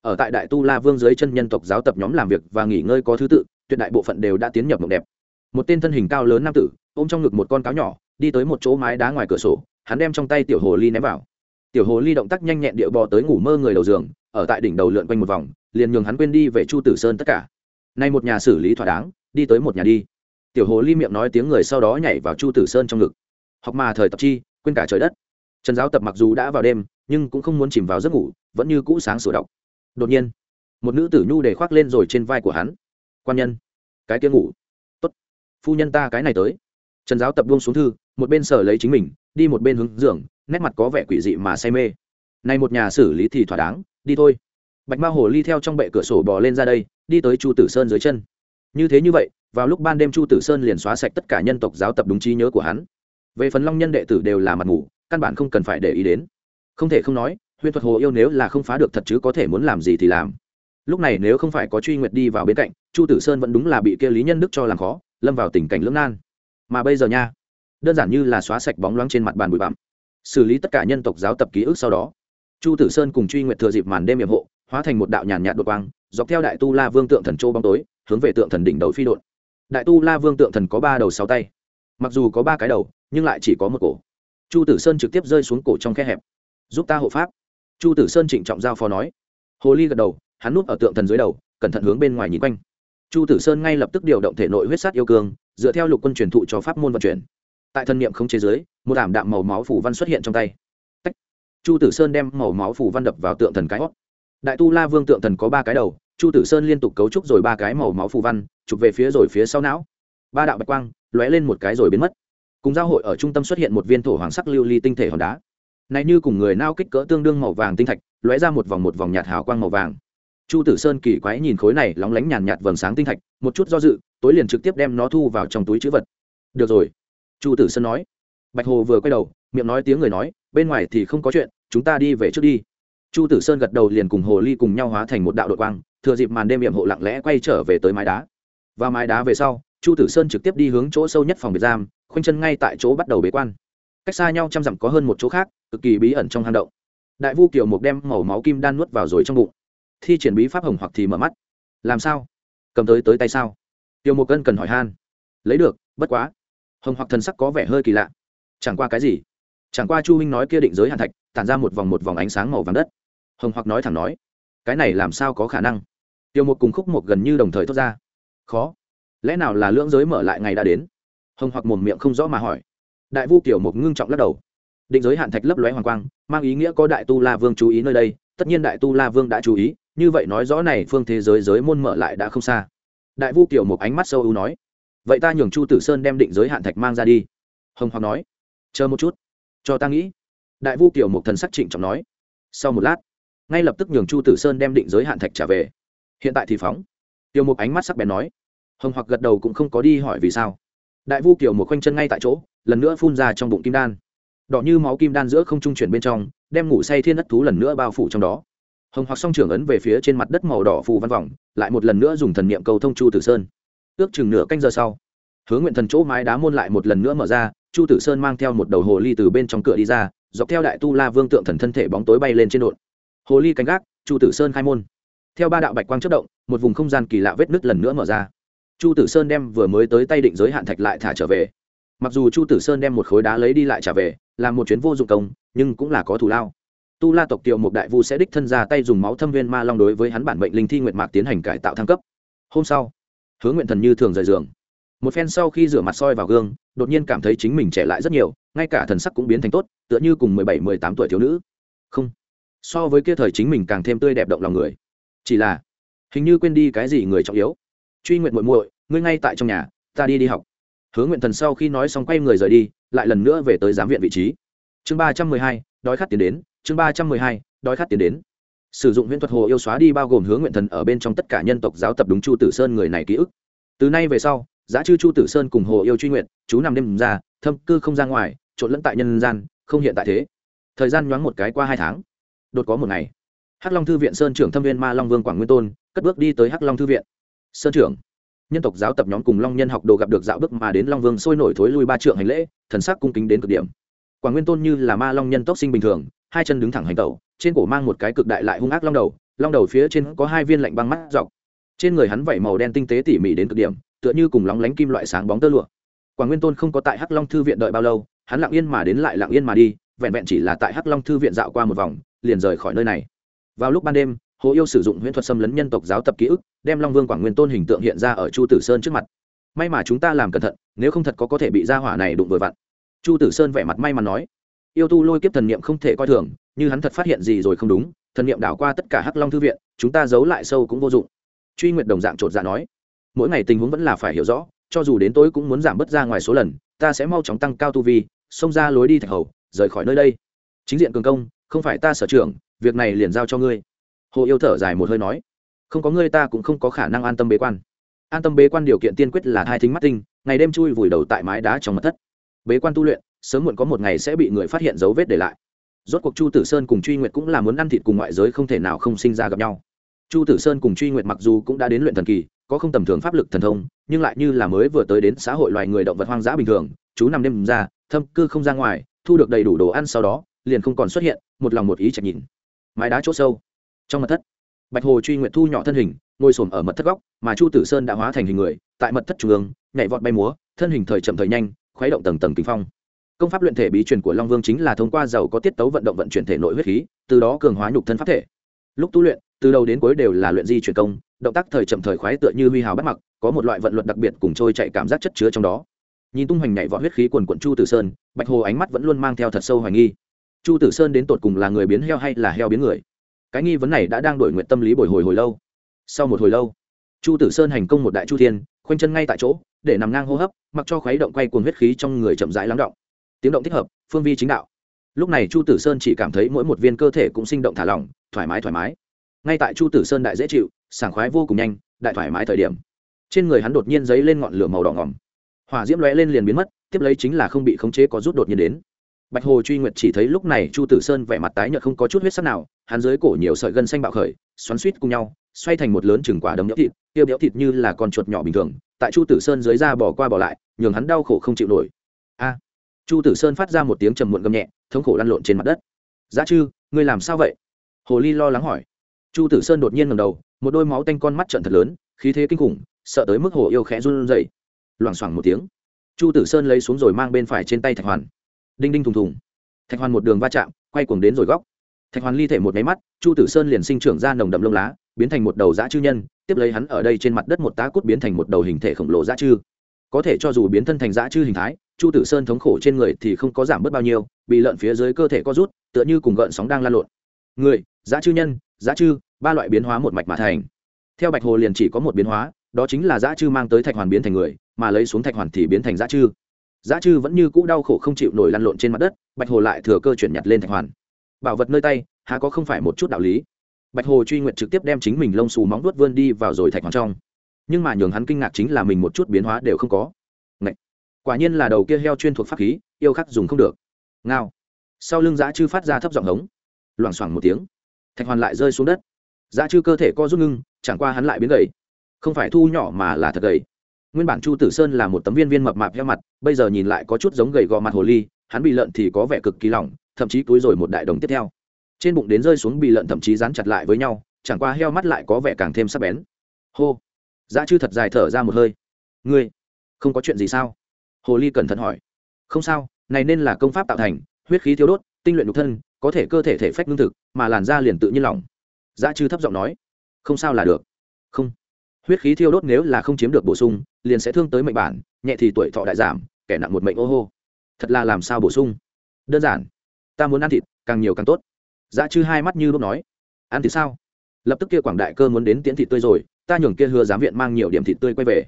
Ở tại đại tu la vương dưới chân nhân tộc giáo tập nhóm làm việc và nghỉ ngơi có thứ tự, tuyệt đại bộ phận đều đã tiến nhập mộng đẹp một tên thân hình cao lớn nam tử, ôm trong ngực một con cáo nhỏ, đi tới một chỗ mái đá ngoài cửa sổ, hắn đem trong tay tiểu hồ ly ném vào. Tiểu hồ ly động tác nhanh nhẹn địa bò tới ngủ mơ người đầu giường, ở tại đỉnh đầu lượn quanh một vòng, liền nhường hắn quên đi về chu tử sơn tất cả. Nay một nhà xử lý thỏa đáng, đi tới một nhà đi. Tiểu hồ ly miệng nói tiếng người sau đó nhảy vào chu tử sơn trong ngực. Học mà thời tập chi, quên cả trời đất. Trần giáo tập mặc dù đã vào đêm, nhưng cũng không muốn chìm vào giấc ngủ, vẫn như cũ sáng sửa đọc. Đột nhiên, một nữ tử nhu để khoác lên rồi trên vai của hắn. Quan nhân, cái tiếng ngủ phu nhân ta cái này tới. Trần giáo tập buông xuống thư, một bên sở lấy chính mình, đi một bên hướng giường, nét mặt có vẻ quỷ dị mà say mê. Này một nhà xử lý thì thỏa đáng, đi thôi. Bạch ma hồ ly theo trong bệ cửa sổ bò lên ra đây, đi tới chu tử sơn dưới chân. Như thế như vậy, vào lúc ban đêm chu tử sơn liền xóa sạch tất cả nhân tộc giáo tập đúng trí nhớ của hắn. Về phần long nhân đệ tử đều là mặt ngủ căn bản không cần phải để ý đến. Không thể không nói, huyền thuật hồ yêu nếu là không phá được thật chứ có thể muốn làm gì thì làm. Lúc này nếu không phải có truy nguyệt đi vào bên cạnh, chu tử sơn vẫn đúng là bị kia lý nhân đức cho làm khó lâm vào tình cảnh lưỡng nan. Mà bây giờ nha, đơn giản như là xóa sạch bóng loáng trên mặt bàn bụi bặm. Xử lý tất cả nhân tộc giáo tập ký ức sau đó, chu tử sơn cùng truy nguyệt thừa dịp màn đêm nhiệm hộ, hóa thành một đạo nhàn nhạt đột quang, dọc theo đại tu la vương tượng thần châu bóng tối, hướng về tượng thần đỉnh đầu phi đột đại tu la vương tượng thần có ba đầu sáu tay. Mặc dù có ba cái đầu, nhưng lại chỉ có một cổ. Chu tử sơn trực tiếp rơi xuống cổ trong khe hẹp. Giúp ta hộ pháp. Chu tử sơn trịnh trọng giao phó nói. Hồ ly gật đầu, hắn núp ở tượng thần dưới đầu, cẩn thận hướng bên ngoài nhìn quanh chu tử sơn ngay lập tức điều động thể nội huyết sát yêu cương, dựa theo lục quân truyền thụ cho pháp môn vận chuyển. Tại thân niệm không chế giới một ảm đạm màu máu phủ văn xuất hiện trong tay. Tách. chu tử sơn đem màu máu phủ văn đập vào tượng thần cái hót. Đại tu la vương tượng thần có ba cái đầu, chu tử sơn liên tục cấu trúc rồi ba cái màu máu phù văn, chụp về phía rồi phía sau não. Ba đạo bạch quang lóe lên một cái rồi biến mất. Cùng giao hội ở trung tâm xuất hiện một viên thổ hoàng sắc lưu ly tinh thể hòn đá. Này như cùng người nao kích cỡ tương đương màu vàng tinh thạch, lóe ra một vòng một vòng nhạt hào quang màu vàng chu tử sơn kỳ quái nhìn khối này lóng lánh nhàn nhạt vầng sáng tinh thạch, một chút do dự, tối liền trực tiếp đem nó thu vào trong túi chữ vật. Được rồi, chu tử sơn nói. Bạch hồ vừa quay đầu, miệng nói tiếng người nói, bên ngoài thì không có chuyện, chúng ta đi về trước đi. Chu tử sơn gật đầu liền cùng hồ ly cùng nhau hóa thành một đạo đội quang, thừa dịp màn đêm miệng hộ lặng lẽ quay trở về tới mái đá. Và mái đá về sau, chu tử sơn trực tiếp đi hướng chỗ sâu nhất phòng biệt giam, khoanh chân ngay tại chỗ bắt đầu bế quan. Cách xa nhau trăm dặm có hơn một chỗ khác, cực kỳ bí ẩn trong hang động. Đại vu kiều một đem màu máu kim đan nuốt vào rồi trong bụng thi triển bí pháp hồng hoặc thì mở mắt. Làm sao? Cầm tới tới tay sao? Tiêu một cân cần hỏi han. Lấy được, bất quá. Hồng hoặc thần sắc có vẻ hơi kỳ lạ. Chẳng qua cái gì? Chẳng qua chu huynh nói kia định giới hàn thạch, tản ra một vòng một vòng ánh sáng màu vàng đất. Hồng hoặc nói thẳng nói, cái này làm sao có khả năng? Tiêu một cùng khúc một gần như đồng thời thốt ra. Khó. Lẽ nào là lưỡng giới mở lại ngày đã đến? Hồng hoặc mồm miệng không rõ mà hỏi. Đại vu kiểu một ngưng trọng lắc đầu. Định giới hạn thạch lấp lóe hoàng quang, mang ý nghĩa có đại tu la vương chú ý nơi đây, tất nhiên đại tu la vương đã chú ý như vậy nói rõ này phương thế giới giới môn mở lại đã không xa. Đại vu kiểu một ánh mắt sâu ưu nói, vậy ta nhường chu tử sơn đem định giới hạn thạch mang ra đi. Hồng hoàng nói, chờ một chút, cho ta nghĩ. Đại vu kiểu một thần sắc trịnh trọng nói, sau một lát, ngay lập tức nhường chu tử sơn đem định giới hạn thạch trả về. Hiện tại thì phóng. Tiểu một ánh mắt sắc bén nói, hồng hoặc gật đầu cũng không có đi hỏi vì sao. Đại vu kiểu một khoanh chân ngay tại chỗ, lần nữa phun ra trong bụng kim đan. Đỏ như máu kim đan giữa không trung chuyển bên trong, đem ngủ say thiên đất thú lần nữa bao phủ trong đó hồng hoặc song trưởng ấn về phía trên mặt đất màu đỏ phù văn vòng, lại một lần nữa dùng thần niệm cầu thông chu tử sơn. Ước chừng nửa canh giờ sau hướng nguyện thần chỗ mái đá môn lại một lần nữa mở ra, chu tử sơn mang theo một đầu hồ ly từ bên trong cửa đi ra, dọc theo đại tu la vương tượng thần thân thể bóng tối bay lên trên đột hồ ly canh gác, chu tử sơn khai môn. Theo ba đạo bạch quang chất động, một vùng không gian kỳ lạ vết nứt lần nữa mở ra. Chu tử sơn đem vừa mới tới tay định giới hạn thạch lại thả trở về. Mặc dù chu tử sơn đem một khối đá lấy đi lại trả về làm một chuyến vô dụng công, nhưng cũng là có thù lao tu la tộc tiểu một đại vu sẽ đích thân ra tay dùng máu thâm viên ma long đối với hắn bản mệnh linh thi nguyệt mạc tiến hành cải tạo thăng cấp. Hôm sau hướng nguyện thần như thường rời giường. Một phen sau khi rửa mặt soi vào gương, đột nhiên cảm thấy chính mình trẻ lại rất nhiều, ngay cả thần sắc cũng biến thành tốt, tựa như cùng mười bảy, mười tám tuổi thiếu nữ. Không. So với kia thời chính mình càng thêm tươi đẹp động lòng người. Chỉ là, hình như quên đi cái gì người trọng yếu. Truy nguyện muội muội, ngươi ngay tại trong nhà, ta đi đi học. Hướng nguyện thần sau khi nói xong quay người rời đi, lại lần nữa về tới giám viện vị trí. Chương ba trăm mười hai đói khát tiến đến, chương ba trăm mười hai, đói khát tiến đến. Sử dụng huyễn thuật hồ yêu xóa đi bao gồm hướng nguyện thần ở bên trong tất cả nhân tộc giáo tập đúng chu tử sơn người này ký ức. Từ nay về sau, giá chư chu tử sơn cùng hồ yêu truy nguyện, chú nằm đêm ra, thâm cư không ra ngoài, trộn lẫn tại nhân gian, không hiện tại thế. Thời gian nhoáng một cái qua hai tháng. Đột có một ngày, hắc long thư viện sơn trưởng thâm viên ma long vương quảng nguyên tôn, cất bước đi tới hắc long thư viện. Sơn trưởng, nhân tộc giáo tập nhóm cùng long nhân học đồ gặp được dạo bước mà đến long vương sôi nổi thối lui ba trượng hành lễ, thần sắc cung kính đến cực điểm quảng nguyên tôn như là ma long nhân tốc sinh bình thường, hai chân đứng thẳng hành tẩu, trên cổ mang một cái cực đại lại hung ác long đầu long đầu phía trên có hai viên lạnh băng mắt dọc. Trên người hắn vẩy màu đen tinh tế tỉ mỉ đến cực điểm, tựa như cùng lóng lánh kim loại sáng bóng tơ lụa. Quảng nguyên tôn không có tại hắc long thư viện đợi bao lâu, hắn lặng yên mà đến lại lặng yên mà đi, vẹn vẹn chỉ là tại hắc long thư viện dạo qua một vòng, liền rời khỏi nơi này. Vào lúc ban đêm, hồ yêu sử dụng huyễn thuật xâm lấn nhân tộc giáo tập ký ức, đem long vương quảng nguyên tôn hình tượng hiện ra ở chu tử sơn trước mặt. May mà chúng ta làm cẩn thận, nếu không thật có có thể bị gia hỏa này đụng vừa vặn chu tử sơn vẻ mặt may mắn nói, yêu tu lôi kiếp thần niệm không thể coi thường, như hắn thật phát hiện gì rồi không đúng, thần niệm đảo qua tất cả hắc long thư viện, chúng ta giấu lại sâu cũng vô dụng. Truy nguyệt đồng dạng chột dạ nói, mỗi ngày tình huống vẫn là phải hiểu rõ, cho dù đến tối cũng muốn giảm bớt ra ngoài số lần, ta sẽ mau chóng tăng cao tu vi, xông ra lối đi thạch hầu, rời khỏi nơi đây. Chính diện cường công, không phải ta sở trường, việc này liền giao cho ngươi. Hồ yêu thở dài một hơi nói, không có ngươi ta cũng không có khả năng an tâm bế quan. An tâm bế quan điều kiện tiên quyết là hai thính mắt tinh, ngày đêm chui vùi đầu tại mái đá trong mặt thất bế quan tu luyện, sớm muộn có một ngày sẽ bị người phát hiện dấu vết để lại. Rốt cuộc chu tử sơn cùng truy nguyệt cũng là muốn ăn thịt cùng ngoại giới không thể nào không sinh ra gặp nhau. Chu tử sơn cùng truy nguyệt mặc dù cũng đã đến luyện thần kỳ, có không tầm thường pháp lực thần thông, nhưng lại như là mới vừa tới đến xã hội loài người động vật hoang dã bình thường, chú nằm đêm ra, thâm cư không ra ngoài, thu được đầy đủ đồ ăn sau đó, liền không còn xuất hiện, một lòng một ý chạch nhìn. Mái đá chỗ sâu, trong mật thất, bạch hồ truy nguyện thu nhỏ thân hình, ngồi xổm ở mật thất góc, mà chu tử sơn đã hóa thành hình người, tại mật thất trung ương, nhảy vọt bay múa, thân hình thời chậm thời nhanh khuấy động tầng tầng kinh phong. Công pháp luyện thể bí truyền của long vương chính là thông qua giàu có tiết tấu vận động vận chuyển thể nội huyết khí, từ đó cường hóa nhục thân pháp thể. Lúc tu luyện, từ đầu đến cuối đều là luyện di chuyển công, động tác thời chậm thời khoái tựa như huy hào bắt mặc, có một loại vận luật đặc biệt cùng trôi chạy cảm giác chất chứa trong đó. Nhìn tung hoành nhảy vọt huyết khí quần quận chu tử sơn, bạch hồ ánh mắt vẫn luôn mang theo thật sâu hoài nghi. Chu tử sơn đến tột cùng là người biến heo hay là heo biến người? Cái nghi vấn này đã đang đổi nguyện tâm lý bồi hồi hồi lâu. Sau một hồi lâu, chu tử sơn hành công một đại chu thiên, khoanh chân ngay tại chỗ để nằm ngang hô hấp, mặc cho khuấy động quay cuồng huyết khí trong người chậm rãi lắng động. Tiếng động thích hợp, phương vi chính đạo. Lúc này chu tử sơn chỉ cảm thấy mỗi một viên cơ thể cũng sinh động thả lỏng, thoải mái thoải mái. Ngay tại chu tử sơn đại dễ chịu, sảng khoái vô cùng nhanh, đại thoải mái thời điểm, trên người hắn đột nhiên dấy lên ngọn lửa màu đỏ ngỏm hỏa diễm lóe lên liền biến mất, tiếp lấy chính là không bị khống chế có rút đột nhiên đến. Bạch hồ truy nguyệt chỉ thấy lúc này chu tử sơn vẻ mặt tái nhợt không có chút huyết sắc nào, hắn dưới cổ nhiều sợi gân xanh bạo khởi, xoắn suýt cùng nhau xoay thành một lớn chừng quả đấm nhỡ thịt tiêu béo thịt như là con chuột nhỏ bình thường, tại chu tử sơn dưới da bỏ qua bỏ lại, nhường hắn đau khổ không chịu nổi. A! Chu tử sơn phát ra một tiếng trầm muộn gầm nhẹ, thống khổ lăn lộn trên mặt đất. Giá chư, ngươi làm sao vậy? Hồ ly lo lắng hỏi. Chu tử sơn đột nhiên ngầm đầu, một đôi máu tanh con mắt trận thật lớn, khí thế kinh khủng, sợ tới mức hồ yêu khẽ run dậy loảng xoảng một tiếng, chu tử sơn lấy xuống rồi mang bên phải trên tay thạch hoàn. Đinh đinh thùng thùng. Thạch hoàn một đường va chạm, quay cuồng đến rồi góc. Thạch hoàn ly thể một máy mắt, chu tử sơn liền sinh trưởng ra nồng đậm lông lá biến thành một đầu dã chư nhân, tiếp lấy hắn ở đây trên mặt đất một tá cút biến thành một đầu hình thể khổng lồ dã chư. Có thể cho dù biến thân thành dã chư hình thái, chu tử sơn thống khổ trên người thì không có giảm bớt bao nhiêu, bị lợn phía dưới cơ thể có rút, tựa như cùng gợn sóng đang lan lộn. Người, dã chư nhân, dã chư, ba loại biến hóa một mạch mà thành. Theo bạch hồ liền chỉ có một biến hóa, đó chính là dã chư mang tới thạch hoàn biến thành người, mà lấy xuống thạch hoàn thì biến thành dã chư. Dã chư vẫn như cũ đau khổ không chịu nổi lăn lộn trên mặt đất, bạch hồ lại thừa cơ chuyển nhặt lên thạch hoàn. Bảo vật nơi tay, há có không phải một chút đạo lý bạch hồ truy nguyện trực tiếp đem chính mình lông xù móng vuốt vươn đi vào rồi thạch hoàn trong. Nhưng mà nhường hắn kinh ngạc chính là mình một chút biến hóa đều không có. Ngậy! quả nhiên là đầu kia heo chuyên thuộc pháp khí, yêu khắc dùng không được. Ngao! Sau lưng giá chư phát ra thấp giọng hống. Loảng xoảng một tiếng. Thạch hoàn lại rơi xuống đất. Giá chư cơ thể co rút ngưng, chẳng qua hắn lại biến gầy. Không phải thu nhỏ mà là thật gầy. Nguyên bản chu tử sơn là một tấm viên viên mập mạp heo mặt, bây giờ nhìn lại có chút giống gầy gò mặt hồ ly, hắn bị lợn thì có vẻ cực kỳ lỏng, thậm chí túi rồi một đại đồng tiếp theo trên bụng đến rơi xuống bị lợn thậm chí dán chặt lại với nhau, chẳng qua heo mắt lại có vẻ càng thêm sắc bén. Hô. Dã chư thật dài thở ra một hơi. Ngươi, không có chuyện gì sao? Hồ ly cẩn thận hỏi. Không sao, này nên là công pháp tạo thành, huyết khí thiếu đốt, tinh luyện nhục thân, có thể cơ thể thể phách lương thực, mà làn da liền tự nhiên lỏng. Dã chư thấp giọng nói. Không sao là được. Không. Huyết khí thiêu đốt nếu là không chiếm được bổ sung, liền sẽ thương tới mệnh bản, nhẹ thì tuổi thọ đại giảm, kẻ nặng một mệnh ô hô. Thật là làm sao bổ sung? Đơn giản. Ta muốn ăn thịt, càng nhiều càng tốt dã chư hai mắt như lúc nói. Ăn thì sao? Lập tức kia quảng đại cơ muốn đến tiễn thịt tươi rồi, ta nhường kia hứa giám viện mang nhiều điểm thịt tươi quay về.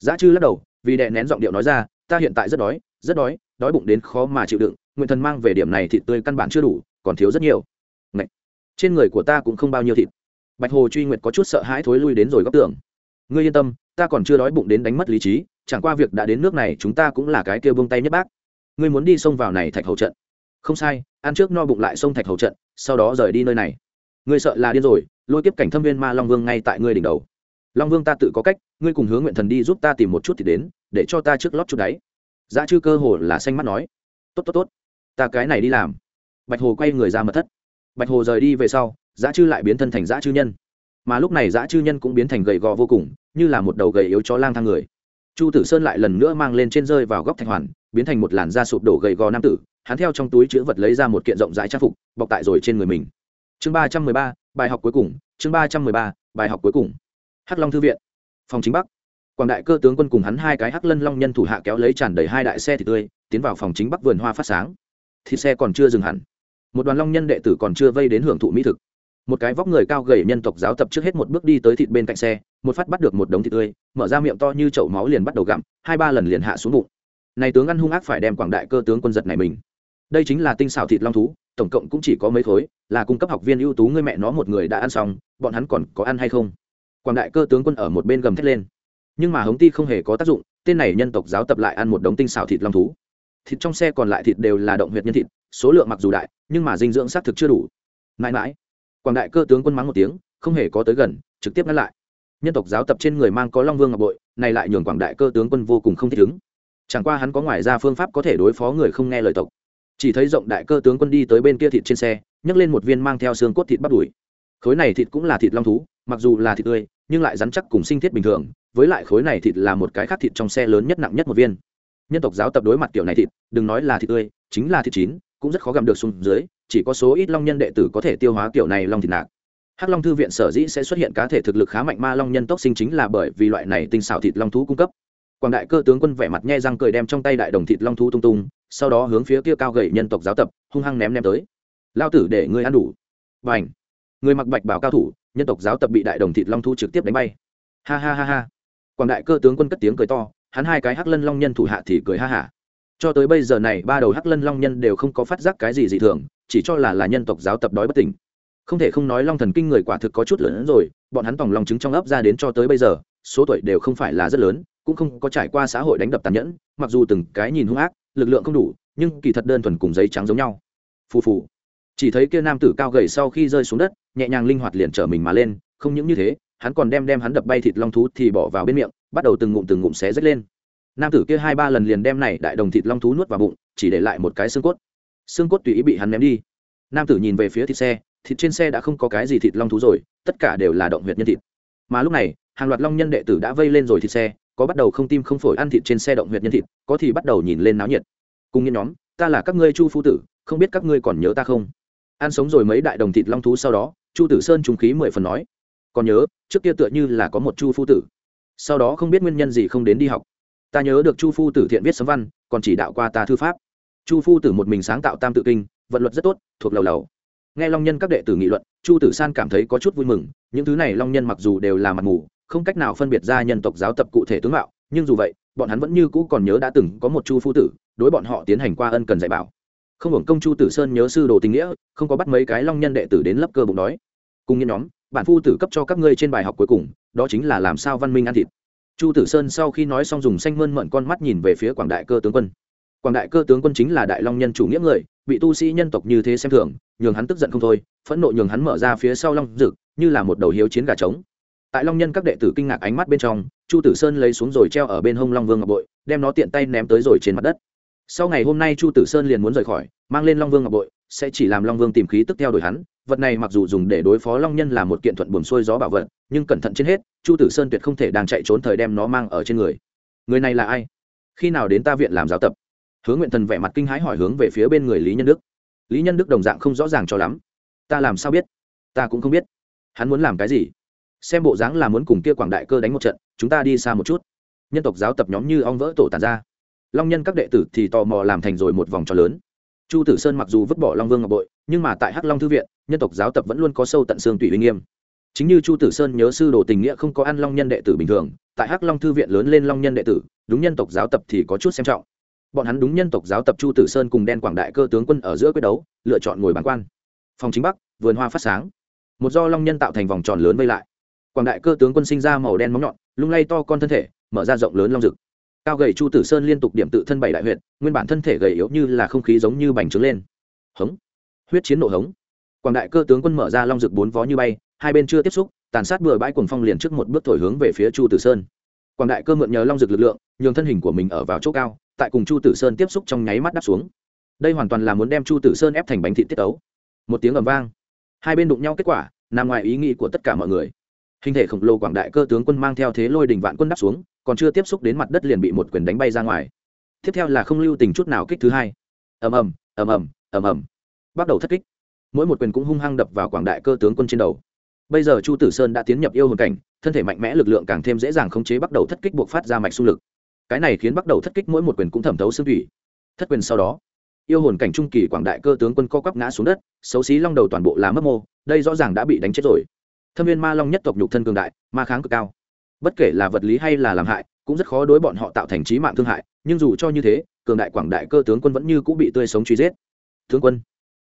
Dã chư lắc đầu, vì đệ nén giọng điệu nói ra, ta hiện tại rất đói rất đói đói bụng đến khó mà chịu đựng, nguyện thần mang về điểm này thịt tươi căn bản chưa đủ, còn thiếu rất nhiều. Ngậy! trên người của ta cũng không bao nhiêu thịt. Bạch hồ truy nguyệt có chút sợ hãi thối lui đến rồi góc tường. Ngươi yên tâm, ta còn chưa đói bụng đến đánh mất lý trí, chẳng qua việc đã đến nước này chúng ta cũng là cái kia buông tay nhất bác. Ngươi muốn đi xông vào này thạch hầu trận không sai, ăn trước no bụng lại xông thạch hầu trận, sau đó rời đi nơi này. Ngươi sợ là điên rồi, lôi kiếp cảnh thâm viên ma long vương ngay tại ngươi đỉnh đầu. Long vương ta tự có cách, ngươi cùng hướng nguyện thần đi giúp ta tìm một chút thì đến, để cho ta trước lót chút đáy. Giá chư cơ hồ là xanh mắt nói. Tốt tốt tốt. Ta cái này đi làm. Bạch hồ quay người ra mật thất. Bạch hồ rời đi về sau giá chư lại biến thân thành giá chư nhân. Mà lúc này giá chư nhân cũng biến thành gầy gò vô cùng, như là một đầu gầy yếu chó lang thang người. Chu tử sơn lại lần nữa mang lên trên rơi vào góc thạch hoàn, biến thành một làn da sụp đổ gầy gò nam tử hắn theo trong túi chữ vật lấy ra một kiện rộng rãi trang phục, bọc tại rồi trên người mình. Chương ba trăm mười ba, bài học cuối cùng, chương ba trăm mười ba, bài học cuối cùng. Hắc long thư viện, phòng chính bắc. Quảng đại cơ tướng quân cùng hắn hai cái hắc lân long nhân thủ hạ kéo lấy tràn đầy hai đại xe thịt tươi, tiến vào phòng chính bắc vườn hoa phát sáng. Thịt xe còn chưa dừng hẳn. Một đoàn long nhân đệ tử còn chưa vây đến hưởng thụ mỹ thực. Một cái vóc người cao gầy nhân tộc giáo tập trước hết một bước đi tới thịt bên cạnh xe, một phát bắt được một đống thịt tươi, mở ra miệng to như chậu máu liền bắt đầu gặm, hai ba lần liền hạ xuống bụng. Này tướng ăn hung ác phải đem quảng đại cơ tướng quân giật này mình đây chính là tinh xảo thịt long thú, tổng cộng cũng chỉ có mấy khối, là cung cấp học viên ưu tú người mẹ nó một người đã ăn xong, bọn hắn còn có ăn hay không? Quảng đại cơ tướng quân ở một bên gầm thét lên. Nhưng mà hống ti không hề có tác dụng, tên này nhân tộc giáo tập lại ăn một đống tinh xảo thịt long thú. Thịt trong xe còn lại thịt đều là động huyệt nhân thịt, số lượng mặc dù đại, nhưng mà dinh dưỡng xác thực chưa đủ. Mãi mãi, quảng đại cơ tướng quân mắng một tiếng, không hề có tới gần, trực tiếp ngăn lại. Nhân tộc giáo tập trên người mang có long vương ngọc bội, này lại nhường quảng đại cơ tướng quân vô cùng không thích ứng. Chẳng qua hắn có ngoài ra phương pháp có thể đối phó người không nghe lời tộc chỉ thấy rộng đại cơ tướng quân đi tới bên kia thịt trên xe, nhấc lên một viên mang theo xương cốt thịt bắt đùi. Khối này thịt cũng là thịt long thú, mặc dù là thịt tươi, nhưng lại rắn chắc cùng sinh thiết bình thường, với lại khối này thịt là một cái khác thịt trong xe lớn nhất nặng nhất một viên. Nhân tộc giáo tập đối mặt kiểu này thịt, đừng nói là thịt tươi, chính là thịt chín, cũng rất khó gặm được xuống dưới, chỉ có số ít long nhân đệ tử có thể tiêu hóa kiểu này long thịt nạc. Hắc long thư viện sở dĩ sẽ xuất hiện cá thể thực lực khá mạnh ma long nhân tốc sinh chính là bởi vì loại này tinh xảo thịt long thú cung cấp quảng đại cơ tướng quân vẻ mặt nhe răng cười đem trong tay đại đồng thịt long thú tung tung, sau đó hướng phía kia cao gậy nhân tộc giáo tập, hung hăng ném ném tới. Lao tử để ngươi ăn đủ. Và ảnh người mặc bạch bảo cao thủ, nhân tộc giáo tập bị đại đồng thịt long thú trực tiếp đánh bay. Ha ha ha ha. Quảng đại cơ tướng quân cất tiếng cười to, hắn hai cái hắc lân long nhân thủ hạ thì cười ha hả. Cho tới bây giờ này ba đầu hắc lân long nhân đều không có phát giác cái gì dị thường, chỉ cho là là nhân tộc giáo tập đói bất tỉnh. Không thể không nói long thần kinh người quả thực có chút lớn hơn rồi, bọn hắn tòng lòng chứng trong ấp ra đến cho tới bây giờ, số tuổi đều không phải là rất lớn cũng không có trải qua xã hội đánh đập tàn nhẫn, mặc dù từng cái nhìn hung ác, lực lượng không đủ, nhưng kỳ thật đơn thuần cùng giấy trắng giống nhau. Phù phù. Chỉ thấy kia nam tử cao gầy sau khi rơi xuống đất, nhẹ nhàng linh hoạt liền trở mình mà lên, không những như thế, hắn còn đem đem hắn đập bay thịt long thú thì bỏ vào bên miệng, bắt đầu từng ngụm từng ngụm xé rách lên. Nam tử kia hai ba lần liền đem này đại đồng thịt long thú nuốt vào bụng, chỉ để lại một cái xương cốt. Xương cốt tùy ý bị hắn ném đi. Nam tử nhìn về phía thịt xe, thịt trên xe đã không có cái gì thịt long thú rồi, tất cả đều là động huyệt nhân thịt. Mà lúc này, hàng loạt long nhân đệ tử đã vây lên rồi thịt xe có bắt đầu không tim không phổi ăn thịt trên xe động huyệt nhân thịt, có thì bắt đầu nhìn lên náo nhiệt. Cùng những nhóm, ta là các ngươi chu phu tử, không biết các ngươi còn nhớ ta không? Ăn sống rồi mấy đại đồng thịt long thú sau đó, chu tử sơn trùng khí mười phần nói, còn nhớ, trước kia tựa như là có một chu phu tử. Sau đó không biết nguyên nhân gì không đến đi học. Ta nhớ được chu phu tử thiện viết sấm văn, còn chỉ đạo qua ta thư pháp. Chu phu tử một mình sáng tạo tam tự kinh, vận luật rất tốt, thuộc lầu lầu. Nghe long nhân các đệ tử nghị luận, chu tử san cảm thấy có chút vui mừng, những thứ này long nhân mặc dù đều là mặt mù không cách nào phân biệt ra nhân tộc giáo tập cụ thể tướng mạo, nhưng dù vậy, bọn hắn vẫn như cũ còn nhớ đã từng có một chu phu tử, đối bọn họ tiến hành qua ân cần dạy bảo. Không hưởng công chu tử sơn nhớ sư đồ tình nghĩa, không có bắt mấy cái long nhân đệ tử đến lấp cơ bụng đói. Cùng nhân nhóm, bản phu tử cấp cho các ngươi trên bài học cuối cùng, đó chính là làm sao văn minh ăn thịt. Chu tử sơn sau khi nói xong dùng xanh mơn mận con mắt nhìn về phía quảng đại cơ tướng quân. Quảng đại cơ tướng quân chính là đại long nhân chủ nghĩa người bị tu sĩ nhân tộc như thế xem thường, nhường hắn tức giận không thôi, phẫn nộ nhường hắn mở ra phía sau long rực như là một đầu hiếu chiến gà trống tại long nhân các đệ tử kinh ngạc ánh mắt bên trong, chu tử sơn lấy xuống rồi treo ở bên hông long vương ngọc bội, đem nó tiện tay ném tới rồi trên mặt đất. Sau ngày hôm nay chu tử sơn liền muốn rời khỏi, mang lên long vương ngọc bội, sẽ chỉ làm long vương tìm khí tức theo đuổi hắn. Vật này mặc dù dùng để đối phó long nhân là một kiện thuận buồm xuôi gió bảo vật, nhưng cẩn thận trên hết, chu tử sơn tuyệt không thể đang chạy trốn thời đem nó mang ở trên người. Người này là ai? Khi nào đến ta viện làm giáo tập? Hướng nguyện thần vẻ mặt kinh hãi hỏi hướng về phía bên người lý nhân đức. Lý nhân đức đồng dạng không rõ ràng cho lắm. Ta làm sao biết? Ta cũng không biết. Hắn muốn làm cái gì? Xem bộ dáng là muốn cùng kia quảng đại cơ đánh một trận, chúng ta đi xa một chút. Nhân tộc giáo tập nhóm như ong vỡ tổ tàn ra. Long nhân các đệ tử thì tò mò làm thành rồi một vòng tròn lớn. Chu tử sơn mặc dù vứt bỏ long vương ngọc bội, nhưng mà tại hắc long thư viện, nhân tộc giáo tập vẫn luôn có sâu tận xương tùy uy nghiêm. Chính như chu tử sơn nhớ sư đồ tình nghĩa không có ăn long nhân đệ tử bình thường, tại hắc long thư viện lớn lên long nhân đệ tử, đúng nhân tộc giáo tập thì có chút xem trọng. Bọn hắn đúng nhân tộc giáo tập chu tử sơn cùng đen quảng đại cơ tướng quân ở giữa quyết đấu, lựa chọn ngồi bàn quan. Phòng chính bắc, vườn hoa phát sáng. Một do long nhân tạo thành vòng tròn lớn vây lại quảng đại cơ tướng quân sinh ra màu đen móng nhọn, lung lay to con thân thể, mở ra rộng lớn long rực. Cao gầy chu tử sơn liên tục điểm tự thân bảy đại huyện nguyên bản thân thể gầy yếu như là không khí giống như bành trướng lên. Hống. Huyết chiến nổ hống. Quảng đại cơ tướng quân mở ra long rực bốn vó như bay, hai bên chưa tiếp xúc, tàn sát bừa bãi cuồng phong liền trước một bước thổi hướng về phía chu tử sơn. Quảng đại cơ mượn nhờ long rực lực lượng, nhường thân hình của mình ở vào chỗ cao, tại cùng chu tử sơn tiếp xúc trong nháy mắt đáp xuống. Đây hoàn toàn là muốn đem chu tử sơn ép thành bánh thị tiết ấu một tiếng ầm vang. Hai bên đụng nhau kết quả, nằm ngoài ý nghĩ của tất cả mọi người hình thể khổng lồ quảng đại cơ tướng quân mang theo thế lôi đình vạn quân đáp xuống, còn chưa tiếp xúc đến mặt đất liền bị một quyền đánh bay ra ngoài. Tiếp theo là không lưu tình chút nào kích thứ hai. Ầm ầm ầm ầm ầm ầm. Bắt đầu thất kích. Mỗi một quyền cũng hung hăng đập vào quảng đại cơ tướng quân trên đầu. Bây giờ chu tử sơn đã tiến nhập yêu hồn cảnh, thân thể mạnh mẽ lực lượng càng thêm dễ dàng khống chế bắt đầu thất kích buộc phát ra mạch xung lực. Cái này khiến bắt đầu thất kích mỗi một quyền cũng thẩm thấu xương thủy. Thất quyền sau đó, yêu hồn cảnh trung kỳ quảng đại cơ tướng quân co quắp ngã xuống đất, xấu xí long đầu toàn bộ là mất mô, đây rõ ràng đã bị đánh chết rồi thâm viên ma long nhất tộc nhục thân cường đại, ma kháng cực cao. Bất kể là vật lý hay là làm hại, cũng rất khó đối bọn họ tạo thành trí mạng thương hại, nhưng dù cho như thế, cường đại quảng đại cơ tướng quân vẫn như cũng bị tươi sống truy giết. Tướng quân,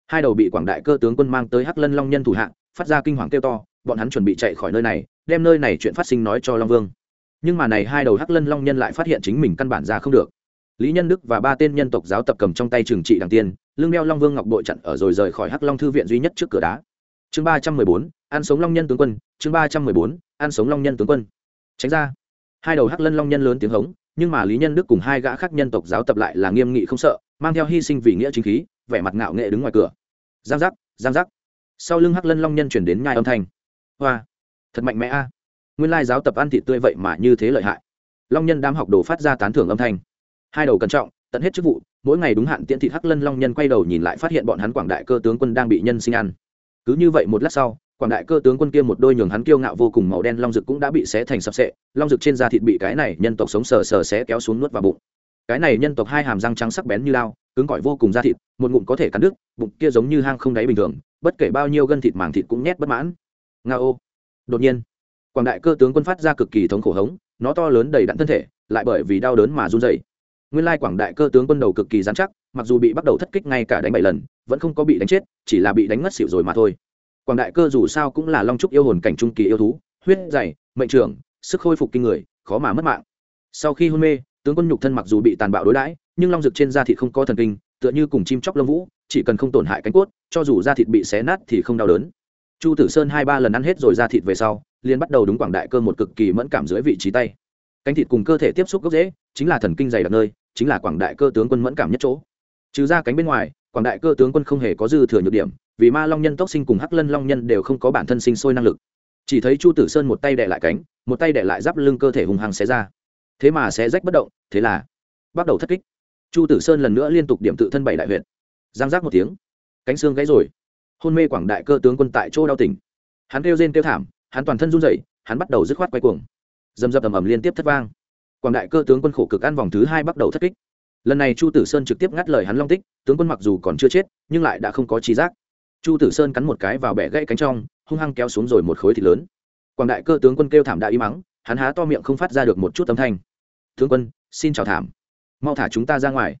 hai đầu bị quảng đại cơ tướng quân mang tới hắc lân long nhân thủ hạng, phát ra kinh hoàng kêu to, bọn hắn chuẩn bị chạy khỏi nơi này, đem nơi này chuyện phát sinh nói cho long vương. Nhưng mà này hai đầu hắc lân long nhân lại phát hiện chính mình căn bản ra không được. Lý nhân đức và ba tên nhân tộc giáo tập cầm trong tay trừng trị đằng tiên, lưng đeo long vương ngọc bội chặn ở rồi rời khỏi hắc long thư viện duy nhất trước cửa đá chương ba trăm mười bốn, ăn sống long nhân tướng quân, chương ba trăm mười bốn, ăn sống long nhân tướng quân. Tránh ra. Hai đầu hắc lân long nhân lớn tiếng hống, nhưng mà lý nhân đức cùng hai gã khác nhân tộc giáo tập lại là nghiêm nghị không sợ, mang theo hy sinh vì nghĩa chính khí, vẻ mặt ngạo nghệ đứng ngoài cửa. Giang giác giang giác. Sau lưng hắc lân long nhân chuyển đến nhai âm thanh. Hoa, thật mạnh mẽ a. Nguyên lai giáo tập ăn thịt tươi vậy mà như thế lợi hại. Long nhân đám học đồ phát ra tán thưởng âm thanh. Hai đầu cẩn trọng, tận hết chức vụ, mỗi ngày đúng hạn tiễn thịt hắc lân long nhân quay đầu nhìn lại phát hiện bọn hắn quảng đại cơ tướng quân đang bị nhân sinh ăn cứ như vậy một lát sau, quảng đại cơ tướng quân kia một đôi nhường hắn kiêu ngạo vô cùng màu đen long rực cũng đã bị xé thành sập sệ, long rực trên da thịt bị cái này nhân tộc sống sờ sờ xé kéo xuống nuốt vào bụng. Cái này nhân tộc hai hàm răng trắng sắc bén như lao, cứng cỏi vô cùng da thịt, một ngụm có thể cắn đứt, bụng kia giống như hang không đáy bình thường, bất kể bao nhiêu gân thịt màng thịt cũng nhét bất mãn. Nga ô. Đột nhiên, quảng đại cơ tướng quân phát ra cực kỳ thống khổ hống, nó to lớn đầy đặn thân thể, lại bởi vì đau đớn mà run dày nguyên lai quảng đại cơ tướng quân đầu cực kỳ dán chắc mặc dù bị bắt đầu thất kích ngay cả đánh bảy lần, vẫn không có bị đánh chết, chỉ là bị đánh ngất xỉu rồi mà thôi. Quảng đại cơ dù sao cũng là long trúc yêu hồn cảnh trung kỳ yêu thú, huyết dày, mệnh trưởng, sức khôi phục kinh người, khó mà mất mạng. Sau khi hôn mê, tướng quân nhục thân mặc dù bị tàn bạo đối đãi, nhưng long rực trên da thịt không có thần kinh, tựa như cùng chim chóc lông vũ, chỉ cần không tổn hại cánh cốt, cho dù da thịt bị xé nát thì không đau đớn. Chu tử sơn hai ba lần ăn hết rồi da thịt về sau, liền bắt đầu đúng quảng đại cơ một cực kỳ mẫn cảm dưới vị trí tay. Cánh thịt cùng cơ thể tiếp xúc gốc dễ chính là thần kinh dày đặc nơi, chính là quảng đại cơ tướng quân mẫn cảm nhất chỗ trừ ra cánh bên ngoài, quảng đại cơ tướng quân không hề có dư thừa nhược điểm, vì ma long nhân tốc sinh cùng hắc lân long nhân đều không có bản thân sinh sôi năng lực. Chỉ thấy chu tử sơn một tay đẻ lại cánh, một tay đẻ lại giáp lưng cơ thể hùng hăng xé ra. Thế mà xé rách bất động, thế là bắt đầu thất kích. Chu tử sơn lần nữa liên tục điểm tự thân bảy đại huyện giang giác một tiếng, cánh xương gãy rồi. Hôn mê quảng đại cơ tướng quân tại chỗ đau tỉnh. Hắn kêu rên kêu thảm, hắn toàn thân run rẩy, hắn bắt đầu dứt khoát quay cuồng. Dầm dập ầm ầm liên tiếp thất vang. Quảng đại cơ tướng quân khổ cực ăn vòng thứ hai bắt đầu thất kích lần này chu tử sơn trực tiếp ngắt lời hắn long tích, tướng quân mặc dù còn chưa chết, nhưng lại đã không có trí giác. Chu tử sơn cắn một cái vào bẻ gãy cánh trong, hung hăng kéo xuống rồi một khối thịt lớn. Quảng đại cơ tướng quân kêu thảm đại y mắng, hắn há to miệng không phát ra được một chút âm thanh. Tướng quân, xin chào thảm. Mau thả chúng ta ra ngoài.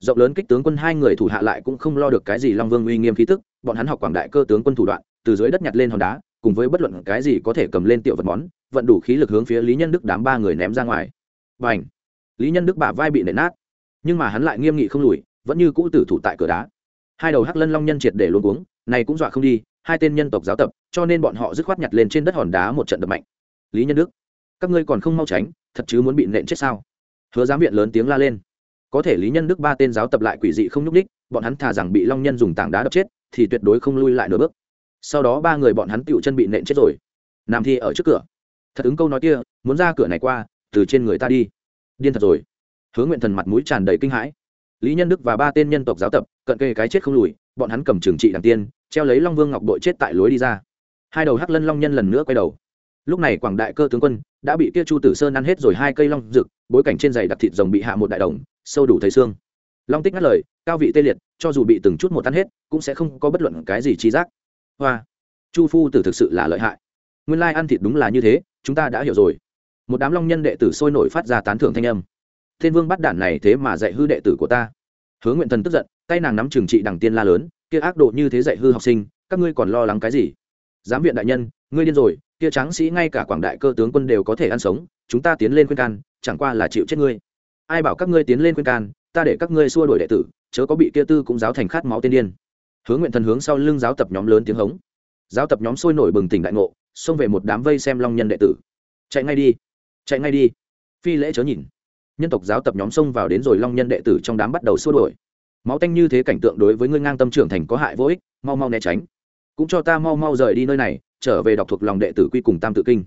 Rộng lớn kích tướng quân hai người thủ hạ lại cũng không lo được cái gì long vương uy nghiêm khí tức, bọn hắn học quảng đại cơ tướng quân thủ đoạn, từ dưới đất nhặt lên hòn đá, cùng với bất luận cái gì có thể cầm lên tiểu vật món, vận đủ khí lực hướng phía lý nhân đức đám ba người ném ra ngoài. Và ảnh lý nhân đức bả vai bị nện nát nhưng mà hắn lại nghiêm nghị không lùi, vẫn như cũ tử thủ tại cửa đá. Hai đầu hắc lân long nhân triệt để luôn uống này cũng dọa không đi, hai tên nhân tộc giáo tập, cho nên bọn họ dứt khoát nhặt lên trên đất hòn đá một trận đập mạnh. Lý nhân đức, các ngươi còn không mau tránh, thật chứ muốn bị nện chết sao? Hứa giám viện lớn tiếng la lên. Có thể lý nhân đức ba tên giáo tập lại quỷ dị không nhúc ních bọn hắn thà rằng bị long nhân dùng tảng đá đập chết, thì tuyệt đối không lui lại nửa bước. Sau đó ba người bọn hắn tựu chân bị nện chết rồi. Nằm thi ở trước cửa. Thật ứng câu nói kia, muốn ra cửa này qua, từ trên người ta đi. Điên thật rồi hứa nguyện thần mặt mũi tràn đầy kinh hãi. Lý nhân đức và ba tên nhân tộc giáo tập, cận kề cái chết không lùi, bọn hắn cầm trường trị đằng tiên, treo lấy long vương ngọc bội chết tại lối đi ra. Hai đầu hắc lân long nhân lần nữa quay đầu. Lúc này quảng đại cơ tướng quân đã bị kia chu tử sơn ăn hết rồi hai cây long rực, bối cảnh trên giày đặc thịt rồng bị hạ một đại đồng, sâu đủ thấy xương. Long tích ngắt lời, cao vị tê liệt, cho dù bị từng chút một tan hết, cũng sẽ không có bất luận cái gì chi giác. Hoa, chu phu tử thực sự là lợi hại. Nguyên lai ăn thịt đúng là như thế, chúng ta đã hiểu rồi. Một đám long nhân đệ tử sôi nổi phát ra tán thưởng thanh âm thiên vương bắt đản này thế mà dạy hư đệ tử của ta. Hứa nguyện thần tức giận, tay nàng nắm trường trị đằng tiên la lớn, kia ác độ như thế dạy hư học sinh, các ngươi còn lo lắng cái gì? Giám viện đại nhân, ngươi điên rồi, kia tráng sĩ ngay cả quảng đại cơ tướng quân đều có thể ăn sống, chúng ta tiến lên khuyên can, chẳng qua là chịu chết ngươi. Ai bảo các ngươi tiến lên khuyên can, ta để các ngươi xua đuổi đệ tử, chớ có bị kia tư cũng giáo thành khát máu tiên điên. Hướng nguyện thần hướng sau lưng giáo tập nhóm lớn tiếng hống. Giáo tập nhóm sôi nổi bừng tỉnh đại ngộ, xông về một đám vây xem long nhân đệ tử. Chạy ngay đi, chạy ngay đi. Phi lễ chớ nhìn nhân tộc giáo tập nhóm xông vào đến rồi long nhân đệ tử trong đám bắt đầu xua đuổi. Máu tanh như thế cảnh tượng đối với ngươi ngang tâm trưởng thành có hại vô ích, mau mau né tránh. Cũng cho ta mau mau rời đi nơi này, trở về đọc thuộc lòng đệ tử quy cùng tam tự kinh.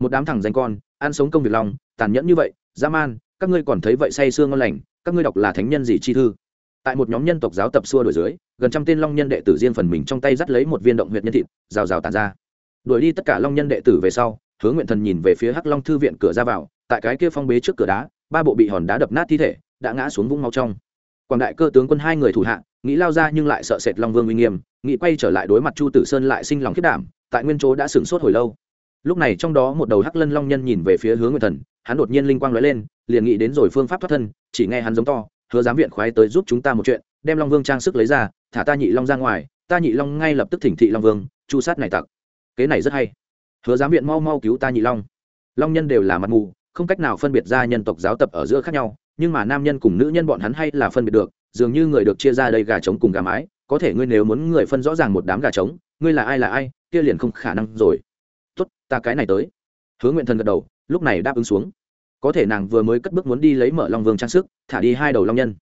Một đám thằng danh con, ăn sống công việc lòng, tàn nhẫn như vậy, dã man, các ngươi còn thấy vậy say sương ngon lành, các ngươi đọc là thánh nhân gì chi thư? Tại một nhóm nhân tộc giáo tập xua đổi dưới, gần trăm tên long nhân đệ tử riêng phần mình trong tay dắt lấy một viên động huyệt nhân thịt, rào rào tàn ra. Đuổi đi tất cả long nhân đệ tử về sau hướng nguyện thần nhìn về phía hắc long thư viện cửa ra vào, tại cái kia phong bế trước cửa đá ba bộ bị hòn đá đập nát thi thể, đã ngã xuống vũng máu trong. Quảng đại cơ tướng quân hai người thủ hạ, nghĩ lao ra nhưng lại sợ sệt long vương uy nghiêm, nghĩ quay trở lại đối mặt chu tử sơn lại sinh lòng khiết đảm, tại nguyên chỗ đã sửng sốt hồi lâu. Lúc này trong đó một đầu hắc lân long nhân nhìn về phía hướng Nguyên thần, hắn đột nhiên linh quang nói lên, liền nghĩ đến rồi phương pháp thoát thân, chỉ nghe hắn giống to, hứa giám viện khoái tới giúp chúng ta một chuyện, đem long vương trang sức lấy ra, thả ta nhị long ra ngoài, ta nhị long ngay lập tức thỉnh thị long vương, chu sát này tặc. Kế này rất hay. Hứa giám viện mau mau cứu ta nhị long. Long nhân đều là mặt mù không cách nào phân biệt ra nhân tộc giáo tập ở giữa khác nhau, nhưng mà nam nhân cùng nữ nhân bọn hắn hay là phân biệt được, dường như người được chia ra đây gà trống cùng gà mái, có thể ngươi nếu muốn người phân rõ ràng một đám gà trống, ngươi là ai là ai, kia liền không khả năng rồi. Tốt, ta cái này tới. Hứa nguyện thần gật đầu, lúc này đáp ứng xuống. Có thể nàng vừa mới cất bước muốn đi lấy mở long vương trang sức, thả đi hai đầu long nhân.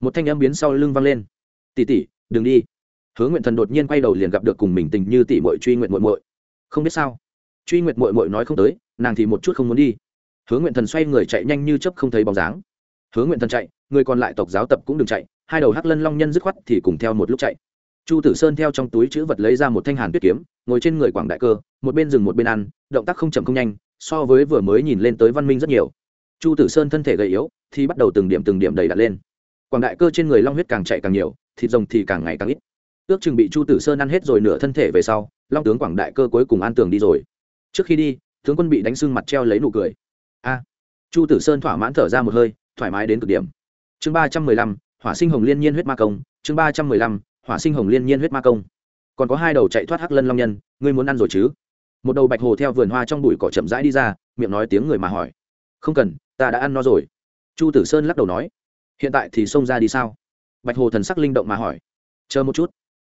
Một thanh âm biến sau lưng văng lên. Tỉ tỉ đừng đi. Hứa nguyện thần đột nhiên quay đầu liền gặp được cùng mình tình như tỉ mội truy nguyện mội mội không biết sao. Truy nguyện mội mội nói không tới, nàng thì một chút không muốn đi hứa nguyện thần xoay người chạy nhanh như chớp không thấy bóng dáng. Hứa nguyện thần chạy, người còn lại tộc giáo tập cũng đừng chạy, hai đầu hắc lân long nhân dứt khoát thì cùng theo một lúc chạy. Chu tử sơn theo trong túi chữ vật lấy ra một thanh hàn tuyết kiếm, ngồi trên người quảng đại cơ, một bên dừng một bên ăn, động tác không chậm không nhanh, so với vừa mới nhìn lên tới văn minh rất nhiều. Chu tử sơn thân thể gầy yếu, thì bắt đầu từng điểm từng điểm đầy đặt lên. Quảng đại cơ trên người long huyết càng chạy càng nhiều, thịt rồng thì càng ngày càng ít. Ước chừng bị chu tử sơn ăn hết rồi nửa thân thể về sau, long tướng quảng đại cơ cuối cùng an tường đi rồi. Trước khi đi, tướng quân bị đánh sưng mặt treo lấy nụ cười a. Chu tử sơn thỏa mãn thở ra một hơi, thoải mái đến cực điểm. Chương ba trăm mười lăm, hỏa sinh hồng liên nhiên huyết ma công. Chương ba trăm mười lăm, hỏa sinh hồng liên nhiên huyết ma công. Còn có hai đầu chạy thoát hắc lân long nhân, ngươi muốn ăn rồi chứ? Một đầu bạch hồ theo vườn hoa trong bụi cỏ chậm rãi đi ra, miệng nói tiếng người mà hỏi. Không cần, ta đã ăn no rồi. Chu tử sơn lắc đầu nói. Hiện tại thì xông ra đi sao? Bạch hồ thần sắc linh động mà hỏi. Chờ một chút.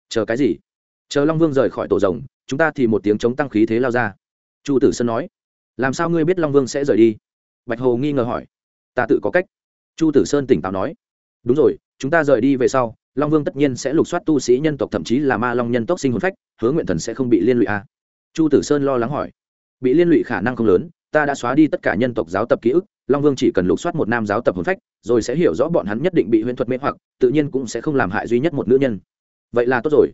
Chờ cái gì? Chờ long vương rời khỏi tổ rồng, chúng ta thì một tiếng chống tăng khí thế lao ra. Chu tử sơn nói làm sao ngươi biết long vương sẽ rời đi? Bạch hồ nghi ngờ hỏi. Ta tự có cách. Chu tử sơn tỉnh táo nói. Đúng rồi, chúng ta rời đi về sau, long vương tất nhiên sẽ lục soát tu sĩ nhân tộc, thậm chí là ma long nhân tộc sinh hồn phách, hứa nguyện thần sẽ không bị liên lụy à? chu tử sơn lo lắng hỏi. Bị liên lụy khả năng không lớn, ta đã xóa đi tất cả nhân tộc giáo tập ký ức, long vương chỉ cần lục soát một nam giáo tập hồn phách, rồi sẽ hiểu rõ bọn hắn nhất định bị huyễn thuật mê hoặc, tự nhiên cũng sẽ không làm hại duy nhất một nữ nhân. Vậy là tốt rồi.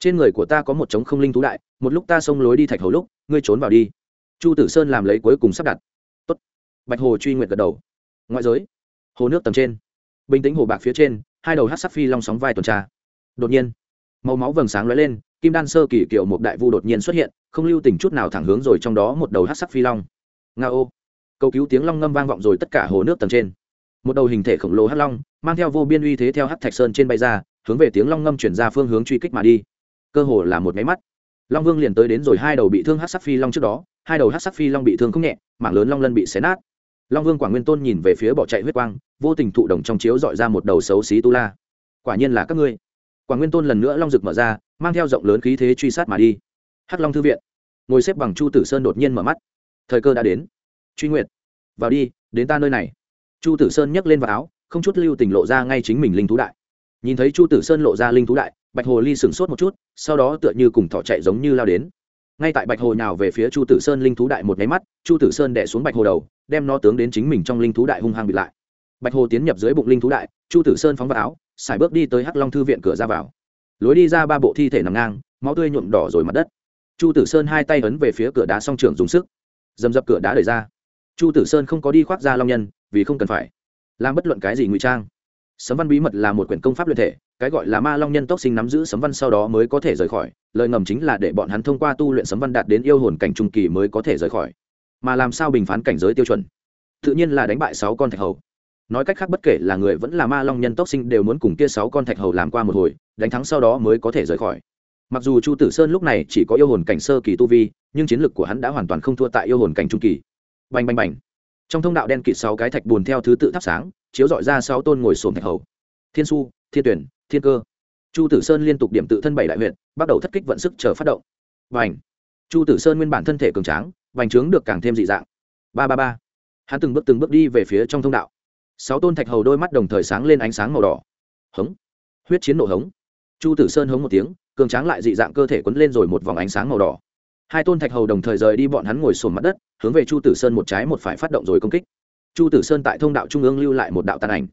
Trên người của ta có một trống không linh thú đại, một lúc ta xông lối đi thạch hầu lúc, ngươi trốn vào đi chu tử sơn làm lấy cuối cùng sắp đặt. Tốt. bạch hồ truy nguyện gật đầu. Ngoại giới. Hồ nước tầm trên. Bình tĩnh hồ bạc phía trên, hai đầu hát sắc phi long sóng vai tuần tra. Đột nhiên, màu máu vầng sáng lóe lên, kim đan sơ kỳ kiểu một đại vu đột nhiên xuất hiện, không lưu tình chút nào thẳng hướng rồi trong đó một đầu hát sắc phi long. Nga ô. Cầu cứu tiếng long ngâm vang vọng rồi tất cả hồ nước tầng trên. Một đầu hình thể khổng lồ hắc long, mang theo vô biên uy thế theo hắc thạch sơn trên bay ra, hướng về tiếng long ngâm chuyển ra phương hướng truy kích mà đi. Cơ hồ là một máy mắt long vương liền tới đến rồi, hai đầu bị thương hắc sắc phi long trước đó, hai đầu hắc sắc phi long bị thương không nhẹ, mảng lớn long lân bị xé nát. Long vương quảng nguyên tôn nhìn về phía bỏ chạy huyết quang, vô tình thụ động trong chiếu dọi ra một đầu xấu xí tu la. Quả nhiên là các ngươi. Quảng nguyên tôn lần nữa long rực mở ra, mang theo rộng lớn khí thế truy sát mà đi. Hắc long thư viện. Ngồi xếp bằng chu tử sơn đột nhiên mở mắt. Thời cơ đã đến. Truy nguyện vào đi, đến ta nơi này. Chu tử sơn nhấc lên vào áo, không chút lưu tình lộ ra ngay chính mình linh thú đại. Nhìn thấy chu tử sơn lộ ra linh thú đại, bạch hồ ly sửng sốt một chút sau đó tựa như cùng thỏ chạy giống như lao đến. Ngay tại bạch hồ nhào về phía chu tử sơn linh thú đại một máy mắt, chu tử sơn đẻ xuống bạch hồ đầu, đem nó tướng đến chính mình trong linh thú đại hung hăng bị lại. Bạch hồ tiến nhập dưới bụng linh thú đại, chu tử sơn phóng vào áo, xài bước đi tới hắc long thư viện cửa ra vào. Lối đi ra ba bộ thi thể nằm ngang, máu tươi nhuộm đỏ rồi mặt đất. Chu tử sơn hai tay ấn về phía cửa đá song trưởng dùng sức. Dầm dập cửa đá đẩy ra. Chu tử sơn không có đi khoác ra long nhân, vì không cần phải. Làm bất luận cái gì ngụy trang. Sấm văn bí mật là một quyển công pháp luyện thể cái gọi là ma long nhân tốc sinh nắm giữ sấm văn sau đó mới có thể rời khỏi, lời ngầm chính là để bọn hắn thông qua tu luyện sấm văn đạt đến yêu hồn cảnh trung kỳ mới có thể rời khỏi. Mà làm sao bình phán cảnh giới tiêu chuẩn? Tự nhiên là đánh bại sáu con thạch hầu. Nói cách khác bất kể là người vẫn là ma long nhân tốc sinh đều muốn cùng kia sáu con thạch hầu làm qua một hồi, đánh thắng sau đó mới có thể rời khỏi. Mặc dù chu tử sơn lúc này chỉ có yêu hồn cảnh sơ kỳ tu vi, nhưng chiến lược của hắn đã hoàn toàn không thua tại yêu hồn cảnh trung kỳ. Bành bành bành. Trong thông đạo đen kịt sáu cái thạch buồn theo thứ tự thắp sáng, chiếu dọi ra sáu tôn ngồi sồn thạch hầu. Thiên su, thiên tuyển thiên cơ. Chu tử sơn liên tục điểm tự thân bảy đại huyện bắt đầu thất kích vận sức chờ phát động. Vành. Chu tử sơn nguyên bản thân thể cường tráng, vành trướng được càng thêm dị dạng. Ba ba ba. Hắn từng bước từng bước đi về phía trong thông đạo. Sáu tôn thạch hầu đôi mắt đồng thời sáng lên ánh sáng màu đỏ. Hống. Huyết chiến nổ hống. Chu tử sơn hống một tiếng, cường tráng lại dị dạng cơ thể quấn lên rồi một vòng ánh sáng màu đỏ. Hai tôn thạch hầu đồng thời rời đi bọn hắn ngồi sồn mặt đất, hướng về chu tử sơn một trái một phải phát động rồi công kích. Chu tử sơn tại thông đạo trung ương lưu lại một đạo tàn ảnh.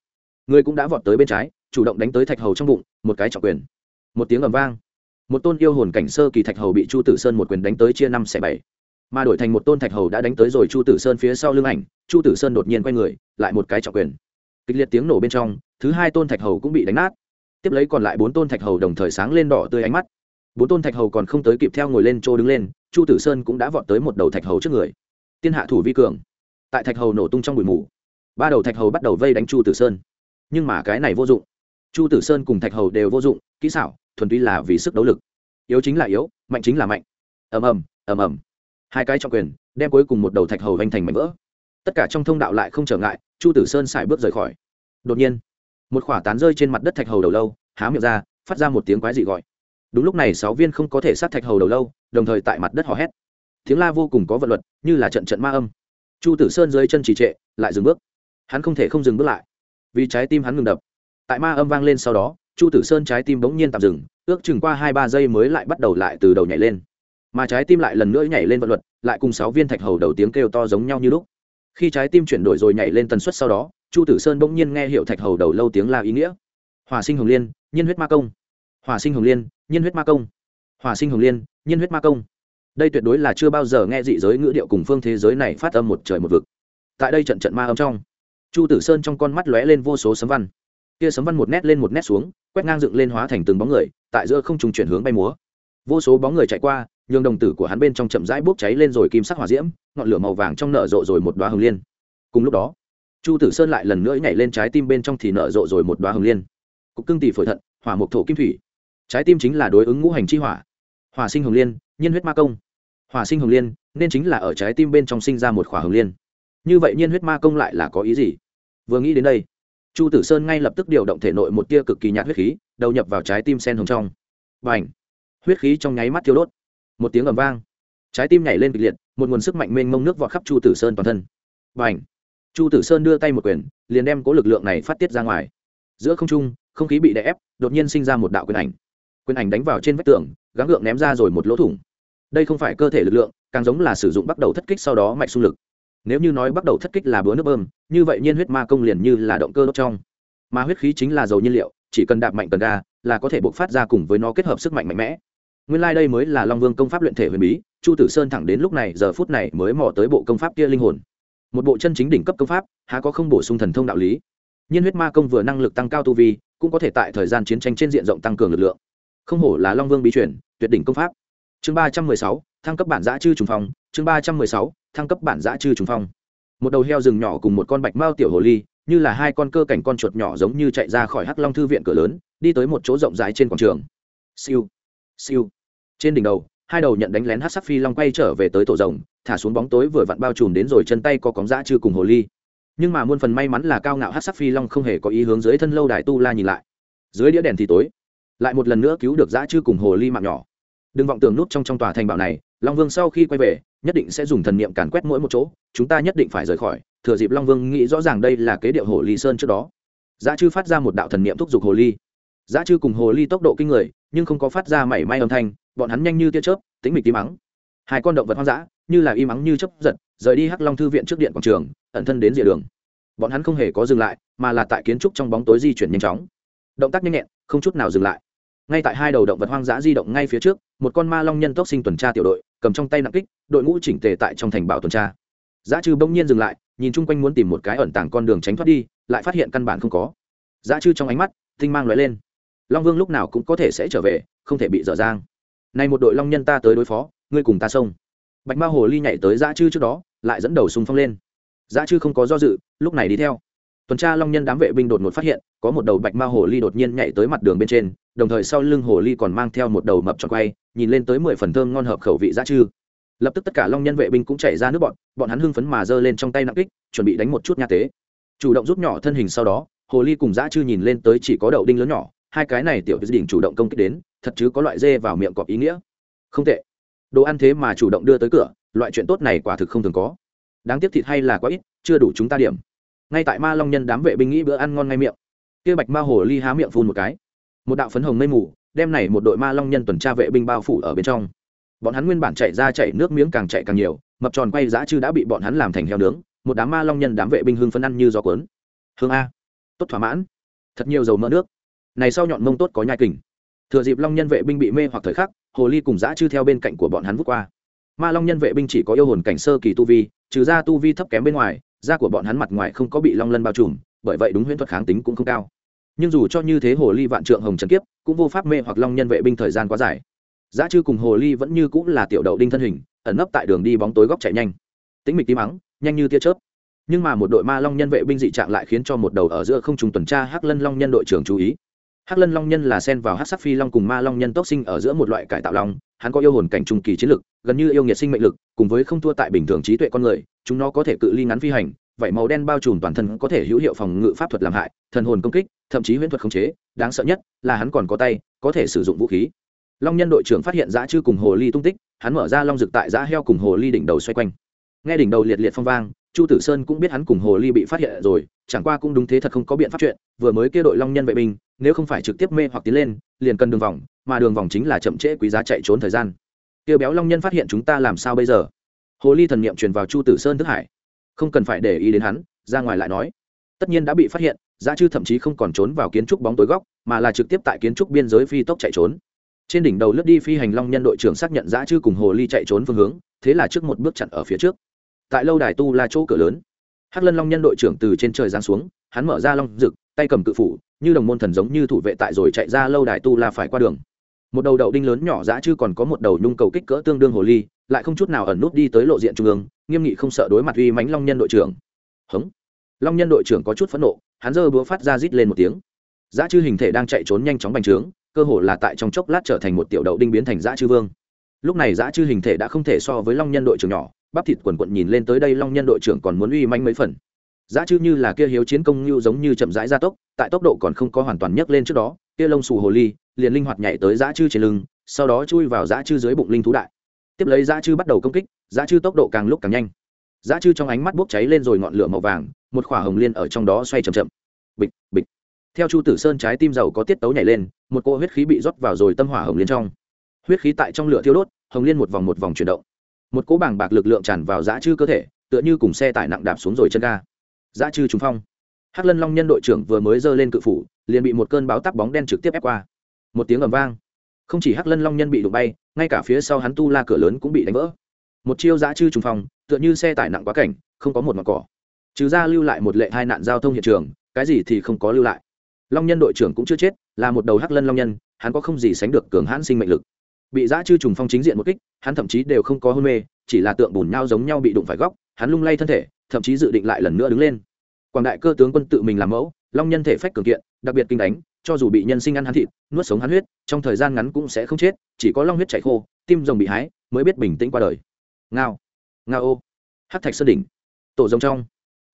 Người cũng đã vọt tới bên trái chủ động đánh tới thạch hầu trong bụng, một cái trọng quyền. Một tiếng ầm vang. Một tôn yêu hồn cảnh sơ kỳ thạch hầu bị chu tử sơn một quyền đánh tới chia năm xẻ bảy. Mà đổi thành một tôn thạch hầu đã đánh tới rồi chu tử sơn phía sau lưng ảnh, chu tử sơn đột nhiên quay người, lại một cái trọng quyền. Kịch liệt tiếng nổ bên trong, thứ hai tôn thạch hầu cũng bị đánh nát. Tiếp lấy còn lại bốn tôn thạch hầu đồng thời sáng lên đỏ tươi ánh mắt. Bốn tôn thạch hầu còn không tới kịp theo ngồi lên chỗ đứng lên, chu tử sơn cũng đã vọt tới một đầu thạch hầu trước người. Tiên hạ thủ vi cường. Tại thạch hầu nổ tung trong bụi mù, ba đầu thạch hầu bắt đầu vây đánh chu tử sơn. Nhưng mà cái này vô dụng chu tử sơn cùng thạch hầu đều vô dụng, kỹ xảo, thuần túy là vì sức đấu lực. Yếu chính là yếu, mạnh chính là mạnh. Ầm ầm ầm ầm. Hai cái trọng quyền, đem cuối cùng một đầu thạch hầu vanh thành mảnh vỡ. Tất cả trong thông đạo lại không trở ngại, chu tử sơn xài bước rời khỏi. Đột nhiên, một khỏa tán rơi trên mặt đất thạch hầu đầu lâu, há miệng ra, phát ra một tiếng quái dị gọi. Đúng lúc này, sáu viên không có thể sát thạch hầu đầu lâu, đồng thời tại mặt đất hò hét. Tiếng la vô cùng có vận luật, như là trận trận ma âm. Chu tử sơn dưới chân trì trệ, lại dừng bước. Hắn không thể không dừng bước lại, vì trái tim hắn ngừng đập tại ma âm vang lên sau đó, chu tử sơn trái tim bỗng nhiên tạm dừng, ước chừng qua hai ba giây mới lại bắt đầu lại từ đầu nhảy lên. Mà trái tim lại lần nữa nhảy lên vận luật, lại cùng sáu viên thạch hầu đầu tiếng kêu to giống nhau như lúc. Khi trái tim chuyển đổi rồi nhảy lên tần suất sau đó, chu tử sơn bỗng nhiên nghe hiệu thạch hầu đầu lâu tiếng la ý nghĩa. Hòa sinh hồng liên, nhiên huyết ma công. Hòa sinh hồng liên, nhiên huyết ma công. Hòa sinh hồng liên, nhiên huyết ma công. Đây tuyệt đối là chưa bao giờ nghe dị giới ngữ điệu cùng phương thế giới này phát âm một trời một vực. Tại đây trận trận ma âm trong, chu tử sơn trong con mắt lóe lên vô số sấm văn kia sấm văn một nét lên một nét xuống, quét ngang dựng lên hóa thành từng bóng người, tại giữa không trùng chuyển hướng bay múa. Vô số bóng người chạy qua, nhường đồng tử của hắn bên trong chậm rãi bốc cháy lên rồi kim sắc hỏa diễm, ngọn lửa màu vàng trong nở rộ rồi một đoá hồng liên. Cùng lúc đó, chu tử sơn lại lần nữa nhảy lên trái tim bên trong thì nở rộ rồi một đoá hồng liên. Cục cưng tỷ phổi thận, hỏa mộc thổ kim thủy. Trái tim chính là đối ứng ngũ hành chi hỏa. Hỏa sinh hồng liên, nhiên huyết ma công. Hỏa sinh hồng liên, nên chính là ở trái tim bên trong sinh ra một khỏa hồng liên. Như vậy nhiên huyết ma công lại là có ý gì? Vừa nghĩ đến đây chu tử sơn ngay lập tức điều động thể nội một tia cực kỳ nhạt huyết khí, đầu nhập vào trái tim sen hồng trong. Và ảnh huyết khí trong nháy mắt thiêu đốt. Một tiếng ầm vang. Trái tim nhảy lên kịch liệt, một nguồn sức mạnh mênh mông nước vọt khắp chu tử sơn toàn thân. Và ảnh chu tử sơn đưa tay một quyền, liền đem cố lực lượng này phát tiết ra ngoài. Giữa không trung, không khí bị đè ép, đột nhiên sinh ra một đạo quyền ảnh. Quyền ảnh đánh vào trên vách tường, gắng gượng ném ra rồi một lỗ thủng. Đây không phải cơ thể lực lượng, càng giống là sử dụng bắt đầu thất kích sau đó mạnh xung lực nếu như nói bắt đầu thất kích là bữa nước bơm, như vậy nhiên huyết ma công liền như là động cơ đốt trong. Mà huyết khí chính là dầu nhiên liệu, chỉ cần đạp mạnh cần ga là có thể buộc phát ra cùng với nó kết hợp sức mạnh mạnh mẽ. Nguyên lai、like、đây mới là long vương công pháp luyện thể huyền bí, chu tử sơn thẳng đến lúc này, giờ phút này mới mò tới bộ công pháp kia linh hồn. Một bộ chân chính đỉnh cấp công pháp, há có không bổ sung thần thông đạo lý. Nhiên huyết ma công vừa năng lực tăng cao tu vi, cũng có thể tại thời gian chiến tranh trên diện rộng tăng cường lực lượng. Không hổ là long vương bí chuyển tuyệt đỉnh công pháp. Chương ba trăm mười sáu, thăng cấp bản giã chư trùng phòng. chương ba trăm mười sáu thăng cấp bản giã chư trùng phong. Một đầu heo rừng nhỏ cùng một con bạch mao tiểu hồ ly, như là hai con cơ cảnh con chuột nhỏ giống như chạy ra khỏi hắc long thư viện cửa lớn, đi tới một chỗ rộng rãi trên quảng trường. Siêu siêu. Trên đỉnh đầu, hai đầu nhận đánh lén hát sắc phi long quay trở về tới tổ rồng, thả xuống bóng tối vừa vặn bao trùm đến rồi chân tay có cóng dã chư cùng hồ ly. Nhưng mà muôn phần may mắn là cao ngạo hát sắc phi long không hề có ý hướng dưới thân lâu đài tu la nhìn lại. Dưới đĩa đèn thì tối, lại một lần nữa cứu được dã chư cùng hồ ly mạng nhỏ. Đừng vọng tưởng nút trong trong tòa thành bảo này, long vương sau khi quay về nhất định sẽ dùng thần niệm càn quét mỗi một chỗ, chúng ta nhất định phải rời khỏi. Thừa dịp long vương nghĩ rõ ràng đây là kế điệu hồ ly sơn trước đó. Giá chư phát ra một đạo thần niệm thúc giục hồ ly. Giá chư cùng hồ ly tốc độ kinh người, nhưng không có phát ra mảy may âm thanh, bọn hắn nhanh như tia chớp tính mịch im mắng hai con động vật hoang dã, như là im mắng như chấp giật, rời đi hắc long thư viện trước điện quảng trường, ẩn thân đến rìa đường. Bọn hắn không hề có dừng lại, mà là tại kiến trúc trong bóng tối di chuyển nhanh chóng. Động tác nhanh nhẹn, không chút nào dừng lại ngay tại hai đầu động vật hoang dã di động ngay phía trước, một con ma long nhân tốc sinh tuần tra tiểu đội, cầm trong tay nặng kích, đội ngũ chỉnh tề tại trong thành bảo tuần tra. Giá trừ bỗng nhiên dừng lại, nhìn chung quanh muốn tìm một cái ẩn tàng con đường tránh thoát đi, lại phát hiện căn bản không có. Giá trừ trong ánh mắt, tinh mang lóe lên. Long vương lúc nào cũng có thể sẽ trở về, không thể bị dở dang. Này một đội long nhân ta tới đối phó, ngươi cùng ta xông. Bạch ma hồ ly nhảy tới Giá chư trước đó, lại dẫn đầu xung phong lên. Giá chư không có do dự, lúc này đi theo. Tuần tra long nhân đám vệ binh đột ngột phát hiện, có một đầu bạch ma hồ ly đột nhiên nhảy tới mặt đường bên trên đồng thời sau lưng hồ ly còn mang theo một đầu mập tròn quay, nhìn lên tới mười phần thơm ngon hợp khẩu vị dã chư lập tức tất cả long nhân vệ binh cũng chạy ra nước bọn bọn hắn hưng phấn mà giơ lên trong tay nặng kích, chuẩn bị đánh một chút nha tế. Chủ động rút nhỏ thân hình sau đó, hồ ly cùng dã chư nhìn lên tới chỉ có đậu đinh lớn nhỏ, hai cái này tiểu đỉnh chủ động công kích đến, thật chứ có loại dê vào miệng cọp ý nghĩa. Không tệ. Đồ ăn thế mà chủ động đưa tới cửa, loại chuyện tốt này quả thực không thường có. Đáng tiếc thịt hay là quá ít, chưa đủ chúng ta điểm. Ngay tại ma long nhân đám vệ binh nghĩ bữa ăn ngon ngay miệng. Kia bạch ma hồ ly há miệng phun một cái một đạo phấn hồng mây mù, đem này một đội ma long nhân tuần tra vệ binh bao phủ ở bên trong. Bọn hắn nguyên bản chạy ra chạy nước miếng càng chạy càng nhiều, mập tròn quay dã chư đã bị bọn hắn làm thành heo nướng, một đám ma long nhân đám vệ binh hương phấn ăn như gió cuốn. Hương a. Tốt thỏa mãn. Thật nhiều dầu mỡ nước. Này sau nhọn mông tốt có nhai kình. Thừa dịp long nhân vệ binh bị mê hoặc thời khắc, hồ ly cùng dã chư theo bên cạnh của bọn hắn vút qua. Ma long nhân vệ binh chỉ có yêu hồn cảnh sơ kỳ tu vi, trừ ra tu vi thấp kém bên ngoài, da của bọn hắn mặt ngoài không có bị long lân bao trùm, bởi vậy đúng huyễn thuật kháng tính cũng không cao nhưng dù cho như thế hồ ly vạn trượng hồng trần kiếp cũng vô pháp mê hoặc long nhân vệ binh thời gian quá dài giá chư cùng hồ ly vẫn như cũng là tiểu đậu đinh thân hình ẩn nấp tại đường đi bóng tối góc chạy nhanh tính mịch tí mắng, nhanh như tia chớp nhưng mà một đội ma long nhân vệ binh dị trạng lại khiến cho một đầu ở giữa không trùng tuần tra hắc lân long nhân đội trưởng chú ý hắc lân long nhân là sen vào hắc sắc phi long cùng ma long nhân tốc sinh ở giữa một loại cải tạo long hắn có yêu hồn cảnh trung kỳ chiến lực gần như yêu nghiệt sinh mệnh lực cùng với không thua tại bình thường trí tuệ con người chúng nó có thể cự ly ngắn phi hành vậy màu đen bao trùm toàn thân có thể hữu hiệu phòng ngự pháp thuật làm hại, thần hồn công kích, thậm chí huyễn thuật khống chế, đáng sợ nhất là hắn còn có tay, có thể sử dụng vũ khí. Long nhân đội trưởng phát hiện dã chư cùng hồ ly tung tích, hắn mở ra long rực tại dã heo cùng hồ ly đỉnh đầu xoay quanh. Nghe đỉnh đầu liệt liệt phong vang, chu tử sơn cũng biết hắn cùng hồ ly bị phát hiện rồi, chẳng qua cũng đúng thế thật không có biện pháp chuyện, vừa mới kêu đội long nhân vệ binh, nếu không phải trực tiếp mê hoặc tiến lên, liền cần đường vòng, mà đường vòng chính là chậm trễ quý giá chạy trốn thời gian. Tiêu béo long nhân phát hiện chúng ta làm sao bây giờ? Hồ ly thần niệm truyền vào chu tử sơn thức hải không cần phải để ý đến hắn, ra ngoài lại nói. Tất nhiên đã bị phát hiện, giá chư thậm chí không còn trốn vào kiến trúc bóng tối góc, mà là trực tiếp tại kiến trúc biên giới phi tốc chạy trốn. Trên đỉnh đầu lướt đi phi hành long nhân đội trưởng xác nhận giá chư cùng hồ ly chạy trốn phương hướng, thế là trước một bước chặn ở phía trước. Tại lâu đài tu là chỗ cửa lớn, hắc lân long nhân đội trưởng từ trên trời giáng xuống, hắn mở ra long rực, tay cầm cự phủ, như đồng môn thần giống như thủ vệ tại rồi chạy ra lâu đài tu la phải qua đường. Một đầu đậu đinh lớn nhỏ dã chứ còn có một đầu nhung cầu kích cỡ tương đương hồ ly lại không chút nào ẩn nút đi tới lộ diện trung ương, nghiêm nghị không sợ đối mặt uy mánh long nhân đội trưởng. Hống. Long nhân đội trưởng có chút phẫn nộ, hắn giơ búa phát ra rít lên một tiếng. Dã chư hình thể đang chạy trốn nhanh chóng bành trướng, cơ hồ là tại trong chốc lát trở thành một tiểu đậu đinh biến thành dã chư vương. Lúc này dã chư hình thể đã không thể so với long nhân đội trưởng nhỏ, bắp thịt quần quận nhìn lên tới đây long nhân đội trưởng còn muốn uy manh mấy phần. Giá chư như là kia hiếu chiến công như giống như chậm rãi gia tốc, tại tốc độ còn không có hoàn toàn nhấc lên trước đó, kia lông xù hồ ly, liền linh hoạt nhảy tới giá chư trên lưng, sau đó chui vào giá chư dưới bụng linh thú đại tiếp lấy giá chư bắt đầu công kích giá chư tốc độ càng lúc càng nhanh. Giá chư trong ánh mắt bốc cháy lên rồi ngọn lửa màu vàng, một khỏa hồng liên ở trong đó xoay chậm chậm. Bịch bịch. Theo chu tử sơn trái tim dầu có tiết tấu nhảy lên, một cỗ huyết khí bị rót vào rồi tâm hỏa hồng liên trong. Huyết khí tại trong lửa thiêu đốt, hồng liên một vòng một vòng chuyển động. Một cỗ bảng bạc lực lượng tràn vào dã chư cơ thể, tựa như cùng xe tải nặng đạp xuống rồi chân ga. Dã chư trúng phong. Hắc lân long nhân đội trưởng vừa mới giơ lên cự phủ, liền bị một cơn báo tắc bóng đen trực tiếp ép qua. Một tiếng ầm vang không chỉ hắc lân long nhân bị đụng bay ngay cả phía sau hắn tu la cửa lớn cũng bị đánh vỡ một chiêu giã chư trùng phong tựa như xe tải nặng quá cảnh không có một mặt cỏ trừ ra lưu lại một lệ hai nạn giao thông hiện trường cái gì thì không có lưu lại long nhân đội trưởng cũng chưa chết là một đầu hắc lân long nhân hắn có không gì sánh được cường hãn sinh mệnh lực bị giã chư trùng phong chính diện một kích hắn thậm chí đều không có hôn mê chỉ là tượng bùn nhau giống nhau bị đụng phải góc hắn lung lay thân thể thậm chí dự định lại lần nữa đứng lên quảng đại cơ tướng quân tự mình làm mẫu long nhân thể phách cường kiện đặc biệt kinh đánh cho dù bị nhân sinh ăn hắn thịt, nuốt sống hắn huyết, trong thời gian ngắn cũng sẽ không chết, chỉ có long huyết chảy khô, tim rồng bị hái, mới biết bình tĩnh qua đời. Ngao ngao ô. Hát thạch sơn đỉnh. Tổ rồng trong.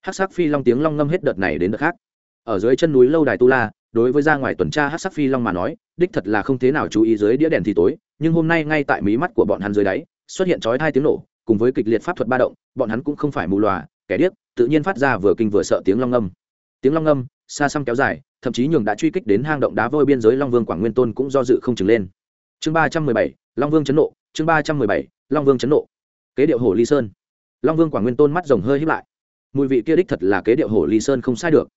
Hát sắc phi long tiếng long ngâm hết đợt này đến đợt khác. Ở dưới chân núi lâu đài tu la, đối với ra ngoài tuần tra hát sắc phi long mà nói, đích thật là không thế nào chú ý dưới đĩa đèn thì tối, nhưng hôm nay ngay tại mí mắt của bọn hắn dưới đáy, xuất hiện chói hai tiếng nổ, cùng với kịch liệt pháp thuật ba động, bọn hắn cũng không phải mù lòa kẻ điếc, tự nhiên phát ra vừa kinh vừa sợ tiếng long ngâm. Tiếng long ngâm, xa xăm kéo dài thậm chí nhường đã truy kích đến hang động đá vôi biên giới long vương quảng nguyên tôn cũng do dự không chừng lên. Chương ba trăm mười bảy, long vương chấn nộ, chương ba trăm mười bảy, long vương chấn nộ. Kế điệu hồ ly sơn. Long vương quảng nguyên tôn mắt rồng hơi hít lại. Mùi vị kia đích thật là kế điệu hồ ly sơn không sai được.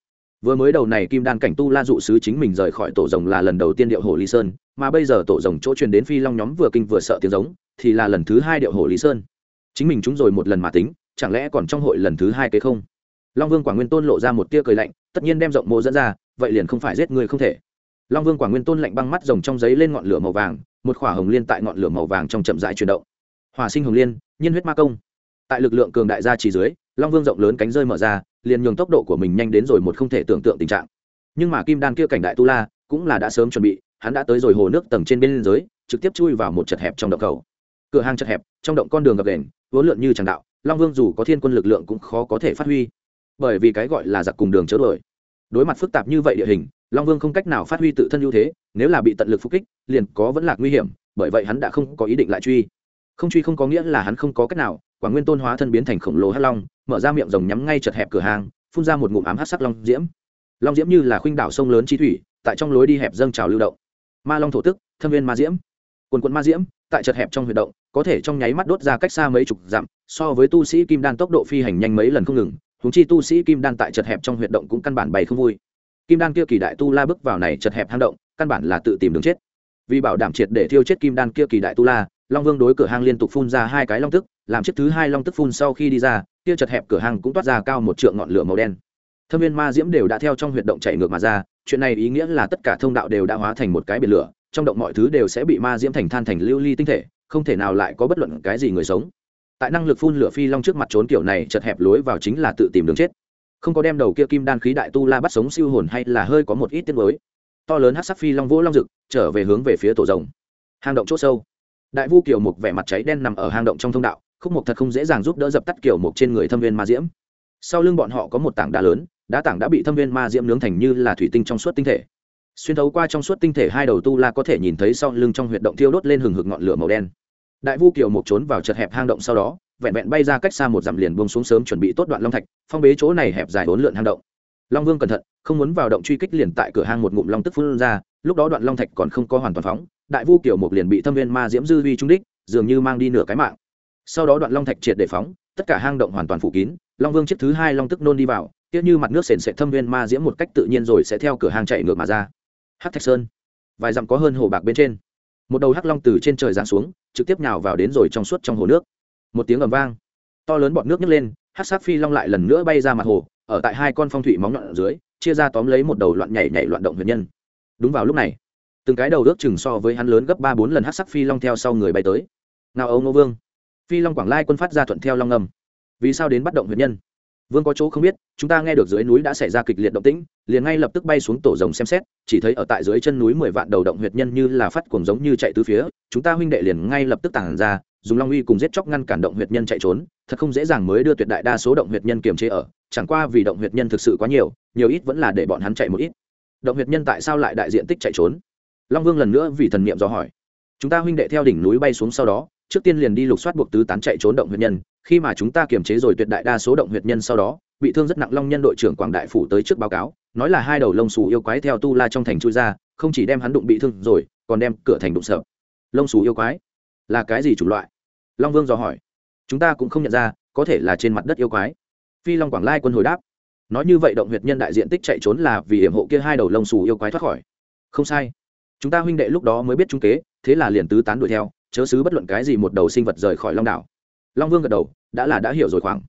Vừa mới đầu này kim đan cảnh tu la dụ sứ chính mình rời khỏi tổ rồng là lần đầu tiên điệu hồ ly sơn, mà bây giờ tổ rồng chỗ truyền đến phi long nhóm vừa kinh vừa sợ tiếng giống, thì là lần thứ hai điệu hồ ly sơn. Chính mình chúng rồi một lần mà tính, chẳng lẽ còn trong hội lần thứ hai kế không? Long vương quảng nguyên tôn lộ ra một tia cười lạnh, tất nhiên đem rộng mộ dẫn ra vậy liền không phải giết người không thể. Long vương quả nguyên tôn lạnh băng mắt rồng trong giấy lên ngọn lửa màu vàng, một khỏa hồng liên tại ngọn lửa màu vàng trong chậm rãi chuyển động. Hòa sinh hồng liên, nhiên huyết ma công. Tại lực lượng cường đại gia chỉ dưới, long vương rộng lớn cánh rơi mở ra, liền nhường tốc độ của mình nhanh đến rồi một không thể tưởng tượng tình trạng. Nhưng mà kim đan kia cảnh đại tu la, cũng là đã sớm chuẩn bị, hắn đã tới rồi hồ nước tầng trên bên dưới trực tiếp chui vào một chật hẹp trong động cầu cửa hàng chật hẹp, trong động con đường gập đền vốn lượn như tràng đạo, long vương dù có thiên quân lực lượng cũng khó có thể phát huy. Bởi vì cái gọi là giặc cùng đường chớ đuổi đối mặt phức tạp như vậy địa hình, long vương không cách nào phát huy tự thân ưu thế, nếu là bị tận lực phục kích, liền có vẫn là nguy hiểm, bởi vậy hắn đã không có ý định lại truy. Không truy không có nghĩa là hắn không có cách nào, quả nguyên tôn hóa thân biến thành khổng lồ hắc long, mở ra miệng rồng nhắm ngay chật hẹp cửa hàng, phun ra một ngụm ám hát sắc long diễm. Long diễm như là khuynh đảo sông lớn chi thủy, tại trong lối đi hẹp dâng trào lưu động. Ma long thổ tức, thâm viên ma diễm. Quần quận ma diễm, tại chật hẹp trong huy động, có thể trong nháy mắt đốt ra cách xa mấy chục dặm, so với tu sĩ kim đan tốc độ phi hành nhanh mấy lần không ngừng húng chi tu sĩ kim đan tại chật hẹp trong huyệt động cũng căn bản bày không vui. Kim đan kia kỳ đại tu la bước vào này chật hẹp hang động, căn bản là tự tìm đường chết. Vì bảo đảm triệt để thiêu chết kim đan kia kỳ đại tu la, long vương đối cửa hang liên tục phun ra hai cái long tức, làm chiếc thứ hai long tức phun sau khi đi ra, kia chật hẹp cửa hang cũng toát ra cao một trượng ngọn lửa màu đen. Thâm viên ma diễm đều đã theo trong huyệt động chạy ngược mà ra, chuyện này ý nghĩa là tất cả thông đạo đều đã hóa thành một cái biển lửa, trong động mọi thứ đều sẽ bị ma diễm thành than thành lưu ly tinh thể, không thể nào lại có bất luận cái gì người sống tại năng lực phun lửa phi long trước mặt trốn kiểu này chật hẹp lối vào chính là tự tìm đường chết. Không có đem đầu kia kim đan khí đại tu la bắt sống siêu hồn hay là hơi có một ít tiết mới to lớn hát sắc phi long vỗ long rực, trở về hướng về phía tổ rồng. Hang động c h ỗ sâu. Đại vu kiểu mục vẻ mặt cháy đen nằm ở hang động trong thông đạo, khúc mục thật không dễ dàng giúp đỡ dập tắt kiểu mục trên người thâm viên ma diễm. Sau lưng bọn họ có một tảng đá lớn, đá tảng đã bị thâm viên ma diễm nướng thành như là thủy tinh trong suốt tinh thể. Xuyên thấu qua trong suốt tinh thể hai đầu tu la có thể nhìn thấy sau lưng trong huyệt động thiêu đốt lên hừng hực ngọn lửa màu đen đại vu Kiều mục trốn vào chật hẹp hang động sau đó, vẹn vẹn bay ra cách xa một dặm liền buông xuống sớm chuẩn bị tốt đoạn long thạch, phong bế chỗ này hẹp dài bốn lượn hang động. Long vương cẩn thận, không muốn vào động truy kích liền tại cửa hang một ngụm long tức phun ra, lúc đó đoạn long thạch còn không có hoàn toàn phóng, đại vu Kiều mục liền bị thâm viên ma diễm dư vi trung đích, dường như mang đi nửa cái mạng. Sau đó đoạn long thạch triệt để phóng, tất cả hang động hoàn toàn phủ kín, long vương chiếc thứ hai long tức nôn đi vào tiếc như mặt nước sền sệt thâm viên ma diễm một cách tự nhiên rồi sẽ theo cửa hang chạy ngược mà ra. Hắc thạch sơn. Vài dặm có hơn hồ bạc bên trên. Một đầu hắc long từ trên trời giáng xuống trực tiếp nhào vào đến rồi trong suốt trong hồ nước. Một tiếng ầm vang. To lớn bọt nước nhấc lên, hắc sắc phi long lại lần nữa bay ra mặt hồ, ở tại hai con phong thủy móng nhọn ở dưới, chia ra tóm lấy một đầu loạn nhảy nhảy loạn động huyền nhân. Đúng vào lúc này, từng cái đầu ước chừng so với hắn lớn gấp ba bốn lần hắc sắc phi long theo sau người bay tới. Nào âu nô vương. Phi long quảng lai quân phát ra thuận theo long ngầm vì sao đến bắt động huyền nhân? Vương có chỗ không biết, chúng ta nghe được dưới núi đã xảy ra kịch liệt động tĩnh, liền ngay lập tức bay xuống tổ rồng xem xét, chỉ thấy ở tại dưới chân núi mười vạn đầu động huyệt nhân như là phát cuồng giống như chạy từ phía, chúng ta huynh đệ liền ngay lập tức tản ra, dùng long uy cùng giết chóc ngăn cản động huyệt nhân chạy trốn, thật không dễ dàng mới đưa tuyệt đại đa số động huyệt nhân kiềm chế ở, chẳng qua vì động huyệt nhân thực sự quá nhiều nhiều ít vẫn là để bọn hắn chạy một ít. Động huyệt nhân tại sao lại đại diện tích chạy trốn? Long vương lần nữa vì thần niệm do hỏi. Chúng ta huynh đệ theo đỉnh núi bay xuống sau đó trước tiên liền đi lục soát buộc tứ tán chạy trốn động huyệt nhân, khi mà chúng ta kiềm chế rồi tuyệt đại đa số động huyệt nhân sau đó, bị thương rất nặng long nhân đội trưởng quảng đại phủ tới trước báo cáo, nói là hai đầu lông xù yêu quái theo tu la trong thành chui ra, không chỉ đem hắn đụng bị thương rồi, còn đem cửa thành đụng sợ. Lông xù yêu quái? Là cái gì chủng loại? Long vương dò hỏi. Chúng ta cũng không nhận ra, có thể là trên mặt đất yêu quái. Phi long quảng lai quân hồi đáp. Nói như vậy động huyệt nhân đại diện tích chạy trốn là vì hiểm hộ kia hai đầu lông xù yêu quái thoát khỏi. Không sai. Chúng ta huynh đệ lúc đó mới biết trung kế, thế là liền tứ tán đuổi theo chớ xứ bất luận cái gì một đầu sinh vật rời khỏi long đảo. Long vương gật đầu, đã là đã hiểu rồi khoảng.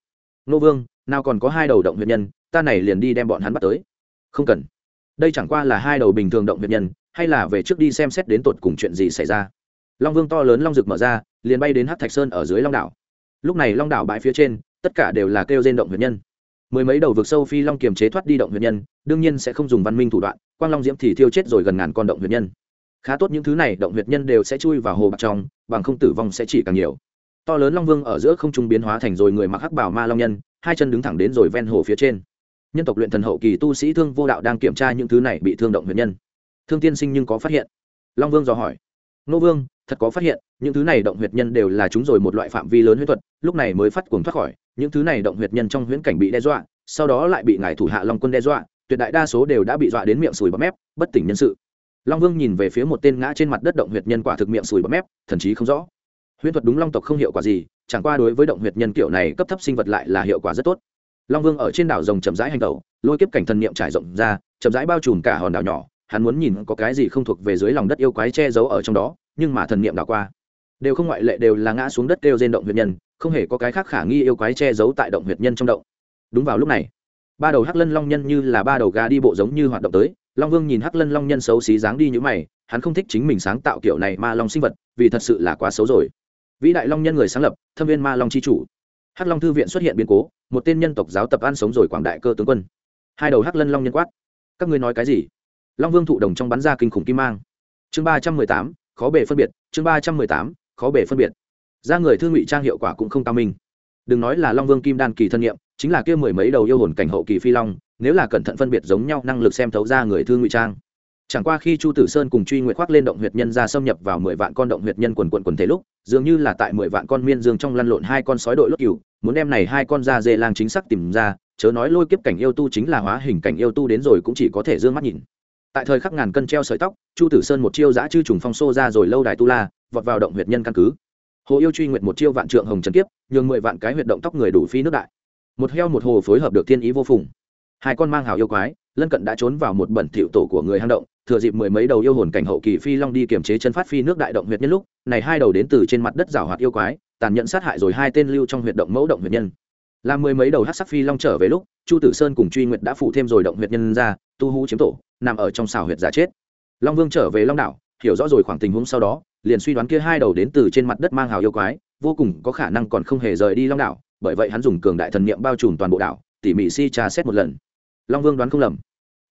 Nô vương, nào còn có hai đầu động huyệt nhân, ta này liền đi đem bọn hắn bắt tới. Không cần. Đây chẳng qua là hai đầu bình thường động huyệt nhân, hay là về trước đi xem xét đến tột cùng chuyện gì xảy ra. Long vương to lớn long rực mở ra, liền bay đến hát thạch sơn ở dưới long đảo. Lúc này long đảo bãi phía trên, tất cả đều là kêu trên động huyệt nhân. Mười mấy đầu vực sâu phi long kiềm chế thoát đi động huyệt nhân, đương nhiên sẽ không dùng văn minh thủ đoạn, quang long diễm thì thiêu chết rồi gần ngàn con động huyệt nhân khá tốt những thứ này, động huyệt nhân đều sẽ chui vào hồ bạc trong, bằng không tử vong sẽ chỉ càng nhiều. To lớn long vương ở giữa không trung biến hóa thành rồi người mặc hắc bảo ma long nhân, hai chân đứng thẳng đến rồi ven hồ phía trên. Nhân tộc luyện thần hậu kỳ tu sĩ thương vô đạo đang kiểm tra những thứ này bị thương động huyệt nhân. Thương tiên sinh nhưng có phát hiện? Long vương dò hỏi. Nô vương, thật có phát hiện, những thứ này động huyệt nhân đều là chúng rồi một loại phạm vi lớn huyết thuật, lúc này mới phát cuồng thoát khỏi, những thứ này động huyệt nhân trong huyễn cảnh bị đe dọa, sau đó lại bị ngài thủ hạ long quân đe dọa, tuyệt đại đa số đều đã bị dọa đến miệng sùi bọt mép, bất tỉnh nhân sự long vương nhìn về phía một tên ngã trên mặt đất động huyệt nhân quả thực miệng sùi bọt mép, thần chí không rõ. Huyễn thuật đúng long tộc không hiệu quả gì, chẳng qua đối với động huyệt nhân kiểu này cấp thấp sinh vật lại là hiệu quả rất tốt. Long vương ở trên đảo rồng chậm rãi hành tẩu, lôi kiếp cảnh thần niệm trải rộng ra, chậm rãi bao trùm cả hòn đảo nhỏ, hắn muốn nhìn có cái gì không thuộc về dưới lòng đất yêu quái che giấu ở trong đó, nhưng mà thần niệm đảo qua, đều không ngoại lệ đều là ngã xuống đất kêu trên động huyệt nhân, không hề có cái khác khả nghi yêu quái che giấu tại động huyệt nhân trong động. Đúng vào lúc này, ba đầu hắc lân long nhân như là ba đầu gà đi bộ giống như hoạt động tới long vương nhìn hắc lân long nhân xấu xí dáng đi như mày, hắn không thích chính mình sáng tạo kiểu này ma long sinh vật, vì thật sự là quá xấu rồi. Vĩ đại long nhân người sáng lập, thâm viên ma long c h i chủ. Hắc long thư viện xuất hiện biến cố, một tên nhân tộc giáo tập ăn sống rồi quảng đại cơ tướng quân. Hai đầu hắc lân long nhân quát, các ngươi nói cái gì? Long vương thụ đồng trong bắn ra kinh khủng kim mang. Chương ba trăm mười tám, khó bể phân biệt, chương ba trăm mười tám, khó bể phân biệt. Ra người thương ngụy trang hiệu quả cũng không cao minh. Đừng nói là long vương kim đan kỳ thân nhiệm, chính là kia mười mấy đầu yêu hồn cảnh hậu kỳ phi long nếu là cẩn thận phân biệt giống nhau năng lực xem thấu ra người thương ngụy trang. Chẳng qua khi chu tử sơn cùng truy nguyện khoác lên động huyệt nhân ra xâm nhập vào mười vạn con động huyệt nhân quần quần quần thể lúc, dường như là tại mười vạn con miên dương trong lăn lộn hai con sói đội lốt cừu, muốn đem này hai con da dê lang chính xác tìm ra, chớ nói lôi kiếp cảnh yêu tu chính là hóa hình cảnh yêu tu đến rồi cũng chỉ có thể d ư ơ n g mắt nhìn. Tại thời khắc ngàn cân treo sợi tóc, chu tử sơn một chiêu giã chư trùng phong xô ra rồi lâu đài tu la, vọt vào động huyệt nhân căn cứ. Hồ yêu truy nguyện một chiêu vạn trượng hồng trần kiếp, nhường mười vạn cái huyệt động tóc người đủ phi nước đại. Một heo một hồ phối hợp được thiên ý vô phùng hai con mang hào yêu quái, lân cận đã trốn vào một bẩn thiệu tổ của người hang động, thừa dịp mười mấy đầu yêu hồn cảnh hậu kỳ phi long đi kiềm chế chân phát phi nước đại động huyệt nhân lúc, này hai đầu đến từ trên mặt đất rào hoạt yêu quái, tàn nhẫn sát hại rồi hai tên lưu trong huyệt động mẫu động huyệt nhân. Làm mười mấy đầu hát sắc phi long trở về lúc, chu tử sơn cùng truy nguyệt đã phụ thêm rồi động huyệt nhân ra, tu hú chiếm tổ, nằm ở trong xào huyệt giả chết. Long vương trở về long đảo, hiểu rõ rồi khoảng tình huống sau đó, liền suy đoán kia hai đầu đến từ trên mặt đất mang hào yêu quái, vô cùng có khả năng còn không hề rời đi long đảo, bởi vậy hắn dùng cường đại thần niệm bao trùm toàn bộ đảo, tỉ mỉ si trà xét một lần long vương đoán không lầm.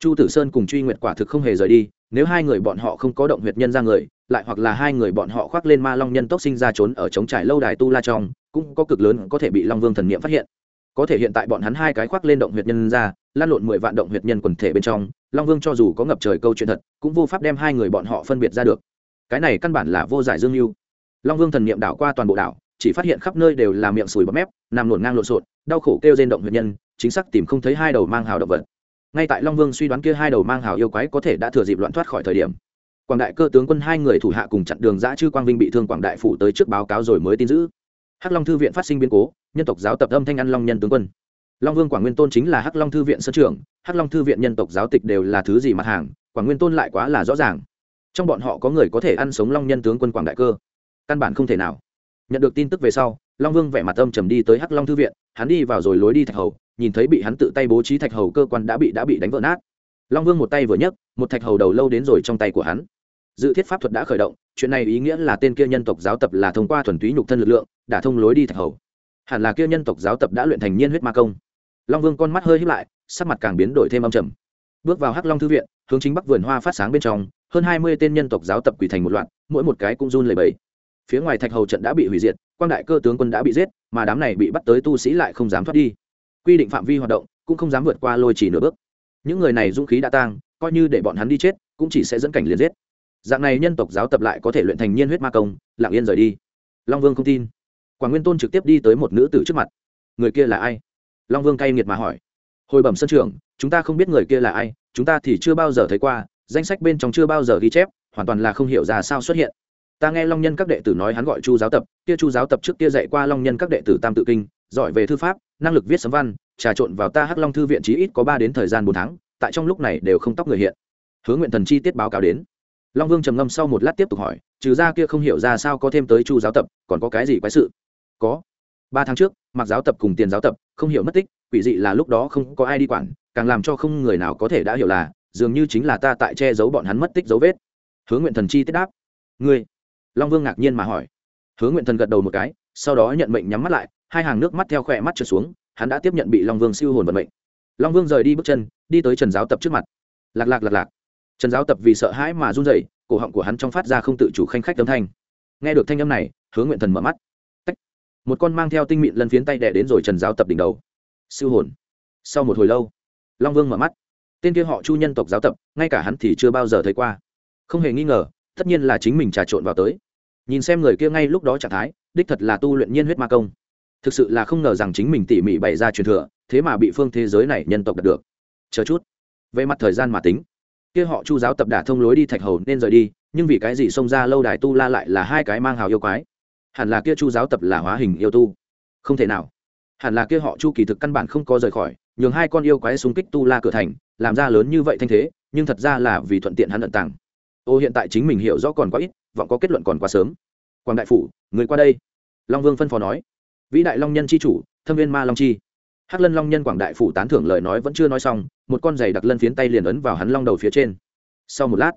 Chu tử sơn cùng truy nguyệt quả thực không hề rời đi, nếu hai người bọn họ không có động huyệt nhân ra người, lại hoặc là hai người bọn họ khoác lên ma long nhân tốc sinh ra trốn ở chống trải lâu đài tu la trong, cũng có cực lớn có thể bị long vương thần niệm phát hiện. Có thể hiện tại bọn hắn hai cái khoác lên động huyệt nhân ra, lan lộn mười vạn động huyệt nhân quần thể bên trong, long vương cho dù có ngập trời câu chuyện thật, cũng vô pháp đem hai người bọn họ phân biệt ra được. Cái này căn bản là vô giải dương mưu. Long vương thần niệm đảo qua toàn bộ đảo chỉ phát hiện khắp nơi đều là miệng sùi bọt mép, nằm lộn ngang lộn xộn, đau khổ kêu rên động huyệt nhân, chính xác tìm không thấy hai đầu mang hào động vật. Ngay tại long vương suy đoán kia hai đầu mang hào yêu quái có thể đã thừa dịp loạn thoát khỏi thời điểm, quảng đại cơ tướng quân hai người thủ hạ cùng chặn đường giã chư quang vinh bị thương quảng đại phủ tới trước báo cáo rồi mới tin giữ. Hắc long thư viện phát sinh biến cố, nhân tộc giáo tập âm thanh ăn long nhân tướng quân. Long vương quảng nguyên tôn chính là hắc long thư viện sân trưởng, hắc long thư viện nhân tộc giáo tịch đều là thứ gì mặt hàng, quảng nguyên tôn lại quá là rõ ràng. Trong bọn họ có người có thể ăn sống long nhân tướng quân quảng đại cơ. Căn bản không thể nào nhận được tin tức về sau, long vương vẻ mặt âm trầm đi tới hắc long thư viện, hắn đi vào rồi lối đi thạch hầu, nhìn thấy bị hắn tự tay bố trí thạch hầu cơ quan đã bị đã bị đánh vỡ nát. Long vương một tay vừa nhấc, một thạch hầu đầu lâu đến rồi trong tay của hắn. Dự thiết pháp thuật đã khởi động, chuyện này ý nghĩa là tên kia nhân tộc giáo tập là thông qua thuần túy nhục thân lực lượng đã thông lối đi thạch hầu. Hẳn là kia nhân tộc giáo tập đã luyện thành nhiên huyết ma công. Long vương con mắt hơi hít lại, sắc mặt càng biến đổi thêm âm trầm. Bước vào hắc long thư viện, hướng chính bắc vườn hoa phát sáng bên trong, hơn hai mươi tên nhân tộc giáo tập quỷ thành một loạt, mỗi một cái cũng run lẩy bẩy phía ngoài thạch hầu trận đã bị hủy diệt, quang đại cơ tướng quân đã bị giết, mà đám này bị bắt tới tu sĩ lại không dám thoát đi. Quy định phạm vi hoạt động, cũng không dám vượt qua lôi chỉ nửa bước. Những người này dũng khí đã tăng coi như để bọn hắn đi chết, cũng chỉ sẽ dẫn cảnh liền giết. Dạng này nhân tộc giáo tập lại có thể luyện thành nhiên huyết ma công, lặng yên rời đi. Long vương không tin. Quảng nguyên tôn trực tiếp đi tới một nữ tử trước mặt. Người kia là ai? Long vương cay nghiệt mà hỏi. Hồi bẩm sân trường chúng ta không biết người kia là ai, chúng ta thì chưa bao giờ thấy qua, danh sách bên trong chưa bao giờ ghi chép, hoàn toàn là không hiểu ra sao xuất hiện ta nghe long nhân các đệ tử nói hắn gọi chu giáo tập, kia chu giáo tập trước kia dạy qua long nhân các đệ tử tam tự kinh, giỏi về thư pháp, năng lực viết sấm văn, trà trộn vào ta hắc long thư viện chí ít có ba đến thời gian bốn tháng, tại trong lúc này đều không tóc người hiện. Hướng nguyện thần chi tiết báo cáo đến. Long vương trầm ngâm sau một lát tiếp tục hỏi, trừ ra kia không hiểu ra sao có thêm tới chu giáo tập, còn có cái gì quái sự? Có. Ba tháng trước, mặc giáo tập cùng tiền giáo tập, không hiểu mất tích, quỷ dị là lúc đó không có ai đi quản, càng làm cho không người nào có thể đã hiểu là, dường như chính là ta tại che giấu bọn hắn mất tích dấu vết. Hướng nguyện thần chi tiết đáp. Ngươi long vương ngạc nhiên mà hỏi. Hứa nguyện thần gật đầu một cái, sau đó nhận mệnh nhắm mắt lại, hai hàng nước mắt theo khỏe mắt trượt xuống, hắn đã tiếp nhận bị long vương siêu hồn vận mệnh. Long vương rời đi bước chân, đi tới trần giáo tập trước mặt. Lạc lạc lạc lạc. Trần giáo tập vì sợ hãi mà run rẩy, cổ họng của hắn trong phát ra không tự chủ khanh khách âm thanh. Nghe được thanh âm này, hứa nguyện thần mở mắt. Tách. một con mang theo tinh mịn lần phiến tay đẻ đến rồi trần giáo tập đỉnh đầu. Siêu hồn. Sau một hồi lâu, long vương mở mắt. Tên kia họ chu nhân tộc giáo tập, ngay cả hắn thì chưa bao giờ thấy qua. Không hề nghi ngờ tất nhiên là chính mình trà trộn vào tới. Nhìn xem người kia ngay lúc đó trạng thái, đích thật là tu luyện nhiên huyết ma công. Thực sự là không ngờ rằng chính mình tỉ mỉ bày ra truyền thừa, thế mà bị phương thế giới này nhân tộc đạt được. Chờ chút. Về mặt thời gian mà tính. Kia họ chu giáo tập đả thông lối đi thạch hầu nên rời đi, nhưng vì cái gì xông ra lâu đài tu la lại là hai cái mang hào yêu quái? Hẳn là kia chu giáo tập là hóa hình yêu tu. Không thể nào. Hẳn là kia họ chu kỳ thực căn bản không có rời khỏi, nhường hai con yêu quái xung kích tu la cửa thành, làm ra lớn như vậy thanh thế, nhưng thật ra là vì thuận tiện hắn ẩn tàng ô, hiện tại chính mình hiểu rõ còn quá ít, vọng có kết luận còn quá sớm. Quảng đại phủ, người qua đây. Long vương phân phó nói. Vĩ đại long nhân c h i chủ, thâm viên ma long chi. Hắc lân long nhân quảng đại phủ tán thưởng lời nói vẫn chưa nói xong, một con giày đặc lân phiến tay liền ấn vào hắn long đầu phía trên. Sau một lát,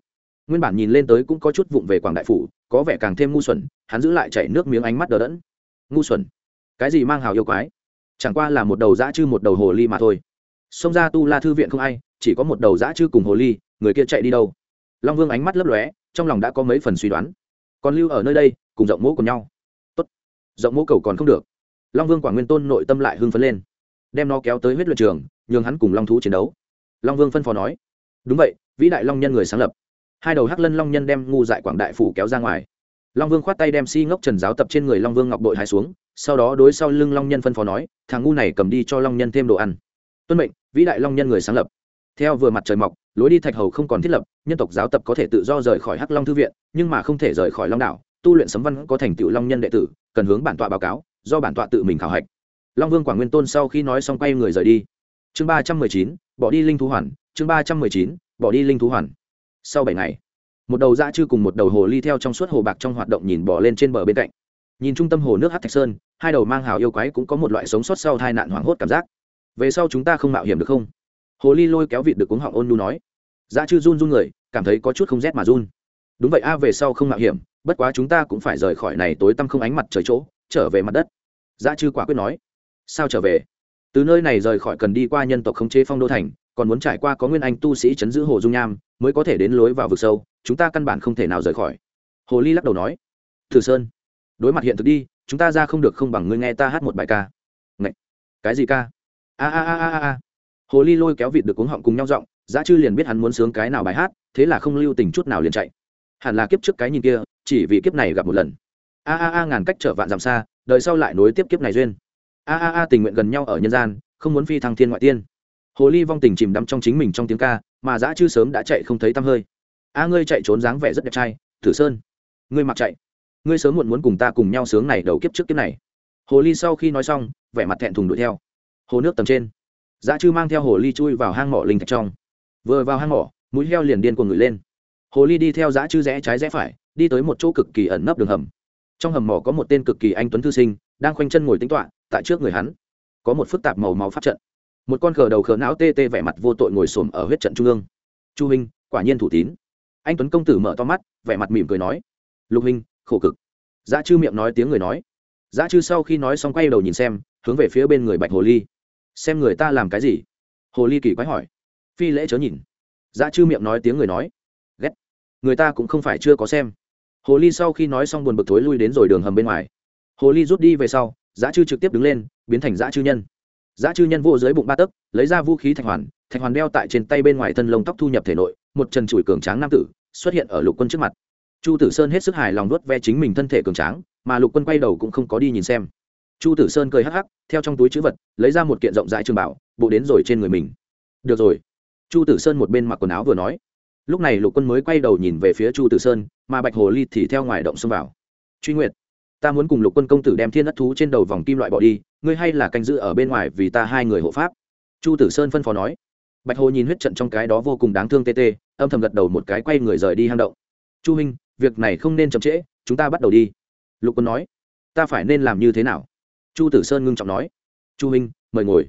nguyên bản nhìn lên tới cũng có chút vụng về quảng đại phủ, có vẻ càng thêm ngu xuẩn, hắn giữ lại chảy nước miếng ánh mắt đờ đẫn. Ngu xuẩn? Cái gì mang hào yêu quái? Chẳng qua là một đầu dã chư một đầu hồ ly mà thôi. Xông ra tu la thư viện không ai, chỉ có một đầu dã chư cùng hồ ly, người kia chạy đi đâu? Long vương ánh mắt lấp lóe, trong lòng đã có mấy phần suy đoán. Còn lưu ở nơi đây, cùng rộng mỗ cùng nhau. Tốt. Rộng mỗ cầu còn không được. Long vương quảng nguyên tôn nội tâm lại hưng phấn lên. Đem nó kéo tới huyết luyện trường, nhường hắn cùng long thú chiến đấu. Long vương phân phó nói. Đúng vậy, vĩ đại long nhân người sáng lập. Hai đầu hắc lân long nhân đem ngu dại quảng đại phủ kéo ra ngoài. Long vương khoát tay đem si ngốc trần giáo tập trên người long vương ngọc đội hai xuống, sau đó đối sau lưng long nhân phân phó nói, thằng ngu này cầm đi cho long nhân thêm đồ ăn. Tuân mệnh, vĩ đại long nhân người sáng lập theo vừa mặt trời mọc, lối đi thạch hầu không còn thiết lập, nhân tộc giáo tập có thể tự do rời khỏi hắc long thư viện, nhưng mà không thể rời khỏi long đảo. Tu luyện sấm văn có thành tựu long nhân đệ tử, cần hướng bản tọa báo cáo, do bản tọa tự mình khảo hạch. Long vương quảng nguyên tôn sau khi nói xong quay người rời đi. Chương ba trăm mười chín, bỏ đi linh thú hoàn, chương ba trăm mười chín, bỏ đi linh thú hoàn. Sau bảy ngày, một đầu dã chư cùng một đầu hồ ly theo trong suốt hồ bạc trong hoạt động nhìn bỏ lên trên bờ bên cạnh. Nhìn trung tâm hồ nước hát thạch sơn, hai đầu mang hào yêu quái cũng có một loại sống sót sau tai nạn hoảng hốt cảm giác. Về sau chúng ta không mạo hiểm được không? Hồ ly lôi kéo vịt được cuống họng ôn nu nói. Dã chư run run người, cảm thấy có chút không rét mà run. Đúng vậy a, về sau không mạo hiểm, bất quá chúng ta cũng phải rời khỏi này tối tăm không ánh mặt trời chỗ, trở về mặt đất. Dã chư quả quyết nói. Sao trở về? Từ nơi này rời khỏi cần đi qua nhân tộc khống chế phong đô thành, còn muốn trải qua có nguyên anh tu sĩ chấn giữ hồ dung nham, mới có thể đến lối vào vực sâu, chúng ta căn bản không thể nào rời khỏi. Hồ ly lắc đầu nói. Thử sơn, đối mặt hiện thực đi, chúng ta ra không được không bằng ngươi nghe ta hát một bài ca. Ngậy! cái gì ca? A a a a a hồ ly lôi kéo vịt được cuống họng cùng nhau giọng, giá chư liền biết hắn muốn sướng cái nào bài hát, thế là không lưu tình chút nào liền chạy. Hẳn là kiếp trước cái nhìn kia, chỉ vì kiếp này gặp một lần. A a a ngàn cách trở vạn dặm xa đợi sau lại nối tiếp kiếp này duyên. A a a tình nguyện gần nhau ở nhân gian, không muốn phi thăng thiên ngoại tiên. Hồ ly vong tình chìm đắm trong chính mình trong tiếng ca, mà dã chư sớm đã chạy không thấy tăm hơi. A ngươi chạy trốn dáng vẻ rất đẹp trai thử sơn. Ngươi mặc chạy. Ngươi sớm muộn muốn cùng ta cùng nhau sướng này đầu kiếp trước kiếp này. Hồ ly sau khi nói xong, vẻ mặt thẹn thùng đuổi theo. Hồ nước tầm trên dã chư mang theo hồ ly chui vào hang mỏ linh thạch trong. Vừa vào hang mỏ, mũi heo liền điên cuồng ngửi lên. Hồ ly đi theo dã chư rẽ trái rẽ phải, đi tới một chỗ cực kỳ ẩn nấp đường hầm. Trong hầm mỏ có một tên cực kỳ anh tuấn thư sinh, đang khoanh chân ngồi tính toạ tại trước người hắn. Có một phức tạp màu máu pháp trận. Một con cờ đầu khờ não tê tê vẻ mặt vô tội ngồi xổm ở huyết trận trung ương. Chu huynh quả nhiên thủ tín. Anh tuấn công tử mở to mắt, vẻ mặt mỉm cười nói. Lục huynh khổ cực. Dã chư miệng nói tiếng người nói. Dã chư sau khi nói xong quay đầu nhìn xem, hướng về phía bên người bạch hồ ly xem người ta làm cái gì? Hồ ly kỳ quái hỏi. Phi lễ chớ nhìn. Dã chư miệng nói tiếng người nói. Ghét. Người ta cũng không phải chưa có xem. Hồ ly sau khi nói xong buồn bực thối lui đến rồi đường hầm bên ngoài. Hồ ly rút đi về sau dã chư trực tiếp đứng lên, biến thành dã chư nhân. Dã chư nhân vô dưới bụng ba tấc, lấy ra vũ khí thạch hoàn thạch hoàn đeo tại trên tay bên ngoài thân lông tóc thu nhập thể nội, một trần chùi cường tráng nam tử, xuất hiện ở lục quân trước mặt. Chu tử sơn hết sức hài lòng nuốt ve chính mình thân thể cường tráng, mà lục quân quay đầu cũng không có đi nhìn xem chu tử sơn cười hắc hắc, theo trong túi chữ vật, lấy ra một kiện rộng rãi trường bảo, bộ đến rồi trên người mình. Được rồi. Chu tử sơn một bên mặc quần áo vừa nói. Lúc này lục quân mới quay đầu nhìn về phía chu tử sơn, mà bạch hồ ly thì theo ngoài động xông vào. Truy nguyệt, ta muốn cùng lục quân công tử đem thiên đất thú trên đầu vòng kim loại bỏ đi, ngươi hay là canh giữ ở bên ngoài vì ta hai người hộ pháp. Chu tử sơn phân phó nói. Bạch hồ nhìn huyết trận trong cái đó vô cùng đáng thương tê tê, âm thầm gật đầu một cái quay người rời đi hang động. Chu huynh, việc này không nên chậm trễ, chúng ta bắt đầu đi. Lục quân nói. Ta phải nên làm như thế nào? Chu tử sơn ngưng trọng nói. Chu Minh, mời ngồi.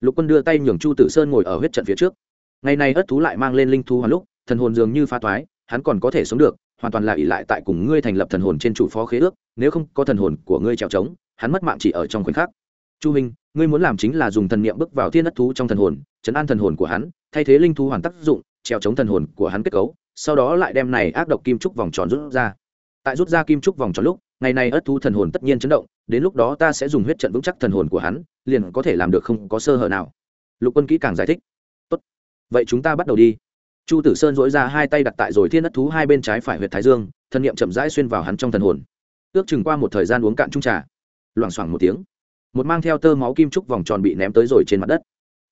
Lục quân đưa tay nhường chu tử sơn ngồi ở huyết trận phía trước. Ngày nay ất thú lại mang lên linh thú hoàn lúc thần hồn dường như pha toái hắn còn có thể sống được hoàn toàn là ỷ lại tại cùng ngươi thành lập thần hồn trên chủ phó khế ước nếu không có thần hồn của ngươi trèo trống hắn mất mạng chỉ ở trong khoảnh khắc. Chu minh ngươi muốn làm chính là dùng thần niệm bước vào thiên đất thú trong thần hồn chấn an thần hồn của hắn thay thế linh thú hoàn tác dụng trèo chống thần hồn của hắn kết cấu sau đó lại đem này ác độc kim trúc vòng tròn rút ra. Tại rút ra kim trúc vòng tròn lúc ngày này ất thú thần hồn tất nhiên chấn động, đến lúc đó ta sẽ dùng huyết trận vững chắc thần hồn của hắn, liền có thể làm được không có sơ hở nào. Lục quân kỹ càng giải thích. Tốt. Vậy chúng ta bắt đầu đi. Chu tử sơn dỗi ra hai tay đặt tại rồi thiên ất thú hai bên trái phải huyệt thái dương thần niệm chậm rãi xuyên vào hắn trong thần hồn. Ước chừng qua một thời gian uống cạn trung trà. Loảng xoảng một tiếng. Một mang theo tơ máu kim trúc vòng tròn bị ném tới rồi trên mặt đất.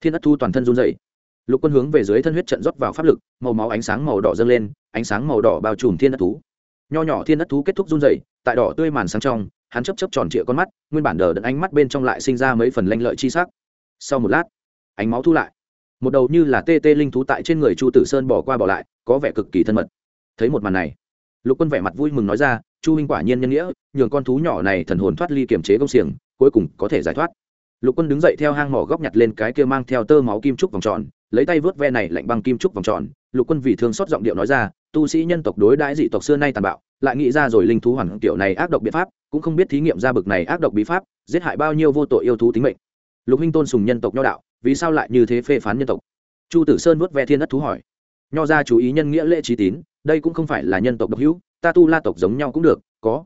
Thiên ất thu toàn thân run dậy lục quân hướng về dưới thân huyết trận rót vào pháp lực, màu máu ánh sáng màu đỏ dâng lên, ánh sáng màu đỏ bao trùm thiên ất thú nho nhỏ thiên đất thú kết thúc run dậy tại đỏ tươi màn sáng trong, hắn chấp chấp tròn trịa con mắt, nguyên bản đờ đẫn ánh mắt bên trong lại sinh ra mấy phần lanh lợi chi sắc. Sau một lát, ánh máu thu lại. Một đầu như là tê tê linh thú tại trên người chu tử sơn bỏ qua bỏ lại, có vẻ cực kỳ thân mật. Thấy một màn này, lục quân vẻ mặt vui mừng nói ra, chu minh quả nhiên nhân nghĩa, nhường con thú nhỏ này thần hồn thoát ly kiềm chế công xiềng, cuối cùng có thể giải thoát. Lục quân đứng dậy theo hang mỏ góc nhặt lên cái kia mang theo tơ máu kim trúc vòng tròn, lấy tay vớt ve này lạnh băng kim trúc vòng tròn lục quân vì thương xót giọng điệu nói ra, tu sĩ nhân tộc đối đãi dị tộc xưa nay tàn bạo, lại nghĩ ra rồi linh thú hoàn tiểu này ác độc biện pháp, cũng không biết thí nghiệm ra bực này ác độc bí pháp, giết hại bao nhiêu vô tội yêu thú tính mệnh. Lục huynh tôn sùng nhân tộc nho đạo, vì sao lại như thế phê phán nhân tộc? Chu tử sơn vuốt ve thiên đất thú hỏi. Nho ra chú ý nhân nghĩa lễ trí tín, đây cũng không phải là nhân tộc độc hữu, ta tu la tộc giống nhau cũng được, có.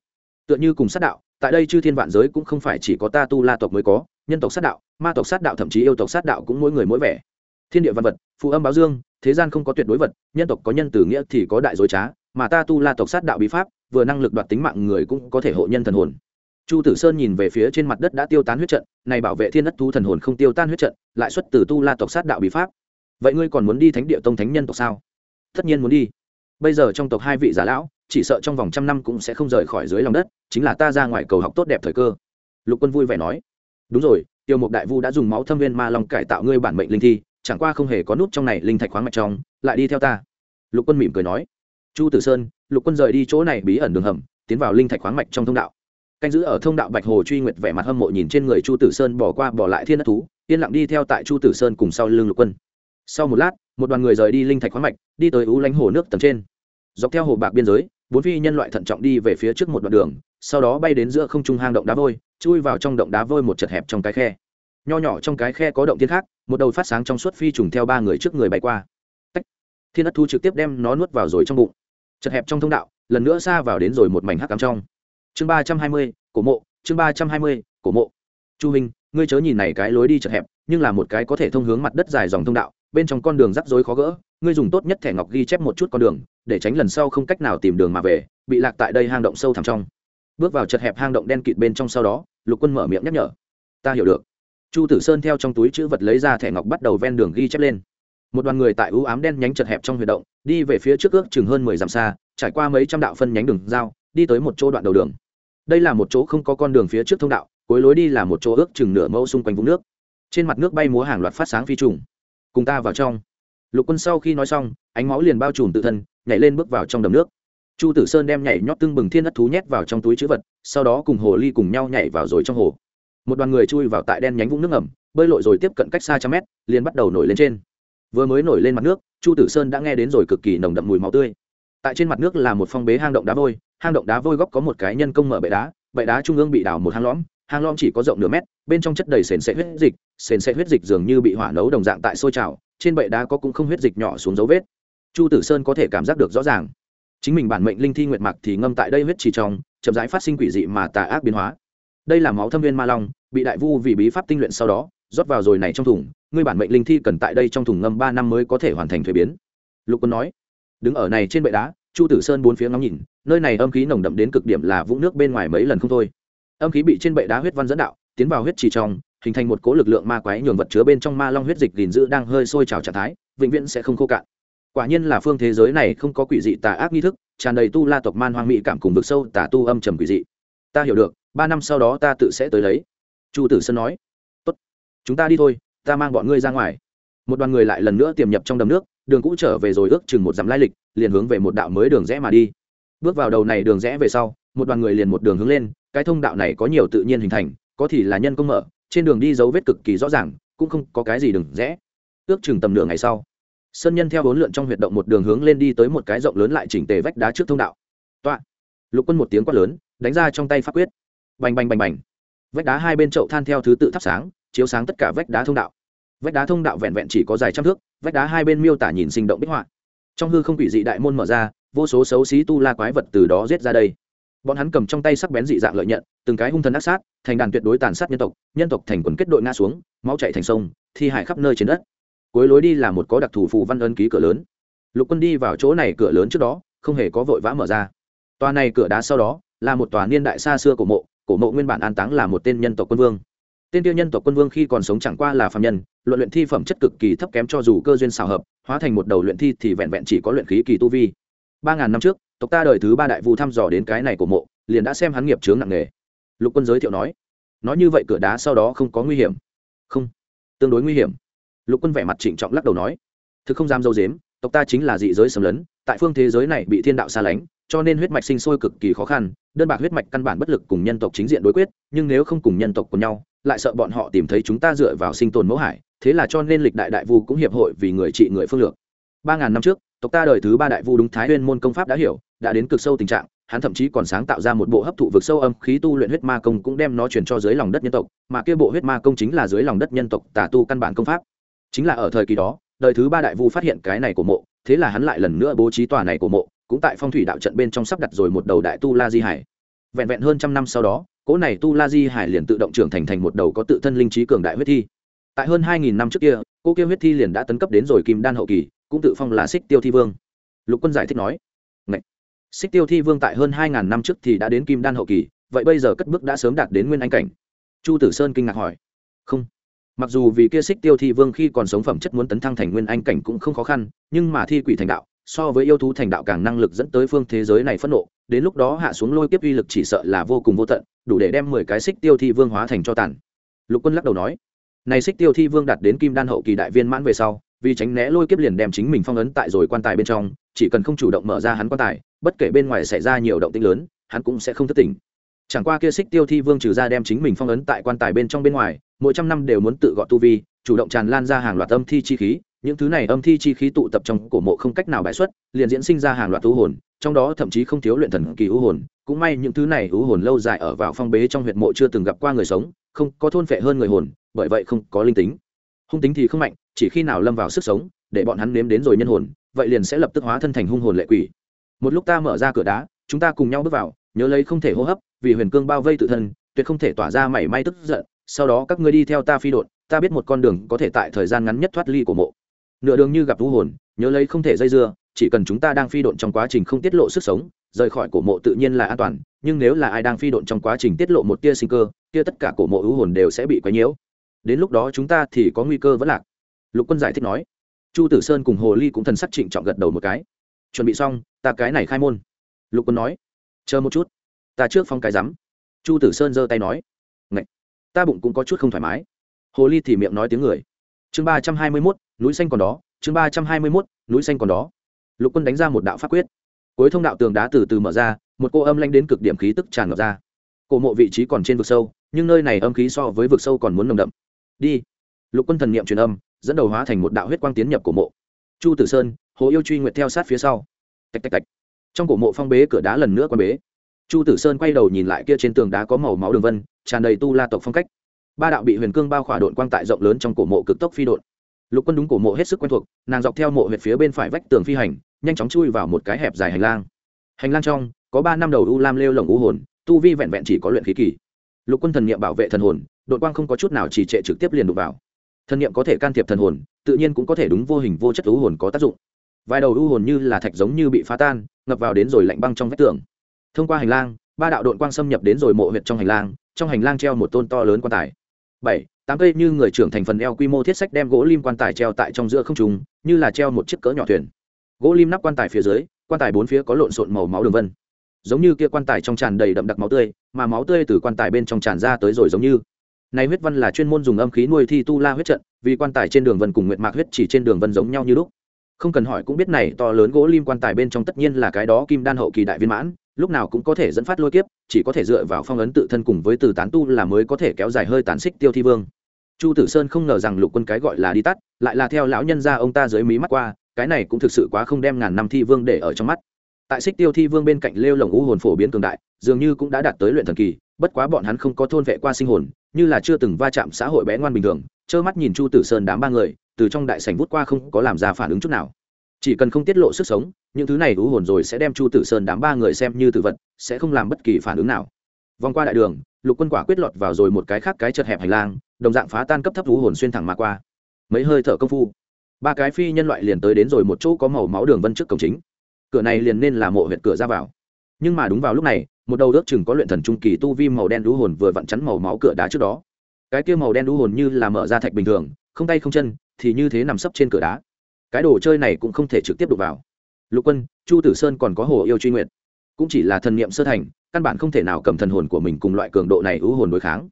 Tựa như cùng sát đạo, tại đây chư thiên vạn giới cũng không phải chỉ có ta tu la tộc mới có, nhân tộc sát đạo, ma tộc sát đạo thậm chí yêu tộc sát đạo cũng mỗi người mỗi vẻ. Thiên địa văn vật phụ âm báo dương thế gian không có tuyệt đối vật, nhân tộc có nhân tử nghĩa thì có đại dối trá, mà ta tu la tộc sát đạo bí pháp, vừa năng lực đoạt tính mạng người cũng có thể hộ nhân thần hồn. Chu tử sơn nhìn về phía trên mặt đất đã tiêu tán huyết trận, này bảo vệ thiên đất thu thần hồn không tiêu tan huyết trận, lại xuất từ tu la tộc sát đạo bí pháp. Vậy ngươi còn muốn đi thánh địa tông thánh nhân tộc sao? Tất nhiên muốn đi. Bây giờ trong tộc hai vị giả lão, chỉ sợ trong vòng trăm năm cũng sẽ không rời khỏi dưới lòng đất, chính là ta ra ngoài cầu học tốt đẹp thời cơ. Lục quân vui vẻ nói. Đúng rồi, tiêu mục đại vu đã dùng máu thâm viên ma long cải tạo ngươi bản mệnh linh thi chẳng qua không hề có nút trong này linh thạch khoáng mạch trong, lại đi theo ta. Lục quân mỉm cười nói. Chu tử sơn, lục quân rời đi chỗ này bí ẩn đường hầm, tiến vào linh thạch khoáng mạch trong thông đạo. Canh giữ ở thông đạo bạch hồ truy nguyệt vẻ mặt hâm mộ nhìn trên người chu tử sơn bỏ qua bỏ lại thiên đất thú, yên lặng đi theo tại chu tử sơn cùng sau lưng lục quân. Sau một lát, một đoàn người rời đi linh thạch khoáng mạch, đi tới ú lánh hồ nước tầng trên. Dọc theo hồ bạc biên giới, bốn phi nhân loại thận trọng đi về phía trước một đoạn đường, sau đó bay đến giữa không trung hang động đá vôi, chui vào trong động đá vôi một chật hẹp trong cái khe nho nhỏ trong cái khe có động thiên khác, một đầu phát sáng trong suốt phi trùng theo ba người trước người bay qua. Tách. thiên ất thu trực tiếp đem nó nuốt vào rồi trong bụng. Chật hẹp trong thông đạo, lần nữa xa vào đến rồi một mảnh hắc cắm trong. Chương ba trăm hai mươi, cổ mộ, chương ba trăm hai mươi, cổ mộ. Chu hình ngươi chớ nhìn này cái lối đi chật hẹp, nhưng là một cái có thể thông hướng mặt đất dài dòng thông đạo, bên trong con đường rắc rối khó gỡ, ngươi dùng tốt nhất thẻ ngọc ghi chép một chút con đường, để tránh lần sau không cách nào tìm đường mà về, bị lạc tại đây hang động sâu thẳm trong. Bước vào chật hẹp hang động đen kịt bên trong sau đó, lục quân mở miệng nhắc nhở. Ta hiểu được chu tử sơn theo trong túi chữ vật lấy ra thẻ ngọc bắt đầu ven đường ghi chép lên. Một đoàn người tại ưu ám đen nhánh chật hẹp trong huy động, đi về phía trước ước chừng hơn mười dặm xa, trải qua mấy trăm đạo phân nhánh đường giao, đi tới một chỗ đoạn đầu đường. Đây là một chỗ không có con đường phía trước thông đạo, cuối lối đi là một chỗ ước chừng nửa mẫu xung quanh vũng nước. Trên mặt nước bay múa hàng loạt phát sáng phi trùng. Cùng ta vào trong. Lục quân sau khi nói xong, ánh máu liền bao trùm tự thân, nhảy lên bước vào trong đầm nước. Chu tử sơn đem nhảy nhót tưng bừng thiên đất thú nhét vào trong túi chữ vật, sau đó cùng hồ ly cùng nhau nhảy vào rồi trong hồ một đoàn người chui vào tại đen nhánh vũng nước ngầm, bơi lội rồi tiếp cận cách xa trăm mét liền bắt đầu nổi lên trên. Vừa mới nổi lên mặt nước chu tử sơn đã nghe đến rồi cực kỳ nồng đậm mùi máu tươi. Tại trên mặt nước là một phong bế hang động đá vôi hang động đá vôi góc có một cái nhân công mở bệ đá bệ đá trung ương bị đào một hang lõm hang lõm chỉ có rộng nửa mét bên trong chất đầy sền sệt huyết dịch sền sệt huyết dịch dường như bị hỏa nấu đồng dạng tại sôi trào trên bệ đá có cũng không huyết dịch nhỏ xuống dấu vết. Chu tử sơn có thể cảm giác được rõ ràng. Chính mình bản mệnh linh thi nguyệt mặc thì ngâm tại đây huyết trì trong chậm rãi phát sinh quỷ dị mà tà ác biến hóa đây là máu thâm viên ma long, bị đại vu vì bí pháp tinh luyện sau đó, rót vào rồi này trong thùng. Ngươi bản mệnh linh thi cần tại đây trong thùng ngâm ba năm mới có thể hoàn thành thuế biến. Lục quân nói. Đứng ở này trên bệ đá, chu tử sơn bốn phía ngắm nhìn, nơi này âm khí nồng đậm đến cực điểm là vũng nước bên ngoài mấy lần không thôi. Âm khí bị trên bệ đá huyết văn dẫn đạo, tiến vào huyết trì trong, hình thành một cố lực lượng ma quái nhường vật chứa bên trong ma long huyết dịch gìn giữ đang hơi sôi trào trạng thái, vĩnh viễn sẽ không khô cạn. Quả nhiên là phương thế giới này không có quỷ dị tà ác nghi thức, tràn đầy tu la tộc man hoang mỹ cảm cùng vực sâu tà tu âm trầm quỷ dị. Ta hiểu được ba năm sau đó ta tự sẽ tới lấy. Chu tử sơn nói. Tốt. Chúng ta đi thôi, ta mang bọn ngươi ra ngoài. Một đoàn người lại lần nữa tiềm nhập trong đầm nước, đường cũ trở về rồi ước chừng một dặm lai lịch, liền hướng về một đạo mới đường rẽ mà đi. Bước vào đầu này đường rẽ về sau, một đoàn người liền một đường hướng lên, cái thông đạo này có nhiều tự nhiên hình thành, có thì là nhân công mở, trên đường đi dấu vết cực kỳ rõ ràng, cũng không có cái gì đừng rẽ. Ước chừng tầm nửa ngày sau, sơn nhân theo bốn lượn trong huyệt động một đường hướng lên đi tới một cái rộng lớn lại chỉnh tề vách đá trước thông đạo. Toạ. Lục quân một tiếng quát lớn, đánh ra trong tay pháp quyết bành bành bành bành. Vách đá hai bên chậu than theo thứ tự thắp sáng, chiếu sáng tất cả vách đá thông đạo. Vách đá thông đạo vẹn vẹn chỉ có dài trăm thước, vách đá hai bên miêu tả nhìn sinh động bích họa. Trong hư không quỷ dị đại môn mở ra, vô số xấu xí tu la quái vật từ đó giết ra đây. Bọn hắn cầm trong tay sắc bén dị dạng lợi nhận, từng cái hung thần ác sát, thành đàn tuyệt đối tàn sát nhân tộc nhân tộc thành quần kết đội ngã xuống, máu chạy thành sông, thi hại khắp nơi trên đất. Cuối lối đi là một có đặc thù phù văn ân ký cửa lớn. Lục quân đi vào chỗ này cửa lớn trước đó, không hề có vội vã mở ra. Tòa này cửa đá sau đó, là một tòa niên đại xa xưa của mộ cổ mộ nguyên bản an táng là một tên nhân tộc quân vương. Tên tiêu nhân tộc quân vương khi còn sống chẳng qua là phạm nhân, luận luyện thi phẩm chất cực kỳ thấp kém cho dù cơ duyên xào hợp, hóa thành một đầu luyện thi thì vẹn vẹn chỉ có luyện khí kỳ tu vi. Ba ngàn năm trước, tộc ta đời thứ ba đại vu thăm dò đến cái này của mộ, liền đã xem hắn nghiệp chướng nặng nề. Lục quân giới thiệu nói nói như vậy cửa đá sau đó không có nguy hiểm. Không, tương đối nguy hiểm. Lục quân vẻ mặt trịnh trọng lắc đầu nói, thực không dám dâu dếm, tộc ta chính là dị giới sầm lấn, tại phương thế giới này bị thiên đạo xa lánh cho nên huyết mạch sinh sôi cực kỳ khó khăn, đơn bạc huyết mạch căn bản bất lực cùng nhân tộc chính diện đối quyết, nhưng nếu không cùng nhân tộc của nhau, lại sợ bọn họ tìm thấy chúng ta dựa vào sinh tồn mẫu hải, thế là cho nên lịch đại đại vu cũng hiệp hội vì người trị người phương lược. Ba ngàn năm trước, tộc ta đời thứ ba đại vu đúng thái nguyên môn công pháp đã hiểu, đã đến cực sâu tình trạng, hắn thậm chí còn sáng tạo ra một bộ hấp thụ vực sâu âm khí tu luyện huyết ma công cũng đem nó truyền cho dưới lòng đất nhân tộc, mà kia bộ huyết ma công chính là dưới lòng đất nhân tộc tà tu căn bản công pháp. Chính là ở thời kỳ đó, đời thứ ba đại vu phát hiện cái này của mộ, thế là hắn lại lần nữa bố trí tòa này của mộ cũng tại phong thủy đạo trận bên trong sắp đặt rồi một đầu đại tu la di hải. Vẹn vẹn hơn trăm năm sau đó, cỗ này tu la di hải liền tự động trưởng thành thành một đầu có tự thân linh trí cường đại huyết thi. Tại hơn hai nghìn năm trước kia, cô kia huyết thi liền đã tấn cấp đến rồi kim đan hậu kỳ, cũng tự phong là xích tiêu thi vương. Lục quân giải thích nói Ngậy! xích tiêu thi vương tại hơn hai ngàn năm trước thì đã đến kim đan hậu kỳ, vậy bây giờ cất bước đã sớm đạt đến nguyên anh cảnh. Chu tử sơn kinh ngạc hỏi, không, mặc dù vì kia xích tiêu thi vương khi còn sống phẩm chất muốn tấn thăng thành nguyên anh cảnh cũng không khó khăn, nhưng mà thi quỷ thành đạo so với yêu thú thành đạo càng năng lực dẫn tới phương thế giới này phẫn nộ, đến lúc đó hạ xuống lôi kiếp uy lực chỉ sợ là vô cùng vô tận, đủ để đem mười cái xích tiêu thi vương hóa thành cho tàn lục quân lắc đầu nói, này xích tiêu thi vương đạt đến kim đan hậu kỳ đại viên mãn về sau, vì tránh né lôi kiếp liền đem chính mình phong ấn tại rồi quan tài bên trong, chỉ cần không chủ động mở ra hắn quan tài, bất kể bên ngoài xảy ra nhiều động tĩnh lớn, hắn cũng sẽ không thất tình. chẳng qua kia xích tiêu thi vương trừ ra đem chính mình phong ấn tại quan tài bên trong bên ngoài, mỗi trăm năm đều muốn tự gọi tu vi, chủ động tràn lan ra hàng loạt âm thi chi khí những thứ này âm thi chi khí tụ tập trong cổ mộ không cách nào bãi xuất, liền diễn sinh ra hàng loạt thú hồn, trong đó thậm chí không thiếu luyện thần kỳ u hồn. Cũng may những thứ này u hồn lâu dài ở vào phong bế trong huyệt mộ chưa từng gặp qua người sống, không có thôn phệ hơn người hồn, bởi vậy không có linh tính. Hung tính thì không mạnh, chỉ khi nào lâm vào sức sống, để bọn hắn nếm đến rồi nhân hồn, vậy liền sẽ lập tức hóa thân thành hung hồn lệ quỷ. Một lúc ta mở ra cửa đá, chúng ta cùng nhau bước vào, nhớ lấy không thể hô hấp, vì huyền cương bao vây tự thân, tuyệt không thể tỏa ra mảy may tức giận. Sau đó các ngươi đi theo ta phi đột ta biết một con đường có thể tại thời gian ngắn nhất thoát ly của mộ nửa đường như gặp thú hồn, nhớ lấy không thể dây dưa, chỉ cần chúng ta đang phi độn trong quá trình không tiết lộ sức sống, rời khỏi cổ mộ tự nhiên là an toàn, nhưng nếu là ai đang phi độn trong quá trình tiết lộ một tia sinh cơ tia tất cả cổ mộ ưu hồn đều sẽ bị quấy nhiễu. Đến lúc đó chúng ta thì có nguy cơ vẫn lạc. Lục quân giải thích nói. Chu tử sơn cùng hồ ly cũng thần sắc trịnh trọng gật đầu một cái. Chuẩn bị xong, ta cái này khai môn. Lục quân nói. Chờ một chút, ta trước phong cái rắm. Chu tử sơn giơ tay nói. Ngậy! ta bụng cũng có chút không thoải mái. Hồ ly thì miệng nói tiếng người. Chương ba trăm hai mươi mốt núi xanh còn đó, chương ba trăm hai mươi mốt, núi xanh còn đó. Lục quân đánh ra một đạo pháp quyết. Cuối thông đạo tường đá từ từ mở ra, một cô âm lanh đến cực điểm khí tức tràn ngập ra. Cổ mộ vị trí còn trên vực sâu, nhưng nơi này âm khí so với vực sâu còn muốn nồng đậm. Đi. Lục quân thần niệm truyền âm, dẫn đầu hóa thành một đạo huyết quang tiến nhập cổ mộ. Chu tử sơn, hồ yêu truy nguyệt theo sát phía sau. Tạch tạch tạch. Trong cổ mộ phong bế cửa đá lần nữa quan bế. Chu tử sơn quay đầu nhìn lại kia trên tường đá có màu máu đường vân, tràn đầy tu la tộc phong cách. Ba đạo bị huyền cương bao khỏa đội quang tại rộng lớn trong cổ mộ cực tốc phi đội lục quân đúng cổ mộ hết sức quen thuộc, nàng dọc theo mộ huyệt phía bên phải vách tường phi hành, nhanh chóng chui vào một cái hẹp dài hành lang. Hành lang trong, có ba năm đầu u lam lêu lồng u hồn, tu vi vẹn vẹn chỉ có luyện khí kỳ. Lục quân thần niệm bảo vệ thần hồn đội quang không có chút nào chỉ trệ trực tiếp liền đục vào. Thần niệm có thể can thiệp thần hồn, tự nhiên cũng có thể đúng vô hình vô chất u hồn có tác dụng. Vài đầu u hồn như là thạch giống như bị phá tan, ngập vào đến rồi lạnh băng trong vách tường. Thông qua hành lang, ba đạo đội quang xâm nhập đến rồi mộ huyệt trong hành lang, trong hành lang treo một tôn to lớn quan tài bảy, tám cây như người trưởng thành phần eo quy mô thiết sách đem gỗ lim quan tài treo tại trong giữa không trùng như là treo một chiếc cỡ nhỏ thuyền. Gỗ lim nắp quan tài phía dưới, quan tài bốn phía có lộn xộn màu máu đường vân. Giống như kia quan tài trong tràn đầy đậm đặc máu tươi, mà máu tươi từ quan tài bên trong tràn ra tới rồi giống như. Này huyết văn là chuyên môn dùng âm khí nuôi thi tu la huyết trận, vì quan tài trên đường vân cùng nguyệt mạc huyết chỉ trên đường vân giống nhau như lúc. Không cần hỏi cũng biết này to lớn gỗ lim quan tài bên trong tất nhiên là cái đó kim đan hậu kỳ đại viên mãn lúc nào cũng có thể dẫn phát lôi kiếp, chỉ có thể dựa vào phong ấn tự thân cùng với từ tán tu là mới có thể kéo dài hơi tán xích tiêu thi vương. Chu tử sơn không ngờ rằng lục quân cái gọi là đi tắt, lại là theo lão nhân gia ông ta dưới mí mắt qua, cái này cũng thực sự quá không đem ngàn năm thi vương để ở trong mắt. Tại xích tiêu thi vương bên cạnh lêu lồng u hồn phổ biến cường đại, dường như cũng đã đạt tới luyện thần kỳ, bất quá bọn hắn không có thôn vệ qua sinh hồn, như là chưa từng va chạm xã hội bé ngoan bình thường, trơ mắt nhìn chu tử sơn đám ba người, từ trong đại sảnh vút qua không có làm ra phản ứng chút nào chỉ cần không tiết lộ sức sống, những thứ này u hồn rồi sẽ đem chu tử sơn đám ba người xem như tử vật, sẽ không làm bất kỳ phản ứng nào. Vòng qua đại đường, lục quân quả quyết lọt vào rồi một cái khác cái chật hẹp hành lang, đồng dạng phá tan cấp thấp u hồn xuyên thẳng mà qua. Mấy hơi thở công phu, ba cái phi nhân loại liền tới đến rồi một chỗ có màu máu đường vân trước cổng chính. Cửa này liền nên là mộ huyện cửa ra vào. Nhưng mà đúng vào lúc này, một đầu ước chừng có luyện thần trung kỳ tu vi màu đen đũ hồn vừa vặn chắn màu máu cửa đá trước đó. Cái kia màu đen đũ hồn như là mở ra thạch bình thường, không tay không chân, thì như thế nằm sấp trên cửa đá cái đồ chơi này cũng không thể trực tiếp đụng vào. Lục quân, chu tử sơn còn có hồ yêu truy nguyện cũng chỉ là thần niệm sơ thành, căn bản không thể nào cầm thần hồn của mình cùng loại cường độ này ưu hồn đối kháng.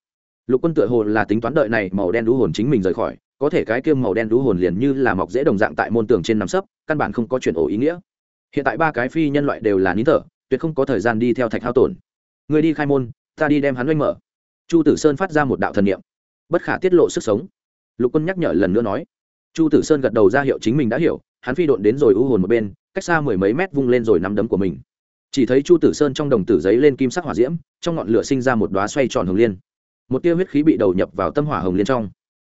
Lục quân tựa hồ là tính toán đợi này màu đen ưu hồn chính mình rời khỏi, có thể cái kia màu đen ưu hồn liền như là mọc dễ đồng dạng tại môn tường trên nằm sấp, căn bản không có chuyển ổ ý nghĩa. Hiện tại ba cái phi nhân loại đều là nín thở, tuyệt không có thời gian đi theo thạch hao tổn. Người đi khai môn, ta đi đem hắn oanh mở. Chu tử sơn phát ra một đạo thần niệm. Bất khả tiết lộ sức sống. Lục quân nhắc nhở lần nữa nói chu tử sơn gật đầu ra hiệu chính mình đã hiểu, hắn phi độn đến rồi u hồn một bên, cách xa mười mấy mét vung lên rồi nắm đấm của mình. Chỉ thấy chu tử sơn trong đồng tử giấy lên kim sắc hỏa diễm, trong ngọn lửa sinh ra một đoá xoay tròn hồng liên. Một tia huyết khí bị đầu nhập vào tâm hỏa hồng liên trong.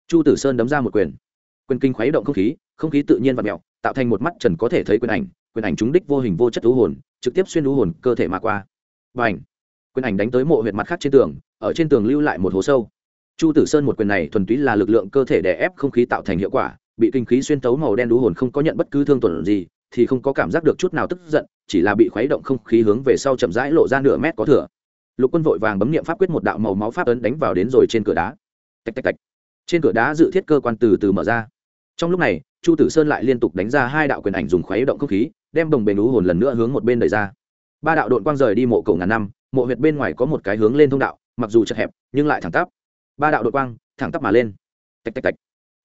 Chu tử sơn đấm ra một quyền. Quyền kinh khuấy động không khí không khí tự nhiên và mẹo tạo thành một mắt trần có thể thấy quyền ảnh quyền ảnh trúng đích vô hình vô chất u hồn, trực tiếp xuyên u hồn cơ thể mà qua. Và ảnh quyền ảnh đánh tới mộ huyệt mặt khác trên tường, ở trên tường lưu lại một hố sâu. Chu tử sơn một quyền này thuần túy là lực lượng cơ thể đè ép không khí tạo thành hiệu quả bị kinh khí xuyên tấu màu đen đú hồn không có nhận bất cứ thương tổn gì, thì không có cảm giác được chút nào tức giận, chỉ là bị khuấy động không khí hướng về sau chậm rãi lộ ra nửa mét có thừa. Lục quân vội vàng bấm nghiệm pháp quyết một đạo màu máu pháp ấn đánh vào đến rồi trên cửa đá. Tạch tạch tạch. Trên cửa đá dự thiết cơ quan từ từ mở ra. Trong lúc này, chu tử sơn lại liên tục đánh ra hai đạo quyền ảnh dùng khuấy động không khí, đem đồng bền đú hồn lần nữa hướng một bên đẩy ra. Ba đạo đội quang rời đi mộ cầu ngàn năm, mộ huyệt bên ngoài có một cái hướng lên thông đạo, mặc dù chật hẹp, nhưng lại thẳng tắp. Ba đạo đội quang thẳng tắp mà lên. Tạch tạch tạch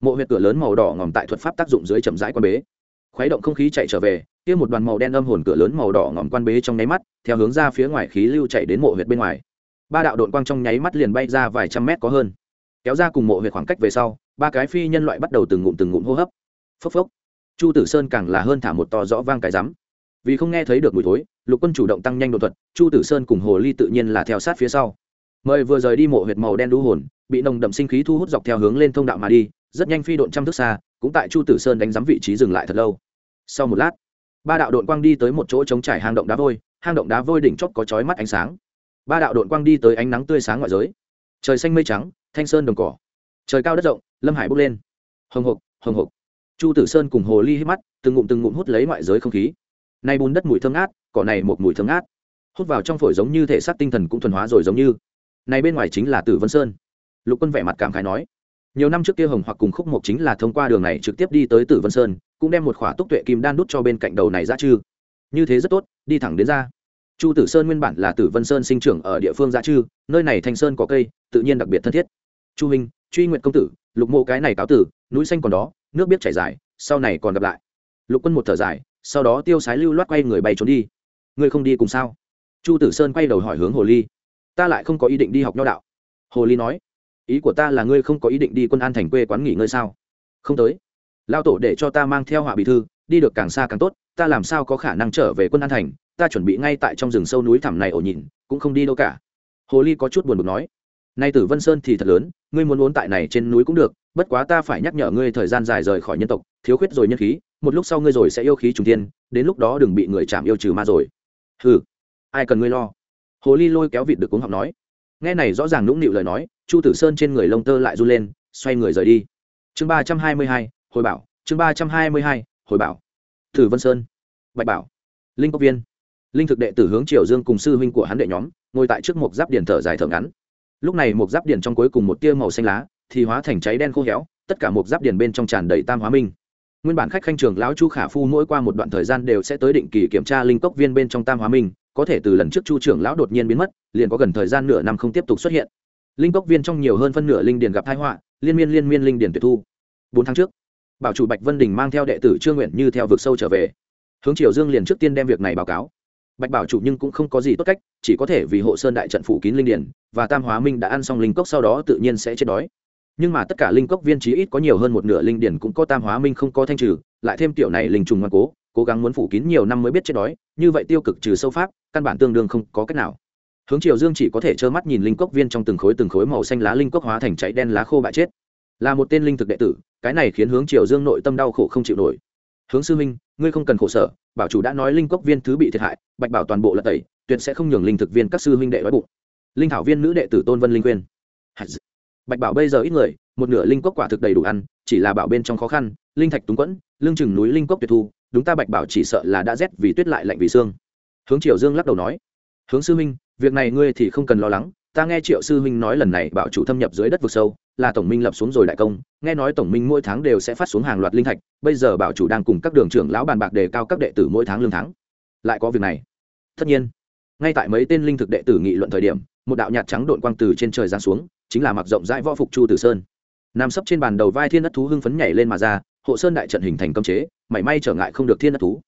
mộ huyệt cửa lớn màu đỏ ngòm tại thuật pháp tác dụng dưới chậm rãi quan bế. Khuấy động không khí chạy trở về, kia một đoàn màu đen âm hồn cửa lớn màu đỏ ngòm quan bế trong nháy mắt, theo hướng ra phía ngoài khí lưu chạy đến mộ huyệt bên ngoài. Ba đạo đội quang trong nháy mắt liền bay ra vài trăm mét có hơn. Kéo ra cùng mộ huyệt khoảng cách về sau, ba cái phi nhân loại bắt đầu từng ngụm từng ngụm hô hấp. Phốc phốc. Chu tử sơn càng là hơn thả một to rõ vang cái rắm. Vì không nghe thấy được mùi thối, lục quân chủ động tăng nhanh độ thuật, chu tử sơn cùng hồ ly tự nhiên là theo sát phía sau. Mời vừa rời đi mộ huyệt màu đen đu hồn, bị nồng đậm sinh khí thu hút dọc theo hướng lên thông đạo mà đi rất nhanh phi độn trăm thước xa, cũng tại chu tử sơn đánh giám vị trí dừng lại thật lâu. Sau một lát, ba đạo đội quang đi tới một chỗ trống trải hang động đá vôi, hang động đá vôi đỉnh chót có chói mắt ánh sáng. Ba đạo đội quang đi tới ánh nắng tươi sáng ngoại giới. Trời xanh mây trắng, thanh sơn đồng cỏ. Trời cao đất rộng, lâm hải bốc lên. Hồng hộc hồng hộc. Chu tử sơn cùng hồ ly hít mắt, từng ngụm từng ngụm hút lấy ngoại giới không khí. Nay bùn đất mùi thơm ngát, cỏ này một mùi thơm ngát. Hút vào trong phổi giống như thể xác tinh thần cũng thuần hóa rồi giống như. Này bên ngoài chính là tử vân sơn. Lục quân vẻ mặt cảm khái nói nhiều năm trước kia hồng hoặc cùng khúc mộc chính là thông qua đường này trực tiếp đi tới tử vân sơn, cũng đem một khỏa túc tuệ kim đan đút cho bên cạnh đầu này ra chư. Như thế rất tốt, đi thẳng đến ra. Chu tử sơn nguyên bản là tử vân sơn sinh trưởng ở địa phương ra chư, nơi này thanh sơn có cây, tự nhiên đặc biệt thân thiết. Chu minh, truy nguyện công tử, lục mộ cái này cáo tử, núi xanh còn đó, nước biết chảy dài, sau này còn gặp lại. Lục quân một thở dài, sau đó tiêu sái lưu loát quay người bay trốn đi. Ngươi không đi cùng sao? Chu tử sơn quay đầu hỏi hướng hồ ly. Ta lại không có ý định đi học nho đạo. Hồ ly nói ý của ta là ngươi không có ý định đi quân an thành quê quán nghỉ ngơi sao? Không tới. Lao tổ để cho ta mang theo họa bị thư, đi được càng xa càng tốt, ta làm sao có khả năng trở về quân an thành? Ta chuẩn bị ngay tại trong rừng sâu núi thẳm này ổ nhìn cũng không đi đâu cả. Hồ ly có chút buồn bực nói, nay tử vân sơn thì thật lớn, ngươi muốn muốn tại này trên núi cũng được, bất quá ta phải nhắc nhở ngươi thời gian dài rời khỏi nhân tộc, thiếu khuyết rồi nhân khí, một lúc sau ngươi rồi sẽ yêu khí trùng tiên đến lúc đó đừng bị người chạm yêu trừ ma rồi. Ừ ai cần ngươi lo? Hồ ly lôi kéo vịt được cuống học nói nghe này rõ ràng nũng nịu lời nói, chu tử sơn trên người lông tơ lại run lên, xoay người rời đi. Chương ba trăm hai mươi hai, hồi bảo, chương ba trăm hai mươi hai, hồi bảo. Thử vân sơn, bạch bảo, linh cốc viên. Linh thực đệ tử hướng triều dương cùng sư huynh của hắn đệ nhóm, ngồi tại trước một giáp điện thở dài thở ngắn. Lúc này một giáp điện trong cuối cùng một tia màu xanh lá, thì hóa thành cháy đen khô héo, tất cả một giáp điện bên trong tràn đầy tam hóa minh. Nguyên bản khách khanh trường lão chu khả phu mỗi qua một đoạn thời gian đều sẽ tới định kỳ kiểm tra linh cốc viên bên trong tam hóa minh có thể từ lần trước chu trưởng lão đột nhiên biến mất, liền có gần thời gian nửa năm không tiếp tục xuất hiện. Linh cốc viên trong nhiều hơn phân nửa linh điền gặp thái họa, liên miên liên miên linh điền tuyệt thu. Bốn tháng trước, bảo chủ bạch vân đình mang theo đệ tử trương nguyện như theo vực sâu trở về. Hướng triều dương liền trước tiên đem việc này báo cáo. Bạch bảo chủ nhưng cũng không có gì tốt cách, chỉ có thể vì hộ sơn đại trận phủ kín linh điền, và tam hóa minh đã ăn xong linh cốc sau đó tự nhiên sẽ chết đói. Nhưng mà tất cả linh cốc viên chí ít có nhiều hơn một nửa linh điển cũng có tam hóa minh không có thanh trừ, lại thêm tiểu này linh trùng ngoan cố cố gắng muốn phủ kín nhiều năm mới biết chết đói, như vậy tiêu cực trừ sâu pháp, căn bản tương đương không có cách nào. Hướng triều dương chỉ có thể trơ mắt nhìn linh cốc viên trong từng khối từng khối màu xanh lá linh cốc hóa thành cháy đen lá khô bại chết. Là một tên linh thực đệ tử, cái này khiến hướng triều dương nội tâm đau khổ không chịu nổi. Hướng sư minh ngươi không cần khổ sở, bảo chủ đã nói linh cốc viên thứ bị thiệt hại, bạch bảo toàn bộ là tẩy, tuyệt sẽ không nhường linh thực viên các sư huynh đệ đói bụng. Linh thảo viên nữ đệ tử tôn vân linh quyên bạch bảo bây giờ ít người, một nửa linh cốc quả thực đầy đủ ăn, chỉ là bảo bên trong khó khăn, linh thạch túng quẫn lương chừng núi linh cốc tuyệt thu đúng ta bạch bảo chỉ sợ là đã rét vì tuyết lại lạnh vì xương. Hướng Triệu dương lắc đầu nói hướng sư Minh, việc này ngươi thì không cần lo lắng. Ta nghe triệu sư Minh nói lần này bảo chủ thâm nhập dưới đất vực sâu là tổng minh lập xuống rồi đại công. Nghe nói tổng minh mỗi tháng đều sẽ phát xuống hàng loạt linh thạch. Bây giờ bảo chủ đang cùng các đường trưởng lão bàn bạc đề cao các đệ tử mỗi tháng lương tháng. Lại có việc này. Tất nhiên ngay tại mấy tên linh thực đệ tử nghị luận thời điểm một đạo nhạt trắng đội quang từ trên trời giáng xuống chính là mặc rộng rãi võ phục chu tử sơn. Nằm sấp trên bàn đầu vai thiên đất thú hưng phấn nhảy lên mà ra hộ sơn đại trận hình thành cấm chế, mảy may trở ngại không được thiên đất thú.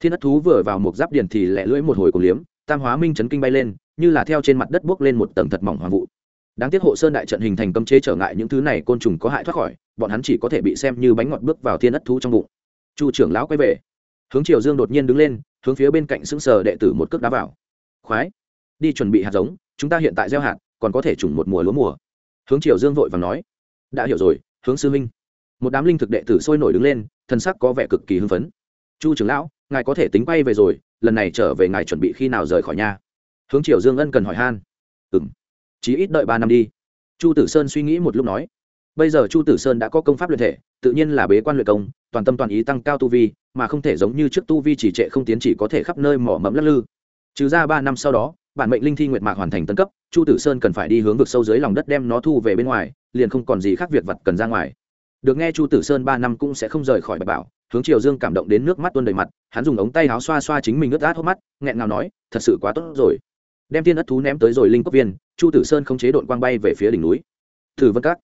Thiên đất thú vừa vào một giáp điền thì lẹ lưỡi một hồi cùng liếm, tam hóa minh chấn kinh bay lên, như là theo trên mặt đất bước lên một tầng thật mỏng hoàng vụ. Đáng tiếc hộ sơn đại trận hình thành cấm chế trở ngại những thứ này, côn trùng có hại thoát khỏi, bọn hắn chỉ có thể bị xem như bánh ngọt bước vào thiên đất thú trong bụng. Chu trưởng lão quay về. Hướng triều dương đột nhiên đứng lên, hướng phía bên cạnh xứng sờ đệ tử một cước đá vào. Khoái, đi chuẩn bị hạt giống, chúng ta hiện tại gieo hạt, còn có thể trùng một mùa lúa mùa. Hướng triều dương vội và nói. Đã hiểu rồi, hướng sư minh một đám linh thực đệ tử sôi nổi đứng lên, thân sắc có vẻ cực kỳ hưng phấn. Chu trưởng lão, ngài có thể tính bay về rồi, lần này trở về ngài chuẩn bị khi nào rời khỏi nhà? Hướng triều dương ân cần hỏi han. Ừng chí ít đợi ba năm đi. Chu tử sơn suy nghĩ một lúc nói. Bây giờ chu tử sơn đã có công pháp luyện thể, tự nhiên là bế quan luyện công, toàn tâm toàn ý tăng cao tu vi, mà không thể giống như trước tu vi chỉ trệ không tiến chỉ có thể khắp nơi mỏ mẫm lắc lư. Trừ ra ba năm sau đó, bản mệnh linh thi nguyệt mạc hoàn thành tân cấp, chu tử sơn cần phải đi hướng vực sâu dưới lòng đất đem nó thu về bên ngoài, liền không còn gì khác việc vật cần ra ngoài được nghe chu tử sơn ba năm cũng sẽ không rời khỏi bạch bảo, hướng triều dương cảm động đến nước mắt tuôn đầy mặt, hắn dùng ống tay áo xoa xoa chính mình ướt át hốc mắt, nghẹn ngào nói, thật sự quá tốt rồi. Đem tiên ất thú ném tới rồi linh cốc viên, chu tử sơn không chế đội quang bay về phía đỉnh núi. Thử vân các.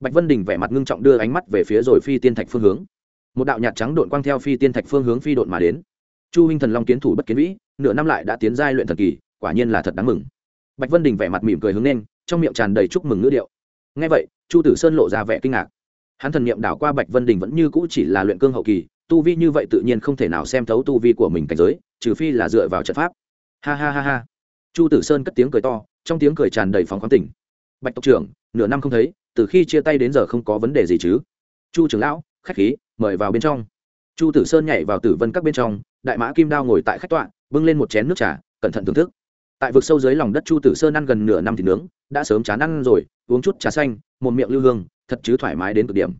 Bạch vân đình vẻ mặt ngưng trọng đưa ánh mắt về phía rồi phi tiên thạch phương hướng. Một đạo nhạt trắng đội quang theo phi tiên thạch phương hướng phi đội mà đến. Chu huynh thần long kiến thủ bất kiến vĩ, nửa năm lại đã tiến giai luyện thần kỳ, quả nhiên là thật đáng mừng. Bạch vân đình vẻ mặt mỉm cười hướng lên, trong miệng tràn đầy chúc mừng ngữ điệu. Nghe vậy, chu tử sơn lộ ra vẻ kinh ngạc hắn thần niệm đảo qua bạch vân đình vẫn như cũ chỉ là luyện cương hậu kỳ, tu vi như vậy tự nhiên không thể nào xem thấu tu vi của mình cảnh giới, trừ phi là dựa vào trận pháp. Ha ha ha ha. Chu tử sơn cất tiếng cười to, trong tiếng cười tràn đầy phóng khoáng tỉnh bạch tộc trưởng, nửa năm không thấy, từ khi chia tay đến giờ không có vấn đề gì chứ? Chu trưởng lão, khách khí, mời vào bên trong. Chu tử sơn nhảy vào tử vân các bên trong, đại mã kim đao ngồi tại khách tọa, bưng lên một chén nước trà, cẩn thận thưởng thức. Tại vực sâu dưới lòng đất chu tử sơn ăn gần nửa năm thì nướng, đã sớm chán ăn rồi, uống chút trà xanh, một miệng lưu hương thật chứ thoải mái đến cực điểm.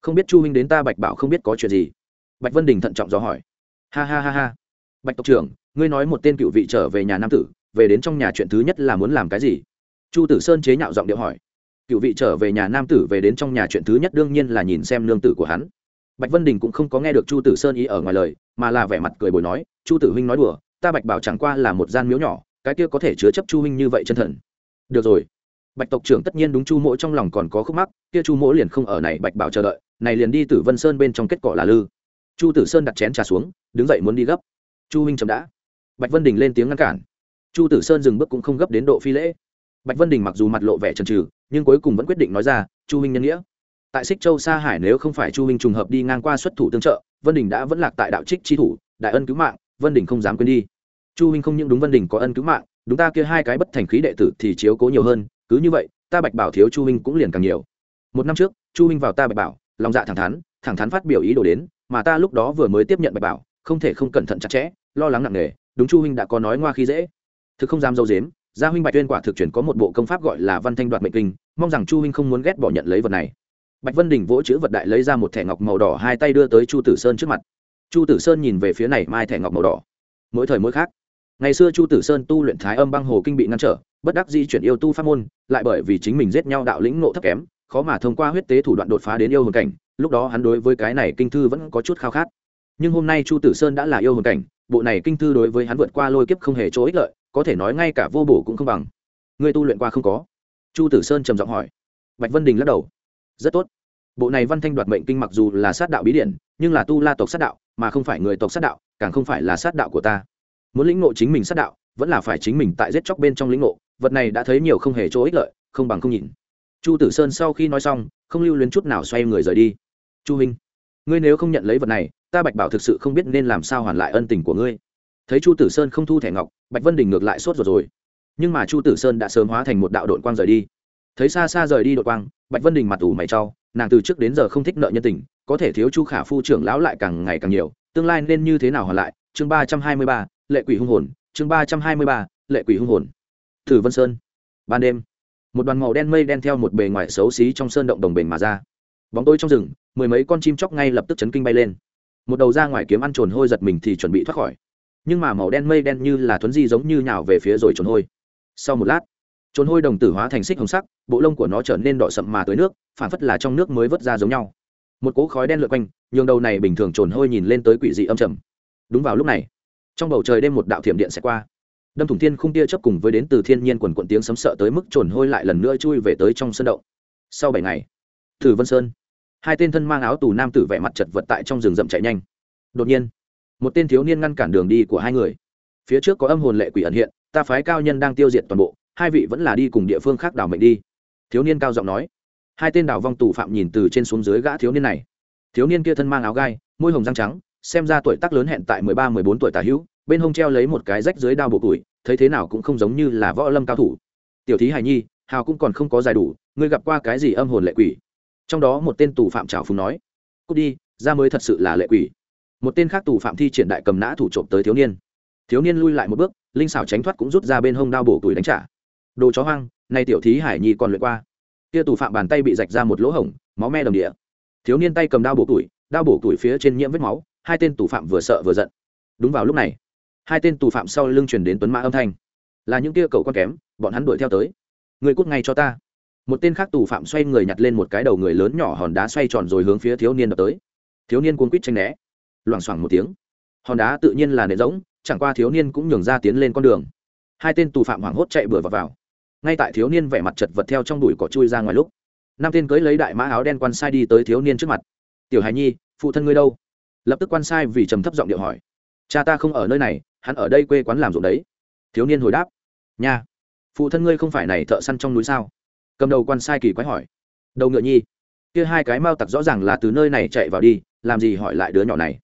Không biết chu huynh đến ta bạch bảo không biết có chuyện gì. Bạch vân đình thận trọng dò hỏi. Ha ha ha ha. Bạch tộc trưởng, ngươi nói một tên cựu vị trở về nhà nam tử, về đến trong nhà chuyện thứ nhất là muốn làm cái gì? Chu tử sơn chế nhạo giọng điệu hỏi. Cựu vị trở về nhà nam tử về đến trong nhà chuyện thứ nhất đương nhiên là nhìn xem nương tử của hắn. Bạch vân đình cũng không có nghe được chu tử sơn ý ở ngoài lời, mà là vẻ mặt cười bồi nói, chu tử huynh nói đùa, ta bạch bảo chẳng qua là một gian miếu nhỏ, cái kia có thể chứa chấp chu huynh như vậy chân thần. Được rồi bạch tộc trưởng tất nhiên đúng chu mỗ trong lòng còn có khúc mắc, kia chu mỗ liền không ở này bạch bảo chờ đợi, này liền đi tử vân sơn bên trong kết cỏ là lư. Chu tử sơn đặt chén trà xuống, đứng dậy muốn đi gấp. Chu huynh chậm đã. Bạch vân đình lên tiếng ngăn cản. Chu tử sơn dừng bước cũng không gấp đến độ phi lễ. Bạch vân đình mặc dù mặt lộ vẻ trần trừ nhưng cuối cùng vẫn quyết định nói ra, chu huynh nhân nghĩa. Tại xích châu sa hải nếu không phải chu huynh trùng hợp đi ngang qua xuất thủ tương trợ, vân đình đã vẫn lạc tại đạo trích chi thủ, đại ân cứu mạng, vân đình không dám quên đi. Chu huynh không những đúng vân đình có ân cứu mạng, đúng ta kia hai cái bất thành khí đệ tử thì chiếu cố nhiều hơn cứ như vậy, ta bạch bảo thiếu chu huynh cũng liền càng nhiều. Một năm trước, chu huynh vào ta bạch bảo, lòng dạ thẳng thắn thẳng thắn phát biểu ý đồ đến, mà ta lúc đó vừa mới tiếp nhận bạch bảo, không thể không cẩn thận chặt chẽ, lo lắng nặng nề, đúng chu huynh đã có nói ngoa khi dễ. Thực không dám dâu dếm, gia huynh bạch tuyên quả thực chuyển có một bộ công pháp gọi là văn thanh đoạt mệnh kinh, mong rằng chu huynh không muốn ghét bỏ nhận lấy vật này. Bạch vân đình vỗ chữ vật đại lấy ra một thẻ ngọc màu đỏ hai tay đưa tới chu tử sơn trước mặt. Chu tử sơn nhìn về phía này, mai thẻ ngọc màu đỏ. Mỗi thời mỗi khác ngày xưa chu tử sơn tu luyện thái âm băng hồ kinh bị ngăn trở, bất đắc di chuyển yêu tu pháp môn, lại bởi vì chính mình giết nhau đạo lĩnh nộ thấp kém, khó mà thông qua huyết tế thủ đoạn đột phá đến yêu hồn cảnh, lúc đó hắn đối với cái này kinh thư vẫn có chút khao khát. Nhưng hôm nay chu tử sơn đã là yêu hồn cảnh, bộ này kinh thư đối với hắn vượt qua lôi kiếp không hề chỗ ích lợi, có thể nói ngay cả vô bổ cũng không bằng. Người tu luyện qua không có? Chu tử sơn trầm giọng hỏi. Bạch vân đình lắc đầu. Rất tốt. Bộ này văn thanh đoạt mệnh kinh mặc dù là sát đạo bí điển, nhưng là tu la tộc sát đạo, mà không phải người tộc sát đạo, càng không phải là sát đạo của ta muốn lĩnh ngộ chính mình sát đạo, vẫn là phải chính mình tại giết chóc bên trong lĩnh ngộ. Vật này đã thấy nhiều không hề chỗ ích lợi, không bằng không nhìn. Chu tử sơn sau khi nói xong, không lưu luyến chút nào xoay người rời đi. Chu huynh ngươi nếu không nhận lấy vật này, ta bạch bảo thực sự không biết nên làm sao hoàn lại ân tình của ngươi. Thấy chu tử sơn không thu thẻ ngọc, bạch vân đình ngược lại sốt ruột rồi. Nhưng mà chu tử sơn đã sớm hóa thành một đạo đội quang rời đi. Thấy xa xa rời đi đội quang, bạch vân đình mặt ủ mày trau nàng từ trước đến giờ không thích nợ nhân tình, có thể thiếu chu khả phu trưởng lão lại càng ngày càng nhiều, tương lai nên như thế nào hoàn lại? Chương ba trăm hai mươi ba lệ quỷ hung hồn, chương ba trăm hai mươi ba, lệ quỷ hung hồn. Thử vân sơn. Ban đêm, một đoàn màu đen mây đen theo một bề ngoài xấu xí trong sơn động đồng bền mà ra. Bóng tối trong rừng, mười mấy con chim chóc ngay lập tức chấn kinh bay lên. Một đầu ra ngoài kiếm ăn trồn hôi giật mình thì chuẩn bị thoát khỏi. Nhưng mà màu đen mây đen như là thuấn di giống như nhào về phía rồi trồn hôi. Sau một lát, trồn hôi đồng tử hóa thành xích hồng sắc, bộ lông của nó trở nên đỏ sậm mà tới nước, phản phất là trong nước mới vớt ra giống nhau. Một cỗ khói đen lượn quanh, nhường đầu này bình thường trồn hôi nhìn lên tới quỷ dị âm trầm. Đúng vào lúc này trong bầu trời đêm một đạo thiểm điện sẽ qua. Đâm thủng thiên khung tia chấp cùng với đến từ thiên nhiên quần quận tiếng sấm sợ tới mức trồn hôi lại lần nữa chui về tới trong sân động. Sau bảy ngày, thử vân sơn, hai tên thân mang áo tù nam tử vẻ mặt chật vật tại trong rừng rậm chạy nhanh. Đột nhiên, một tên thiếu niên ngăn cản đường đi của hai người. Phía trước có âm hồn lệ quỷ ẩn hiện, ta phái cao nhân đang tiêu diệt toàn bộ, hai vị vẫn là đi cùng địa phương khác đảo mệnh đi. Thiếu niên cao giọng nói. Hai tên đảo vong tù phạm nhìn từ trên xuống dưới gã thiếu niên này. Thiếu niên kia thân mang áo gai, môi hồng răng trắng xem ra tuổi tác lớn hẹn tại mười ba, mười bốn tuổi tả hữu, bên hông treo lấy một cái rách dưới đao bộ củi thấy thế nào cũng không giống như là võ lâm cao thủ. Tiểu thí hài nhi, hào cũng còn không có giải đủ, ngươi gặp qua cái gì âm hồn lệ quỷ? Trong đó một tên tù phạm trào phùng nói, cút đi, ra mới thật sự là lệ quỷ. Một tên khác tù phạm thi triển đại cầm nã thủ trộm tới thiếu niên. Thiếu niên lui lại một bước, linh xảo tránh thoát cũng rút ra bên hông đao bổ tuổi đánh trả. Đồ chó hoang, nay tiểu thí hải nhi còn luyện qua. Kia tù phạm bàn tay bị rạch ra một lỗ hổng, máu me đồng địa. Thiếu niên tay cầm đao bổ tuổi đao bổ tuổi phía trên nhiễm vết máu hai tên tù phạm vừa sợ vừa giận. Đúng vào lúc này hai tên tù phạm sau lưng chuyển đến tuấn mã âm thanh. Là những kia cậu con kém bọn hắn đuổi theo tới. Người cút ngay cho ta. Một tên khác tù phạm xoay người nhặt lên một cái đầu người lớn nhỏ hòn đá xoay tròn rồi hướng phía thiếu niên đập tới. Thiếu niên cuốn quýt tranh né. Loảng xoảng một tiếng. Hòn đá tự nhiên là nệ rỗng chẳng qua thiếu niên cũng nhường ra tiến lên con đường. Hai tên tù phạm hoảng hốt chạy bừa vào, vào. ngay tại thiếu niên vẻ mặt chật vật theo trong đùi cỏ chui ra ngoài lúc năm tên cưới lấy đại mã áo đen quan sai đi tới thiếu niên trước mặt. Tiểu hài nhi phụ thân ngươi đâu? Lập tức quan sai vì trầm thấp giọng điệu hỏi. Cha ta không ở nơi này, hắn ở đây quê quán làm ruộng đấy. Thiếu niên hồi đáp. Nha, phụ thân ngươi không phải này thợ săn trong núi sao? Cầm đầu quan sai kỳ quái hỏi. Đầu ngựa nhi, kia hai cái mao tặc rõ ràng là từ nơi này chạy vào đi, làm gì hỏi lại đứa nhỏ này?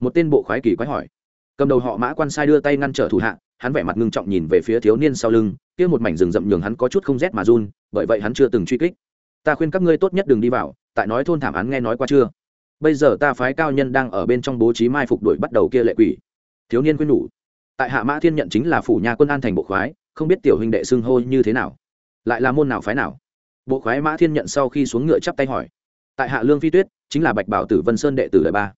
Một tên bộ khoái kỳ quái hỏi. Cầm đầu họ mã quan sai đưa tay ngăn trở thủ hạ, hắn vẻ mặt ngưng trọng nhìn về phía thiếu niên sau lưng, kia một mảnh rừng rậm nhường hắn có chút không rét mà run, bởi vậy hắn chưa từng truy kích. Ta khuyên các ngươi tốt nhất đừng đi vào, tại nói thôn thảm án nghe nói qua chưa? Bây giờ ta phái cao nhân đang ở bên trong bố trí mai phục đuổi bắt đầu kia lệ quỷ. Thiếu niên quyên nhủ. Tại hạ mã thiên nhận chính là phủ nhà quân an thành bộ khoái, không biết tiểu huynh đệ xưng hô như thế nào. Lại là môn nào phái nào? Bộ khoái mã thiên nhận sau khi xuống ngựa chắp tay hỏi. Tại hạ lương phi tuyết, chính là bạch bảo tử vân sơn đệ tử đời ba.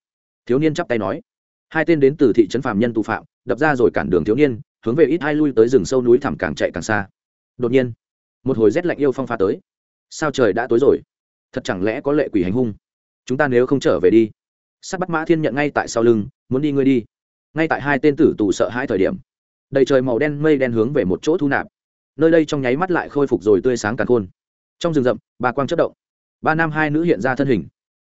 Thiếu niên chắp tay nói. Hai tên đến từ thị trấn phạm nhân tù phạm, đập ra rồi cản đường thiếu niên, hướng về ít hai lui tới rừng sâu núi thẳm càng chạy càng xa. Đột nhiên, một hồi rét lạnh yêu phong pha tới. Sao trời đã tối rồi? Thật chẳng lẽ có lệ quỷ hành hung? Chúng ta nếu không trở về đi. Sắt bắt mã thiên nhận ngay tại sau lưng, muốn đi ngươi đi. Ngay tại hai tên tử tù sợ hai thời điểm, đầy trời màu đen mây đen hướng về một chỗ thu nạp. Nơi đây trong nháy mắt lại khôi phục rồi tươi sáng càng khôn. Trong rừng rậm, ba quang chất động. Ba nam hai nữ hiện ra thân hình.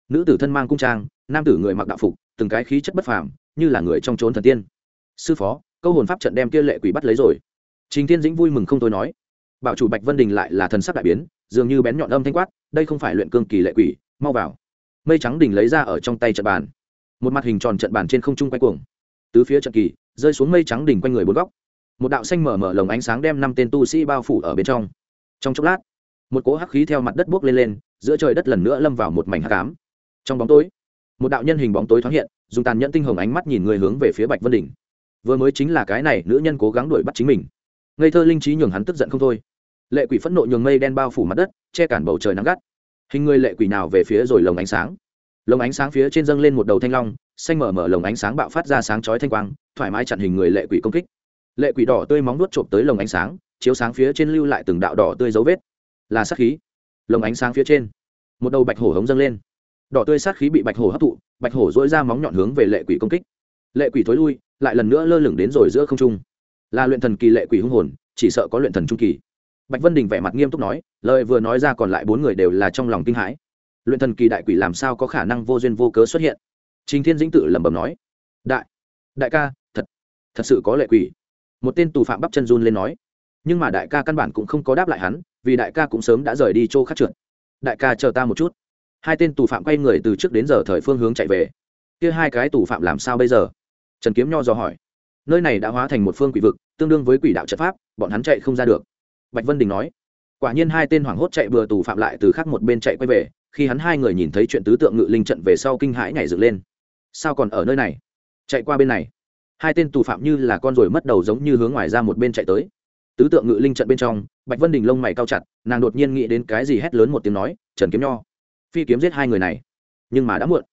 Nữ tử thân mang cung trang, nam tử người mặc đạo phục, từng cái khí chất bất phàm, như là người trong trốn thần tiên. Sư phó, câu hồn pháp trận đem kia lệ quỷ bắt lấy rồi. Trình Thiên dĩnh vui mừng không thôi nói. Bảo chủ bạch vân đình lại là thần sắc đại biến, dường như bén nhọn âm thanh quát, đây không phải luyện cương kỳ lệ quỷ, mau vào mây trắng đỉnh lấy ra ở trong tay trận bàn. Một mặt hình tròn trận bàn trên không trung quay cuồng. Tứ phía trận kỳ, rơi xuống mây trắng đỉnh quanh người bốn góc. Một đạo xanh mở mở lồng ánh sáng đem năm tên tu sĩ bao phủ ở bên trong. Trong chốc lát, một cỗ hắc khí theo mặt đất buốc lên lên, giữa trời đất lần nữa lâm vào một mảnh hắc ám. Trong bóng tối, một đạo nhân hình bóng tối thoáng hiện, dùng tàn nhẫn tinh hồng ánh mắt nhìn người hướng về phía bạch vân đỉnh. Vừa mới chính là cái này, nữ nhân cố gắng đuổi bắt chính mình. Ngây thơ linh trí nhường hắn tức giận không thôi. Lệ quỷ phẫn nộ nhường mây đen bao phủ mặt đất, che cản bầu trời nắng gắt hình người lệ quỷ nào về phía rồi lồng ánh sáng. Lồng ánh sáng phía trên dâng lên một đầu thanh long, xanh mở mở lồng ánh sáng bạo phát ra sáng chói thanh quang, thoải mái chặn hình người lệ quỷ công kích. Lệ quỷ đỏ tươi móng nuốt trộm tới lồng ánh sáng, chiếu sáng phía trên lưu lại từng đạo đỏ tươi dấu vết. Là sát khí. Lồng ánh sáng phía trên, một đầu bạch hổ hống dâng lên. Đỏ tươi sát khí bị bạch hổ hấp thụ, bạch hổ dỗi ra móng nhọn hướng về lệ quỷ công kích. Lệ quỷ thối lui, lại lần nữa lơ lửng đến rồi giữa không trung. Là luyện thần kỳ lệ quỷ hung hồn, chỉ sợ có luyện thần trung kỳ bạch vân đình vẻ mặt nghiêm túc nói, lời vừa nói ra còn lại bốn người đều là trong lòng kinh hãi. Luyện thần kỳ đại quỷ làm sao có khả năng vô duyên vô cớ xuất hiện? Trình thiên dĩnh tự lẩm bẩm nói, đại đại ca, thật thật sự có lệ quỷ. Một tên tù phạm bắp chân run lên nói, nhưng mà đại ca căn bản cũng không có đáp lại hắn, vì đại ca cũng sớm đã rời đi chỗ khác trượt. Đại ca chờ ta một chút. Hai tên tù phạm quay người từ trước đến giờ thời phương hướng chạy về. Kia hai cái tù phạm làm sao bây giờ? Trần kiếm nho dò hỏi, nơi này đã hóa thành một phương quỷ vực, tương đương với quỷ đạo trận pháp, bọn hắn chạy không ra được bạch vân đình nói. Quả nhiên hai tên hoảng hốt chạy bừa tù phạm lại từ khác một bên chạy quay về, khi hắn hai người nhìn thấy chuyện tứ tượng ngự linh trận về sau kinh hãi nhảy dựng lên. Sao còn ở nơi này? Chạy qua bên này. Hai tên tù phạm như là con rồi mất đầu giống như hướng ngoài ra một bên chạy tới. Tứ tượng ngự linh trận bên trong, bạch vân đình lông mày cao chặt, nàng đột nhiên nghĩ đến cái gì hét lớn một tiếng nói, trần kiếm nho, phi kiếm giết hai người này. Nhưng mà đã muộn.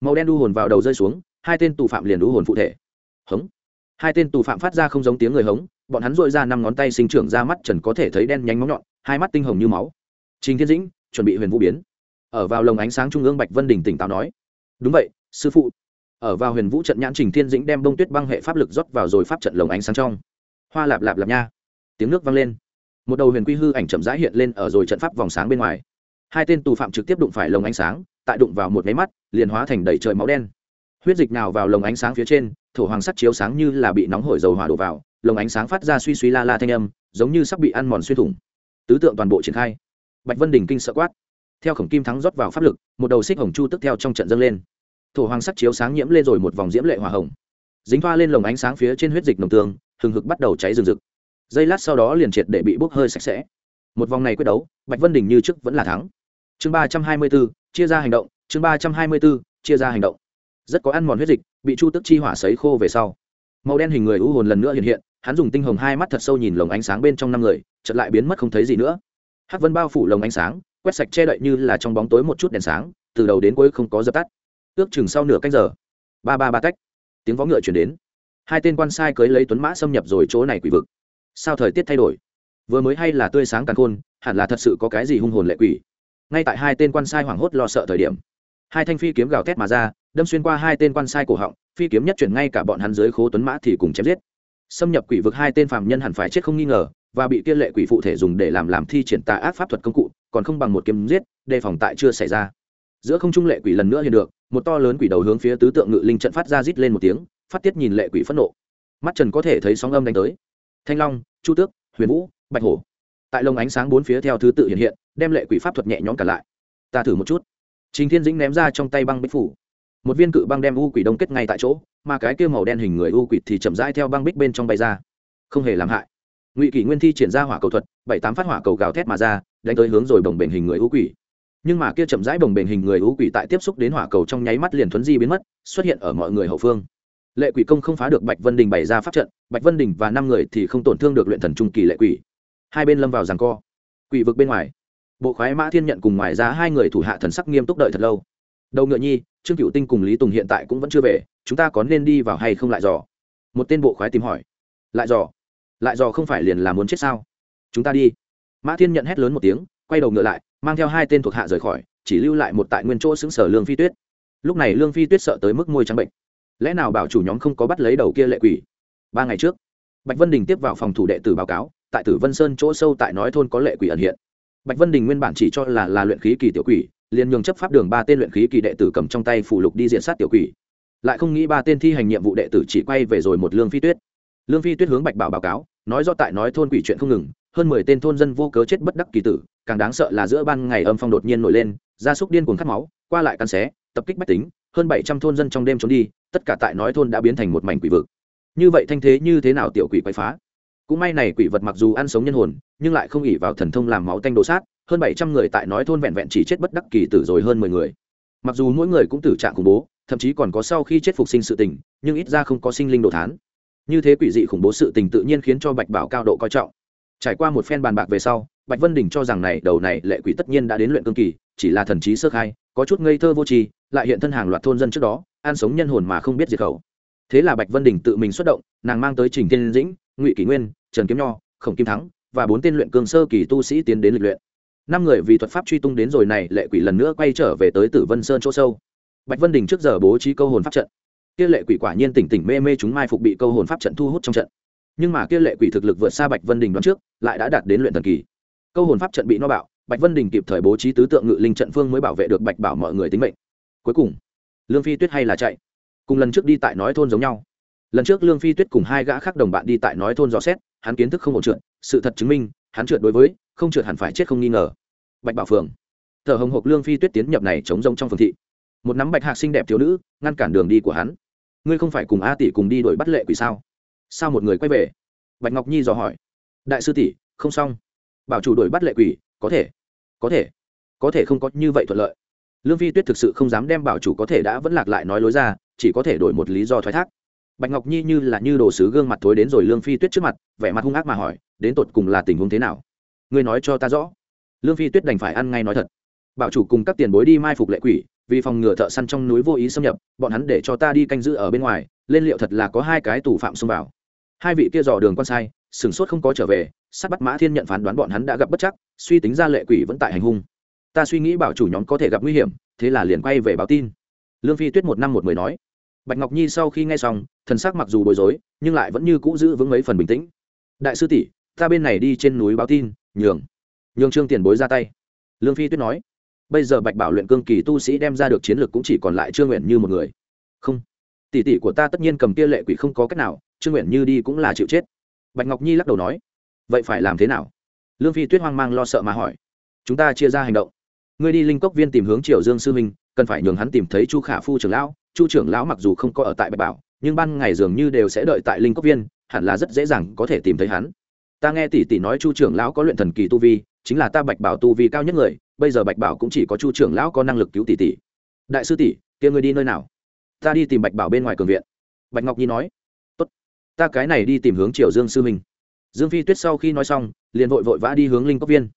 Màu đen đu hồn vào đầu rơi xuống, hai tên tù phạm liền đu hồn phụ thể. Hống hai tên tù phạm phát ra không giống tiếng người hống, bọn hắn dội ra năm ngón tay sinh trưởng ra mắt trần có thể thấy đen nhánh móng nhọn, hai mắt tinh hồng như máu. Trình thiên dĩnh, chuẩn bị huyền vũ biến. Ở vào lồng ánh sáng trung ương bạch vân đình tỉnh táo nói. Đúng vậy, sư phụ. Ở vào huyền vũ trận nhãn trình thiên dĩnh đem bông tuyết băng hệ pháp lực rót vào rồi pháp trận lồng ánh sáng trong. Hoa lạp lạp lạp nha. Tiếng nước vang lên. Một đầu huyền quy hư ảnh chậm rãi hiện lên ở rồi trận pháp vòng sáng bên ngoài. Hai tên tù phạm trực tiếp đụng phải lồng ánh sáng, tại đụng vào một máy mắt, liền hóa thành đầy trời máu đen huyết dịch nào vào lồng ánh sáng phía trên, thổ hoàng sắt chiếu sáng như là bị nóng hổi dầu hỏa đổ vào, lồng ánh sáng phát ra suy suy la la thanh âm, giống như sắp bị ăn mòn xuyên thủng. Tứ tượng toàn bộ triển khai. Bạch vân đình kinh sợ quát. Theo khổng kim thắng rót vào pháp lực, một đầu xích hồng chu tức theo trong trận dâng lên. Thổ hoàng sắc chiếu sáng nhiễm lên rồi một vòng diễm lệ hòa hồng. Dính thoa lên lồng ánh sáng phía trên huyết dịch nồng tương, hừng hực bắt đầu cháy rừng rực. Giây lát sau đó liền triệt để bị bốc hơi sạch sẽ. Một vòng này quyết đấu, bạch vân đình như trước vẫn là thắng. Chương ba trăm hai mươi b ố chia ra hành động, chương ba trăm hai mươi b ố chia ra hành động rất có ăn mòn huyết dịch bị chu tức chi hỏa sấy khô về sau. Màu đen hình người u hồn lần nữa hiện hiện hắn dùng tinh hồng hai mắt thật sâu nhìn lồng ánh sáng bên trong năm người chợt lại biến mất không thấy gì nữa. Hắc vân bao phủ lồng ánh sáng quét sạch che đậy như là trong bóng tối một chút đèn sáng từ đầu đến cuối không có dập tắt. Ước chừng sau nửa canh giờ ba ba ba cách, tiếng vó ngựa chuyển đến. Hai tên quan sai cưới lấy tuấn mã xâm nhập rồi chỗ này quỷ vực. Sao thời tiết thay đổi? Vừa mới hay là tươi sáng càng khôn hẳn là thật sự có cái gì hung hồn lệ quỷ. Ngay tại hai tên quan sai hoảng hốt lo sợ thời điểm hai thanh phi kiếm gào thét mà ra đâm xuyên qua hai tên quan sai cổ họng, phi kiếm nhất chuyển ngay cả bọn hắn dưới khố tuấn mã thì cùng chém giết. Xâm nhập quỷ vực hai tên phạm nhân hẳn phải chết không nghi ngờ, và bị kia lệ quỷ phụ thể dùng để làm làm thi triển tà ác pháp thuật công cụ, còn không bằng một kiếm giết, đề phòng tại chưa xảy ra. Giữa không trung lệ quỷ lần nữa hiện được, một to lớn quỷ đầu hướng phía tứ tượng ngự linh trận phát ra rít lên một tiếng, phát tiết nhìn lệ quỷ phẫn nộ. Mắt trần có thể thấy sóng âm đánh tới. Thanh long, chu tước, huyền vũ, bạch hổ. Tại lồng ánh sáng bốn phía theo thứ tự hiện hiện, đem lệ quỷ pháp thuật nhẹ nhõm cả lại. Ta thử một chút. Trình thiên dĩnh ném ra trong tay băng bích phủ một viên cự băng đem u quỷ đông kết ngay tại chỗ, mà cái kia màu đen hình người u quỷ thì chậm rãi theo băng bích bên trong bay ra. Không hề làm hại. Ngụy kỷ nguyên thi triển ra hỏa cầu thuật, bảy tám phát hỏa cầu gào thét mà ra, đánh tới hướng rồi bồng bềnh hình người u quỷ. Nhưng mà kia chậm rãi bồng bềnh hình người u quỷ tại tiếp xúc đến hỏa cầu trong nháy mắt liền thuấn di biến mất, xuất hiện ở mọi người hậu phương. Lệ quỷ công không phá được bạch vân đình bày ra pháp trận, bạch vân đình và năm người thì không tổn thương được luyện thần trung kỳ lệ quỷ. Hai bên lâm vào rằng co. Quỷ vực bên ngoài. Bộ khoái mã thiên nhận cùng ngoài ra hai người thủ hạ thần sắc nghiêm túc đợi thật lâu đầu ngựa nhi, trương cựu tinh cùng lý tùng hiện tại cũng vẫn chưa về, chúng ta có nên đi vào hay không lại dò? Một tên bộ khoái tìm hỏi. Lại dò? Lại dò không phải liền là muốn chết sao? Chúng ta đi. Mã thiên nhận hét lớn một tiếng, quay đầu ngựa lại, mang theo hai tên thuộc hạ rời khỏi, chỉ lưu lại một tại nguyên chỗ xứng sở lương phi tuyết. Lúc này lương phi tuyết sợ tới mức môi trắng bệnh. Lẽ nào bảo chủ nhóm không có bắt lấy đầu kia lệ quỷ? Ba ngày trước, bạch vân đình tiếp vào phòng thủ đệ tử báo cáo, tại tử vân sơn chỗ sâu tại nói thôn có lệ quỷ ẩn hiện. Bạch vân đình nguyên bản chỉ cho là là luyện khí kỳ tiểu quỷ liền nhường chấp pháp đường ba tên luyện khí kỳ đệ tử cầm trong tay phủ lục đi diện sát tiểu quỷ. Lại không nghĩ ba tên thi hành nhiệm vụ đệ tử chỉ quay về rồi một lương phi tuyết. Lương phi tuyết hướng bạch bảo báo cáo, nói do tại nói thôn quỷ chuyện không ngừng, hơn mười tên thôn dân vô cớ chết bất đắc kỳ tử, càng đáng sợ là giữa ban ngày âm phong đột nhiên nổi lên, gia súc điên cuồng khát máu, qua lại căn xé, tập kích bách tính, hơn bảy trăm thôn dân trong đêm trốn đi, tất cả tại nói thôn đã biến thành một mảnh quỷ vực. Như vậy thanh thế như thế nào tiểu quỷ quay phá? Cũng may này quỷ vật mặc dù ăn sống nhân hồn, nhưng lại không ỉ vào thần thông làm máu tanh đồ sát hơn bảy trăm người tại nói thôn vẹn vẹn chỉ chết bất đắc kỳ tử rồi hơn mười người. Mặc dù mỗi người cũng tử trạng khủng bố, thậm chí còn có sau khi chết phục sinh sự tình, nhưng ít ra không có sinh linh đồ thán. Như thế quỷ dị khủng bố sự tình tự nhiên khiến cho bạch bảo cao độ coi trọng. Trải qua một phen bàn bạc về sau, bạch vân đình cho rằng này, đầu này lệ quỷ tất nhiên đã đến luyện cương kỳ, chỉ là thần trí sơ khai, có chút ngây thơ vô tri, lại hiện thân hàng loạt thôn dân trước đó, an sống nhân hồn mà không biết diệt khẩu. Thế là bạch vân đình tự mình xuất động, nàng mang tới trình Thiên dĩnh, ngụy kỷ nguyên, trần kiếm nho, khổng kim thắng và bốn tên luyện cương sơ kỳ tu sĩ tiến đến lịch luyện năm người vì thuật pháp truy tung đến rồi này, lệ quỷ lần nữa quay trở về tới tử vân sơn chỗ sâu. Bạch vân đình trước giờ bố trí câu hồn pháp trận. Kia lệ quỷ quả nhiên tỉnh tỉnh mê mê chúng mai phục bị câu hồn pháp trận thu hút trong trận. Nhưng mà kia lệ quỷ thực lực vượt xa bạch vân đình đoán trước, lại đã đạt đến luyện thần kỳ. Câu hồn pháp trận bị no bạo, bạch vân đình kịp thời bố trí tứ tượng ngự linh trận phương mới bảo vệ được bạch bảo mọi người tính mệnh. Cuối cùng, lương phi tuyết hay là chạy? Cùng lần trước đi tại nói thôn giống nhau. Lần trước lương phi tuyết cùng hai gã khác đồng bạn đi tại nói thôn rõ xét, hắn kiến thức không ổn trượt, sự thật chứng minh, hắn trượt đối với không trượt hẳn phải chết không nghi ngờ. Bạch bảo phường. Thở hồng hộc lương phi tuyết tiến nhập này chống rông trong phường thị. Một nắm bạch hạc xinh đẹp thiếu nữ, ngăn cản đường đi của hắn. Ngươi không phải cùng a tỷ cùng đi đuổi bắt lệ quỷ sao? Sao một người quay về? Bạch ngọc nhi dò hỏi. Đại sư tỷ, không xong. Bảo chủ đuổi bắt lệ quỷ, có thể. Có thể. Có thể không có như vậy thuận lợi. Lương phi tuyết thực sự không dám đem bảo chủ có thể đã vẫn lạc lại nói lối ra, chỉ có thể đổi một lý do thoái thác. Bạch ngọc nhi như là như đồ sứ gương mặt thối đến rồi lương phi tuyết trước mặt, vẻ mặt hung ác mà hỏi, đến tột cùng là tình huống thế nào? Ngươi nói cho ta rõ. Lương phi tuyết đành phải ăn ngay nói thật. Bảo chủ cùng các tiền bối đi mai phục lệ quỷ, vì phòng ngừa thợ săn trong núi vô ý xâm nhập, bọn hắn để cho ta đi canh giữ ở bên ngoài, lên liệu thật là có hai cái tù phạm xông vào. Hai vị kia dò đường quan sai, sửng sốt không có trở về sát bắt mã thiên nhận phán đoán bọn hắn đã gặp bất chắc, suy tính ra lệ quỷ vẫn tại hành hung. Ta suy nghĩ bảo chủ nhóm có thể gặp nguy hiểm, thế là liền quay về báo tin. Lương phi tuyết một năm một mười nói. Bạch ngọc nhi sau khi nghe xong, thần sắc mặc dù bối rối, nhưng lại vẫn như cũ giữ vững mấy phần bình tĩnh. Đại sư tỷ, ta bên này đi trên núi báo tin nhường. Nhường trương tiền bối ra tay. Lương phi tuyết nói, bây giờ bạch bảo luyện cương kỳ tu sĩ đem ra được chiến lược cũng chỉ còn lại trương nguyện như một người. Không, tỷ tỷ của ta tất nhiên cầm kia lệ quỷ không có cách nào, trương nguyện như đi cũng là chịu chết. Bạch ngọc nhi lắc đầu nói, vậy phải làm thế nào? Lương phi tuyết hoang mang lo sợ mà hỏi, chúng ta chia ra hành động. Ngươi đi linh cốc viên tìm hướng triều dương sư minh, cần phải nhường hắn tìm thấy chu khả phu trưởng lão. Chu trưởng lão mặc dù không có ở tại bạch bảo, nhưng ban ngày dường như đều sẽ đợi tại linh cốc viên, hẳn là rất dễ dàng có thể tìm thấy hắn ta nghe tỷ tỷ nói chu trưởng lão có luyện thần kỳ tu vi, chính là ta bạch bảo tu vi cao nhất người, bây giờ bạch bảo cũng chỉ có chu trưởng lão có năng lực cứu tỷ tỷ. Đại sư tỷ, kia ngươi đi nơi nào? Ta đi tìm bạch bảo bên ngoài cường viện. Bạch ngọc nhi nói. Tốt. Ta cái này đi tìm hướng triều dương sư minh dương phi tuyết sau khi nói xong, liền vội vội vã đi hướng linh cốc viên.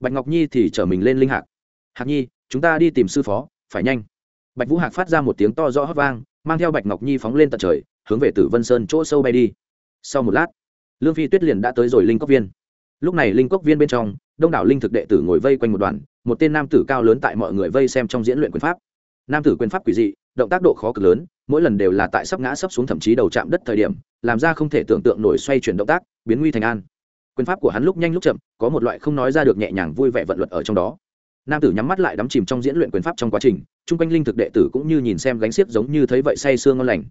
Bạch ngọc nhi thì chở mình lên linh hạc. Hạc nhi, chúng ta đi tìm sư phó, phải nhanh. Bạch vũ hạc phát ra một tiếng to rõ hót vang, mang theo bạch ngọc nhi phóng lên tận trời, hướng về tử vân sơn chỗ sâu bay đi. Sau một lát lương phi tuyết liền đã tới rồi linh cốc viên. Lúc này linh cốc viên bên trong, đông đảo linh thực đệ tử ngồi vây quanh một đoàn, một tên nam tử cao lớn tại mọi người vây xem trong diễn luyện quyền pháp. Nam tử quyền pháp quỷ dị, động tác độ khó cực lớn, mỗi lần đều là tại sắp ngã sắp xuống thậm chí đầu chạm đất thời điểm, làm ra không thể tưởng tượng nổi xoay chuyển động tác, biến nguy thành an. Quyền pháp của hắn lúc nhanh lúc chậm, có một loại không nói ra được nhẹ nhàng vui vẻ vận luật ở trong đó. Nam tử nhắm mắt lại đắm chìm trong diễn luyện quyền pháp trong quá trình, chung quanh linh thực đệ tử cũng như nhìn xem gánh xiếc giống như thấy vậy say sương ngon lành.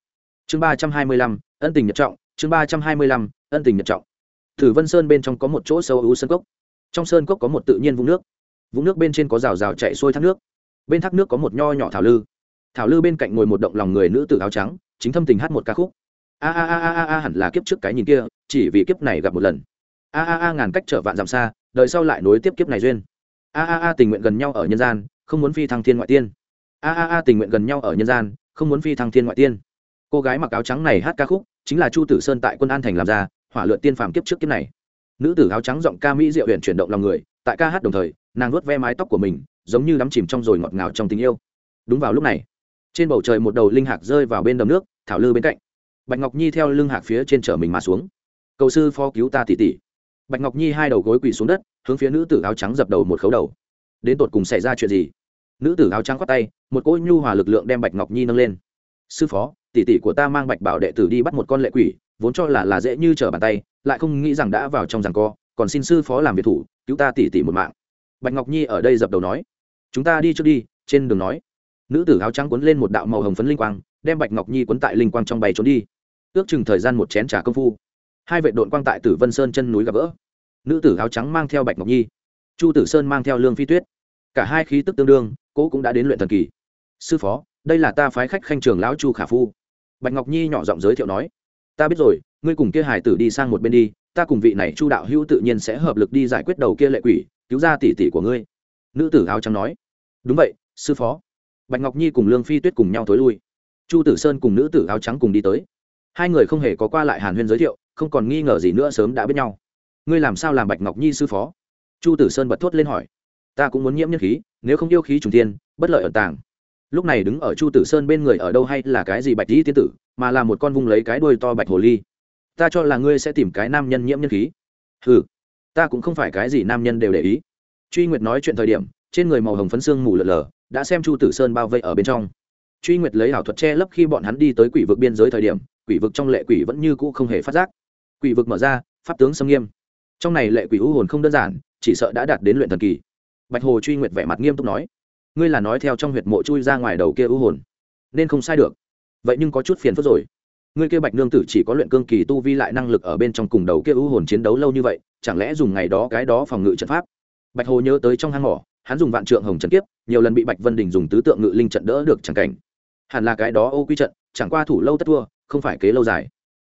Chương ba trăm hai mươi lăm, ân tình nhật trọng chương ba trăm hai mươi lăm, ân tình nhật trọng. Thử vân sơn bên trong có một chỗ sâu ưu sơn cốc. Trong sơn cốc có một tự nhiên vũng nước. Vũng nước bên trên có rào rào chạy xuôi thác nước. Bên thác nước có một nho nhỏ thảo lư. Thảo lư bên cạnh ngồi một động lòng người nữ tử áo trắng, chính thâm tình hát một ca khúc. A a a a a, hẳn là kiếp trước cái nhìn kia, chỉ vì kiếp này gặp một lần. A a a, ngàn cách trở vạn dặm xa, đời sau lại nối tiếp kiếp này duyên. A a a, tình nguyện gần nhau ở nhân gian, không muốn phi thăng thiên ngoại tiên. A a a, tình nguyện gần nhau ở nhân gian, không muốn phi thăng thiên ngoại tiên. Cô gái mặc áo trắng này hát ca khúc chính là chu tử sơn tại quân an thành làm ra, hỏa lượn tiên phàm kiếp trước kiếp này. Nữ tử áo trắng giọng ca mỹ diệu huyện chuyển động lòng người, tại ca hát đồng thời, nàng nuốt ve mái tóc của mình, giống như đắm chìm trong rồi ngọt ngào trong tình yêu. Đúng vào lúc này, trên bầu trời một đầu linh hạc rơi vào bên đầm nước, thảo lư bên cạnh. Bạch ngọc nhi theo lưng hạc phía trên chở mình mà xuống. Cầu sư phó cứu ta tỉ tỉ bạch ngọc nhi hai đầu gối quỳ xuống đất, hướng phía nữ tử áo trắng dập đầu một khấu đầu. Đến tột cùng xảy ra chuyện gì? Nữ tử áo trắng khoát tay, một cỗ nhu hòa lực lượng đem bạch ngọc nhi nâng lên. Sư phó tỷ tỷ của ta mang bạch bảo đệ tử đi bắt một con lệ quỷ, vốn cho là là dễ như trở bàn tay, lại không nghĩ rằng đã vào trong rằng co, còn xin sư phó làm việc thủ, cứu ta tỷ tỷ một mạng. Bạch ngọc nhi ở đây dập đầu nói, chúng ta đi trước đi. Trên đường nói, nữ tử áo trắng quấn lên một đạo màu hồng phấn linh quang, đem bạch ngọc nhi quấn tại linh quang trong bay trốn đi. Ước chừng thời gian một chén trà công phu, hai vệ đội quang tại tử vân sơn chân núi gặp vỡ nữ tử áo trắng mang theo bạch ngọc nhi, chu tử sơn mang theo lương phi tuyết. Cả hai khí tức tương đương, cố cũng đã đến luyện thần kỳ. Sư phó đây là ta phái khách khanh trường lão chu khả phu. Bạch ngọc nhi nhỏ giọng giới thiệu nói, ta biết rồi, ngươi cùng kia hải tử đi sang một bên đi, ta cùng vị này chu đạo hữu tự nhiên sẽ hợp lực đi giải quyết đầu kia lệ quỷ, cứu ra tỷ tỷ của ngươi. Nữ tử áo trắng nói, đúng vậy, sư phó. Bạch ngọc nhi cùng lương phi tuyết cùng nhau t ố i lui. Chu tử sơn cùng nữ tử áo trắng cùng đi tới. Hai người không hề có qua lại hàn huyên giới thiệu, không còn nghi ngờ gì nữa sớm đã biết nhau. Ngươi làm sao làm bạch ngọc nhi sư phó? Chu tử sơn bật thốt lên hỏi. Ta cũng muốn nhiễm nhân khí, nếu không yêu khí trùng tiên bất lợi ẩn tàng lúc này đứng ở chu tử sơn bên người ở đâu hay là cái gì bạch dĩ tiên tử, mà là một con vung lấy cái đuôi to bạch hồ ly. Ta cho là ngươi sẽ tìm cái nam nhân nhiễm nhân khí. Ừ ta cũng không phải cái gì nam nhân đều để ý. Truy nguyệt nói chuyện thời điểm, trên người màu hồng phấn xương mù lợn lờ đã xem chu tử sơn bao vây ở bên trong. Truy nguyệt lấy ảo thuật che lấp khi bọn hắn đi tới quỷ vực biên giới thời điểm, quỷ vực trong lệ quỷ vẫn như cũ không hề phát giác. Quỷ vực mở ra, pháp tướng xâm nghiêm. Trong này lệ quỷ u hồn không đơn giản, chỉ sợ đã đạt đến luyện thần kỳ. Bạch hồ truy nguyệt vẻ mặt nghiêm túc nói ngươi là nói theo trong huyệt mộ chui ra ngoài đầu kia ưu hồn. Nên không sai được. Vậy nhưng có chút phiền phức rồi. Ngươi kia bạch nương tử chỉ có luyện cương kỳ tu vi lại năng lực ở bên trong cùng đầu kia ưu hồn chiến đấu lâu như vậy, chẳng lẽ dùng ngày đó cái đó phòng ngự trận pháp? Bạch hồ nhớ tới trong hang mỏ, hắn dùng vạn trượng hồng trận kiếp, nhiều lần bị bạch vân đình dùng tứ tượng ngự linh trận đỡ được chẳng cảnh. Hẳn là cái đó ô quy trận, chẳng qua thủ lâu tất thua, không phải kế lâu dài.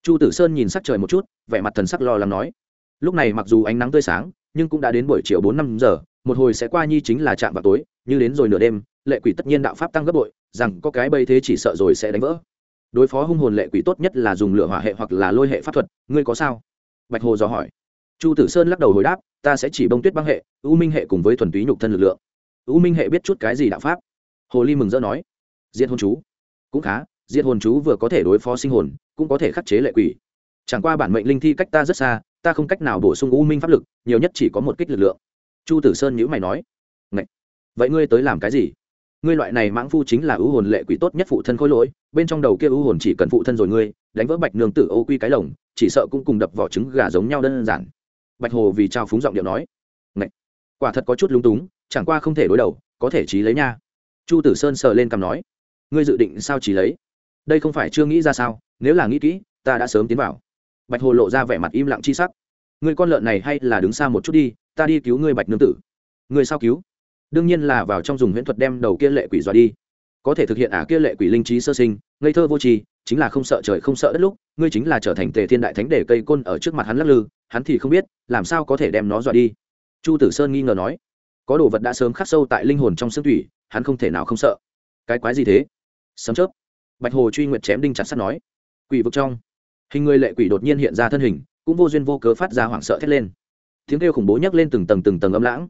Chu tử sơn nhìn sắc trời một chút, vẻ mặt thần sắc lo lắng nói. Lúc này mặc dù ánh nắng tươi sáng, nhưng cũng đã đến buổi chiều bốn năm giờ một hồi sẽ qua nhi chính là chạm vào tối, như đến rồi nửa đêm, lệ quỷ tất nhiên đạo pháp tăng gấp bội, rằng có cái bây thế chỉ sợ rồi sẽ đánh vỡ. Đối phó hung hồn lệ quỷ tốt nhất là dùng lửa hỏa hệ hoặc là lôi hệ pháp thuật, ngươi có sao? Bạch hồ dò hỏi. Chu tử sơn lắc đầu hồi đáp, ta sẽ chỉ bông tuyết băng hệ, u minh hệ cùng với thuần túy nhục thân lực lượng. U minh hệ biết chút cái gì đạo pháp? Hồ ly mừng rỡ nói. Diệt hồn chú. Cũng khá, diệt hồn chú vừa có thể đối phó sinh hồn, cũng có thể khắc chế lệ quỷ. Chẳng qua bản mệnh linh thi cách ta rất xa, ta không cách nào bổ sung u minh pháp lực, nhiều nhất chỉ có một kích lực lượng chu tử sơn nhữ mày nói, Ngậy! vậy ngươi tới làm cái gì ngươi loại này mãng phu chính là ưu hồn lệ quỷ tốt nhất phụ thân khôi lỗi, bên trong đầu kia ưu hồn chỉ cần phụ thân rồi ngươi, đánh vỡ bạch nương tử ô quy cái lồng, chỉ sợ cũng cùng đập vỏ trứng gà giống nhau đơn giản bạch hồ vì trao phúng giọng điệu nói, Ngậy! quả thật có chút lúng túng, chẳng qua không thể đối đầu, có thể trí lấy nha chu tử sơn sờ lên cằm nói, ngươi dự định sao trí lấy đây không phải chưa nghĩ ra sao, nếu là nghĩ kỹ, ta đã sớm tiến vào bạch hồ lộ ra vẻ mặt im lặng chi sắc, ngươi con lợn này hay là đứng xa một chút đi ta đi cứu ngươi bạch nương tử. Ngươi sao cứu? Đương nhiên là vào trong dùng huyễn thuật đem đầu kia lệ quỷ dọa đi. Có thể thực hiện ả kia lệ quỷ linh trí sơ sinh, ngây thơ vô tri, chính là không sợ trời không sợ đất lúc, ngươi chính là trở thành tề thiên đại thánh để cây côn ở trước mặt hắn lắc lư, hắn thì không biết, làm sao có thể đem nó dọa đi. Chu tử sơn nghi ngờ nói, có đồ vật đã sớm khắc sâu tại linh hồn trong xương thủy, hắn không thể nào không sợ. Cái quái gì thế? Sấm chớp. Bạch hồ truy nguyện chém đinh chặt sắt nói, quỷ vực trong, hình người lệ quỷ đột nhiên hiện ra thân hình, cũng vô duyên vô cớ phát ra hoảng sợ thét lên tiếng kêu khủng bố nhấc lên từng tầng từng tầng âm lãng.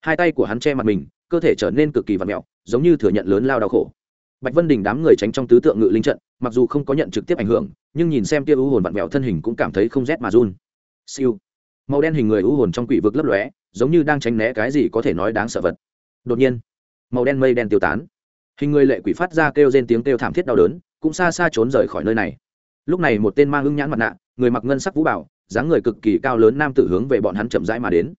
Hai tay của hắn che mặt mình, cơ thể trở nên cực kỳ vặn mẹo, giống như thừa nhận lớn lao đau khổ. Bạch vân đình đám người tránh trong tứ tượng ngự linh trận, mặc dù không có nhận trực tiếp ảnh hưởng, nhưng nhìn xem tia u hồn vặn mẹo thân hình cũng cảm thấy không rét mà run. Siêu. Màu đen hình người u hồn trong quỷ vực lấp lóe, giống như đang tránh né cái gì có thể nói đáng sợ vật. Đột nhiên, màu đen mây đen tiêu tán. Hình người lệ quỷ phát ra kêu trên tiếng kêu thảm thiết đau đớn, cũng xa xa trốn rời khỏi nơi này. Lúc này một tên mang ưng nhãn mặt nạ, người mặc ngân sắc vũ bảo dáng người cực kỳ cao lớn nam tử hướng về bọn hắn chậm rãi mà đến.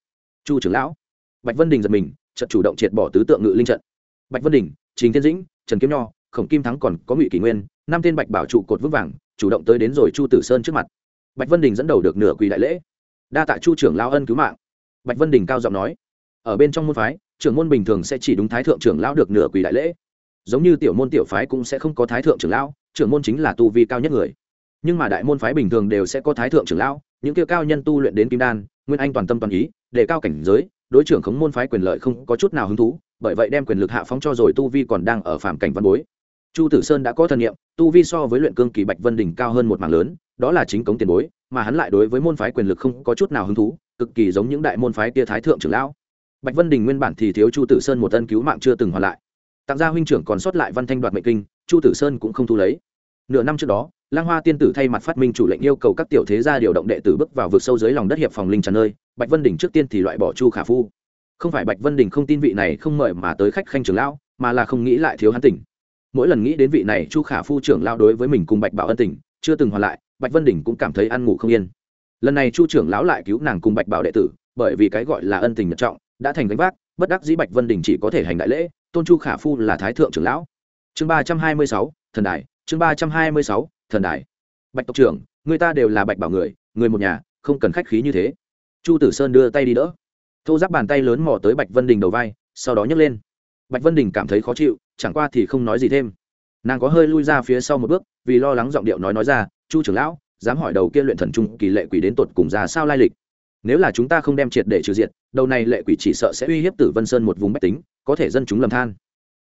Chu trưởng lão, bạch vân đình giật mình trận chủ động triệt bỏ tứ tượng ngự linh trận. Bạch vân đình, trình thiên dĩnh, trần kiếm nho, khổng kim thắng còn có ngụy kỷ nguyên, năm tên bạch bảo trụ cột vững vàng, chủ động tới đến rồi chu tử sơn trước mặt. Bạch vân đình dẫn đầu được nửa quỳ đại lễ. Đa tạ chu trưởng lao ân cứu mạng. Bạch vân đình cao giọng nói, ở bên trong môn phái, trưởng môn bình thường sẽ chỉ đúng thái thượng trưởng lão được nửa quỳ đại lễ. Giống như tiểu môn tiểu phái cũng sẽ không có thái thượng trưởng lão, trưởng môn chính là tu vi cao nhất người. Nhưng mà đại môn phái bình thường đều sẽ có thái thượng trưởng lão những kia cao nhân tu luyện đến kim đan, nguyên anh toàn tâm toàn ý, để cao cảnh giới, đối trưởng khống môn phái quyền lợi không có chút nào hứng thú, bởi vậy đem quyền lực hạ phóng cho rồi tu vi còn đang ở phạm cảnh văn bối. Chu tử sơn đã có thần nghiệm tu vi so với luyện cương kỳ bạch vân đỉnh cao hơn một mảng lớn, đó là chính cống tiền bối, mà hắn lại đối với môn phái quyền lực không có chút nào hứng thú, cực kỳ giống những đại môn phái kia thái thượng trưởng lão. Bạch vân đình nguyên bản thì thiếu chu tử sơn một ân cứu mạng chưa từng hoàn lại. Tặng gia huynh trưởng còn sót lại văn thanh đoạt mệnh kinh, chu tử sơn cũng không thu lấy. Nửa năm trước đó lang hoa tiên tử thay mặt phát minh chủ lệnh yêu cầu các tiểu thế gia điều động đệ tử bước vào vực sâu dưới lòng đất hiệp phòng linh tràn nơi, bạch vân đình trước tiên thì loại bỏ chu khả phu. Không phải bạch vân đình không tin vị này không mời mà tới khách khanh trưởng lão, mà là không nghĩ lại thiếu hắn tỉnh. Mỗi lần nghĩ đến vị này chu khả phu trưởng lão đối với mình cùng bạch bảo ân tỉnh, chưa từng hoàn lại, bạch vân đình cũng cảm thấy ăn ngủ không yên. Lần này chu trưởng lão lại cứu nàng cùng bạch bảo đệ tử, bởi vì cái gọi là ân tình nhật trọng, đã thành gánh vác, bất đắc dĩ bạch vân đình chỉ có thể hành đại lễ, tôn chu khả phu là thái thượng trưởng lão. Chương ba trăm hai mươi sáu, thần đại chương ba trăm hai mươi sáu thần đại bạch tộc trưởng, người ta đều là bạch bảo người người một nhà, không cần khách khí như thế. Chu tử sơn đưa tay đi đỡ. Thô giáp bàn tay lớn mò tới bạch vân đình đầu vai, sau đó nhấc lên. Bạch vân đình cảm thấy khó chịu, chẳng qua thì không nói gì thêm. Nàng có hơi lui ra phía sau một bước, vì lo lắng giọng điệu nói nói ra, chu trưởng lão, dám hỏi đầu kia luyện thần trung kỳ lệ quỷ đến tột cùng ra sao lai lịch? Nếu là chúng ta không đem triệt để trừ diệt, đầu này lệ quỷ chỉ sợ sẽ uy hiếp tử vân sơn một vùng bách tính, có thể dân chúng lầm than.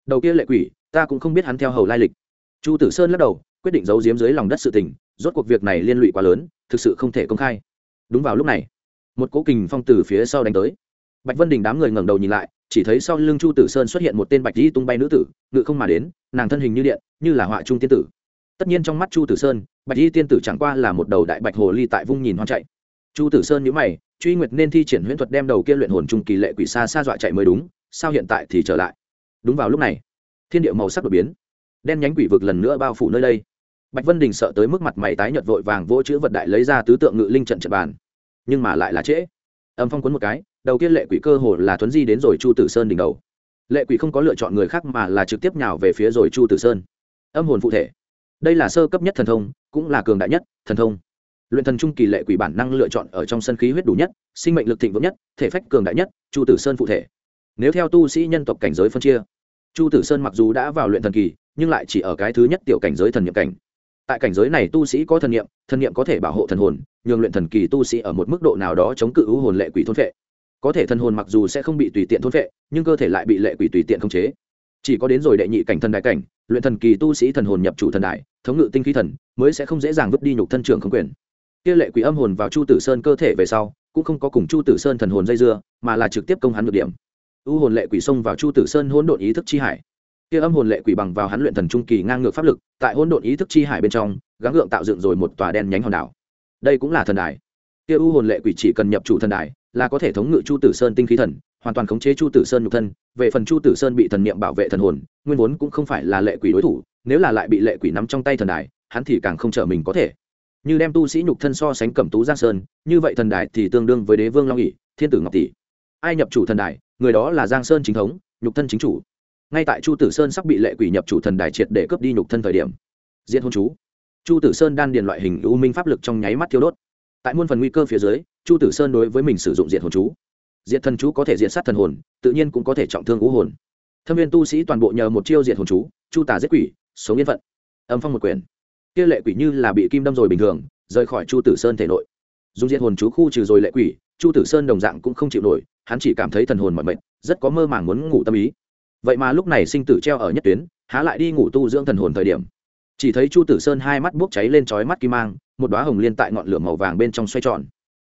Đầu kia lệ quỷ, ta cũng không biết hắn theo hầu lai lịch. Chu tử sơn lắc đầu quyết định giấu giếm dưới lòng đất sự tình, rốt cuộc việc này liên lụy quá lớn, thực sự không thể công khai. Đúng vào lúc này, một cố kình phong từ phía sau đánh tới. Bạch vân đình đám người ngẩng đầu nhìn lại, chỉ thấy sau lưng chu tử sơn xuất hiện một tên bạch di tung bay nữ tử, ngự không mà đến, nàng thân hình như điện, như là họa trung tiên tử. Tất nhiên trong mắt chu tử sơn, bạch di tiên tử chẳng qua là một đầu đại bạch hồ ly tại vung nhìn hoang chạy. Chu tử sơn nhữ mày, truy nguyệt nên thi triển huyễn thuật đem đầu kia luyện hồn trung kỳ lệ quỷ xa xa dọa chạy mới đúng, sao hiện tại thì trở lại? Đúng vào lúc này, thiên địa màu sắc đột biến. Đen nhánh quỷ vực lần nữa bao phủ nơi đây bạch vân đình sợ tới mức mặt mày tái nhợt vội vàng vỗ chữ vật đại lấy ra tứ tượng ngự linh trận trận bàn. Nhưng mà lại là trễ. Âm phong cuốn một cái, đầu kia lệ quỷ cơ hồ là thuấn di đến rồi chu tử sơn đỉnh đầu. Lệ quỷ không có lựa chọn người khác mà là trực tiếp nhào về phía rồi chu tử sơn. Âm hồn phụ thể. Đây là sơ cấp nhất thần thông, cũng là cường đại nhất thần thông. Luyện thần trung kỳ lệ quỷ bản năng lựa chọn ở trong sân khí huyết đủ nhất, sinh mệnh lực thịnh vượng nhất, thể phách cường đại nhất, chu tử sơn phụ thể. Nếu theo tu sĩ nhân tộc cảnh giới phân chia, chu tử sơn mặc dù đã vào luyện thần kỳ, nhưng lại chỉ ở cái thứ nhất tiểu cảnh giới thần nhiệm cảnh tại cảnh giới này tu sĩ có thần niệm thần niệm có thể bảo hộ thần hồn, nhường luyện thần kỳ tu sĩ ở một mức độ nào đó chống cự ưu hồn lệ quỷ thôn vệ có thể thần hồn mặc dù sẽ không bị tùy tiện thôn vệ nhưng cơ thể lại bị lệ quỷ tùy tiện khống chế. Chỉ có đến rồi đệ nhị cảnh thần đại cảnh, luyện thần kỳ tu sĩ thần hồn nhập chủ thần đại, thống ngự tinh khí thần, mới sẽ không dễ dàng vứt đi nhục thân trưởng không quyền. Kia lệ quỷ âm hồn vào chu tử sơn cơ thể về sau, cũng không có cùng chu tử sơn thần hồn dây dưa, mà là trực tiếp công hắn được điểm. U hồn lệ quỷ xông vào chu tử sơn hỗn độn ý thức chi hải kia âm hồn lệ quỷ bằng vào hắn luyện thần trung kỳ ngang ngược pháp lực, tại hỗn độn ý thức chi hải bên trong, gắng gượng tạo dựng rồi một tòa đen nhánh hòn đảo. Đây cũng là thần đài. Kia u hồn lệ quỷ chỉ cần nhập chủ thần đài, là có thể thống ngự chu tử sơn tinh khí thần, hoàn toàn khống chế chu tử sơn nhục thân, về phần chu tử sơn bị thần niệm bảo vệ thần hồn, nguyên vốn cũng không phải là lệ quỷ đối thủ, nếu là lại bị lệ quỷ nắm trong tay thần đài, hắn thì càng không trở mình có thể. Như đem tu sĩ nhục thân so sánh cẩm tú giang sơn, như vậy thần đài thì tương đương với đế vương long ỉ thiên tử ngọc tỷ. Ai nhập chủ thần đài, người đó là giang sơn chính thống, nhục thân chính chủ ngay tại chu tử sơn sắp bị lệ quỷ nhập chủ thần đài triệt để cướp đi nhục thân thời điểm diễn hôn chú, chu tử sơn đan điền loại hình u minh pháp lực trong nháy mắt thiêu đốt. Tại muôn phần nguy cơ phía dưới, chu tử sơn đối với mình sử dụng diện hồn chú. Diện thần chú có thể diện sát thần hồn, tự nhiên cũng có thể trọng thương ngũ hồn. Thâm viên tu sĩ toàn bộ nhờ một chiêu diện hồn chú, chu tả giết quỷ, sống yên phận. Âm phong một quyền kia lệ quỷ như là bị kim đâm rồi bình thường, rời khỏi chu tử sơn thể nội. Dùng diện hồn chú khu trừ rồi lệ quỷ, chu tử sơn đồng dạng cũng không chịu nổi, hắn chỉ cảm thấy thần hồn mọi mệt, rất có mơ màng muốn ngủ tâm ý vậy mà lúc này sinh tử treo ở nhất tuyến, há lại đi ngủ tu dưỡng thần hồn thời điểm. Chỉ thấy chu tử sơn hai mắt bốc cháy lên trói mắt kim mang, một đoá hồng liên tại ngọn lửa màu vàng bên trong xoay tròn.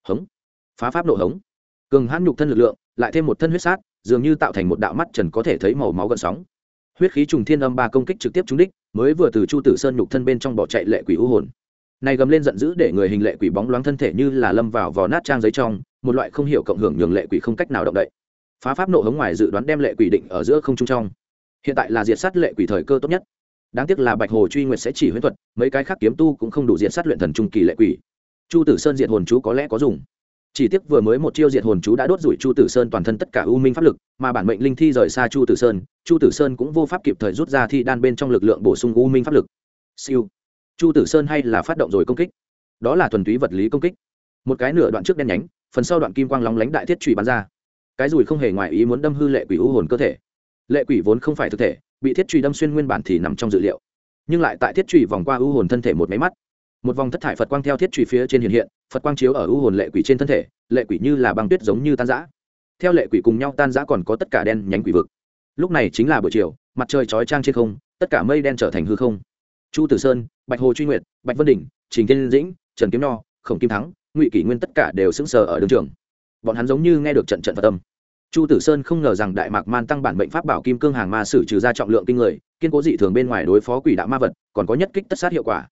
Hống! Phá pháp nộ hống! Cường hãn nhục thân lực lượng, lại thêm một thân huyết sát, dường như tạo thành một đạo mắt trần có thể thấy màu máu gần sóng. Huyết khí trùng thiên âm ba công kích trực tiếp trúng đích, mới vừa từ chu tử sơn nhục thân bên trong bỏ chạy lệ quỷ u hồn. Này gầm lên giận dữ để người hình lệ quỷ bóng loáng thân thể như là lâm vào vò nát trang giấy trong, một loại không hiểu cộng hưởng nhường lệ quỷ không cách nào động đậy phá pháp nộ hống ngoài dự đoán đem lệ quỷ định ở giữa không trung trong. Hiện tại là diệt sát lệ quỷ thời cơ tốt nhất. Đáng tiếc là bạch hồ truy nguyệt sẽ chỉ huyễn thuật, mấy cái khác kiếm tu cũng không đủ diệt sát luyện thần trung kỳ lệ quỷ. Chu tử sơn diệt hồn chú có lẽ có dùng. Chỉ tiếc vừa mới một chiêu diệt hồn chú đã đốt rủi chu tử sơn toàn thân tất cả u minh pháp lực, mà bản mệnh linh thi rời xa chu tử sơn, chu tử sơn cũng vô pháp kịp thời rút ra thi đan bên trong lực lượng bổ sung u minh pháp lực. Siêu. Chu tử sơn hay là phát động rồi công kích. Đó là thuần túy vật lý công kích. Một cái nửa đoạn trước đen nhánh, phần sau đoạn kim quang lóng lánh đại thiết trụy bắn ra cái rùi không hề ngoài ý muốn đâm hư lệ quỷ u hồn cơ thể. Lệ quỷ vốn không phải thực thể, bị thiết truy đâm xuyên nguyên bản thì nằm trong dự liệu. Nhưng lại tại thiết truy vòng qua u hồn thân thể một máy mắt. Một vòng thất thải phật quang theo thiết truy phía trên hiện hiện, phật quang chiếu ở u hồn lệ quỷ trên thân thể, lệ quỷ như là băng tuyết giống như tan giã theo lệ quỷ cùng nhau tan giã còn có tất cả đen nhánh quỷ vực. Lúc này chính là buổi chiều, mặt trời chói trang trên không, tất cả mây đen trở thành hư không. Chu tử sơn, bạch hồ truy nguyệt, bạch vân đỉnh, trình Thiên dĩnh, trần kiếm nho, khổng kim thắng, ngụy kỷ nguyên tất cả đều sững sờ ở đường trường. Bọn hắn giống như nghe được trận trận phật tâm chu tử sơn không ngờ rằng đại mạc man tăng bản bệnh pháp bảo kim cương hàng ma sử trừ ra trọng lượng kinh người, kiên cố dị thường bên ngoài đối phó quỷ đạo ma vật, còn có nhất kích tất sát hiệu quả.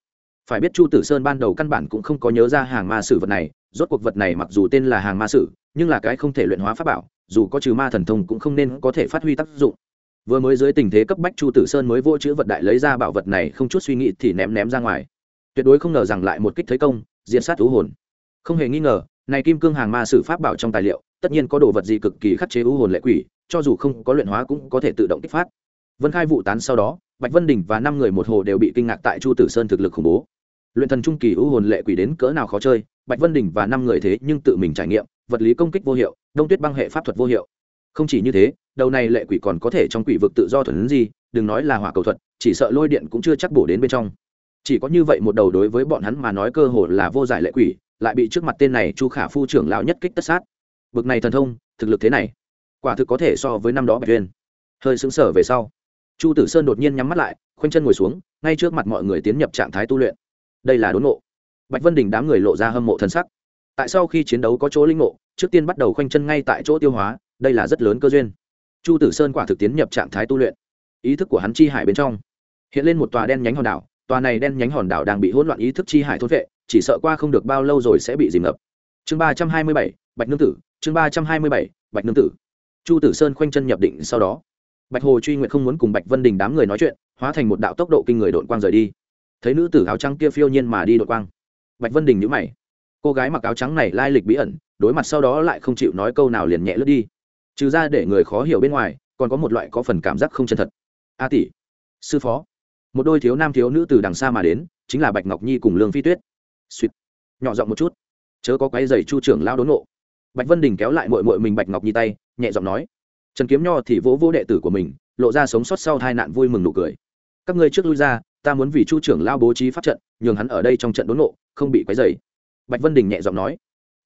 Phải biết chu tử sơn ban đầu căn bản cũng không có nhớ ra hàng ma sử vật này, rốt cuộc vật này mặc dù tên là hàng ma sử, nhưng là cái không thể luyện hóa pháp bảo, dù có trừ ma thần thông cũng không nên có thể phát huy tác dụng. Vừa mới dưới tình thế cấp bách chu tử sơn mới vô chữ vật đại lấy ra bảo vật này, không chút suy nghĩ thì ném ném ra ngoài. Tuyệt đối không ngờ rằng lại một kích thấy công diện sát thú hồn. Không hề nghi ngờ, này kim cương hàng ma sử pháp bảo trong tài liệu tất nhiên có đồ vật gì cực kỳ khắc chế u hồn lệ quỷ, cho dù không có luyện hóa cũng có thể tự động kích phát. Vân khai vụ tán sau đó, bạch vân đình và năm người một hồ đều bị kinh ngạc tại chu tử sơn thực lực khủng bố. Luyện thần trung kỳ u hồn lệ quỷ đến cỡ nào khó chơi, bạch vân đình và năm người thế nhưng tự mình trải nghiệm, vật lý công kích vô hiệu, đông tuyết băng hệ pháp thuật vô hiệu. Không chỉ như thế, đầu này lệ quỷ còn có thể trong quỷ vực tự do thuần gì đừng nói là hỏa cầu thuật, chỉ sợ lôi điện cũng chưa chắc bổ đến bên trong. Chỉ có như vậy một đầu đối với bọn hắn mà nói cơ hồ là vô giải lệ quỷ, lại bị trước mặt tên này chu khả phu trưởng lão nhất kích tất sát bực này thần thông, thực lực thế này, quả thực có thể so với năm đó bạch tuyên hơi xứng sở về sau, chu tử sơn đột nhiên nhắm mắt lại, khoanh chân ngồi xuống, ngay trước mặt mọi người tiến nhập trạng thái tu luyện. Đây là đốn ngộ. Bạch vân đình đám người lộ ra hâm mộ thân sắc. Tại sau khi chiến đấu có chỗ linh ngộ, trước tiên bắt đầu khoanh chân ngay tại chỗ tiêu hóa, đây là rất lớn cơ duyên. Chu tử sơn quả thực tiến nhập trạng thái tu luyện. Ý thức của hắn chi hải bên trong, hiện lên một tòa đen nhánh hòn đảo. Tòa này đen nhánh hòn đảo đang bị hỗn loạn ý thức chi hải thốt vệ chỉ sợ qua không được bao lâu rồi sẽ bị dìm ngập. Chương ba trăm hai mươi bảy, bạch nương tử chương ba trăm hai mươi bảy, bạch nương tử. Chu tử sơn khoanh chân nhập định sau đó. Bạch hồ truy nguyện không muốn cùng bạch vân đình đám người nói chuyện, hóa thành một đạo tốc độ kinh người đội quang rời đi. Thấy nữ tử áo trắng kia phiêu nhiên mà đi đội quang. Bạch vân đình nhữ mày. Cô gái mặc áo trắng này lai lịch bí ẩn, đối mặt sau đó lại không chịu nói câu nào liền nhẹ lướt đi. Trừ ra để người khó hiểu bên ngoài, còn có một loại có phần cảm giác không chân thật. A tỷ, sư phó. Một đôi thiếu nam thiếu nữ từ đằng xa mà đến, chính là bạch ngọc nhi cùng lương phi tuyết. Suýt. Nhỏ giọng một chút. Chớ có quái dày chu trưởng lao đốn nộ bạch vân đình kéo lại mội mội mình bạch ngọc nhi tay, nhẹ giọng nói, trần kiếm nho thì vỗ vô đệ tử của mình, lộ ra sống sót sau hai nạn vui mừng nụ cười. Các ngươi trước lui ra, ta muốn vì chu trưởng lao bố trí pháp trận, nhường hắn ở đây trong trận đốn nộ không bị quấy dày bạch vân đình nhẹ giọng nói.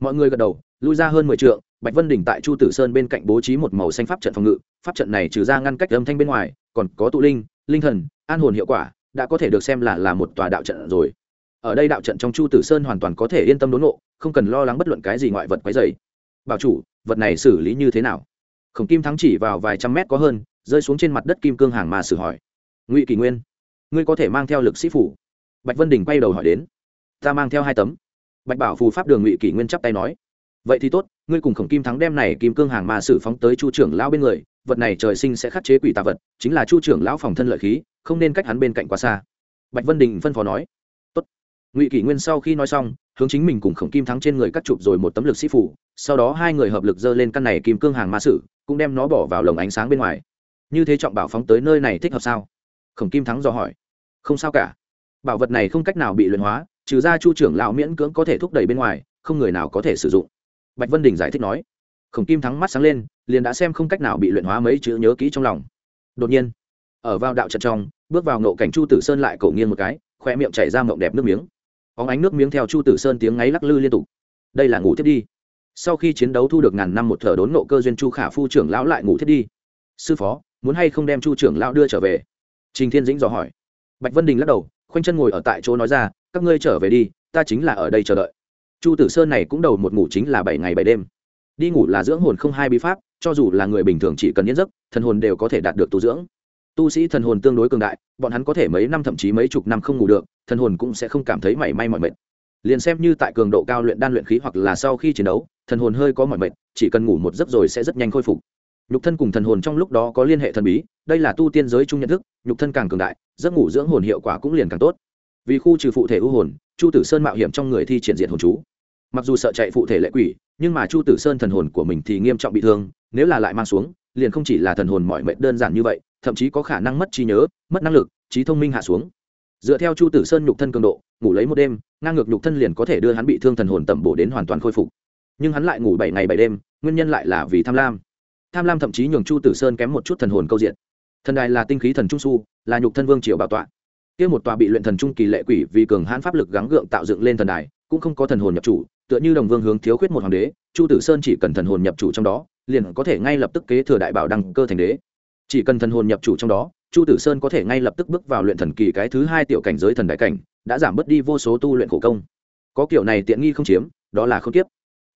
Mọi người gật đầu, lui ra hơn mười t bạch vân đình tại chu tử sơn bên cạnh bố trí một màu xanh pháp trận phòng ngự, pháp trận này trừ ra ngăn cách âm thanh bên ngoài, còn có tụ linh linh thần, an hồn hiệu quả, đã có thể được xem là là một tòa đạo trận rồi. Ở đây đạo trận trong chu tử sơn hoàn toàn có thể yên tâm đốn nộ không cần lo lắng bất luận cái gì ngoại vật quấy dày bảo chủ, vật này xử lý như thế nào? Khổng kim thắng chỉ vào vài trăm mét có hơn, rơi xuống trên mặt đất kim cương hàng mà xử hỏi. Ngụy kỷ nguyên, ngươi có thể mang theo lực sĩ phủ? Bạch vân đình quay đầu hỏi đến. Ta mang theo hai tấm. Bạch bảo phù pháp đường ngụy kỷ nguyên chắp tay nói. Vậy thì tốt, ngươi cùng khổng kim thắng đem này kim cương hàng mà xử phóng tới chu trưởng lão bên người, vật này trời sinh sẽ khắc chế quỷ tà vật, chính là chu trưởng lão phòng thân lợi khí, không nên cách hắn bên cạnh quá xa. Bạch vân đình phân phó nói ngụy kỷ nguyên sau khi nói xong, hướng chính mình cùng khổng kim thắng trên người cắt chụp rồi một tấm lực sĩ phủ sau đó hai người hợp lực dơ lên căn này kim cương hàng ma sử, cũng đem nó bỏ vào lồng ánh sáng bên ngoài. Như thế trọng bảo phóng tới nơi này thích hợp sao? Khổng kim thắng dò hỏi. Không sao cả. Bảo vật này không cách nào bị luyện hóa, trừ ra chu trưởng lão miễn cưỡng có thể thúc đẩy bên ngoài, không người nào có thể sử dụng. Bạch vân đình giải thích nói. Khổng kim thắng mắt sáng lên, liền đã xem không cách nào bị luyện hóa mấy chữ nhớ kỹ trong lòng. Đột nhiên, ở vào đạo trận trong, bước vào nộ cảnh chu tử sơn lại cổ nghiêng một cái khoe miệng chảy ra mộng đẹp nước miếng óng ánh nước miếng theo chu tử sơn tiếng ngáy lắc lư liên tục. Đây là ngủ thiết đi. Sau khi chiến đấu thu được ngàn năm một thở đốn nộ cơ duyên chu khả phu trưởng lão lại ngủ thiết đi. Sư phó, muốn hay không đem chu trưởng lão đưa trở về? Trình thiên dĩnh dò hỏi. Bạch vân đình lắc đầu, khoanh chân ngồi ở tại chỗ nói ra, các ngươi trở về đi, ta chính là ở đây chờ đợi. Chu tử sơn này cũng đầu một ngủ chính là bảy ngày bảy đêm. Đi ngủ là dưỡng hồn không hai bí pháp, cho dù là người bình thường chỉ cần yên giấc, thần hồn đều có thể đạt được tu dưỡng tu sĩ thần hồn tương đối cường đại, bọn hắn có thể mấy năm thậm chí mấy chục năm không ngủ được, thần hồn cũng sẽ không cảm thấy mảy may mỏi mệt. Liền xem như tại cường độ cao luyện đan luyện khí hoặc là sau khi chiến đấu, thần hồn hơi có mỏi mệt, chỉ cần ngủ một giấc rồi sẽ rất nhanh khôi phục. Nhục thân cùng thần hồn trong lúc đó có liên hệ thần bí, đây là tu tiên giới chung nhận thức, nhục thân càng cường đại, giấc ngủ dưỡng hồn hiệu quả cũng liền càng tốt. Vì khu trừ phụ thể ưu hồn, chu tử sơn mạo hiểm trong người thi triển diện hồn chú. Mặc dù sợ chạy phụ thể lệ quỷ, nhưng mà chu tử sơn thần hồn của mình thì nghiêm trọng bị thương, nếu là lại mang xuống liền không chỉ là thần hồn mọi mệnh đơn giản như vậy, thậm chí có khả năng mất trí nhớ, mất năng lực, trí thông minh hạ xuống. Dựa theo chu tử sơn nhục thân cường độ, ngủ lấy một đêm, ngang ngược nhục thân liền có thể đưa hắn bị thương thần hồn tẩm bổ đến hoàn toàn khôi phục. Nhưng hắn lại ngủ bảy ngày bảy đêm, nguyên nhân lại là vì tham lam. Tham lam thậm chí nhường chu tử sơn kém một chút thần hồn câu diện. Thần đài là tinh khí thần trung su, là nhục thân vương triều bảo tọa. Kia một tòa bị luyện thần trung kỳ lệ quỷ vì cường hãn pháp lực gắng gượng tạo dựng lên thần đài, cũng không có thần hồn nhập chủ, tựa như đồng vương hướng thiếu khuyết một hoàng đế, chu tử sơn chỉ cần thần hồn nhập chủ trong đó liền có thể ngay lập tức kế thừa đại bảo đăng cơ thành đế. Chỉ cần thần hồn nhập chủ trong đó, chu tử sơn có thể ngay lập tức bước vào luyện thần kỳ cái thứ hai tiểu cảnh giới thần đại cảnh, đã giảm bớt đi vô số tu luyện khổ công. Có kiểu này tiện nghi không chiếm, đó là không tiếp.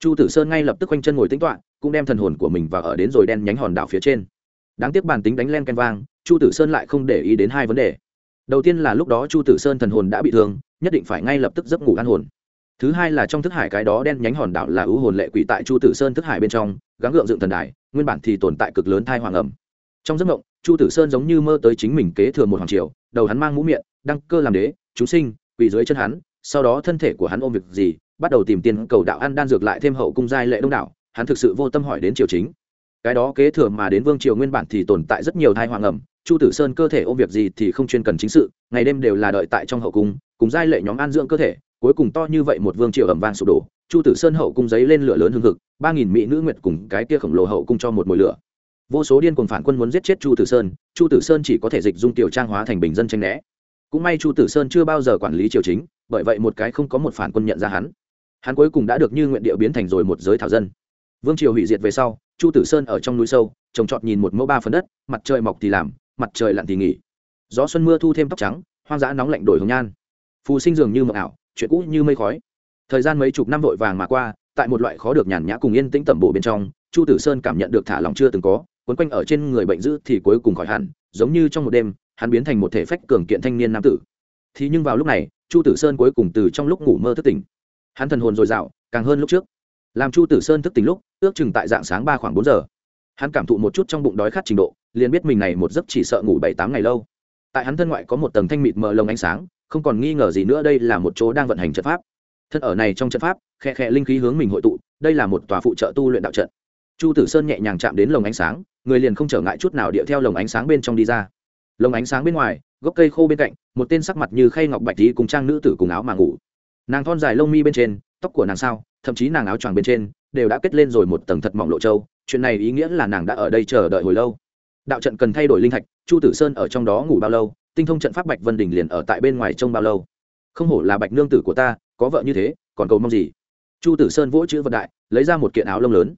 Chu tử sơn ngay lập tức quanh chân ngồi tính toạ cũng đem thần hồn của mình vào ở đến rồi đen nhánh hòn đảo phía trên. Đáng tiếc bản tính đánh len ken vang, chu tử sơn lại không để ý đến hai vấn đề. Đầu tiên là lúc đó chu tử sơn thần hồn đã bị thương, nhất định phải ngay lập tức giấc ngủ an hồn thứ hai là trong thức hải cái đó đen nhánh hòn đảo là ưu hồn lệ quỷ tại chu tử sơn thức hải bên trong, gắng gượng dựng thần đài, nguyên bản thì tồn tại cực lớn thai hoàng ẩm. Trong giấc mộng, chu tử sơn giống như mơ tới chính mình kế thừa một hoàng triều, đầu hắn mang mũ miệng, đăng cơ làm đế, chúng sinh, quỳ dưới chân hắn, sau đó thân thể của hắn ôm việc gì, bắt đầu tìm tiền cầu đạo ăn đan dược lại thêm hậu cung giai lệ đông đảo, hắn thực sự vô tâm hỏi đến triều chính. Cái đó kế thừa mà đến vương triều nguyên bản thì tồn tại rất nhiều thai hoàng ẩm, chu tử sơn cơ thể ôm việc gì thì không chuyên cần chính sự, ngày đêm đều là đợi tại trong hậu cung, cùng giai lệ nhóm an dưỡng cơ thể cuối cùng to như vậy một vương triều ẩm vang sụp đổ, chu tử sơn hậu cung giấy lên lửa lớn hương thực ba nghìn mỹ nữ nguyệt cùng cái kia khổng lồ hậu cung cho một mồi lửa. Vô số điên cuồng phản quân muốn giết chết chu tử sơn, chu tử sơn chỉ có thể dịch dung tiểu trang hóa thành bình dân tranh né. Cũng may chu tử sơn chưa bao giờ quản lý triều chính, bởi vậy một cái không có một phản quân nhận ra hắn. Hắn cuối cùng đã được như nguyện địa biến thành rồi một giới thảo dân. Vương triều hủy diệt về sau, chu tử sơn ở trong núi sâu, trồng trọt nhìn một mẫu ba phần đất, mặt trời mọc thì làm, mặt trời lặn thì nghỉ. Gió xuân mưa thu thêm tóc trắng, hoang dã nóng lạnh đổi hồng nhan. Phù sinh dường như mộng ảo chuyện cũ như mây khói. Thời gian mấy chục năm vội vàng mà qua, tại một loại khó được nhàn nhã cùng yên tĩnh tẩm bổ bên trong, chu tử sơn cảm nhận được thả lòng chưa từng có, quấn quanh ở trên người bệnh dữ thì cuối cùng khỏi hẳn, giống như trong một đêm, hắn biến thành một thể phách cường kiện thanh niên nam tử. Thì nhưng vào lúc này, chu tử sơn cuối cùng từ trong lúc ngủ mơ thức tỉnh. Hắn thần hồn dồi dào, càng hơn lúc trước. Làm chu tử sơn thức tỉnh lúc, ước chừng tại dạng sáng ba khoảng bốn giờ. Hắn cảm thụ một chút trong bụng đói khát trình độ, liền biết mình này một giấc chỉ sợ ngủ bảy tám ngày lâu. Tại hắn thân ngoại có một tầng thanh mịt mờ lồng ánh sáng không còn nghi ngờ gì nữa, đây là một chỗ đang vận hành trận pháp. Thân ở này trong trận pháp, khe khe linh khí hướng mình hội tụ, đây là một tòa phụ trợ tu luyện đạo trận. Chu tử sơn nhẹ nhàng chạm đến lồng ánh sáng, người liền không trở ngại chút nào điệu theo lồng ánh sáng bên trong đi ra. Lồng ánh sáng bên ngoài, gốc cây khô bên cạnh, một tên sắc mặt như khay ngọc bạch tí cùng trang nữ tử cùng áo mà ngủ. Nàng thon dài lông mi bên trên, tóc của nàng sao, thậm chí nàng áo choàng bên trên, đều đã kết lên rồi một tầng thật mỏng lộ trâu, chuyện này ý nghĩa là nàng đã ở đây chờ đợi hồi lâu. Đạo trận cần thay đổi linh thạch, chu tử sơn ở trong đó ngủ bao lâu tinh thông trận pháp bạch vân đình liền ở tại bên ngoài trông bao lâu? Không hổ là bạch nương tử của ta, có vợ như thế, còn cầu mong gì? Chu tử sơn vỗ chữ vật đại, lấy ra một kiện áo lông lớn.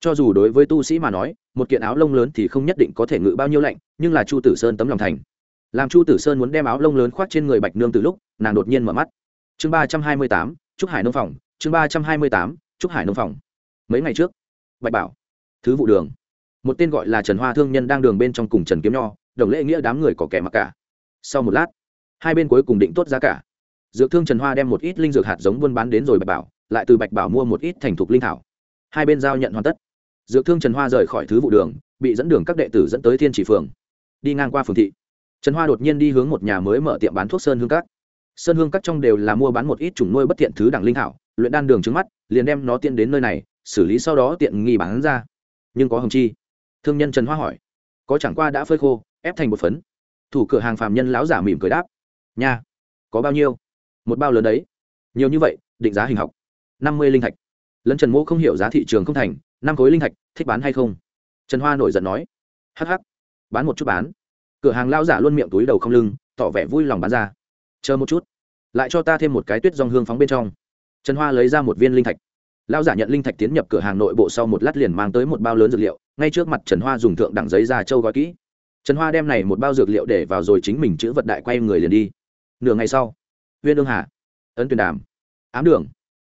Cho dù đối với tu sĩ mà nói, một kiện áo lông lớn thì không nhất định có thể ngự bao nhiêu lạnh, nhưng là chu tử sơn tấm lòng thành. Làm chu tử sơn muốn đem áo lông lớn khoác trên người bạch nương từ lúc, nàng đột nhiên mở mắt. Chương ba trăm hai mươi tám, trúc hải nông phòng, chương ba trăm hai mươi tám, trúc hải nông phòng. Mấy ngày trước, bạch bảo, thứ vụ đường, một tên gọi là trần hoa thương nhân đang đường bên trong cùng trần kiếm nho, đồng lễ nghĩa đám người có kẻ mặc cả sau một lát, hai bên cuối cùng định tốt giá cả. Dược thương trần hoa đem một ít linh dược hạt giống buôn bán đến rồi bạch bảo, lại từ bạch bảo mua một ít thành thục linh thảo. Hai bên giao nhận hoàn tất. Dược thương trần hoa rời khỏi thứ vụ đường, bị dẫn đường các đệ tử dẫn tới thiên chỉ phường. Đi ngang qua phường thị, trần hoa đột nhiên đi hướng một nhà mới mở tiệm bán thuốc sơn hương cát. sơn hương cát trong đều là mua bán một ít chủng nuôi bất thiện thứ đẳng linh thảo, luyện đan đường trứng mắt, liền đem nó tiện đến nơi này, xử lý sau đó tiện nghi bán ra. Nhưng có hồng chi? Thương nhân trần hoa hỏi. Có chẳng qua đã phơi khô, ép thành một phấn thủ cửa hàng phàm nhân lão giả mỉm cười đáp. Nha, có bao nhiêu? Một bao lớn đấy. Nhiều như vậy, định giá hình học. Năm mươi linh thạch. Lân trần mô không hiểu giá thị trường không thành, năm khối linh thạch, thích bán hay không? Trần hoa nổi giận nói. Hh bán một chút bán. Cửa hàng lao giả luôn miệng túi đầu không lưng, tỏ vẻ vui lòng bán ra. Chờ một chút, lại cho ta thêm một cái tuyết dòng hương phóng bên trong. Trần hoa lấy ra một viên linh thạch. Lao giả nhận linh thạch tiến nhập cửa hàng nội bộ sau một lát liền mang tới một bao lớn dược liệu, ngay trước mặt trần hoa dùng thượng đẳng giấy ra châu gói kỹ trần hoa đem này một bao dược liệu để vào rồi chính mình chữ vật đại quay người liền đi. Nửa ngày sau, viên ương hà, ấn tuyền đàm, ám đường.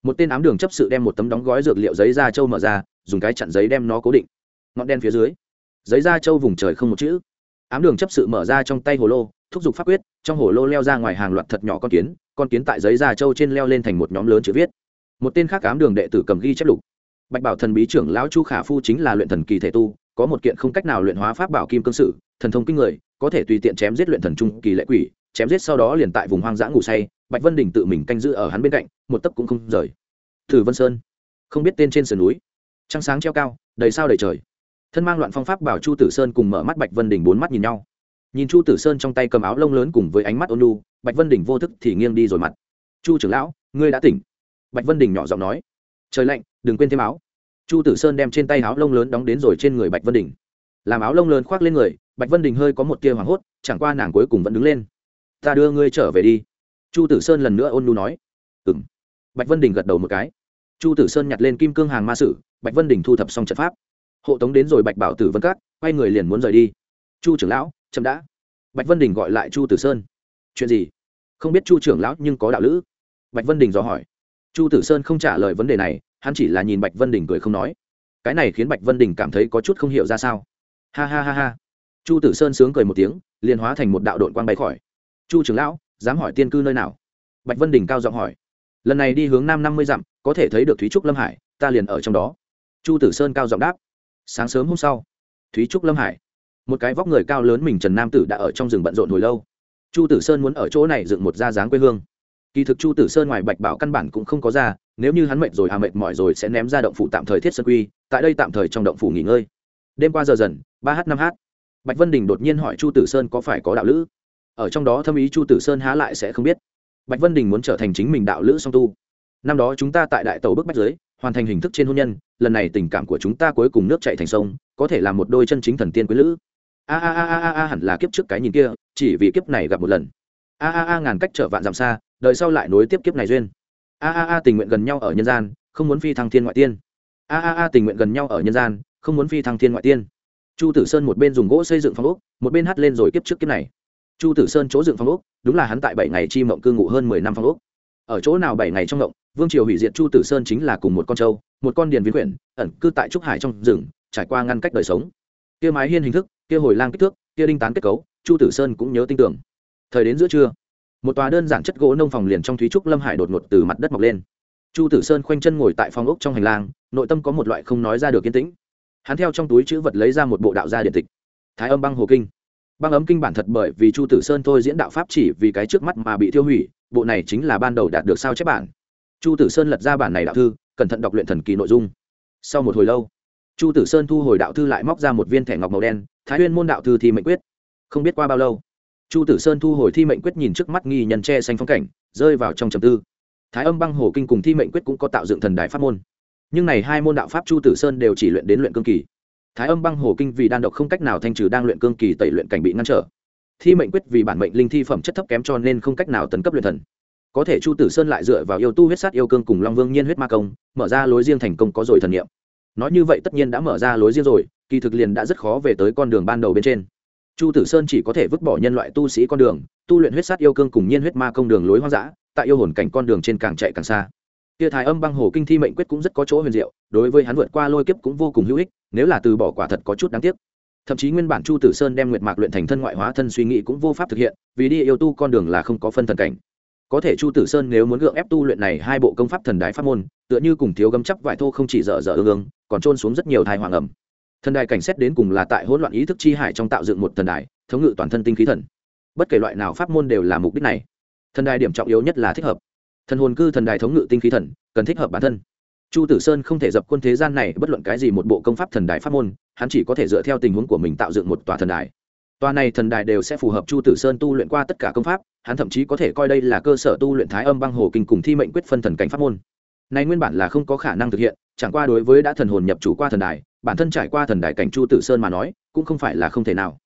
Một tên ám đường chấp sự đem một tấm đóng gói dược liệu giấy da trâu mở ra, dùng cái chặn giấy đem nó cố định. Ngọn đen phía dưới, giấy da trâu vùng trời không một chữ. Ám đường chấp sự mở ra trong tay hồ lô, thúc giục pháp quyết, trong hồ lô leo ra ngoài hàng loạt thật nhỏ con kiến con kiến tại giấy da trâu trên leo lên thành một nhóm lớn chữ viết. Một tên khác ám đường đệ tử cầm ghi chép lục. Bạch bảo thần bí trưởng lão chu khả phu chính là luyện thần kỳ thể tu có một kiện không cách nào luyện hóa pháp bảo kim cương sử, thần thông kinh người, có thể tùy tiện chém giết luyện thần trung kỳ lệ quỷ, chém giết sau đó liền tại vùng hoang dã ngủ say, bạch vân đình tự mình canh giữ ở hắn bên cạnh, một tấc cũng không rời. Thử vân sơn, không biết tên trên sườn núi. Trăng sáng treo cao, đầy sao đầy trời. Thân mang loạn phong pháp bảo chu tử sơn cùng mở mắt bạch vân đình bốn mắt nhìn nhau. Nhìn chu tử sơn trong tay cầm áo lông lớn cùng với ánh mắt ôn lu bạch vân đình vô thức thì nghiêng đi rồi mặt. Chu trưởng lão, ngươi đã tỉnh. Bạch vân đình nhỏ giọng nói. Trời lạnh, đừng quên thêm áo chu tử sơn đem trên tay áo lông lớn đóng đến rồi trên người bạch vân đình. Làm áo lông lớn khoác lên người, bạch vân đình hơi có một tia hoảng hốt, chẳng qua nàng cuối cùng vẫn đứng lên. Ta đưa ngươi trở về đi. Chu tử sơn lần nữa ôn nu nói. Ừ m bạch vân đình gật đầu một cái. Chu tử sơn nhặt lên kim cương hàng ma sử, bạch vân đình thu thập xong trận pháp. Hộ tống đến rồi bạch bảo tử vân cát quay người liền muốn rời đi. Chu trưởng lão, chậm đã. Bạch vân đình gọi lại chu tử sơn. Chuyện gì? Không biết chu trưởng lão nhưng có đạo lữ. Bạch vân đình dò hỏi chu tử sơn không trả lời vấn đề này, hắn chỉ là nhìn bạch vân đình cười không nói. Cái này khiến bạch vân đình cảm thấy có chút không hiểu ra sao. Ha ha ha ha. Chu tử sơn sướng cười một tiếng, liền hóa thành một đạo đội quang bay khỏi. Chu trưởng lão, dám hỏi tiên cư nơi nào? Bạch vân đình cao giọng hỏi. Lần này đi hướng nam năm mươi dặm, có thể thấy được thúy trúc lâm hải, ta liền ở trong đó. Chu tử sơn cao giọng đáp. Sáng sớm hôm sau, thúy trúc lâm hải. Một cái vóc người cao lớn mình trần nam tử đã ở trong rừng bận rộn hồi lâu. Chu tử sơn muốn ở chỗ này dựng một gia dáng quê hương kỳ thực chu tử sơn ngoài bạch bảo căn bản cũng không có ra, nếu như hắn mệt rồi hà mệt mỏi rồi sẽ ném ra động phủ tạm thời thiết sơn quy, tại đây tạm thời trong động phủ nghỉ ngơi. Đêm qua giờ dần, ba h năm h bạch vân đình đột nhiên hỏi chu tử sơn có phải có đạo lữ? Ở trong đó thâm ý chu tử sơn há lại sẽ không biết. Bạch vân đình muốn trở thành chính mình đạo lữ song tu. Năm đó chúng ta tại đại tàu bức bách giới, hoàn thành hình thức trên hôn nhân, lần này tình cảm của chúng ta cuối cùng nước chạy thành sông, có thể là một đôi chân chính thần tiên quý lữ. A a a a a hẳn là kiếp trước cái nhìn kia, chỉ vì kiếp này gặp một lần. A a a ngàn cách trở vạn dặm xa đợi sau lại nối tiếp kiếp này duyên. A a a, tình nguyện gần nhau ở nhân gian, không muốn phi thăng thiên ngoại tiên. A a a, tình nguyện gần nhau ở nhân gian, không muốn phi thăng thiên ngoại tiên. Chu tử sơn một bên dùng gỗ xây dựng phong ốc, một bên hát lên rồi kiếp trước kiếp này. Chu tử sơn chỗ dựng phong ốc, đúng là hắn tại bảy ngày chi mộng cư ngụ hơn mười năm phong ốc. Ở chỗ nào bảy ngày trong mộng, vương triều hủy diệt chu tử sơn chính là cùng một con trâu, một con điền viên quyển, ẩn cư tại trúc hải trong rừng, trải qua ngăn cách đời sống. Kia mái hiên hình thức, kia hồi lang kích thước, kia đinh tán kết cấu, chu tử sơn cũng nhớ tin tưởng. Thời đến giữa trưa một tòa đơn giản chất gỗ nông phòng liền trong thúy trúc lâm hải đột ngột từ mặt đất mọc lên. Chu tử sơn khoanh chân ngồi tại phòng ốc trong hành lang, nội tâm có một loại không nói ra được yên tĩnh. Hắn theo trong túi chữ vật lấy ra một bộ đạo gia điện tịch. Thái âm băng hồ kinh. Băng ấm kinh bản thật bởi vì chu tử sơn thôi diễn đạo pháp chỉ vì cái trước mắt mà bị tiêu hủy, bộ này chính là ban đầu đạt được sao chép bản. Chu tử sơn lật ra bản này đạo thư, cẩn thận đọc luyện thần kỳ nội dung. Sau một hồi lâu, chu tử sơn thu hồi đạo thư lại móc ra một viên thẻ ngọc màu đen, thái huyên môn đạo thư thì mệnh quyết. Không biết qua bao lâu chu tử sơn thu hồi thi mệnh quyết nhìn trước mắt nghi nhân che xanh phong cảnh, rơi vào trong trầm tư. Thái âm băng hồ kinh cùng thi mệnh quyết cũng có tạo dựng thần đài pháp môn. Nhưng này hai môn đạo pháp chu tử sơn đều chỉ luyện đến luyện cương kỳ. Thái âm băng hồ kinh vì đan độc không cách nào thanh trừ đang luyện cương kỳ tẩy luyện cảnh bị ngăn trở. Thi mệnh quyết vì bản mệnh linh thi phẩm chất thấp kém cho nên không cách nào tấn cấp luyện thần. Có thể chu tử sơn lại dựa vào yêu tu huyết sát yêu cương cùng long vương nhiên huyết ma công, mở ra lối riêng thành công có rồi thần nghiệm nói như vậy tất nhiên đã mở ra lối riêng rồi, kỳ thực liền đã rất khó về tới con đường ban đầu bên trên chu tử sơn chỉ có thể vứt bỏ nhân loại tu sĩ con đường, tu luyện huyết sát yêu cương cùng nhiên huyết ma công đường lối hoang dã, tại yêu hồn cảnh con đường trên càng chạy càng xa. Tia thái âm băng hồ kinh thi mệnh quyết cũng rất có chỗ huyền diệu, đối với hắn vượt qua lôi kiếp cũng vô cùng hữu ích, nếu là từ bỏ quả thật có chút đáng tiếc. Thậm chí nguyên bản chu tử sơn đem nguyệt mạc luyện thành thân ngoại hóa thân suy nghĩ cũng vô pháp thực hiện, vì đi yêu tu con đường là không có phân thần cảnh. Có thể chu tử sơn nếu muốn gượng ép tu luyện này hai bộ công pháp thần đái pháp môn, tựa như cùng thiếu gấm chấp vải thô không chỉ dở dở ương ương còn trôn xuống rất nhiều thai hoàng ẩm thần đài cảnh xét đến cùng là tại hỗn loạn ý thức chi hải trong tạo dựng một thần đài, thống ngự toàn thân tinh khí thần. Bất kể loại nào pháp môn đều là mục đích này. Thần đài điểm trọng yếu nhất là thích hợp. Thần hồn cư thần đài thống ngự tinh khí thần, cần thích hợp bản thân. Chu tử sơn không thể dập quân thế gian này bất luận cái gì một bộ công pháp thần đài pháp môn, hắn chỉ có thể dựa theo tình huống của mình tạo dựng một tòa thần đài. Tòa này thần đài đều sẽ phù hợp chu tử sơn tu luyện qua tất cả công pháp, hắn thậm chí có thể coi đây là cơ sở tu luyện thái âm băng hồ kinh cùng thi mệnh quyết phân thần cảnh pháp môn này nguyên bản là không có khả năng thực hiện, chẳng qua đối với đã thần hồn nhập chủ qua thần đài, bản thân trải qua thần đài cảnh chu tử sơn mà nói, cũng không phải là không thể nào.